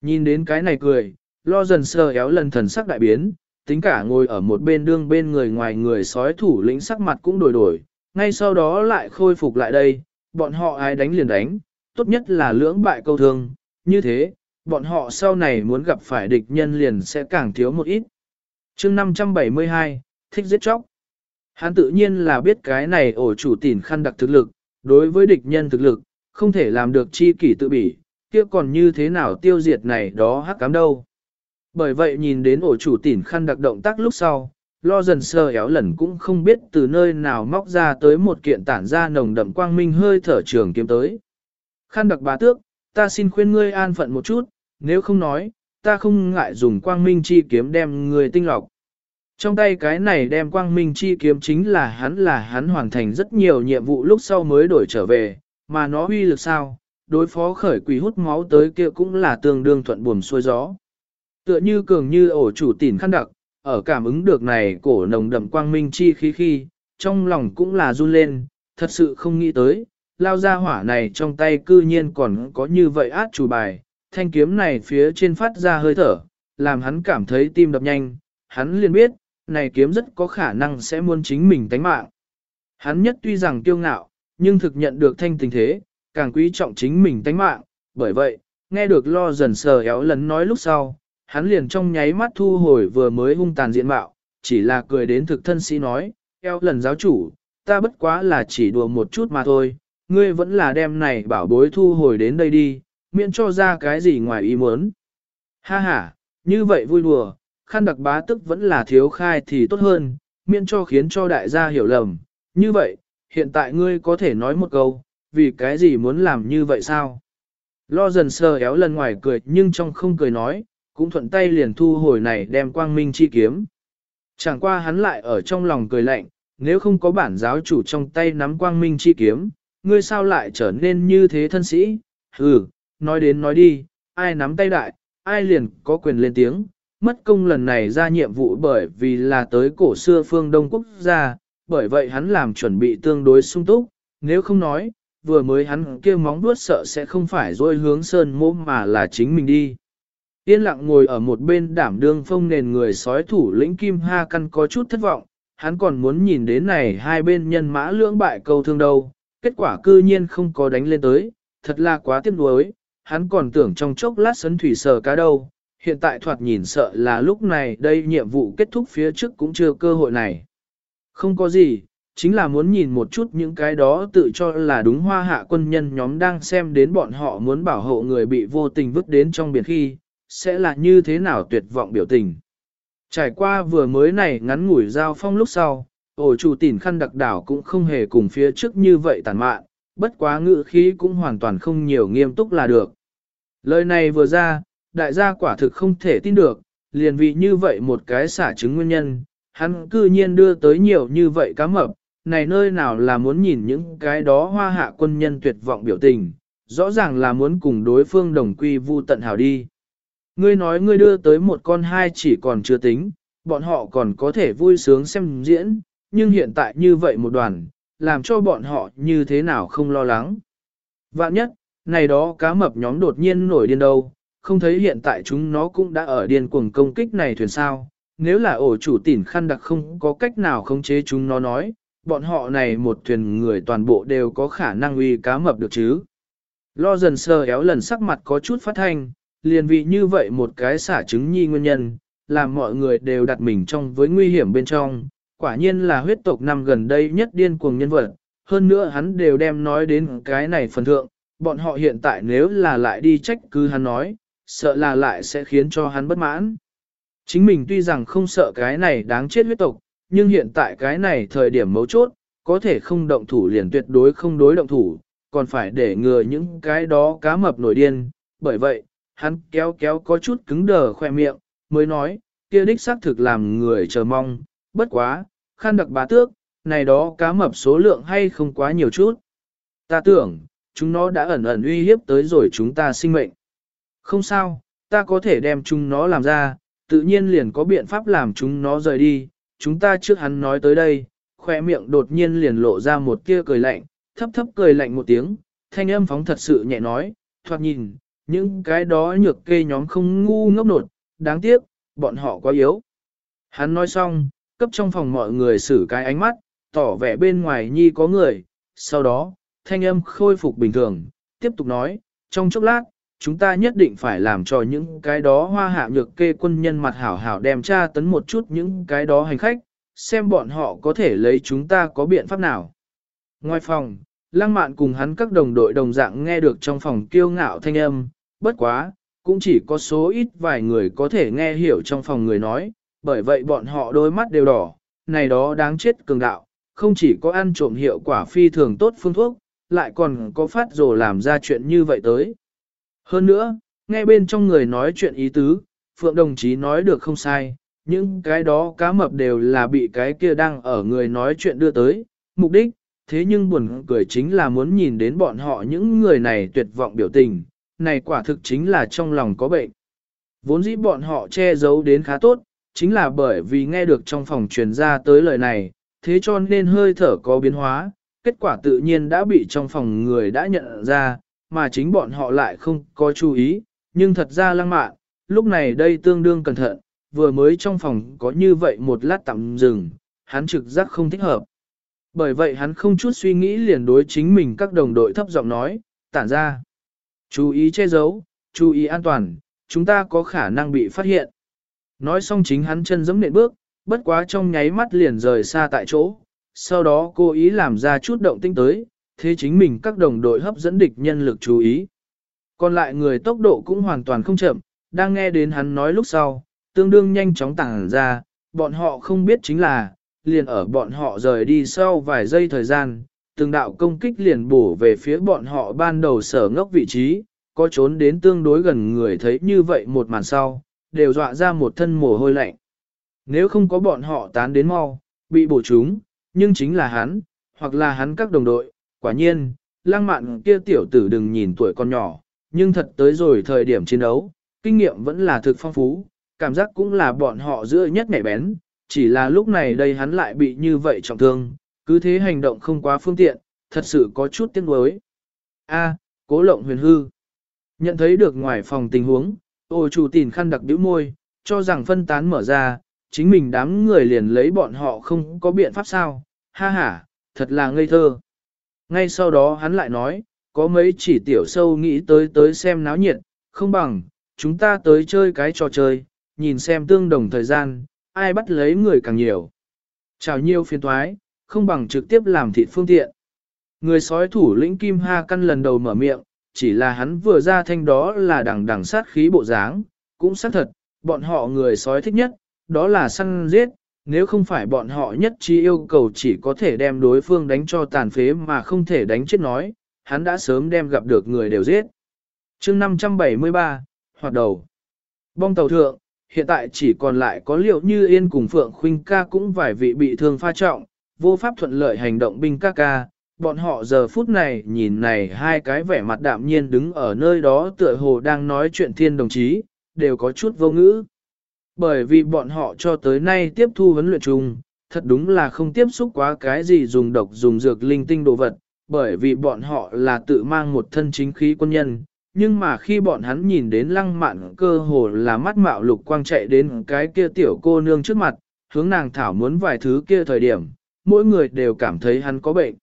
Nhìn đến cái này cười, lo dần sờ éo lần thần sắc đại biến, tính cả ngồi ở một bên đương bên người ngoài người sói thủ lĩnh sắc mặt cũng đổi đổi, ngay sau đó lại khôi phục lại đây, bọn họ ai đánh liền đánh, tốt nhất là lưỡng bại câu thương, như thế, bọn họ sau này muốn gặp phải địch nhân liền sẽ càng thiếu một ít. chương 572, thích giết chóc. Hắn tự nhiên là biết cái này ổ chủ tỉn khăn đặc thực lực, đối với địch nhân thực lực, không thể làm được chi kỷ tự bỉ, kia còn như thế nào tiêu diệt này đó hắc cám đâu. Bởi vậy nhìn đến ổ chủ tỉn khăn đặc động tác lúc sau, lo dần sơ éo lần cũng không biết từ nơi nào móc ra tới một kiện tản ra nồng đậm quang minh hơi thở trường kiếm tới. Khăn đặc bá tước, ta xin khuyên ngươi an phận một chút, nếu không nói, ta không ngại dùng quang minh chi kiếm đem người tinh lọc. Trong tay cái này đem quang minh chi kiếm chính là hắn là hắn hoàn thành rất nhiều nhiệm vụ lúc sau mới đổi trở về, mà nó huy lực sao, đối phó khởi quỷ hút máu tới kia cũng là tương đương thuận buồm xuôi gió. Tựa như cường như ổ chủ tỉn khăn đặc, ở cảm ứng được này cổ nồng đậm quang minh chi khí khi, trong lòng cũng là run lên, thật sự không nghĩ tới, lao ra hỏa này trong tay cư nhiên còn có như vậy át chủ bài, thanh kiếm này phía trên phát ra hơi thở, làm hắn cảm thấy tim đập nhanh, hắn liền biết, này kiếm rất có khả năng sẽ muốn chính mình tánh mạng. Hắn nhất tuy rằng kiêu ngạo, nhưng thực nhận được thanh tình thế, càng quý trọng chính mình tánh mạng, bởi vậy, nghe được lo dần sờ éo lần nói lúc sau, hắn liền trong nháy mắt thu hồi vừa mới hung tàn diện mạo, chỉ là cười đến thực thân sĩ nói, eo lần giáo chủ, ta bất quá là chỉ đùa một chút mà thôi, ngươi vẫn là đem này bảo bối thu hồi đến đây đi, miễn cho ra cái gì ngoài ý muốn. Ha ha, như vậy vui đùa, khăn đặc bá tức vẫn là thiếu khai thì tốt hơn, miễn cho khiến cho đại gia hiểu lầm. Như vậy, hiện tại ngươi có thể nói một câu, vì cái gì muốn làm như vậy sao? Lo dần sờ éo lần ngoài cười nhưng trong không cười nói, cũng thuận tay liền thu hồi này đem quang minh chi kiếm. Chẳng qua hắn lại ở trong lòng cười lạnh, nếu không có bản giáo chủ trong tay nắm quang minh chi kiếm, ngươi sao lại trở nên như thế thân sĩ? Ừ, nói đến nói đi, ai nắm tay đại, ai liền có quyền lên tiếng, mất công lần này ra nhiệm vụ bởi vì là tới cổ xưa phương Đông Quốc gia, bởi vậy hắn làm chuẩn bị tương đối sung túc, nếu không nói, vừa mới hắn kia móng vuốt sợ sẽ không phải dôi hướng sơn mố mà là chính mình đi. Yên lặng ngồi ở một bên đảm đương phong nền người sói thủ lĩnh Kim Ha Căn có chút thất vọng, hắn còn muốn nhìn đến này hai bên nhân mã lưỡng bại câu thương đâu, kết quả cư nhiên không có đánh lên tới, thật là quá tiếc nuối, hắn còn tưởng trong chốc lát sấn thủy sờ cá đâu, hiện tại thoạt nhìn sợ là lúc này đây nhiệm vụ kết thúc phía trước cũng chưa cơ hội này. Không có gì, chính là muốn nhìn một chút những cái đó tự cho là đúng hoa hạ quân nhân nhóm đang xem đến bọn họ muốn bảo hộ người bị vô tình vứt đến trong biển khi, sẽ là như thế nào tuyệt vọng biểu tình. Trải qua vừa mới này ngắn ngủi giao phong lúc sau, ổ chủ tỉn khăn đặc đảo cũng không hề cùng phía trước như vậy tàn mạn, bất quá ngữ khí cũng hoàn toàn không nhiều nghiêm túc là được. Lời này vừa ra, đại gia quả thực không thể tin được, liền vì như vậy một cái xả chứng nguyên nhân, hắn cư nhiên đưa tới nhiều như vậy cá mập, này nơi nào là muốn nhìn những cái đó hoa hạ quân nhân tuyệt vọng biểu tình, rõ ràng là muốn cùng đối phương đồng quy vu tận hào đi. Ngươi nói ngươi đưa tới một con hai chỉ còn chưa tính, bọn họ còn có thể vui sướng xem diễn, nhưng hiện tại như vậy một đoàn, làm cho bọn họ như thế nào không lo lắng. Vạn nhất, này đó cá mập nhóm đột nhiên nổi điên đâu, không thấy hiện tại chúng nó cũng đã ở điên cuồng công kích này thuyền sao. Nếu là ổ chủ tỉn khăn đặc không có cách nào khống chế chúng nó nói, bọn họ này một thuyền người toàn bộ đều có khả năng uy cá mập được chứ. Lo dần sờ éo lần sắc mặt có chút phát thanh, liền vì như vậy một cái xả trứng nhi nguyên nhân, làm mọi người đều đặt mình trong với nguy hiểm bên trong, quả nhiên là huyết tộc năm gần đây nhất điên cuồng nhân vật, hơn nữa hắn đều đem nói đến cái này phần thượng, bọn họ hiện tại nếu là lại đi trách cứ hắn nói, sợ là lại sẽ khiến cho hắn bất mãn. Chính mình tuy rằng không sợ cái này đáng chết huyết tộc, nhưng hiện tại cái này thời điểm mấu chốt, có thể không động thủ liền tuyệt đối không đối động thủ, còn phải để ngừa những cái đó cá mập nổi điên, bởi vậy, hắn kéo kéo có chút cứng đờ khoe miệng, mới nói, kia đích xác thực làm người chờ mong, bất quá, khăn đặc bá tước, này đó cá mập số lượng hay không quá nhiều chút. Ta tưởng, chúng nó đã ẩn ẩn uy hiếp tới rồi chúng ta sinh mệnh. Không sao, ta có thể đem chúng nó làm ra, tự nhiên liền có biện pháp làm chúng nó rời đi. Chúng ta trước hắn nói tới đây, khỏe miệng đột nhiên liền lộ ra một tia cười lạnh, thấp thấp cười lạnh một tiếng, thanh âm phóng thật sự nhẹ nói, thoạt nhìn, những cái đó nhược kê nhóm không ngu ngốc nột, đáng tiếc, bọn họ quá yếu. Hắn nói xong, cấp trong phòng mọi người xử cái ánh mắt, tỏ vẻ bên ngoài nhi có người, sau đó, thanh âm khôi phục bình thường, tiếp tục nói, trong chốc lát, chúng ta nhất định phải làm cho những cái đó hoa hạ nhược kê quân nhân mặt hảo hảo đem tra tấn một chút những cái đó hành khách, xem bọn họ có thể lấy chúng ta có biện pháp nào. Ngoài phòng, lăng mạn cùng hắn các đồng đội đồng dạng nghe được trong phòng kiêu ngạo thanh âm, bất quá, cũng chỉ có số ít vài người có thể nghe hiểu trong phòng người nói, bởi vậy bọn họ đôi mắt đều đỏ, này đó đáng chết cường đạo, không chỉ có ăn trộm hiệu quả phi thường tốt phương thuốc, lại còn có phát rồ làm ra chuyện như vậy tới. Hơn nữa, nghe bên trong người nói chuyện ý tứ, Phượng đồng chí nói được không sai, những cái đó cá mập đều là bị cái kia đang ở người nói chuyện đưa tới, mục đích, thế nhưng buồn cười chính là muốn nhìn đến bọn họ những người này tuyệt vọng biểu tình, này quả thực chính là trong lòng có bệnh. Vốn dĩ bọn họ che giấu đến khá tốt, chính là bởi vì nghe được trong phòng truyền ra tới lời này, thế cho nên hơi thở có biến hóa, kết quả tự nhiên đã bị trong phòng người đã nhận ra, mà chính bọn họ lại không có chú ý, nhưng thật ra lăng mạn, lúc này đây tương đương cẩn thận, vừa mới trong phòng có như vậy một lát tạm dừng, hắn trực giác không thích hợp. Bởi vậy hắn không chút suy nghĩ liền đối chính mình các đồng đội thấp giọng nói, tản ra. Chú ý che giấu, chú ý an toàn, chúng ta có khả năng bị phát hiện. Nói xong chính hắn chân giẫm nện bước, bất quá trong nháy mắt liền rời xa tại chỗ, sau đó cố ý làm ra chút động tinh tới, thế chính mình các đồng đội hấp dẫn địch nhân lực chú ý. Còn lại người tốc độ cũng hoàn toàn không chậm, đang nghe đến hắn nói lúc sau, tương đương nhanh chóng tàng ra, bọn họ không biết chính là, liền ở bọn họ rời đi sau vài giây thời gian, từng đạo công kích liền bổ về phía bọn họ ban đầu sở ngốc vị trí, có trốn đến tương đối gần người thấy như vậy một màn sau, đều dọa ra một thân mồ hôi lạnh. Nếu không có bọn họ tán đến mau, bị bổ chúng, nhưng chính là hắn, hoặc là hắn các đồng đội, quả nhiên, lang mạn kia tiểu tử đừng nhìn tuổi còn nhỏ, nhưng thật tới rồi thời điểm chiến đấu, kinh nghiệm vẫn là thực phong phú, cảm giác cũng là bọn họ giữa nhất nhạy bén, chỉ là lúc này đây hắn lại bị như vậy trọng thương, cứ thế hành động không quá phương tiện, thật sự có chút tiếc nuối. A, cố lộng huyền hư. Nhận thấy được ngoài phòng tình huống, ô chủ tìn khăn đặc biểu môi, cho rằng phân tán mở ra, chính mình đám người liền lấy bọn họ không có biện pháp sao, ha ha, thật là ngây thơ. Ngay sau đó hắn lại nói, có mấy chỉ tiểu sâu nghĩ tới tới xem náo nhiệt, không bằng, chúng ta tới chơi cái trò chơi, nhìn xem tương đồng thời gian, ai bắt lấy người càng nhiều. Chào nhiêu phiên thoái, không bằng trực tiếp làm thịt phương tiện. Người sói thủ lĩnh Kim Ha căn lần đầu mở miệng, chỉ là hắn vừa ra thanh đó là đằng đằng sát khí bộ dáng, cũng xác thật, bọn họ người sói thích nhất, đó là săn giết, nếu không phải bọn họ nhất trí yêu cầu chỉ có thể đem đối phương đánh cho tàn phế mà không thể đánh chết nói, hắn đã sớm đem gặp được người đều giết. chương 573, hoạt đầu. Bong tàu thượng, hiện tại chỉ còn lại có liệu như yên cùng Phượng Khuynh ca cũng vài vị bị thương pha trọng, vô pháp thuận lợi hành động binh ca ca. Bọn họ giờ phút này nhìn này hai cái vẻ mặt đạm nhiên đứng ở nơi đó tựa hồ đang nói chuyện thiên đồng chí, đều có chút vô ngữ. Bởi vì bọn họ cho tới nay tiếp thu huấn luyện chung, thật đúng là không tiếp xúc quá cái gì dùng độc dùng dược linh tinh đồ vật, bởi vì bọn họ là tự mang một thân chính khí quân nhân. Nhưng mà khi bọn hắn nhìn đến lăng mạn cơ hồ là mắt mạo lục quang chạy đến cái kia tiểu cô nương trước mặt, hướng nàng thảo muốn vài thứ kia thời điểm, mỗi người đều cảm thấy hắn có bệnh.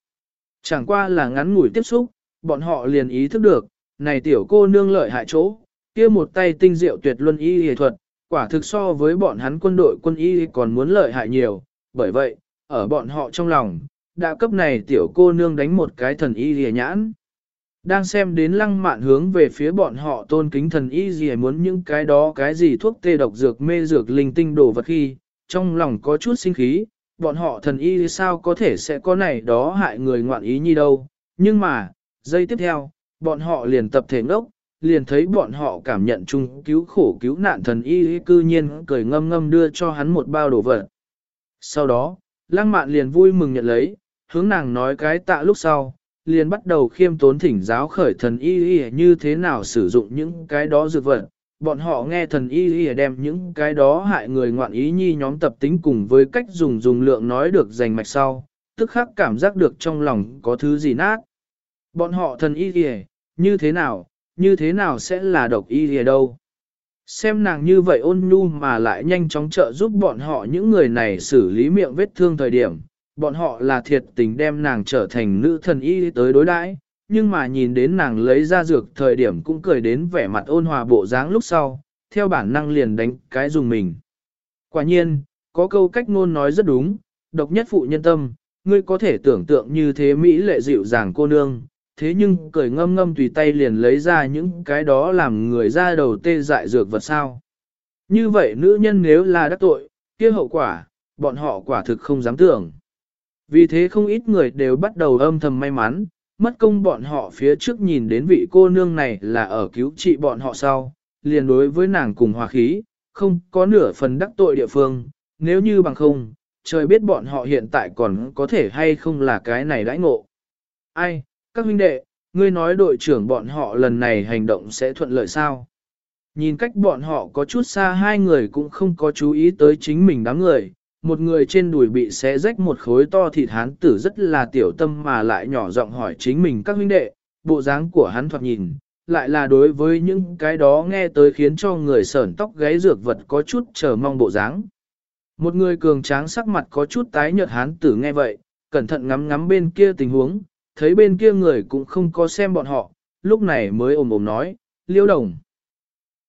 Chẳng qua là ngắn ngủi tiếp xúc, bọn họ liền ý thức được, này tiểu cô nương lợi hại chỗ, kia một tay tinh diệu tuyệt luân y y thuật, quả thực so với bọn hắn quân đội quân y còn muốn lợi hại nhiều, bởi vậy, ở bọn họ trong lòng, đã cấp này tiểu cô nương đánh một cái thần y rìa nhãn. Đang xem đến lăng mạn hướng về phía bọn họ tôn kính thần y gì muốn những cái đó cái gì thuốc tê độc dược mê dược linh tinh đồ vật khi, trong lòng có chút sinh khí, bọn họ thần y sao có thể sẽ có này đó hại người ngoạn ý như đâu. Nhưng mà, giây tiếp theo, bọn họ liền tập thể ngốc, liền thấy bọn họ cảm nhận chung cứu khổ cứu nạn thần y cư nhiên cười ngâm ngâm đưa cho hắn một bao đồ vật. Sau đó, lăng mạn liền vui mừng nhận lấy, hướng nàng nói cái tạ lúc sau, liền bắt đầu khiêm tốn thỉnh giáo khởi thần y y như thế nào sử dụng những cái đó dược vật. Bọn họ nghe thần y y đem những cái đó hại người ngoạn ý nhi nhóm tập tính cùng với cách dùng dùng lượng nói được dành mạch sau, tức khắc cảm giác được trong lòng có thứ gì nát. Bọn họ thần y y, như thế nào, như thế nào sẽ là độc y gì đâu. Xem nàng như vậy ôn nhu mà lại nhanh chóng trợ giúp bọn họ những người này xử lý miệng vết thương thời điểm, bọn họ là thiệt tình đem nàng trở thành nữ thần y tới đối đãi, nhưng mà nhìn đến nàng lấy ra dược thời điểm cũng cười đến vẻ mặt ôn hòa bộ dáng lúc sau, theo bản năng liền đánh cái dùng mình. Quả nhiên, có câu cách ngôn nói rất đúng, độc nhất phụ nhân tâm, ngươi có thể tưởng tượng như thế Mỹ lệ dịu dàng cô nương, thế nhưng cười ngâm ngâm tùy tay liền lấy ra những cái đó làm người ra đầu tê dại dược vật sao. Như vậy nữ nhân nếu là đắc tội, kia hậu quả, bọn họ quả thực không dám tưởng. Vì thế không ít người đều bắt đầu âm thầm may mắn, mất công bọn họ phía trước nhìn đến vị cô nương này là ở cứu trị bọn họ sau, liền đối với nàng cùng hòa khí, không có nửa phần đắc tội địa phương, nếu như bằng không, trời biết bọn họ hiện tại còn có thể hay không là cái này đãi ngộ. Ai, các huynh đệ, ngươi nói đội trưởng bọn họ lần này hành động sẽ thuận lợi sao? Nhìn cách bọn họ có chút xa hai người cũng không có chú ý tới chính mình đám người, một người trên đùi bị xé rách một khối to thịt hán tử rất là tiểu tâm mà lại nhỏ giọng hỏi chính mình các huynh đệ, bộ dáng của hắn thoạt nhìn, lại là đối với những cái đó nghe tới khiến cho người sởn tóc gáy dược vật có chút chờ mong bộ dáng. Một người cường tráng sắc mặt có chút tái nhợt hán tử nghe vậy, cẩn thận ngắm ngắm bên kia tình huống, thấy bên kia người cũng không có xem bọn họ, lúc này mới ồm ồm nói, liêu đồng.